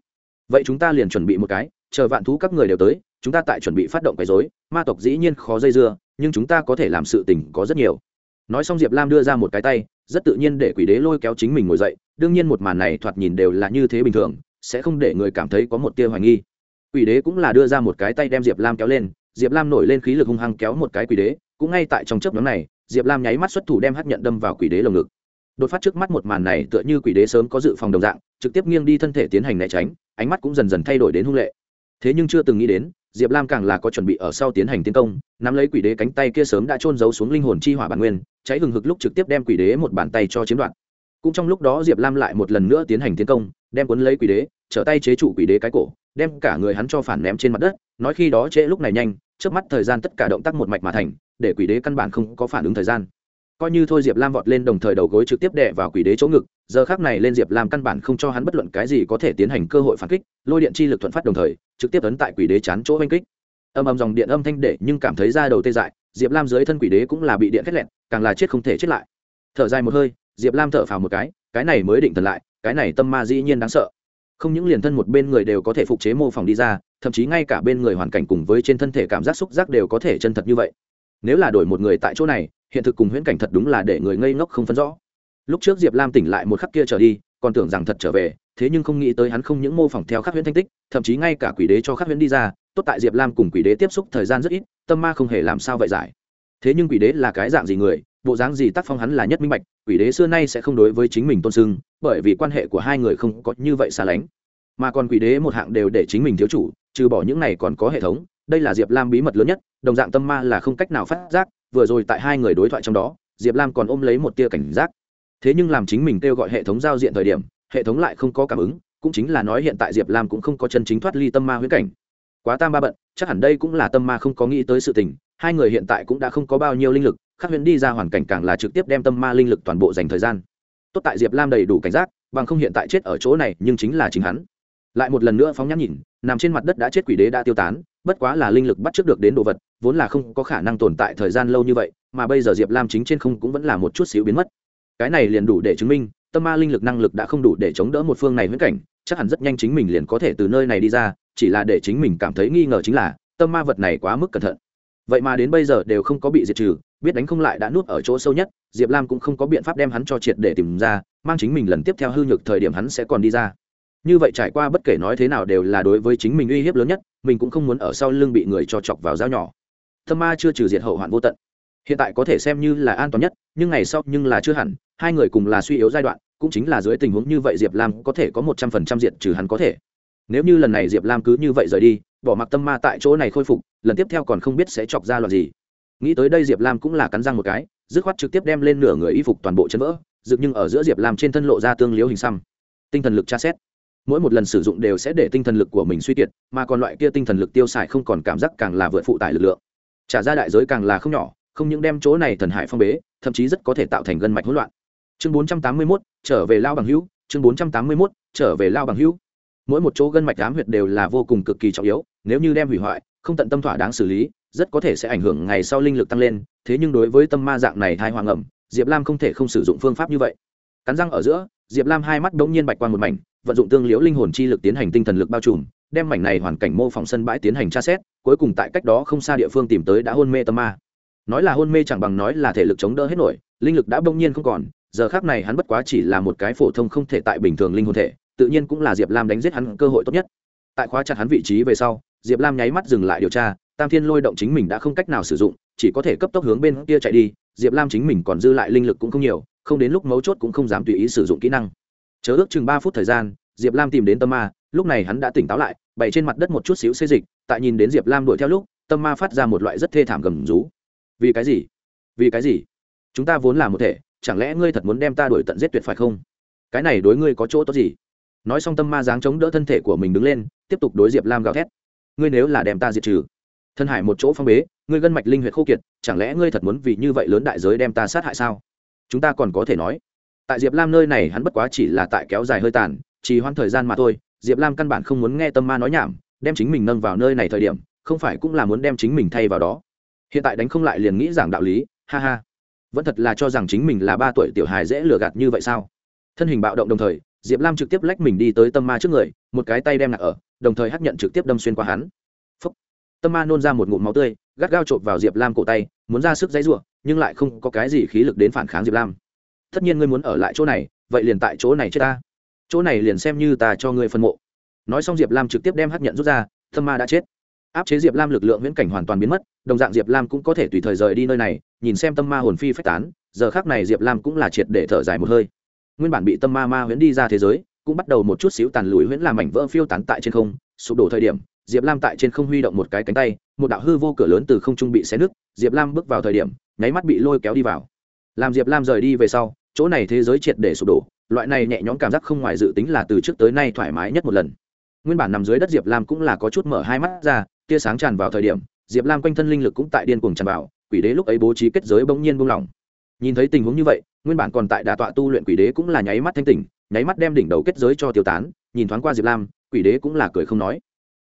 Speaker 1: vậy chúng ta liền chuẩn bị một cái, chờ vạn thú các người đều tới, chúng ta tại chuẩn bị phát động cái dối ma tộc dĩ nhiên khó dây dưa, nhưng chúng ta có thể làm sự tình có rất nhiều. Nói xong diệp lam đưa ra một cái tay, rất tự nhiên để quỷ đế lôi kéo chính mình ngồi dậy, đương nhiên một màn này thoạt nhìn đều là như thế bình thường sẽ không để người cảm thấy có một tia hoài nghi. Quỷ đế cũng là đưa ra một cái tay đem diệp lam kéo lên, diệp lam nổi lên khí lực hung hăng kéo một cái quỷ đế, cũng ngay tại trong chớp nhóm này, diệp lam nháy mắt xuất thủ đem hắc nhận đâm vào quỷ đế lồng ngực. Đột phát trước mắt một màn này tựa như quỷ đế sớm có dự phòng đồng dạng, trực tiếp nghiêng đi thân thể tiến hành né tránh, ánh mắt cũng dần dần thay đổi đến hung lệ. Thế nhưng chưa từng nghĩ đến, diệp lam càng là có chuẩn bị ở sau tiến hành tiến công, nắm lấy quỷ đế cánh tay kia sớm đã trôn giấu xuống linh hồn chi hỏa bản nguyên, cháy hừng hực lúc trực tiếp đem quỷ đế một bàn tay cho chiếm đoạt. Cũng trong lúc đó diệp lam lại một lần nữa tiến hành tiến công đem cuốn lấy quỷ đế, trở tay chế trụ quỷ đế cái cổ, đem cả người hắn cho phản ném trên mặt đất, nói khi đó trễ lúc này nhanh, trước mắt thời gian tất cả động tác một mạch mà thành, để quỷ đế căn bản không có phản ứng thời gian. Coi như thôi diệp lam vọt lên đồng thời đầu gối trực tiếp đè vào quỷ đế chỗ ngực, giờ khác này lên diệp lam căn bản không cho hắn bất luận cái gì có thể tiến hành cơ hội phản kích, lôi điện chi lực thuận phát đồng thời, trực tiếp ấn tại quỷ đế chán chỗ oanh kích. Âm ầm dòng điện âm thanh để nhưng cảm thấy da đầu tê dại, diệp lam dưới thân quỷ đế cũng là bị điện khét lẹn càng là chết không thể chết lại. Thở dài một hơi, diệp lam thở phào một cái cái này mới định thần lại cái này tâm ma dĩ nhiên đáng sợ. Không những liền thân một bên người đều có thể phục chế mô phỏng đi ra, thậm chí ngay cả bên người hoàn cảnh cùng với trên thân thể cảm giác xúc giác đều có thể chân thật như vậy. Nếu là đổi một người tại chỗ này, hiện thực cùng huyễn cảnh thật đúng là để người ngây ngốc không phân rõ. Lúc trước diệp lam tỉnh lại một khắc kia trở đi, còn tưởng rằng thật trở về, thế nhưng không nghĩ tới hắn không những mô phỏng theo khắc huyễn thanh tích, thậm chí ngay cả quỷ đế cho khắc huyễn đi ra, tốt tại diệp lam cùng quỷ đế tiếp xúc thời gian rất ít, tâm ma không hề làm sao vậy giải. Thế nhưng quỷ đế là cái dạng gì người, bộ dáng gì tác phong hắn là nhất minh bạch, quỷ đế xưa nay sẽ không đối với chính mình tôn sưng bởi vì quan hệ của hai người không có như vậy xa lánh. Mà còn quỷ đế một hạng đều để chính mình thiếu chủ, trừ bỏ những này còn có hệ thống, đây là diệp lam bí mật lớn nhất, đồng dạng tâm ma là không cách nào phát giác, vừa rồi tại hai người đối thoại trong đó, diệp lam còn ôm lấy một tia cảnh giác. Thế nhưng làm chính mình kêu gọi hệ thống giao diện thời điểm, hệ thống lại không có cảm ứng, cũng chính là nói hiện tại diệp lam cũng không có chân chính thoát ly tâm ma huyễn cảnh. Quá tam ba bận, chắc hẳn đây cũng là tâm ma không có nghĩ tới sự tình, hai người hiện tại cũng đã không có bao nhiêu linh lực khắc huyễn đi ra hoàn cảnh càng là trực tiếp đem tâm ma linh lực toàn bộ dành thời gian tốt tại diệp lam đầy đủ cảnh giác, bằng không hiện tại chết ở chỗ này, nhưng chính là chính hắn. Lại một lần nữa phóng nhãn nhìn, nằm trên mặt đất đã chết quỷ đế đã tiêu tán, bất quá là linh lực bắt trước được đến đồ vật, vốn là không có khả năng tồn tại thời gian lâu như vậy, mà bây giờ diệp lam chính trên không cũng vẫn là một chút xíu biến mất. Cái này liền đủ để chứng minh, tâm ma linh lực năng lực đã không đủ để chống đỡ một phương này huyễn cảnh, chắc hẳn rất nhanh chính mình liền có thể từ nơi này đi ra, chỉ là để chính mình cảm thấy nghi ngờ chính là, tâm ma vật này quá mức cẩn thận vậy mà đến bây giờ đều không có bị diệt trừ, biết đánh không lại đã nuốt ở chỗ sâu nhất, diệp lam cũng không có biện pháp đem hắn cho triệt để tìm ra, mang chính mình lần tiếp theo hư nhược thời điểm hắn sẽ còn đi ra. Như vậy trải qua bất kể nói thế nào đều là đối với chính mình uy hiếp lớn nhất, mình cũng không muốn ở sau lưng bị người cho chọc vào dao nhỏ. Tâm ma chưa trừ diệt hậu hoạn vô tận. Hiện tại có thể xem như là an toàn nhất, nhưng ngày sau nhưng là chưa hẳn, hai người cùng là suy yếu giai đoạn, cũng chính là dưới tình huống như vậy diệp lam có thể có một trăm phần trăm diệt trừ hắn có thể nếu như lần này diệp lam cứ như vậy rời đi bỏ mặc tâm ma tại chỗ này khôi phục lần tiếp theo còn không biết sẽ chọc ra loạt gì. Nghĩ tới đây diệp lam cũng là cắn răng một cái dứt khoát trực tiếp đem lên nửa người y phục toàn bộ chân vỡ dựng nhưng ở giữa diệp lam trên thân lộ ra tương liếu hình xăm. Tinh thần lực tra xét. Mỗi một lần sử dụng đều sẽ để tinh thần lực của mình suy kiệt mà còn loại kia tinh thần lực tiêu xài không còn cảm giác càng là vượt phụ tải lực lượng. Trả ra đại giới càng là không nhỏ không những đem chỗ này thần hải phong bế thậm chí rất có thể tạo thành gân mạch hỗn loạn. Chương 481, trở về lao bằng hữu chương 481, trở về lao bằng hữu mỗi một chỗ gân mạch ám huyệt đều là vô cùng cực kỳ trọng yếu, nếu như đem hủy hoại, không tận tâm thỏa đáng xử lý, rất có thể sẽ ảnh hưởng ngày sau linh lực tăng lên, thế nhưng đối với tâm ma dạng này thai hoàng ẩm, diệp lam không thể không sử dụng phương pháp như vậy. Cắn răng ở giữa, diệp lam hai mắt đ ỗ n g nhiên bạch qua một mảnh, vận dụng tương liễu linh hồn chi lực tiến hành tinh thần lực bao trùm, đem mảnh này hoàn cảnh mô phỏng sân bãi tiến hành tra xét, cuối cùng tại cách đó không xa địa phương tìm tới đã hôn mê tâm ma. Nói là hôn mê chẳng bằng nói là thể lực chống đỡ hết nổi, linh lực đã bỗng nhiên không còn, giờ khác này hắn bất quá chỉ là một cái phổ thông không thể tại bình thường linh hồn thể tự nhiên cũng là diệp lam đánh giết hắn cơ hội tốt nhất. Tại khóa chặt hắn vị trí về sau, diệp lam nháy mắt dừng lại điều tra, tam thiên lôi động chính mình đã không cách nào sử dụng, chỉ có thể cấp tốc hướng bên kia chạy đi, diệp lam chính mình còn dư lại linh lực cũng không nhiều, không đến lúc mấu chốt cũng không dám tùy ý sử dụng kỹ năng. Chớ ước chừng ba phút thời gian, diệp lam tìm đến tâm ma, lúc này hắn đã tỉnh táo lại, bày trên mặt đất một chút xíu xê dịch, tại nhìn đến diệp lam đuổi theo lúc, tâm ma phát ra một loại rất thê thảm gầm rú. Vì cái gì? Vì cái gì? Chúng ta vốn là một thể, chẳng lẽ ngươi thật muốn đem ta đuổi tận giết tuyệt phải không? Cái này đối ngươi có chỗ tốt gì? Nói xong tâm ma dáng chống đỡ thân thể của mình đứng lên, tiếp tục đối diệp lam gào thét. Ngươi nếu là đem ta diệt trừ, thân hải một chỗ phong bế, ngươi gân mạch linh huyệt khô kiệt, chẳng lẽ ngươi thật muốn vì như vậy lớn đại giới đem ta sát hại sao? Chúng ta còn có thể nói. Tại diệp lam nơi này hắn bất quá chỉ là tại kéo dài hơi tàn, chỉ hoãn thời gian mà thôi, diệp lam căn bản không muốn nghe tâm ma nói nhảm, đem chính mình nâng vào nơi này thời điểm, không phải cũng là muốn đem chính mình thay vào đó. Hiện tại đánh không lại liền nghĩ giảng đạo lý, ha ha. Vẫn thật là cho rằng chính mình là ba tuổi tiểu hài dễ lừa gạt như vậy sao? Thân hình bạo động đồng thời diệp lam trực tiếp lách mình đi tới tâm ma trước người, một cái tay đem nạc ở, đồng thời hắc nhận trực tiếp đâm xuyên qua hắn. Phúc. tâm ma nôn ra một ngụm máu tươi, gắt gao chộp vào diệp lam cổ tay, muốn ra sức dãy r u ộ nhưng lại không có cái gì khí lực đến phản kháng diệp lam. Tất nhiên ngươi muốn ở lại chỗ này, vậy liền tại chỗ này chết ta. Chỗ này liền xem như ta cho ngươi phân mộ. Nói xong diệp lam trực tiếp đem hắc nhận rút ra, tâm ma đã chết. Áp chế diệp lam lực lượng viễn cảnh hoàn toàn biến mất, đồng dạng diệp lam cũng có thể tùy thời rời đi nơi này, nhìn xem tâm ma hồn phi phách tán, giờ khác này diệp lam cũng là triệt để thở dài một hơi nguyên bản bị tâm ma ma huyễn đi ra thế giới, cũng bắt đầu một chút xíu tàn lùi huyễn làm mảnh vỡ phiêu tán tại trên không, sụp đổ thời điểm, diệp lam tại trên không huy động một cái cánh tay, một đạo hư vô cửa lớn từ không trung bị xé nứt, diệp lam bước vào thời điểm, nháy mắt bị lôi kéo đi vào. Làm diệp lam rời đi về sau, chỗ này thế giới triệt để sụp đổ, loại này nhẹ nhõm cảm giác không ngoài dự tính là từ trước tới nay thoải mái nhất một lần. Nguyên bản nằm dưới đất diệp lam cũng là có chút mở hai mắt ra, tia sáng tràn vào thời điểm, diệp lam quanh thân linh lực cũng tại điên cuồng tràn vào, quỷ đế lúc ấy bố trí kết giới bỗng nhiên buông lỏng. Nhìn thấy tình huống như vậy nguyên bản còn tại đà tọa tu luyện quỷ đế cũng là nháy mắt thanh tỉnh, nháy mắt đem đỉnh đầu kết giới cho tiêu tán, nhìn thoáng qua diệp lam, quỷ đế cũng là cười không nói.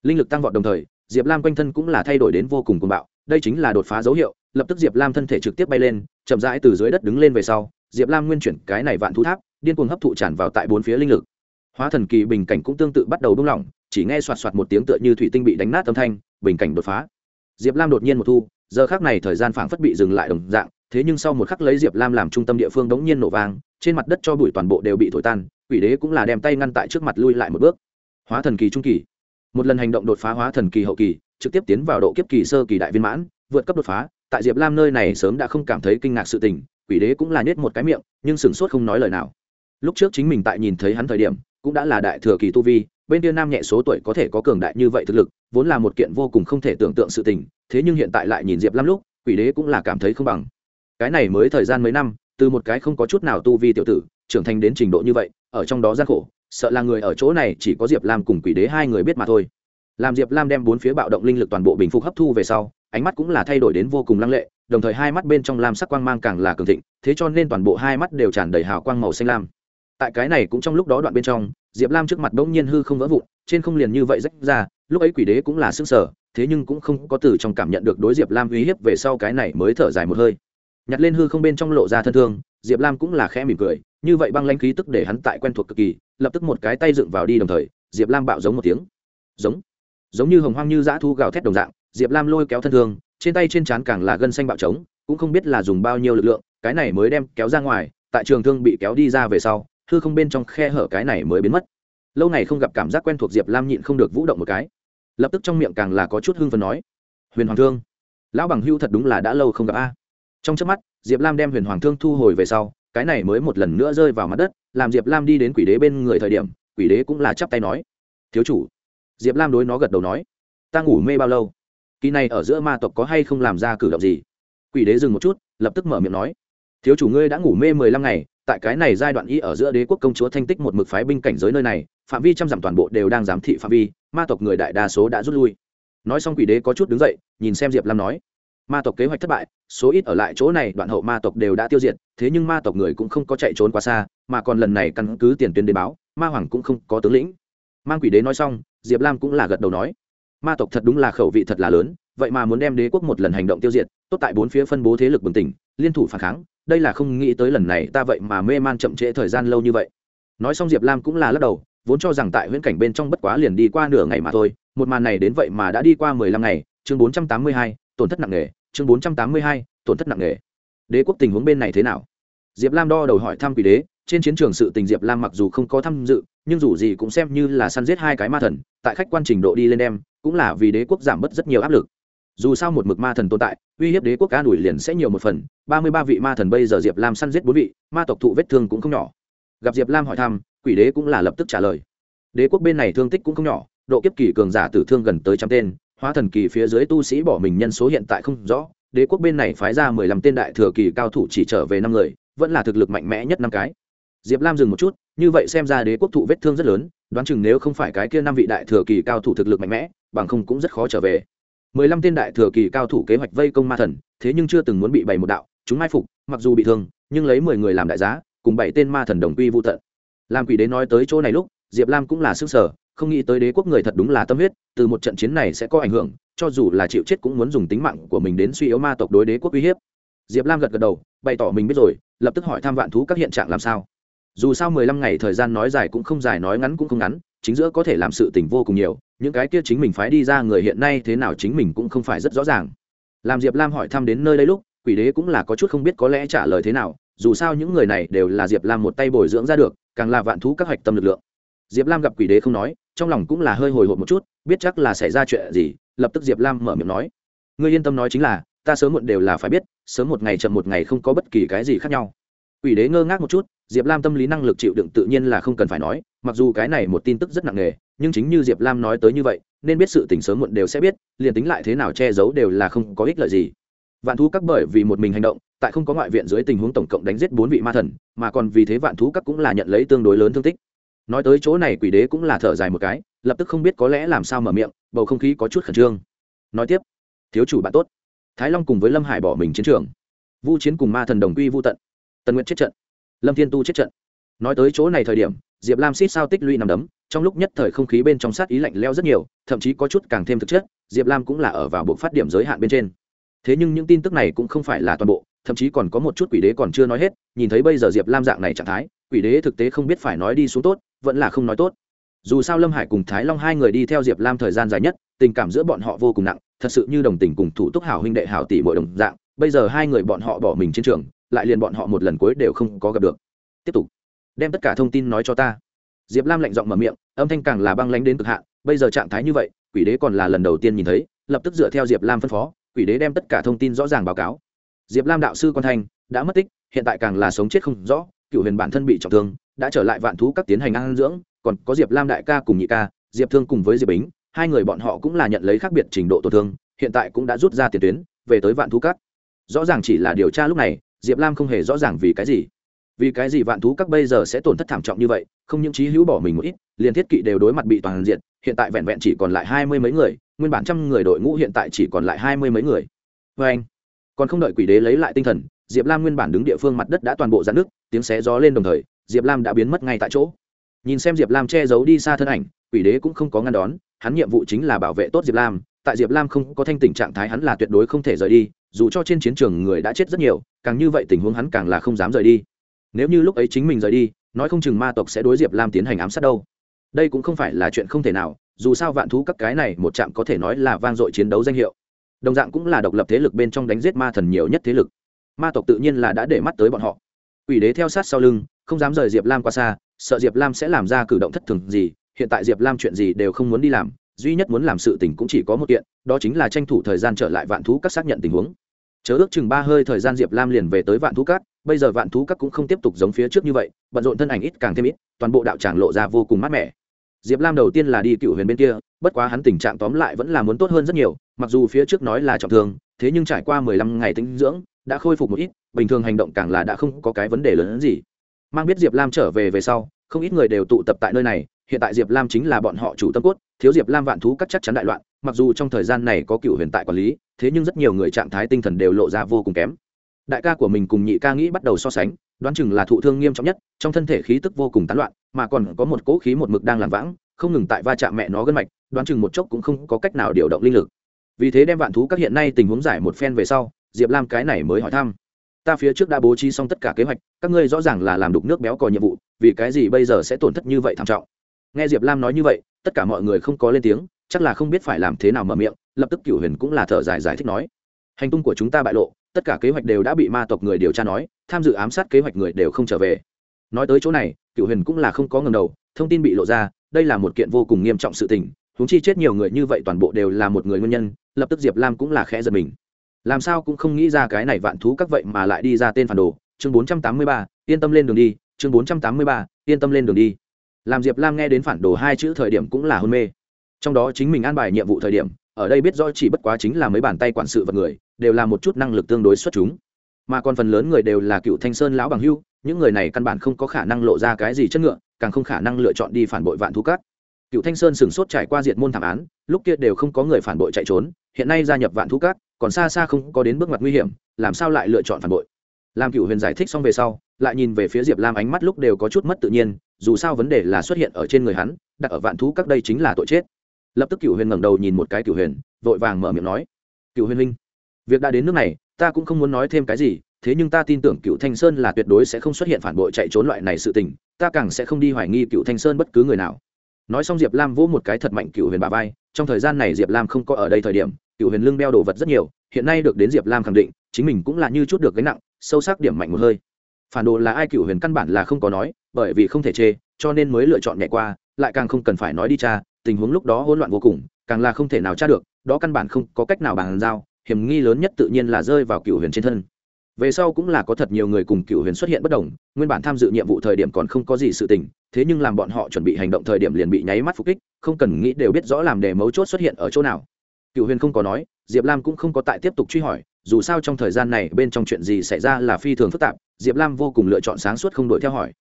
Speaker 1: Linh lực tăng vọt đồng thời, diệp lam quanh thân cũng là thay đổi đến vô cùng cuồng bạo, đây chính là đột phá dấu hiệu, lập tức diệp lam thân thể trực tiếp bay lên, chậm rãi từ dưới đất đứng lên về sau, diệp lam nguyên chuyển cái này vạn thú tháp, điên cuồng hấp thụ tràn vào tại bốn phía linh lực. Hóa thần kỳ bình cảnh cũng tương tự bắt đầu buông lỏng chỉ nghe soạt soạt một tiếng tựa như thủy tinh bị đánh nát âm thanh, bình cảnh đột phá. Diệp lam đột nhiên một thu giờ khác này thời gian phảng phất bị dừng lại đồng dạng, thế nhưng sau một khắc lấy diệp lam làm trung tâm địa phương đống nhiên nổ vang, trên mặt đất cho bụi toàn bộ đều bị thổi tan, quỷ đế cũng là đem tay ngăn tại trước mặt lui lại một bước. Hóa thần kỳ trung kỳ. Một lần hành động đột phá hóa thần kỳ hậu kỳ, trực tiếp tiến vào độ kiếp kỳ sơ kỳ đại viên mãn, vượt cấp đột phá, tại diệp lam nơi này sớm đã không cảm thấy kinh ngạc sự tình, quỷ đế cũng là nhét một cái miệng, nhưng sửng sốt không nói lời nào. Lúc trước chính mình tại nhìn thấy hắn thời điểm, cũng đã là đại thừa kỳ tu vi bên kia nam nhẹ số tuổi có thể có cường đại như vậy thực lực, vốn là một kiện vô cùng không thể tưởng tượng sự tình, thế nhưng hiện tại lại nhìn diệp lam lúc, quỷ đế cũng là cảm thấy không bằng. Cái này mới thời gian mấy năm, từ một cái không có chút nào tu vi tiểu tử, trưởng thành đến trình độ như vậy, ở trong đó gian khổ, sợ là người ở chỗ này chỉ có diệp lam cùng quỷ đế hai người biết mà thôi. Làm diệp lam đem bốn phía bạo động linh lực toàn bộ bình phục hấp thu về sau, ánh mắt cũng là thay đổi đến vô cùng lăng lệ, đồng thời hai mắt bên trong lam sắc quang mang càng là cường thịnh, thế cho nên toàn bộ hai mắt đều tràn đầy hào quang màu xanh lam. Tại cái này cũng trong lúc đó đoạn bên trong diệp lam trước mặt bỗng nhiên hư không vỡ vụn, trên không liền như vậy rách ra, lúc ấy quỷ đế cũng là s ư ơ n g sở thế nhưng cũng không có từ trong cảm nhận được đối diệp lam uy hiếp về sau cái này mới thở dài một hơi. Nhặt lên hư không bên trong lộ ra thân thương, diệp lam cũng là khẽ mỉm cười, như vậy băng lanh khí tức để hắn tại quen thuộc cực kỳ, lập tức một cái tay dựng vào đi đồng thời, diệp lam bạo giống một tiếng. Giống. Giống như hồng hoang như dã thu gào thét đồng dạng, diệp lam lôi kéo thân thương, trên tay trên trán càng là gân xanh bạo trống, cũng không biết là dùng bao nhiêu lực lượng, cái này mới đem kéo ra ngoài, tại trường thương bị kéo đi ra về sau hư không bên trong khe hở cái này mới biến mất. Lâu ngày không gặp cảm giác quen thuộc diệp lam nhịn không được vũ động một cái. Lập tức trong miệng càng là có chút hưng phần nói, huyền hoàng thương, lão bằng hưu thật đúng là đã lâu không gặp a. Trong trước mắt, diệp lam đem huyền hoàng thương thu hồi về sau, cái này mới một lần nữa rơi vào mặt đất, làm diệp lam đi đến quỷ đế bên người thời điểm, quỷ đế cũng là chắp tay nói, thiếu chủ. Diệp lam đối nó gật đầu nói, ta ngủ mê bao lâu? Kỳ này ở giữa ma tộc có hay không làm ra cử động gì? Quỷ đế dừng một chút, lập tức mở miệng nói, thiếu chủ ngươi đã ngủ mê mười lăm ngày tại cái này giai đoạn y ở giữa đế quốc công chúa thanh tích một mực phái binh cảnh giới nơi này, phạm vi trăm dặm toàn bộ đều đang giám thị phạm vi, ma tộc người đại đa số đã rút lui. Nói xong quỷ đế có chút đứng dậy, nhìn xem diệp lam nói, ma tộc kế hoạch thất bại, số ít ở lại chỗ này đoạn hậu ma tộc đều đã tiêu diệt, thế nhưng ma tộc người cũng không có chạy trốn quá xa, mà còn lần này căn cứ tiền tuyến đến báo, ma hoàng cũng không có tướng lĩnh. Mang quỷ đế nói xong, diệp lam cũng là gật đầu nói, ma tộc thật đúng là khẩu vị thật là lớn, vậy mà muốn đem đế quốc một lần hành động tiêu diệt, tốt tại bốn phía phân bố thế lực bừng tỉnh, liên thủ phản kháng đây là không nghĩ tới lần này ta vậy mà mê man chậm trễ thời gian lâu như vậy. Nói xong diệp lam cũng là lắc đầu, vốn cho rằng tại huyễn cảnh bên trong bất quá liền đi qua nửa ngày mà thôi, một màn này đến vậy mà đã đi qua mười lăm ngày, chương bốn trăm tám mươi hai, tổn thất nặng nề, chương bốn trăm tám mươi hai, tổn thất nặng nề. Đế quốc tình huống bên này thế nào? Diệp lam đo đầu hỏi thăm quỷ đế, trên chiến trường sự tình diệp lam mặc dù không có tham dự, nhưng dù gì cũng xem như là săn giết hai cái ma thần, tại khách quan trình độ đi lên đem, cũng là vì đế quốc giảm bớt rất nhiều áp lực dù sao một mực ma thần tồn tại, uy hiếp đế quốc cá đuổi liền sẽ nhiều một phần. Ba mươi ba vị ma thần bây giờ diệp lam săn giết bốn vị, ma tộc thụ vết thương cũng không nhỏ. Gặp diệp lam hỏi thăm, quỷ đế cũng là lập tức trả lời. Đế quốc bên này thương tích cũng không nhỏ, độ kiếp kỳ cường giả tử thương gần tới trăm tên, hóa thần kỳ phía dưới tu sĩ bỏ mình nhân số hiện tại không rõ. Đế quốc bên này phái ra mười lăm tên đại thừa kỳ cao thủ chỉ trở về năm người, vẫn là thực lực mạnh mẽ nhất năm cái. Diệp lam dừng một chút, như vậy xem ra đế quốc thụ vết thương rất lớn, đoán chừng nếu không phải cái kia năm vị đại thừa kỳ cao thủ thực lực mạnh mẽ, bằng không cũng rất khó trở về mười lăm tên đại thừa kỳ cao thủ kế hoạch vây công ma thần, thế nhưng chưa từng muốn bị bày một đạo, chúng mai phục, mặc dù bị thương, nhưng lấy mười người làm đại giá, cùng bảy tên ma thần đồng quy vô tận. Làm quỷ đế nói tới chỗ này lúc, diệp lam cũng là sức sở, không nghĩ tới đế quốc người thật đúng là tâm huyết, từ một trận chiến này sẽ có ảnh hưởng, cho dù là chịu chết cũng muốn dùng tính mạng của mình đến suy yếu ma tộc đối đế quốc uy hiếp. Diệp lam gật gật đầu, bày tỏ mình biết rồi, lập tức hỏi tham vạn thú các hiện trạng làm sao. Dù sao mười lăm ngày thời gian nói dài cũng không dài, nói ngắn cũng không ngắn, chính giữa có thể làm sự tình vô cùng nhiều những cái kia chính mình phái đi ra người hiện nay thế nào chính mình cũng không phải rất rõ ràng. Làm diệp lam hỏi thăm đến nơi đây lúc, quỷ đế cũng là có chút không biết có lẽ trả lời thế nào, dù sao những người này đều là diệp lam một tay bồi dưỡng ra được, càng là vạn thú các hạch tâm lực lượng. Diệp lam gặp quỷ đế không nói, trong lòng cũng là hơi hồi hộp một chút, biết chắc là xảy ra chuyện gì, lập tức diệp lam mở miệng nói, ngươi yên tâm nói chính là, ta sớm muộn đều là phải biết, sớm một ngày chậm một ngày không có bất kỳ cái gì khác nhau. Quỷ đế ngơ ngác một chút, diệp lam tâm lý năng lực chịu đựng tự nhiên là không cần phải nói, mặc dù cái này một tin tức rất nặng nề nhưng chính như diệp lam nói tới như vậy, nên biết sự tình sớm muộn đều sẽ biết, liền tính lại thế nào che giấu đều là không có ích lợi gì. Vạn thú các bởi vì một mình hành động, tại không có ngoại viện dưới tình huống tổng cộng đánh giết bốn vị ma thần, mà còn vì thế vạn thú các cũng là nhận lấy tương đối lớn thương tích. Nói tới chỗ này quỷ đế cũng là thở dài một cái, lập tức không biết có lẽ làm sao mở miệng, bầu không khí có chút khẩn trương. Nói tiếp, thiếu chủ bạn tốt, thái long cùng với lâm hải bỏ mình chiến trường. Vu chiến cùng ma thần đồng quy vu tận. Tần nguyện chết trận. Lâm thiên tu chết trận. Nói tới chỗ này thời điểm, diệp lam xít sao tích lũy nằm đấm trong lúc nhất thời không khí bên trong sát ý lạnh leo rất nhiều, thậm chí có chút càng thêm thực chất, diệp lam cũng là ở vào bộ phát điểm giới hạn bên trên. Thế nhưng những tin tức này cũng không phải là toàn bộ, thậm chí còn có một chút quỷ đế còn chưa nói hết, nhìn thấy bây giờ diệp lam dạng này trạng thái, quỷ đế thực tế không biết phải nói đi xuống tốt, vẫn là không nói tốt. Dù sao lâm hải cùng thái long hai người đi theo diệp lam thời gian dài nhất, tình cảm giữa bọn họ vô cùng nặng, thật sự như đồng tình cùng thủ túc hảo huynh đệ hảo tỷ mọi đồng dạng, bây giờ hai người bọn họ bỏ mình chiến trường, lại liền bọn họ một lần cuối đều không có gặp được. Tiếp tục, đem tất cả thông tin nói cho ta diệp lam lạnh giọng mở miệng, âm thanh càng là băng lánh đến cực hạn, bây giờ trạng thái như vậy, quỷ đế còn là lần đầu tiên nhìn thấy, lập tức dựa theo diệp lam phân phó, quỷ đế đem tất cả thông tin rõ ràng báo cáo. Diệp lam đạo sư quan thanh, đã mất tích, hiện tại càng là sống chết không rõ, cựu huyền bản thân bị trọng thương, đã trở lại vạn thú các tiến hành ăn dưỡng, còn có diệp lam đại ca cùng nhị ca, diệp thương cùng với diệp bính, hai người bọn họ cũng là nhận lấy khác biệt trình độ tổn thương, hiện tại cũng đã rút ra tiền tuyến, về tới vạn thú các. Rõ ràng chỉ là điều tra lúc này, diệp lam không hề rõ ràng vì cái gì vì cái gì vạn thú các bây giờ sẽ tổn thất thảm trọng như vậy, không những trí hữu bỏ mình một ít, liền thiết kỵ đều đối mặt bị toàn diện hiện tại vẹn vẹn chỉ còn lại hai mươi mấy người, nguyên bản trăm người đội ngũ hiện tại chỉ còn lại hai mươi mấy người. Vê anh, còn không đợi quỷ đế lấy lại tinh thần, diệp lam nguyên bản đứng địa phương mặt đất đã toàn bộ dạn nước tiếng xé gió lên đồng thời, diệp lam đã biến mất ngay tại chỗ. Nhìn xem diệp lam che giấu đi xa thân ảnh, quỷ đế cũng không có ngăn đón, hắn nhiệm vụ chính là bảo vệ tốt diệp lam, tại diệp lam không có thanh tình trạng thái hắn là tuyệt đối không thể rời đi, dù cho trên chiến trường người đã chết rất nhiều, càng như vậy tình huống hắn càng là không dám rời đi nếu như lúc ấy chính mình rời đi, nói không chừng ma tộc sẽ đối diệp lam tiến hành ám sát đâu. Đây cũng không phải là chuyện không thể nào, dù sao vạn thú các cái này một trạm có thể nói là vang dội chiến đấu danh hiệu. Đồng dạng cũng là độc lập thế lực bên trong đánh giết ma thần nhiều nhất thế lực. Ma tộc tự nhiên là đã để mắt tới bọn họ. Quỷ đế theo sát sau lưng, không dám rời diệp lam qua xa, sợ diệp lam sẽ làm ra cử động thất thường gì, hiện tại diệp lam chuyện gì đều không muốn đi làm, duy nhất muốn làm sự tình cũng chỉ có một kiện, đó chính là tranh thủ thời gian trở lại vạn thú các xác nhận tình huống. Chớ ước chừng ba hơi thời gian diệp lam liền về tới vạn thú các bây giờ vạn thú các cũng không tiếp tục giống phía trước như vậy, bận rộn thân ảnh ít càng thêm ít, toàn bộ đạo tràng lộ ra vô cùng mát mẻ. Diệp lam đầu tiên là đi cựu huyền bên kia, bất quá hắn tình trạng tóm lại vẫn là muốn tốt hơn rất nhiều, mặc dù phía trước nói là trọng thương, thế nhưng trải qua mười lăm ngày tinh dưỡng, đã khôi phục một ít, bình thường hành động càng là đã không có cái vấn đề lớn hơn gì. Mang biết diệp lam trở về về sau, không ít người đều tụ tập tại nơi này, hiện tại diệp lam chính là bọn họ chủ tâm cốt, thiếu diệp lam vạn thú cắt chắc chắn đại loạn, mặc dù trong thời gian này có cựu huyền tại quản lý, thế nhưng rất nhiều người trạng thái tinh thần đều lộ ra vô cùng kém đại ca của mình cùng nhị ca nghĩ bắt đầu so sánh, đoán chừng là thụ thương nghiêm trọng nhất, trong thân thể khí tức vô cùng tán loạn, mà còn có một cỗ khí một mực đang làm vãng, không ngừng tại va chạm mẹ nó gân mạch, đoán chừng một chốc cũng không có cách nào điều động linh lực. Vì thế đem vạn thú các hiện nay tình huống giải một phen về sau, diệp lam cái này mới hỏi thăm. Ta phía trước đã bố trí xong tất cả kế hoạch, các ngươi rõ ràng là làm đục nước béo cò nhiệm vụ, vì cái gì bây giờ sẽ tổn thất như vậy thảm trọng? Nghe diệp lam nói như vậy, tất cả mọi người không có lên tiếng, chắc là không biết phải làm thế nào mở miệng, lập tức cửu huyền cũng là thở dài giải thích nói. Hành tung của chúng ta bại lộ tất cả kế hoạch đều đã bị ma tộc người điều tra nói, tham dự ám sát kế hoạch người đều không trở về. Nói tới chỗ này Cựu huyền cũng là không có ngầm đầu, thông tin bị lộ ra, đây là một kiện vô cùng nghiêm trọng sự tình, huống chi chết nhiều người như vậy toàn bộ đều là một người nguyên nhân, lập tức diệp lam cũng là khẽ giật mình. Làm sao cũng không nghĩ ra cái này vạn thú các vậy mà lại đi ra tên phản đồ. Chương bốn trăm tám mươi ba, yên tâm lên đường đi, chương bốn trăm tám mươi ba, yên tâm lên đường đi. Làm diệp lam nghe đến phản đồ hai chữ thời điểm cũng là hôn mê. Trong đó chính mình an bài nhiệm vụ thời điểm ở đây biết rõ chỉ bất quá chính là mấy bàn tay quản sự vật người, đều là một chút năng lực tương đối xuất chúng. Mà còn phần lớn người đều là cựu thanh sơn lão bằng hưu, những người này căn bản không có khả năng lộ ra cái gì chất ngựa, càng không khả năng lựa chọn đi phản bội vạn thú cát. Cựu thanh sơn sửng sốt trải qua diệt môn thảm án, lúc kia đều không có người phản bội chạy trốn, hiện nay gia nhập vạn thú cát, còn xa xa không có đến bước ngoặt nguy hiểm, làm sao lại lựa chọn phản bội? Làm cựu huyền giải thích xong về sau, lại nhìn về phía diệp lam ánh mắt lúc đều có chút mất tự nhiên, dù sao vấn đề là xuất hiện ở trên người hắn, đặt ở vạn thú các đây chính là tội chết lập tức cựu huyền ngẩng đầu nhìn một cái cựu huyền, vội vàng mở miệng nói, cựu huyền huynh, việc đã đến nước này, ta cũng không muốn nói thêm cái gì, thế nhưng ta tin tưởng cựu thanh sơn là tuyệt đối sẽ không xuất hiện phản bội chạy trốn loại này sự tình, ta càng sẽ không đi hoài nghi cựu thanh sơn bất cứ người nào. Nói xong diệp lam vỗ một cái thật mạnh cựu huyền bà vai, trong thời gian này diệp lam không có ở đây thời điểm, cựu huyền lưng đeo đồ vật rất nhiều, hiện nay được đến diệp lam khẳng định, chính mình cũng là như chút được gánh nặng, sâu sắc điểm mạnh một hơi. Phản đồ là ai cựu huyền căn bản là không có nói, bởi vì không thể chê, cho nên mới lựa chọn nhẹ qua, lại càng không cần phải nói đi cha tình huống lúc đó hỗn loạn vô cùng, càng là không thể nào tra được, đó căn bản không có cách nào bàn giao, hiểm nghi lớn nhất tự nhiên là rơi vào cựu huyền trên thân. Về sau cũng là có thật nhiều người cùng cựu huyền xuất hiện bất đồng, nguyên bản tham dự nhiệm vụ thời điểm còn không có gì sự tình, thế nhưng làm bọn họ chuẩn bị hành động thời điểm liền bị nháy mắt phục kích, không cần nghĩ đều biết rõ làm để mấu chốt xuất hiện ở chỗ nào. Cựu huyền không có nói, diệp lam cũng không có tại tiếp tục truy hỏi, dù sao trong thời gian này bên trong chuyện gì xảy ra là phi thường phức tạp, diệp lam vô cùng lựa chọn sáng suốt không đuổi theo hỏi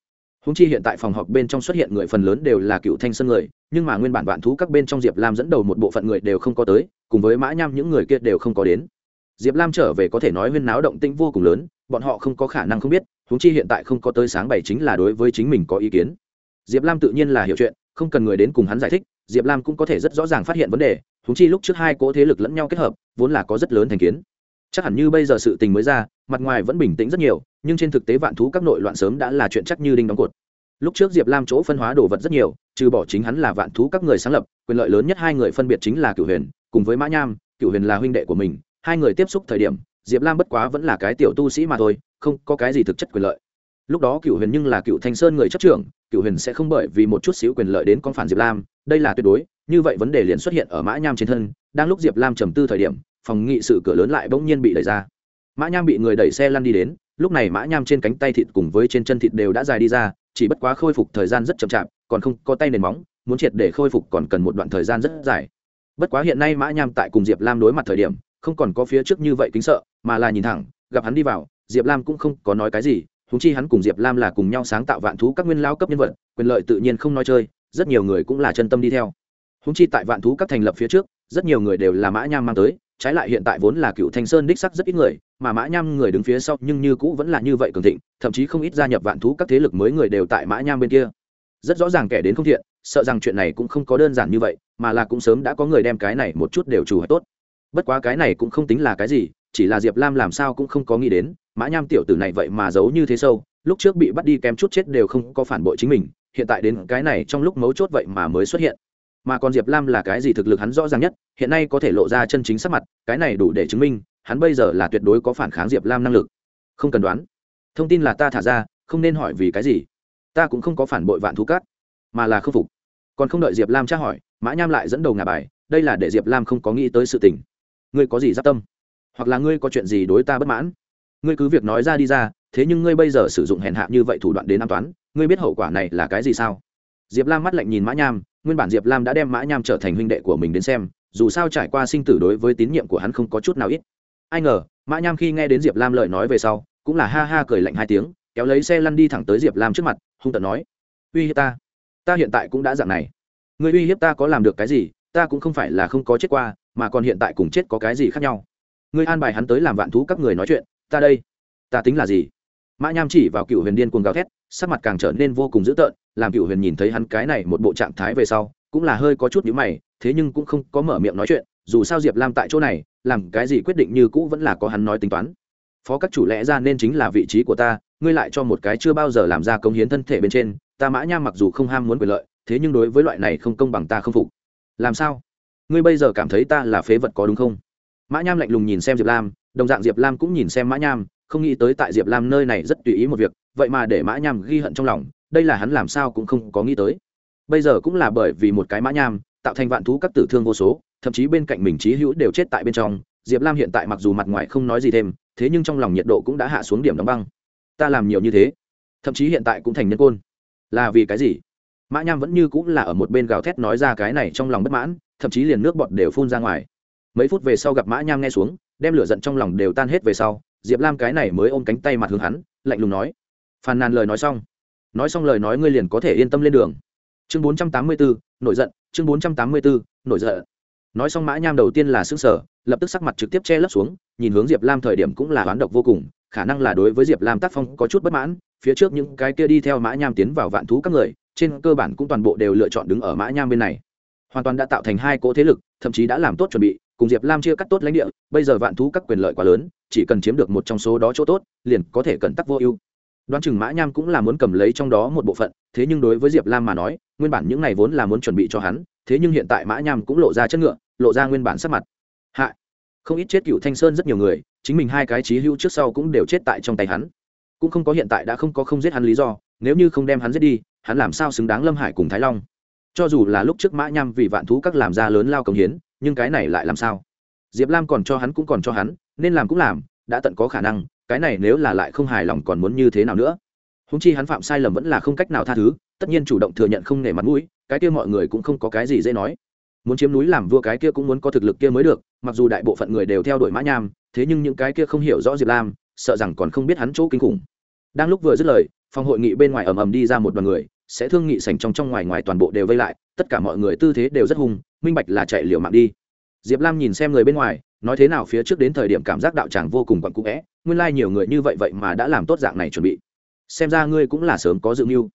Speaker 1: húng chi hiện tại phòng họp bên trong xuất hiện người phần lớn đều là cựu thanh sơn người, nhưng mà nguyên bản vạn thú các bên trong diệp lam dẫn đầu một bộ phận người đều không có tới, cùng với mã nham những người kia đều không có đến. Diệp lam trở về có thể nói huyên náo động tĩnh vô cùng lớn, bọn họ không có khả năng không biết húng chi hiện tại không có tới sáng bảy chính là đối với chính mình có ý kiến. Diệp lam tự nhiên là hiểu chuyện, không cần người đến cùng hắn giải thích, diệp lam cũng có thể rất rõ ràng phát hiện vấn đề húng chi lúc trước hai cỗ thế lực lẫn nhau kết hợp, vốn là có rất lớn thành kiến chắc hẳn như bây giờ sự tình mới ra, mặt ngoài vẫn bình tĩnh rất nhiều, nhưng trên thực tế vạn thú các nội loạn sớm đã là chuyện chắc như đinh đóng cột. Lúc trước diệp lam chỗ phân hóa đồ vật rất nhiều, trừ bỏ chính hắn là vạn thú các người sáng lập, quyền lợi lớn nhất hai người phân biệt chính là cửu huyền, cùng với mã nham, cửu huyền là huynh đệ của mình, hai người tiếp xúc thời điểm, diệp lam bất quá vẫn là cái tiểu tu sĩ mà thôi, không có cái gì thực chất quyền lợi. Lúc đó cửu huyền nhưng là cựu thanh sơn người chấp trưởng, cửu huyền sẽ không bởi vì một chút xíu quyền lợi đến con phản diệp lam, đây là tuyệt đối, như vậy vấn đề liền xuất hiện ở mã nham trên thân, đang lúc diệp lam trầm tư thời điểm phòng nghị sự cửa lớn lại bỗng nhiên bị đẩy ra. Mã nham bị người đẩy xe lăn đi đến, lúc này mã nham trên cánh tay thịt cùng với trên chân thịt đều đã dài đi ra, chỉ bất quá khôi phục thời gian rất chậm chạp, còn không có tay nền móng, muốn triệt để khôi phục còn cần một đoạn thời gian rất dài. Bất quá hiện nay mã nham tại cùng diệp lam đối mặt thời điểm, không còn có phía trước như vậy kính sợ, mà là nhìn thẳng, gặp hắn đi vào, diệp lam cũng không có nói cái gì húng chi hắn cùng diệp lam là cùng nhau sáng tạo vạn thú các nguyên lao cấp nhân vật, quyền lợi tự nhiên không nói chơi, rất nhiều người cũng là chân tâm đi theo. Húng chi tại vạn thú các thành lập phía trước, rất nhiều người đều là mã nham mang tới trái lại hiện tại vốn là cựu thanh sơn đích sắc rất ít người, mà mã nham người đứng phía sau nhưng như cũ vẫn là như vậy cường thịnh, thậm chí không ít gia nhập vạn thú các thế lực mới người đều tại mã nham bên kia. Rất rõ ràng kẻ đến không thiện, sợ rằng chuyện này cũng không có đơn giản như vậy, mà là cũng sớm đã có người đem cái này một chút đều chủ hết tốt. Bất quá cái này cũng không tính là cái gì, chỉ là diệp lam làm sao cũng không có nghĩ đến, mã nham tiểu tử này vậy mà giấu như thế sâu, lúc trước bị bắt đi kém chút chết đều không có phản bội chính mình, hiện tại đến cái này trong lúc mấu chốt vậy mà mới xuất hiện mà còn diệp lam là cái gì thực lực hắn rõ ràng nhất, hiện nay có thể lộ ra chân chính sắc mặt, cái này đủ để chứng minh, hắn bây giờ là tuyệt đối có phản kháng diệp lam năng lực. Không cần đoán. Thông tin là ta thả ra, không nên hỏi vì cái gì. Ta cũng không có phản bội vạn thú cát, mà là khâm phục. Còn không đợi diệp lam tra hỏi, mã nham lại dẫn đầu ngà bài, đây là để diệp lam không có nghĩ tới sự tình. Ngươi có gì giáp tâm? Hoặc là ngươi có chuyện gì đối ta bất mãn? Ngươi cứ việc nói ra đi ra, thế nhưng ngươi bây giờ sử dụng hèn hạ như vậy thủ đoạn đến an toán, ngươi biết hậu quả này là cái gì sao? Diệp lam mắt lạnh nhìn mã nham nguyên bản diệp lam đã đem mã nham trở thành huynh đệ của mình đến xem, dù sao trải qua sinh tử đối với tín nhiệm của hắn không có chút nào ít. Ai ngờ, mã nham khi nghe đến diệp lam lời nói về sau, cũng là ha ha cười lạnh hai tiếng, kéo lấy xe lăn đi thẳng tới diệp lam trước mặt, hung tận nói, uy hiếp ta ta hiện tại cũng đã dạng này. Người uy hiếp ta có làm được cái gì, ta cũng không phải là không có chết qua, mà còn hiện tại cùng chết có cái gì khác nhau. Ngươi an bài hắn tới làm vạn thú các người nói chuyện, ta đây, ta tính là gì? Mã nham chỉ vào cựu huyền điên cuồng gào thét sắc mặt càng trở nên vô cùng dữ tợn, làm cựu huyền nhìn thấy hắn cái này một bộ trạng thái về sau, cũng là hơi có chút nhíu mày, thế nhưng cũng không có mở miệng nói chuyện, dù sao diệp lam tại chỗ này, làm cái gì quyết định như cũ vẫn là có hắn nói tính toán. Phó các chủ lẽ ra nên chính là vị trí của ta, ngươi lại cho một cái chưa bao giờ làm ra công hiến thân thể bên trên, ta mã nham mặc dù không ham muốn quyền lợi, thế nhưng đối với loại này không công bằng ta không phục. Làm sao? Ngươi bây giờ cảm thấy ta là phế vật có đúng không? Mã nham lạnh lùng nhìn xem diệp lam, đồng dạng diệp lam cũng nhìn xem mã nham không nghĩ tới tại diệp lam nơi này rất tùy ý một việc, vậy mà để mã nham ghi hận trong lòng, đây là hắn làm sao cũng không có nghĩ tới. Bây giờ cũng là bởi vì một cái mã nham, tạo thành vạn thú các tử thương vô số, thậm chí bên cạnh mình trí hữu đều chết tại bên trong, diệp lam hiện tại mặc dù mặt ngoài không nói gì thêm, thế nhưng trong lòng nhiệt độ cũng đã hạ xuống điểm đóng băng. Ta làm nhiều như thế, thậm chí hiện tại cũng thành nhân côn. Là vì cái gì? Mã nham vẫn như cũng là ở một bên gào thét nói ra cái này trong lòng bất mãn, thậm chí liền nước bọt đều phun ra ngoài. Mấy phút về sau gặp mã nham nghe xuống, đem lửa giận trong lòng đều tan hết về sau diệp lam cái này mới ôm cánh tay mặt hướng hắn, lạnh lùng nói. Phàn nàn lời nói xong. Nói xong lời nói ngươi liền có thể yên tâm lên đường. Chương bốn trăm tám mươi bốn nổi giận. Chương bốn trăm tám mươi bốn nổi giận. Nói xong mã nham đầu tiên là xương sở lập tức sắc mặt trực tiếp che lấp xuống, nhìn hướng diệp lam thời điểm cũng là oán độc vô cùng, khả năng là đối với diệp lam tác phong có chút bất mãn. Phía trước những cái kia đi theo mã nham tiến vào vạn thú các người, trên cơ bản cũng toàn bộ đều lựa chọn đứng ở mã nham bên này. Hoàn toàn đã tạo thành hai cỗ thế lực, thậm chí đã làm tốt chuẩn bị cùng diệp lam chia cắt tốt lãnh địa, bây giờ vạn thú các quyền lợi quá lớn, chỉ cần chiếm được một trong số đó chỗ tốt, liền có thể cẩn tắc vô ưu. Đoán chừng mã nham cũng là muốn cầm lấy trong đó một bộ phận, thế nhưng đối với diệp lam mà nói, nguyên bản những này vốn là muốn chuẩn bị cho hắn, thế nhưng hiện tại mã nham cũng lộ ra chất ngựa, lộ ra nguyên bản sắc mặt. Hạ! Không ít chết cựu thanh sơn rất nhiều người, chính mình hai cái trí hữu trước sau cũng đều chết tại trong tay hắn. Cũng không có hiện tại đã không có không giết hắn lý do, nếu như không đem hắn giết đi, hắn làm sao xứng đáng lâm hải cùng thái long? Cho dù là lúc trước mã nham vì vạn thú các làm ra lớn lao công hiến nhưng cái này lại làm sao? Diệp lam còn cho hắn cũng còn cho hắn, nên làm cũng làm, đã tận có khả năng, cái này nếu là lại không hài lòng còn muốn như thế nào nữa? Húng chi hắn phạm sai lầm vẫn là không cách nào tha thứ, tất nhiên chủ động thừa nhận không nể mặt mũi, cái kia mọi người cũng không có cái gì dễ nói. Muốn chiếm núi làm vua cái kia cũng muốn có thực lực kia mới được, mặc dù đại bộ phận người đều theo đuổi mã nham, thế nhưng những cái kia không hiểu rõ diệp lam, sợ rằng còn không biết hắn chỗ kinh khủng. Đang lúc vừa dứt lời, phòng hội nghị bên ngoài ầm ầm đi ra một đoàn người, sẽ thương nghị sành trong trong ngoài ngoài toàn bộ đều vây lại tất cả mọi người tư thế đều rất hung, minh bạch là chạy liều mạng đi. Diệp lam nhìn xem người bên ngoài, nói thế nào phía trước đến thời điểm cảm giác đạo tràng vô cùng quặn cũ vẽ nguyên lai、like、nhiều người như vậy vậy mà đã làm tốt dạng này chuẩn bị. Xem ra ngươi cũng là sớm có dự mưu.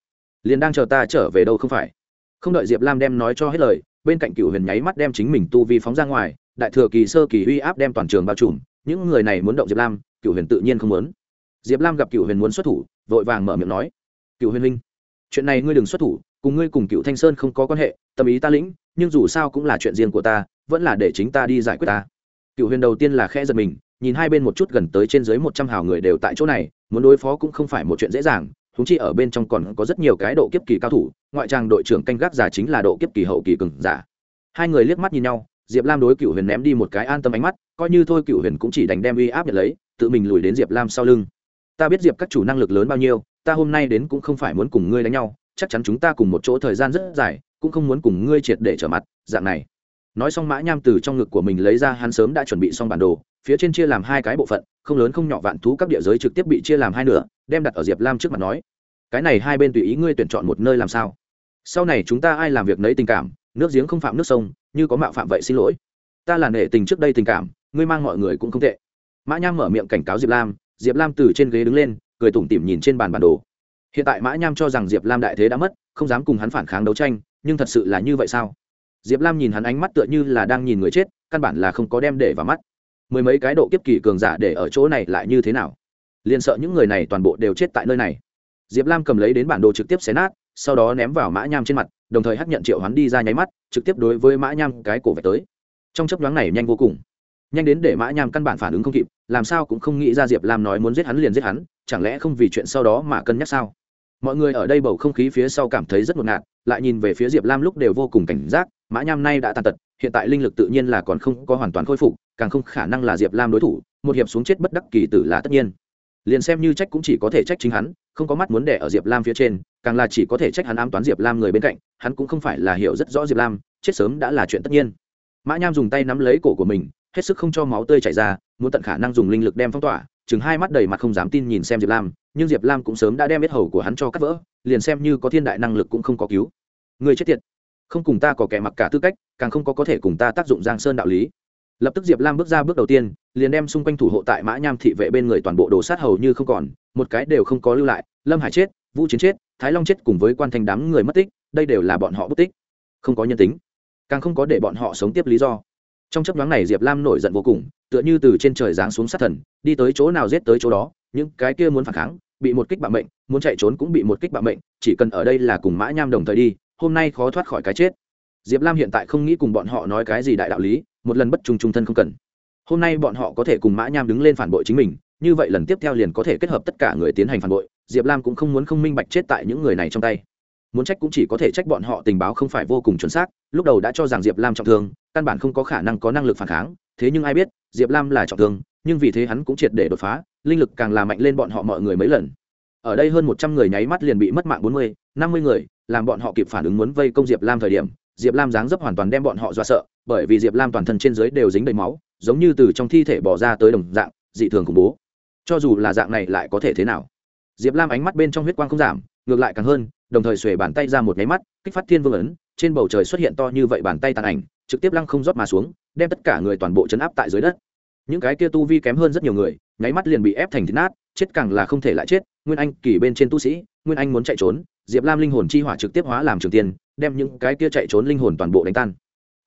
Speaker 1: Liền đang chờ ta trở về đâu không phải? Không đợi diệp lam đem nói cho hết lời, bên cạnh cựu huyền nháy mắt đem chính mình tu vi phóng ra ngoài, đại thừa kỳ sơ kỳ uy áp đem toàn trường bao trùm, những người này muốn động diệp lam cựu huyền tự nhiên không muốn. Diệp lam gặp cựu huyền muốn xuất thủ, vội vàng mở miệng nói cựu huyền minh chuyện này ngươi đừng xuất thủ, cùng ngươi cùng cựu thanh sơn không có quan hệ, tâm ý ta lĩnh, nhưng dù sao cũng là chuyện riêng của ta, vẫn là để chính ta đi giải quyết ta. Cựu huyền đầu tiên là khẽ giật mình, nhìn hai bên một chút gần tới trên dưới một trăm hào người đều tại chỗ này, muốn đối phó cũng không phải một chuyện dễ dàng thúng chi ở bên trong còn có rất nhiều cái độ kiếp kỳ cao thủ, ngoại trang đội trưởng canh gác giả chính là độ kiếp kỳ hậu kỳ cừng giả. Hai người liếc mắt nhìn nhau, diệp lam đối cựu huyền ném đi một cái an tâm ánh mắt, coi như thôi cựu huyền cũng chỉ đành đem uy áp nhận lấy, tự mình lùi đến diệp lam sau lưng. Ta biết diệp các chủ năng lực lớn bao nhiêu ta hôm nay đến cũng không phải muốn cùng ngươi đánh nhau, chắc chắn chúng ta cùng một chỗ thời gian rất dài, cũng không muốn cùng ngươi triệt để trở mặt, dạng này. Nói xong mã nham từ trong ngực của mình lấy ra hắn sớm đã chuẩn bị xong bản đồ, phía trên chia làm hai cái bộ phận, không lớn không nhỏ vạn thú các địa giới trực tiếp bị chia làm hai nửa, đem đặt ở diệp lam trước mặt nói, cái này hai bên tùy ý ngươi tuyển chọn một nơi làm sao? Sau này chúng ta ai làm việc nấy tình cảm, nước giếng không phạm nước sông, như có mạo phạm vậy xin lỗi. Ta là nể tình trước đây tình cảm, ngươi mang mọi người cũng không tệ. Mã nham mở miệng cảnh cáo diệp lam diệp lam từ trên ghế đứng lên cười tủm tỉm nhìn trên bàn bản đồ. Hiện tại mã nham cho rằng diệp lam đại thế đã mất, không dám cùng hắn phản kháng đấu tranh, nhưng thật sự là như vậy sao? Diệp lam nhìn hắn ánh mắt tựa như là đang nhìn người chết, căn bản là không có đem để vào mắt. Mười mấy cái độ kiếp kỳ cường giả để ở chỗ này lại như thế nào? Liền sợ những người này toàn bộ đều chết tại nơi này. Diệp lam cầm lấy đến bản đồ trực tiếp xé nát, sau đó ném vào mã nham trên mặt, đồng thời hắc nhận triệu hắn đi ra nháy mắt, trực tiếp đối với mã nham cái cổ vạch tới. Trong chấp nhoáng này nhanh vô cùng nhanh đến để mã nham căn bản phản ứng không kịp, làm sao cũng không nghĩ ra diệp lam nói muốn giết hắn liền giết hắn, chẳng lẽ không vì chuyện sau đó mà cân nhắc sao? Mọi người ở đây bầu không khí phía sau cảm thấy rất ngột ngạt, lại nhìn về phía diệp lam lúc đều vô cùng cảnh giác, mã nham nay đã tàn tật, hiện tại linh lực tự nhiên là còn không có hoàn toàn khôi phục, càng không khả năng là diệp lam đối thủ, một hiệp xuống chết bất đắc kỳ tử là tất nhiên. Liền xem như trách cũng chỉ có thể trách chính hắn, không có mắt muốn đẻ ở diệp lam phía trên, càng là chỉ có thể trách hắn ám toán diệp lam người bên cạnh, hắn cũng không phải là hiểu rất rõ diệp lam, chết sớm đã là chuyện tất nhiên. Mã nham dùng tay nắm lấy cổ của mình hết sức không cho máu tươi chảy ra, muốn tận khả năng dùng linh lực đem phong tỏa, chừng hai mắt đầy mặt không dám tin nhìn xem diệp lam, nhưng diệp lam cũng sớm đã đem hết hầu của hắn cho cắt vỡ, liền xem như có thiên đại năng lực cũng không có cứu. Người chết tiệt, không cùng ta có kẻ mặc cả tư cách, càng không có có thể cùng ta tác dụng giang sơn đạo lý. Lập tức diệp lam bước ra bước đầu tiên, liền đem xung quanh thủ hộ tại mã nham thị vệ bên người toàn bộ đồ sát hầu như không còn, một cái đều không có lưu lại, lâm hải chết, vũ chiến chết, thái long chết cùng với quan Thanh đám người mất tích, đây đều là bọn họ bất tích, không có nhân tính, càng không có để bọn họ sống tiếp lý do trong chấp nhoáng này diệp lam nổi giận vô cùng, tựa như từ trên trời giáng xuống sát thần, đi tới chỗ nào giết tới chỗ đó, những cái kia muốn phản kháng, bị một kích bạo mệnh, muốn chạy trốn cũng bị một kích bạo mệnh, chỉ cần ở đây là cùng mã nham đồng thời đi, hôm nay khó thoát khỏi cái chết. Diệp lam hiện tại không nghĩ cùng bọn họ nói cái gì đại đạo lý, một lần bất trung trung thân không cần. Hôm nay bọn họ có thể cùng mã nham đứng lên phản bội chính mình, như vậy lần tiếp theo liền có thể kết hợp tất cả người tiến hành phản bội, diệp lam cũng không muốn không minh bạch chết tại những người này trong tay. Muốn trách cũng chỉ có thể trách bọn họ tình báo không phải vô cùng chuẩn xác, lúc đầu đã cho rằng diệp lam trọng thương căn bản không có khả năng có năng lực phản kháng, thế nhưng ai biết, diệp lam là trọng thương, nhưng vì thế hắn cũng triệt để đột phá, linh lực càng làm mạnh lên bọn họ mọi người mấy lần. Ở đây hơn một trăm người nháy mắt liền bị mất mạng bốn mươi, năm mươi người, làm bọn họ kịp phản ứng muốn vây công diệp lam thời điểm, diệp lam dáng dấp hoàn toàn đem bọn họ dọa sợ, bởi vì diệp lam toàn thân trên dưới đều dính đầy máu, giống như từ trong thi thể bỏ ra tới đồng dạng, dị thường khủng bố. Cho dù là dạng này lại có thể thế nào? Diệp lam ánh mắt bên trong huyết quang không giảm, ngược lại càng hơn, đồng thời xuề bàn tay ra một nháy mắt, kích phát thiên vương ấn, trên bầu trời xuất hiện to như vậy bàn tay tàn ảnh trực tiếp lăng không rót mà xuống, đem tất cả người toàn bộ chấn áp tại dưới đất. Những cái kia tu vi kém hơn rất nhiều người, nháy mắt liền bị ép thành thịt nát, chết càng là không thể lại chết. Nguyên anh kỳ bên trên tu sĩ, nguyên anh muốn chạy trốn, diệp lam linh hồn chi hỏa trực tiếp hóa làm trường tiên, đem những cái kia chạy trốn linh hồn toàn bộ đánh tan.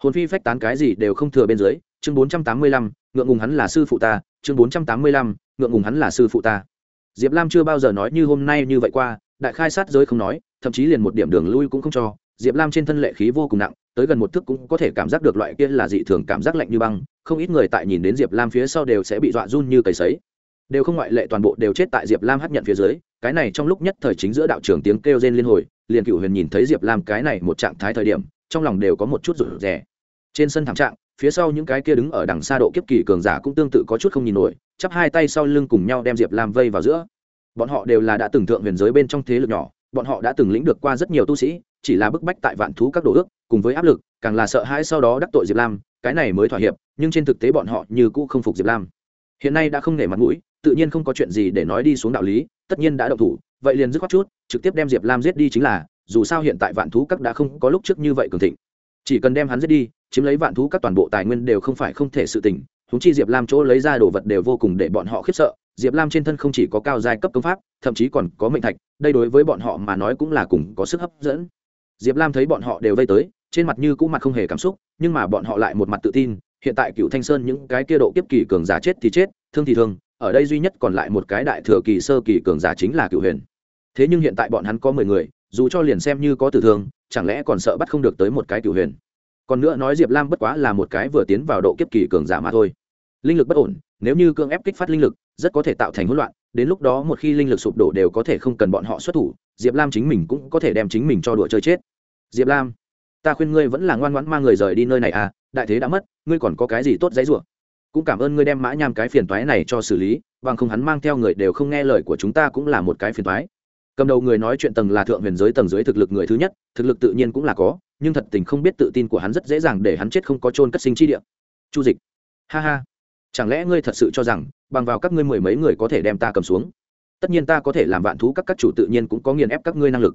Speaker 1: Hồn phi phách tán cái gì đều không thừa bên dưới, chương bốn trăm tám mươi lăm, ngượng ngùng hắn là sư phụ ta, chương bốn trăm tám mươi lăm, ngượng ngùng hắn là sư phụ ta. Diệp lam chưa bao giờ nói như hôm nay như vậy qua, đại khai sát giới không nói, thậm chí liền một điểm đường lui cũng không cho. Diệp lam trên thân lệ khí vô cùng nặng tới gần một thước cũng có thể cảm giác được loại kia là dị thường cảm giác lạnh như băng, không ít người tại nhìn đến diệp lam phía sau đều sẽ bị dọa run như cầy sấy. Đều không ngoại lệ toàn bộ đều chết tại diệp lam hấp nhận phía dưới, cái này trong lúc nhất thời chính giữa đạo trưởng tiếng kêu rên liên hồi, liền cựu huyền nhìn thấy diệp lam cái này một trạng thái thời điểm, trong lòng đều có một chút rủ rè. Trên sân thảm trạng, phía sau những cái kia đứng ở đằng xa độ kiếp kỳ cường giả cũng tương tự có chút không nhìn nổi, chắp hai tay sau lưng cùng nhau đem diệp lam vây vào giữa. Bọn họ đều là đã từng thượng huyền giới bên trong thế lực nhỏ, bọn họ đã từng lĩnh được qua rất nhiều tu sĩ chỉ là bức bách tại vạn thú các đồ ước cùng với áp lực càng là sợ hãi sau đó đắc tội diệp lam cái này mới thỏa hiệp nhưng trên thực tế bọn họ như cũ không phục diệp lam. Hiện nay đã không nể mặt mũi tự nhiên không có chuyện gì để nói đi xuống đạo lý tất nhiên đã động thủ vậy liền dứt khoát chút trực tiếp đem diệp lam giết đi chính là dù sao hiện tại vạn thú các đã không có lúc trước như vậy cường thịnh. Chỉ cần đem hắn giết đi chiếm lấy vạn thú các toàn bộ tài nguyên đều không phải không thể sự tỉnh, húng chi diệp lam chỗ lấy ra đồ vật đều vô cùng để bọn họ khiếp sợ diệp lam trên thân không chỉ có cao giai cấp công pháp thậm chí còn có mệnh thạch đây đối với bọn họ mà nói cũng là cùng có sức hấp dẫn diệp lam thấy bọn họ đều vây tới, trên mặt như cũ mặt không hề cảm xúc, nhưng mà bọn họ lại một mặt tự tin, hiện tại cựu thanh sơn những cái kia độ kiếp kỳ cường giả chết thì chết, thương thì thương, ở đây duy nhất còn lại một cái đại thừa kỳ sơ kỳ cường giả chính là cựu huyền. Thế nhưng hiện tại bọn hắn có mười người, dù cho liền xem như có tử thương, chẳng lẽ còn sợ bắt không được tới một cái cựu huyền? Còn nữa nói diệp lam bất quá là một cái vừa tiến vào độ kiếp kỳ cường giả mà thôi. Linh lực bất ổn, nếu như cưỡng ép kích phát linh lực, rất có thể tạo thành hỗn loạn đến lúc đó một khi linh lực sụp đổ đều có thể không cần bọn họ xuất thủ, diệp lam chính mình cũng có thể đem chính mình cho đùa chơi chết. Diệp lam, ta khuyên ngươi vẫn là ngoan ngoãn mang người rời đi nơi này à đại thế đã mất, ngươi còn có cái gì tốt dãy rủa? Cũng cảm ơn ngươi đem mã nham cái phiền toái này cho xử lý, bằng không hắn mang theo người đều không nghe lời của chúng ta cũng là một cái phiền toái. Cầm đầu người nói chuyện tầng là thượng huyền giới tầng dưới thực lực người thứ nhất, thực lực tự nhiên cũng là có, nhưng thật tình không biết tự tin của hắn rất dễ dàng để hắn chết không có trôn cất sinh chi địa. Chu dịch. Ha ha chẳng lẽ ngươi thật sự cho rằng, bằng vào các ngươi mười mấy người có thể đem ta cầm xuống? Tất nhiên ta có thể làm vạn thú các các chủ tự nhiên cũng có nghiền ép các ngươi năng lực.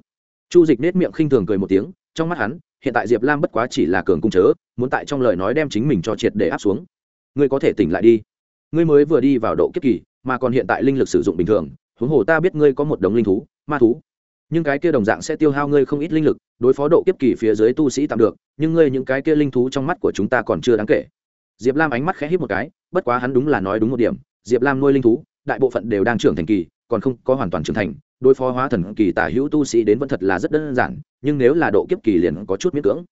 Speaker 1: Chu dịch nết miệng khinh thường cười một tiếng, trong mắt hắn, hiện tại diệp lam bất quá chỉ là cường cung chớ, muốn tại trong lời nói đem chính mình cho triệt để áp xuống. Ngươi có thể tỉnh lại đi. Ngươi mới vừa đi vào độ kiếp kỳ, mà còn hiện tại linh lực sử dụng bình thường, huống hồ ta biết ngươi có một đống linh thú, ma thú. Nhưng cái kia đồng dạng sẽ tiêu hao ngươi không ít linh lực, đối phó độ kiếp kỳ phía dưới tu sĩ tạm được, nhưng ngươi những cái kia linh thú trong mắt của chúng ta còn chưa đáng kể diệp lam ánh mắt khẽ hít một cái, bất quá hắn đúng là nói đúng một điểm, diệp lam nuôi linh thú, đại bộ phận đều đang trưởng thành kỳ, còn không có hoàn toàn trưởng thành, đối phó hóa thần kỳ tả hữu tu sĩ đến vẫn thật là rất đơn giản, nhưng nếu là độ kiếp kỳ liền có chút miễn cưỡng.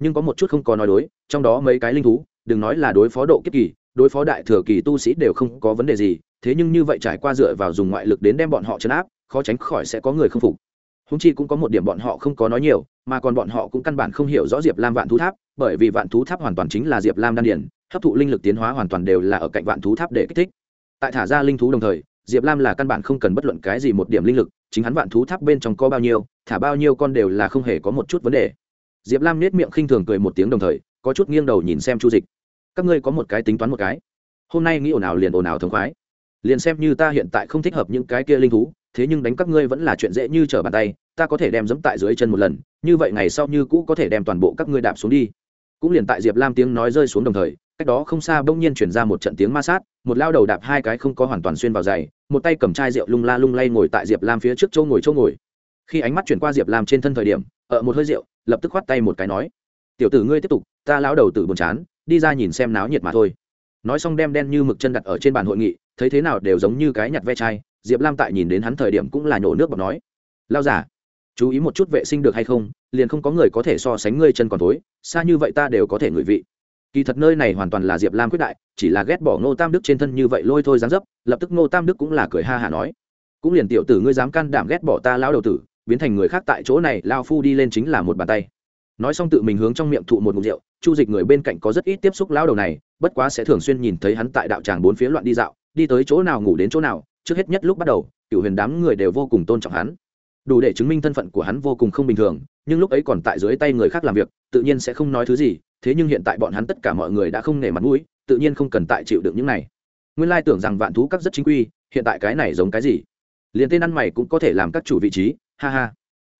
Speaker 1: Nhưng có một chút không có nói đối, trong đó mấy cái linh thú, đừng nói là đối phó độ kiếp kỳ, đối phó đại thừa kỳ tu sĩ đều không có vấn đề gì, thế nhưng như vậy trải qua dựa vào dùng ngoại lực đến đem bọn họ chấn áp, khó tránh khỏi sẽ có người không phục húng chi cũng có một điểm bọn họ không có nói nhiều, mà còn bọn họ cũng căn bản không hiểu rõ diệp lam vạn thú tháp, bởi vì vạn thú tháp hoàn toàn chính là diệp lam đan điển hấp thụ linh lực tiến hóa hoàn toàn đều là ở cạnh vạn thú tháp để kích thích. Tại thả ra linh thú đồng thời, diệp lam là căn bản không cần bất luận cái gì một điểm linh lực, chính hắn vạn thú tháp bên trong có bao nhiêu, thả bao nhiêu con đều là không hề có một chút vấn đề. Diệp lam nết miệng khinh thường cười một tiếng đồng thời, có chút nghiêng đầu nhìn xem chu dịch. Các ngươi có một cái tính toán một cái. Hôm nay nghĩ ồn ào liền ồn ào thống khoái liền xem như ta hiện tại không thích hợp những cái kia linh thú, thế nhưng đánh các ngươi vẫn là chuyện dễ như trở bàn tay, ta có thể đem dẫm tại dưới chân một lần, như vậy ngày sau như cũ có thể đem toàn bộ các ngươi đạp xuống đi. Cũng liền tại diệp lam tiếng nói rơi xuống đồng thời, cách đó không xa bỗng nhiên chuyển ra một trận tiếng ma sát, một lao đầu đạp hai cái không có hoàn toàn xuyên vào giày, một tay cầm chai rượu lung la lung lay ngồi tại diệp lam phía trước châu ngồi châu ngồi. Khi ánh mắt chuyển qua diệp lam trên thân thời điểm, ở một hơi rượu, lập tức khoắt tay một cái nói, tiểu tử ngươi tiếp tục, ta lao đầu tử buồn chán, đi ra nhìn xem náo nhiệt mà thôi. Nói xong đem đen như mực chân đặt ở trên bàn hội nghị thấy thế nào đều giống như cái nhặt ve chai, diệp lam tại nhìn đến hắn thời điểm cũng là nhổ nước bọc nói lao giả chú ý một chút vệ sinh được hay không, liền không có người có thể so sánh ngươi chân còn tối xa như vậy ta đều có thể ngửi vị. Kỳ thật nơi này hoàn toàn là diệp lam quyết đại, chỉ là ghét bỏ ngô tam đức trên thân như vậy lôi thôi dán dấp, lập tức ngô tam đức cũng là cười ha hả nói, cũng liền tiểu tử ngươi dám can đảm ghét bỏ ta lao đầu tử, biến thành người khác tại chỗ này lao phu đi lên chính là một bàn tay. Nói xong tự mình hướng trong miệng thụ một mục rượu, chu dịch người bên cạnh có rất ít tiếp xúc lao đầu này, bất quá sẽ thường xuyên nhìn thấy hắn tại đạo tràng bốn phía loạn đi dạo đi tới chỗ nào ngủ đến chỗ nào, trước hết nhất lúc bắt đầu cựu huyền đám người đều vô cùng tôn trọng hắn. Đủ để chứng minh thân phận của hắn vô cùng không bình thường, nhưng lúc ấy còn tại dưới tay người khác làm việc, tự nhiên sẽ không nói thứ gì, thế nhưng hiện tại bọn hắn tất cả mọi người đã không nể mặt mũi, tự nhiên không cần tại chịu đựng những này. Nguyên lai tưởng rằng vạn thú các rất chính quy, hiện tại cái này giống cái gì? Liền tên ăn mày cũng có thể làm các chủ vị trí, ha ha.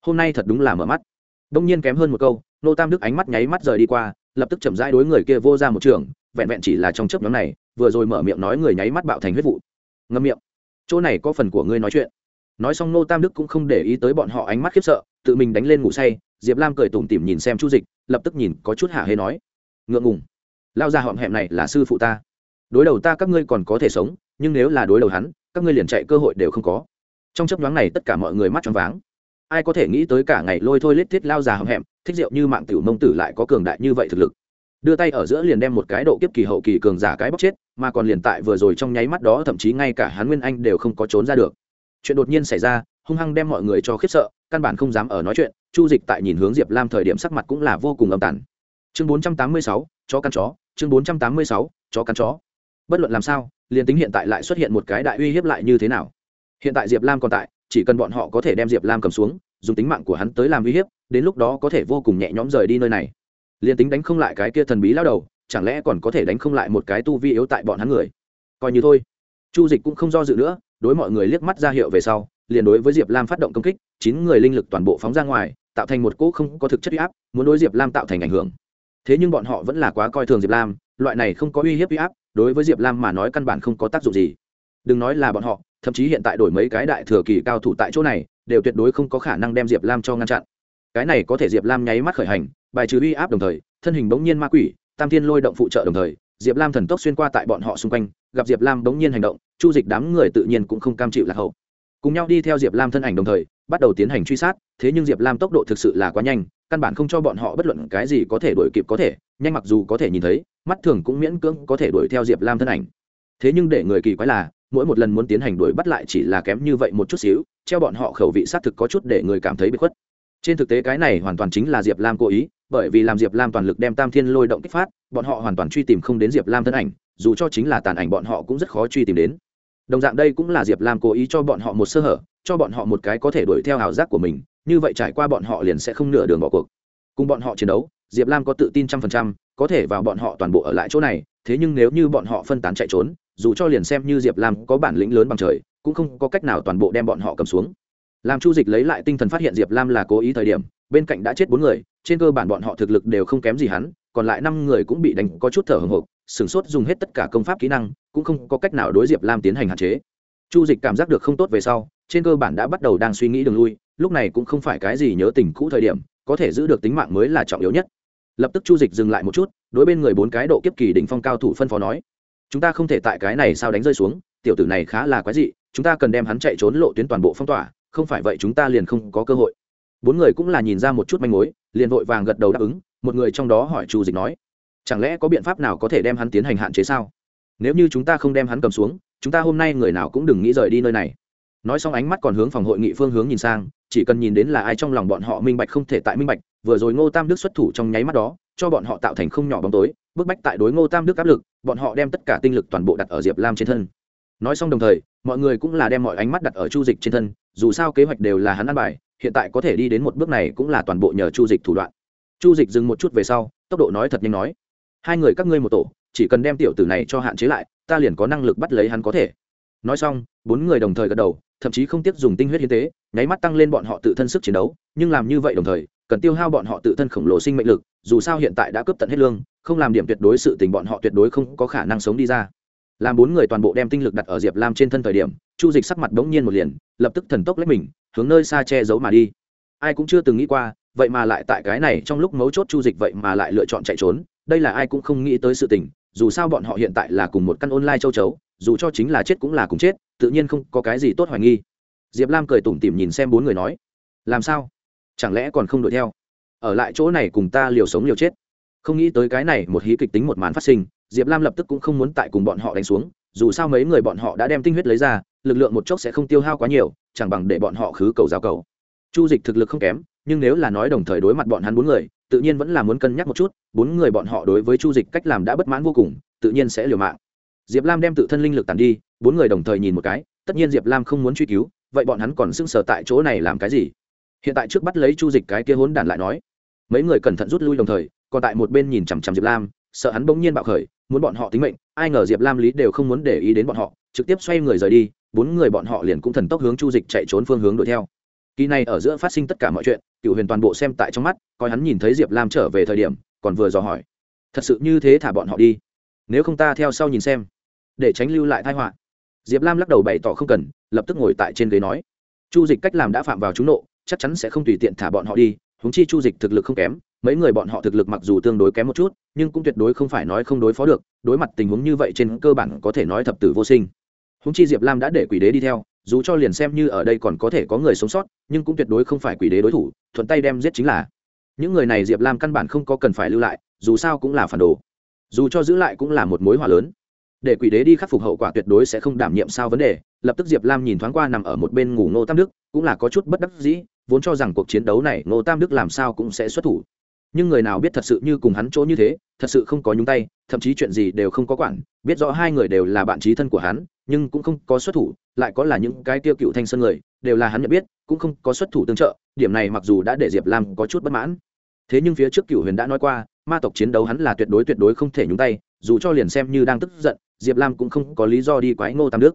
Speaker 1: Hôm nay thật đúng là mở mắt. Đông nhiên kém hơn một câu, nô tam đức ánh mắt nháy mắt rời đi qua, lập tức chậm rãi đối người kia vô ra một trường, vẹn vẹn chỉ là trong chớp nhóm này vừa rồi mở miệng nói người nháy mắt bạo thành huyết vụ. Ngâm miệng. Chỗ này có phần của ngươi nói chuyện. Nói xong nô tam đức cũng không để ý tới bọn họ ánh mắt khiếp sợ, tự mình đánh lên ngủ say, diệp lam cười tủm tỉm nhìn xem chu dịch, lập tức nhìn có chút hạ hê nói. Ngượng ngùng. Lao ra họng hẹm này là sư phụ ta. Đối đầu ta các ngươi còn có thể sống, nhưng nếu là đối đầu hắn, các ngươi liền chạy cơ hội đều không có. Trong chấp nhoáng này tất cả mọi người mắt choáng váng. Ai có thể nghĩ tới cả ngày lôi thôi lết thiết lao già hậm hẹm, thích rượu như mạng tiểu mông tử lại có cường đại như vậy thực lực đưa tay ở giữa liền đem một cái độ kiếp kỳ hậu kỳ cường giả cái bóc chết, mà còn liền tại vừa rồi trong nháy mắt đó, thậm chí ngay cả hắn nguyên anh đều không có trốn ra được. Chuyện đột nhiên xảy ra, hung hăng đem mọi người cho khiếp sợ, căn bản không dám ở nói chuyện, chu dịch tại nhìn hướng diệp lam thời điểm sắc mặt cũng là vô cùng âm tàn. Chương bốn trăm tám mươi sáu, chó căn chó, chương bốn trăm tám mươi sáu, chó căn chó. Bất luận làm sao, liền tính hiện tại lại xuất hiện một cái đại uy hiếp lại như thế nào? Hiện tại diệp lam còn tại, chỉ cần bọn họ có thể đem diệp lam cầm xuống, dùng tính mạng của hắn tới làm uy hiếp, đến lúc đó có thể vô cùng nhẹ nhõm rời đi nơi này liền tính đánh không lại cái kia thần bí lao đầu, chẳng lẽ còn có thể đánh không lại một cái tu vi yếu tại bọn hắn người? Coi như thôi. Chu dịch cũng không do dự nữa, đối mọi người liếc mắt ra hiệu về sau, liền đối với diệp lam phát động công kích, chín người linh lực toàn bộ phóng ra ngoài, tạo thành một cỗ không có thực chất uy áp, muốn đối diệp lam tạo thành ảnh hưởng. Thế nhưng bọn họ vẫn là quá coi thường diệp lam, loại này không có uy hiếp uy áp, đối với diệp lam mà nói căn bản không có tác dụng gì. Đừng nói là bọn họ, thậm chí hiện tại đổi mấy cái đại thừa kỳ cao thủ tại chỗ này, đều tuyệt đối không có khả năng đem diệp lam cho ngăn chặn. Cái này có thể diệp lam nháy mắt khởi hành bài trừ uy áp đồng thời, thân hình bỗng nhiên ma quỷ, tam thiên lôi động phụ trợ đồng thời, diệp lam thần tốc xuyên qua tại bọn họ xung quanh, gặp diệp lam bỗng nhiên hành động, chu dịch đám người tự nhiên cũng không cam chịu lạc hậu. Cùng nhau đi theo diệp lam thân ảnh đồng thời, bắt đầu tiến hành truy sát, thế nhưng diệp lam tốc độ thực sự là quá nhanh, căn bản không cho bọn họ bất luận cái gì có thể đuổi kịp có thể, nhanh mặc dù có thể nhìn thấy, mắt thường cũng miễn cưỡng có thể đuổi theo diệp lam thân ảnh. Thế nhưng để người kỳ quái là, mỗi một lần muốn tiến hành đuổi bắt lại chỉ là kém như vậy một chút xíu, treo bọn họ khẩu vị xác thực có chút để người cảm thấy bị khuất. Trên thực tế cái này hoàn toàn chính là diệp lam cố ý bởi vì làm diệp lam toàn lực đem tam thiên lôi động kích phát, bọn họ hoàn toàn truy tìm không đến diệp lam thân ảnh, dù cho chính là tàn ảnh bọn họ cũng rất khó truy tìm đến. Đồng dạng đây cũng là diệp lam cố ý cho bọn họ một sơ hở, cho bọn họ một cái có thể đuổi theo ảo giác của mình, như vậy trải qua bọn họ liền sẽ không nửa đường bỏ cuộc. Cùng bọn họ chiến đấu, diệp lam có tự tin trăm phần trăm, có thể vào bọn họ toàn bộ ở lại chỗ này, thế nhưng nếu như bọn họ phân tán chạy trốn, dù cho liền xem như diệp lam có bản lĩnh lớn bằng trời, cũng không có cách nào toàn bộ đem bọn họ cầm xuống. Làm chu dịch lấy lại tinh thần phát hiện diệp lam là cố ý thời điểm, bên cạnh đã chết bốn người trên cơ bản bọn họ thực lực đều không kém gì hắn, còn lại năm người cũng bị đánh có chút thở hồng hộc sửng sốt dùng hết tất cả công pháp kỹ năng, cũng không có cách nào đối diệp lam tiến hành hạn chế. Chu dịch cảm giác được không tốt về sau, trên cơ bản đã bắt đầu đang suy nghĩ đường lui, lúc này cũng không phải cái gì nhớ tình cũ thời điểm, có thể giữ được tính mạng mới là trọng yếu nhất. Lập tức chu dịch dừng lại một chút, đối bên người bốn cái độ kiếp kỳ đỉnh phong cao thủ phân phó nói, chúng ta không thể tại cái này sao đánh rơi xuống, tiểu tử này khá là quái dị, chúng ta cần đem hắn chạy trốn lộ tuyến toàn bộ phong tỏa, không phải vậy chúng ta liền không có cơ hội bốn người cũng là nhìn ra một chút manh mối, liền vội vàng gật đầu đáp ứng, một người trong đó hỏi chu dịch nói, chẳng lẽ có biện pháp nào có thể đem hắn tiến hành hạn chế sao? Nếu như chúng ta không đem hắn cầm xuống, chúng ta hôm nay người nào cũng đừng nghĩ rời đi nơi này. Nói xong ánh mắt còn hướng phòng hội nghị phương hướng nhìn sang, chỉ cần nhìn đến là ai trong lòng bọn họ minh bạch không thể tại minh bạch, vừa rồi ngô tam đức xuất thủ trong nháy mắt đó, cho bọn họ tạo thành không nhỏ bóng tối, bức bách tại đối ngô tam đức áp lực, bọn họ đem tất cả tinh lực toàn bộ đặt ở diệp lam trên thân. Nói xong đồng thời, mọi người cũng là đem mọi ánh mắt đặt ở chu dịch trên thân, dù sao kế hoạch đều là hắn ăn bài hiện tại có thể đi đến một bước này cũng là toàn bộ nhờ chu dịch thủ đoạn. Chu dịch dừng một chút về sau, tốc độ nói thật nhanh nói. Hai người các ngươi một tổ, chỉ cần đem tiểu tử này cho hạn chế lại, ta liền có năng lực bắt lấy hắn có thể. Nói xong, bốn người đồng thời gật đầu, thậm chí không tiếc dùng tinh huyết hiến tế, nháy mắt tăng lên bọn họ tự thân sức chiến đấu, nhưng làm như vậy đồng thời, cần tiêu hao bọn họ tự thân khổng lồ sinh mệnh lực, dù sao hiện tại đã cướp tận hết lương, không làm điểm tuyệt đối sự tình bọn họ tuyệt đối không có khả năng sống đi ra làm bốn người toàn bộ đem tinh lực đặt ở diệp lam trên thân thời điểm, chu dịch sắc mặt bỗng nhiên một liền, lập tức thần tốc lấy mình, hướng nơi xa che giấu mà đi. Ai cũng chưa từng nghĩ qua, vậy mà lại tại cái này trong lúc mấu chốt chu dịch vậy mà lại lựa chọn chạy trốn, đây là ai cũng không nghĩ tới sự tình, dù sao bọn họ hiện tại là cùng một căn online châu chấu, dù cho chính là chết cũng là cùng chết, tự nhiên không có cái gì tốt hoài nghi. Diệp lam cười tủm tỉm nhìn xem bốn người nói, làm sao? Chẳng lẽ còn không đuổi theo? Ở lại chỗ này cùng ta liều sống liều chết. Không nghĩ tới cái này một hí kịch tính một màn phát sinh diệp lam lập tức cũng không muốn tại cùng bọn họ đánh xuống, dù sao mấy người bọn họ đã đem tinh huyết lấy ra, lực lượng một chốc sẽ không tiêu hao quá nhiều, chẳng bằng để bọn họ khứ cầu giao cầu. Chu dịch thực lực không kém, nhưng nếu là nói đồng thời đối mặt bọn hắn bốn người, tự nhiên vẫn là muốn cân nhắc một chút, bốn người bọn họ đối với chu dịch cách làm đã bất mãn vô cùng, tự nhiên sẽ liều mạng. Diệp lam đem tự thân linh lực tàn đi, bốn người đồng thời nhìn một cái, tất nhiên diệp lam không muốn truy cứu, vậy bọn hắn còn sưng sờ tại chỗ này làm cái gì? Hiện tại trước bắt lấy chu dịch cái kia hốn đản lại nói, mấy người cẩn thận rút lui đồng thời, còn tại một bên nhìn chằm chằm diệp lam, sợ hắn bỗng nhiên bạo khởi muốn bọn họ tính mệnh, ai ngờ diệp lam lý đều không muốn để ý đến bọn họ, trực tiếp xoay người rời đi, bốn người bọn họ liền cũng thần tốc hướng chu dịch chạy trốn phương hướng đuổi theo. Kỳ này ở giữa phát sinh tất cả mọi chuyện cựu huyền toàn bộ xem tại trong mắt, coi hắn nhìn thấy diệp lam trở về thời điểm, còn vừa dò hỏi, thật sự như thế thả bọn họ đi? Nếu không ta theo sau nhìn xem, để tránh lưu lại thai họa. Diệp lam lắc đầu bày tỏ không cần, lập tức ngồi tại trên ghế nói, chu dịch cách làm đã phạm vào trúng nộ, chắc chắn sẽ không tùy tiện thả bọn họ đi húng chi chu dịch thực lực không kém mấy người bọn họ thực lực mặc dù tương đối kém một chút, nhưng cũng tuyệt đối không phải nói không đối phó được, đối mặt tình huống như vậy trên cơ bản có thể nói thập tử vô sinh. Húng chi diệp lam đã để quỷ đế đi theo, dù cho liền xem như ở đây còn có thể có người sống sót, nhưng cũng tuyệt đối không phải quỷ đế đối thủ, thuận tay đem giết chính là. Những người này diệp lam căn bản không có cần phải lưu lại, dù sao cũng là phản đồ. Dù cho giữ lại cũng là một mối hỏa lớn. Để quỷ đế đi khắc phục hậu quả tuyệt đối sẽ không đảm nhiệm sao vấn đề, lập tức diệp lam nhìn thoáng qua nằm ở một bên ngủ ngô tam đức, cũng là có chút bất đắc dĩ, vốn cho rằng cuộc chiến đấu này ngô tam đức làm sao cũng sẽ xuất thủ nhưng người nào biết thật sự như cùng hắn chỗ như thế, thật sự không có nhúng tay, thậm chí chuyện gì đều không có quản, biết rõ hai người đều là bạn trí thân của hắn, nhưng cũng không có xuất thủ, lại có là những cái tiêu cựu thanh sơn người, đều là hắn nhận biết, cũng không có xuất thủ tương trợ, điểm này mặc dù đã để diệp lam có chút bất mãn. Thế nhưng phía trước cựu huyền đã nói qua, ma tộc chiến đấu hắn là tuyệt đối tuyệt đối không thể nhúng tay, dù cho liền xem như đang tức giận, diệp lam cũng không có lý do đi quái ngô tam đức.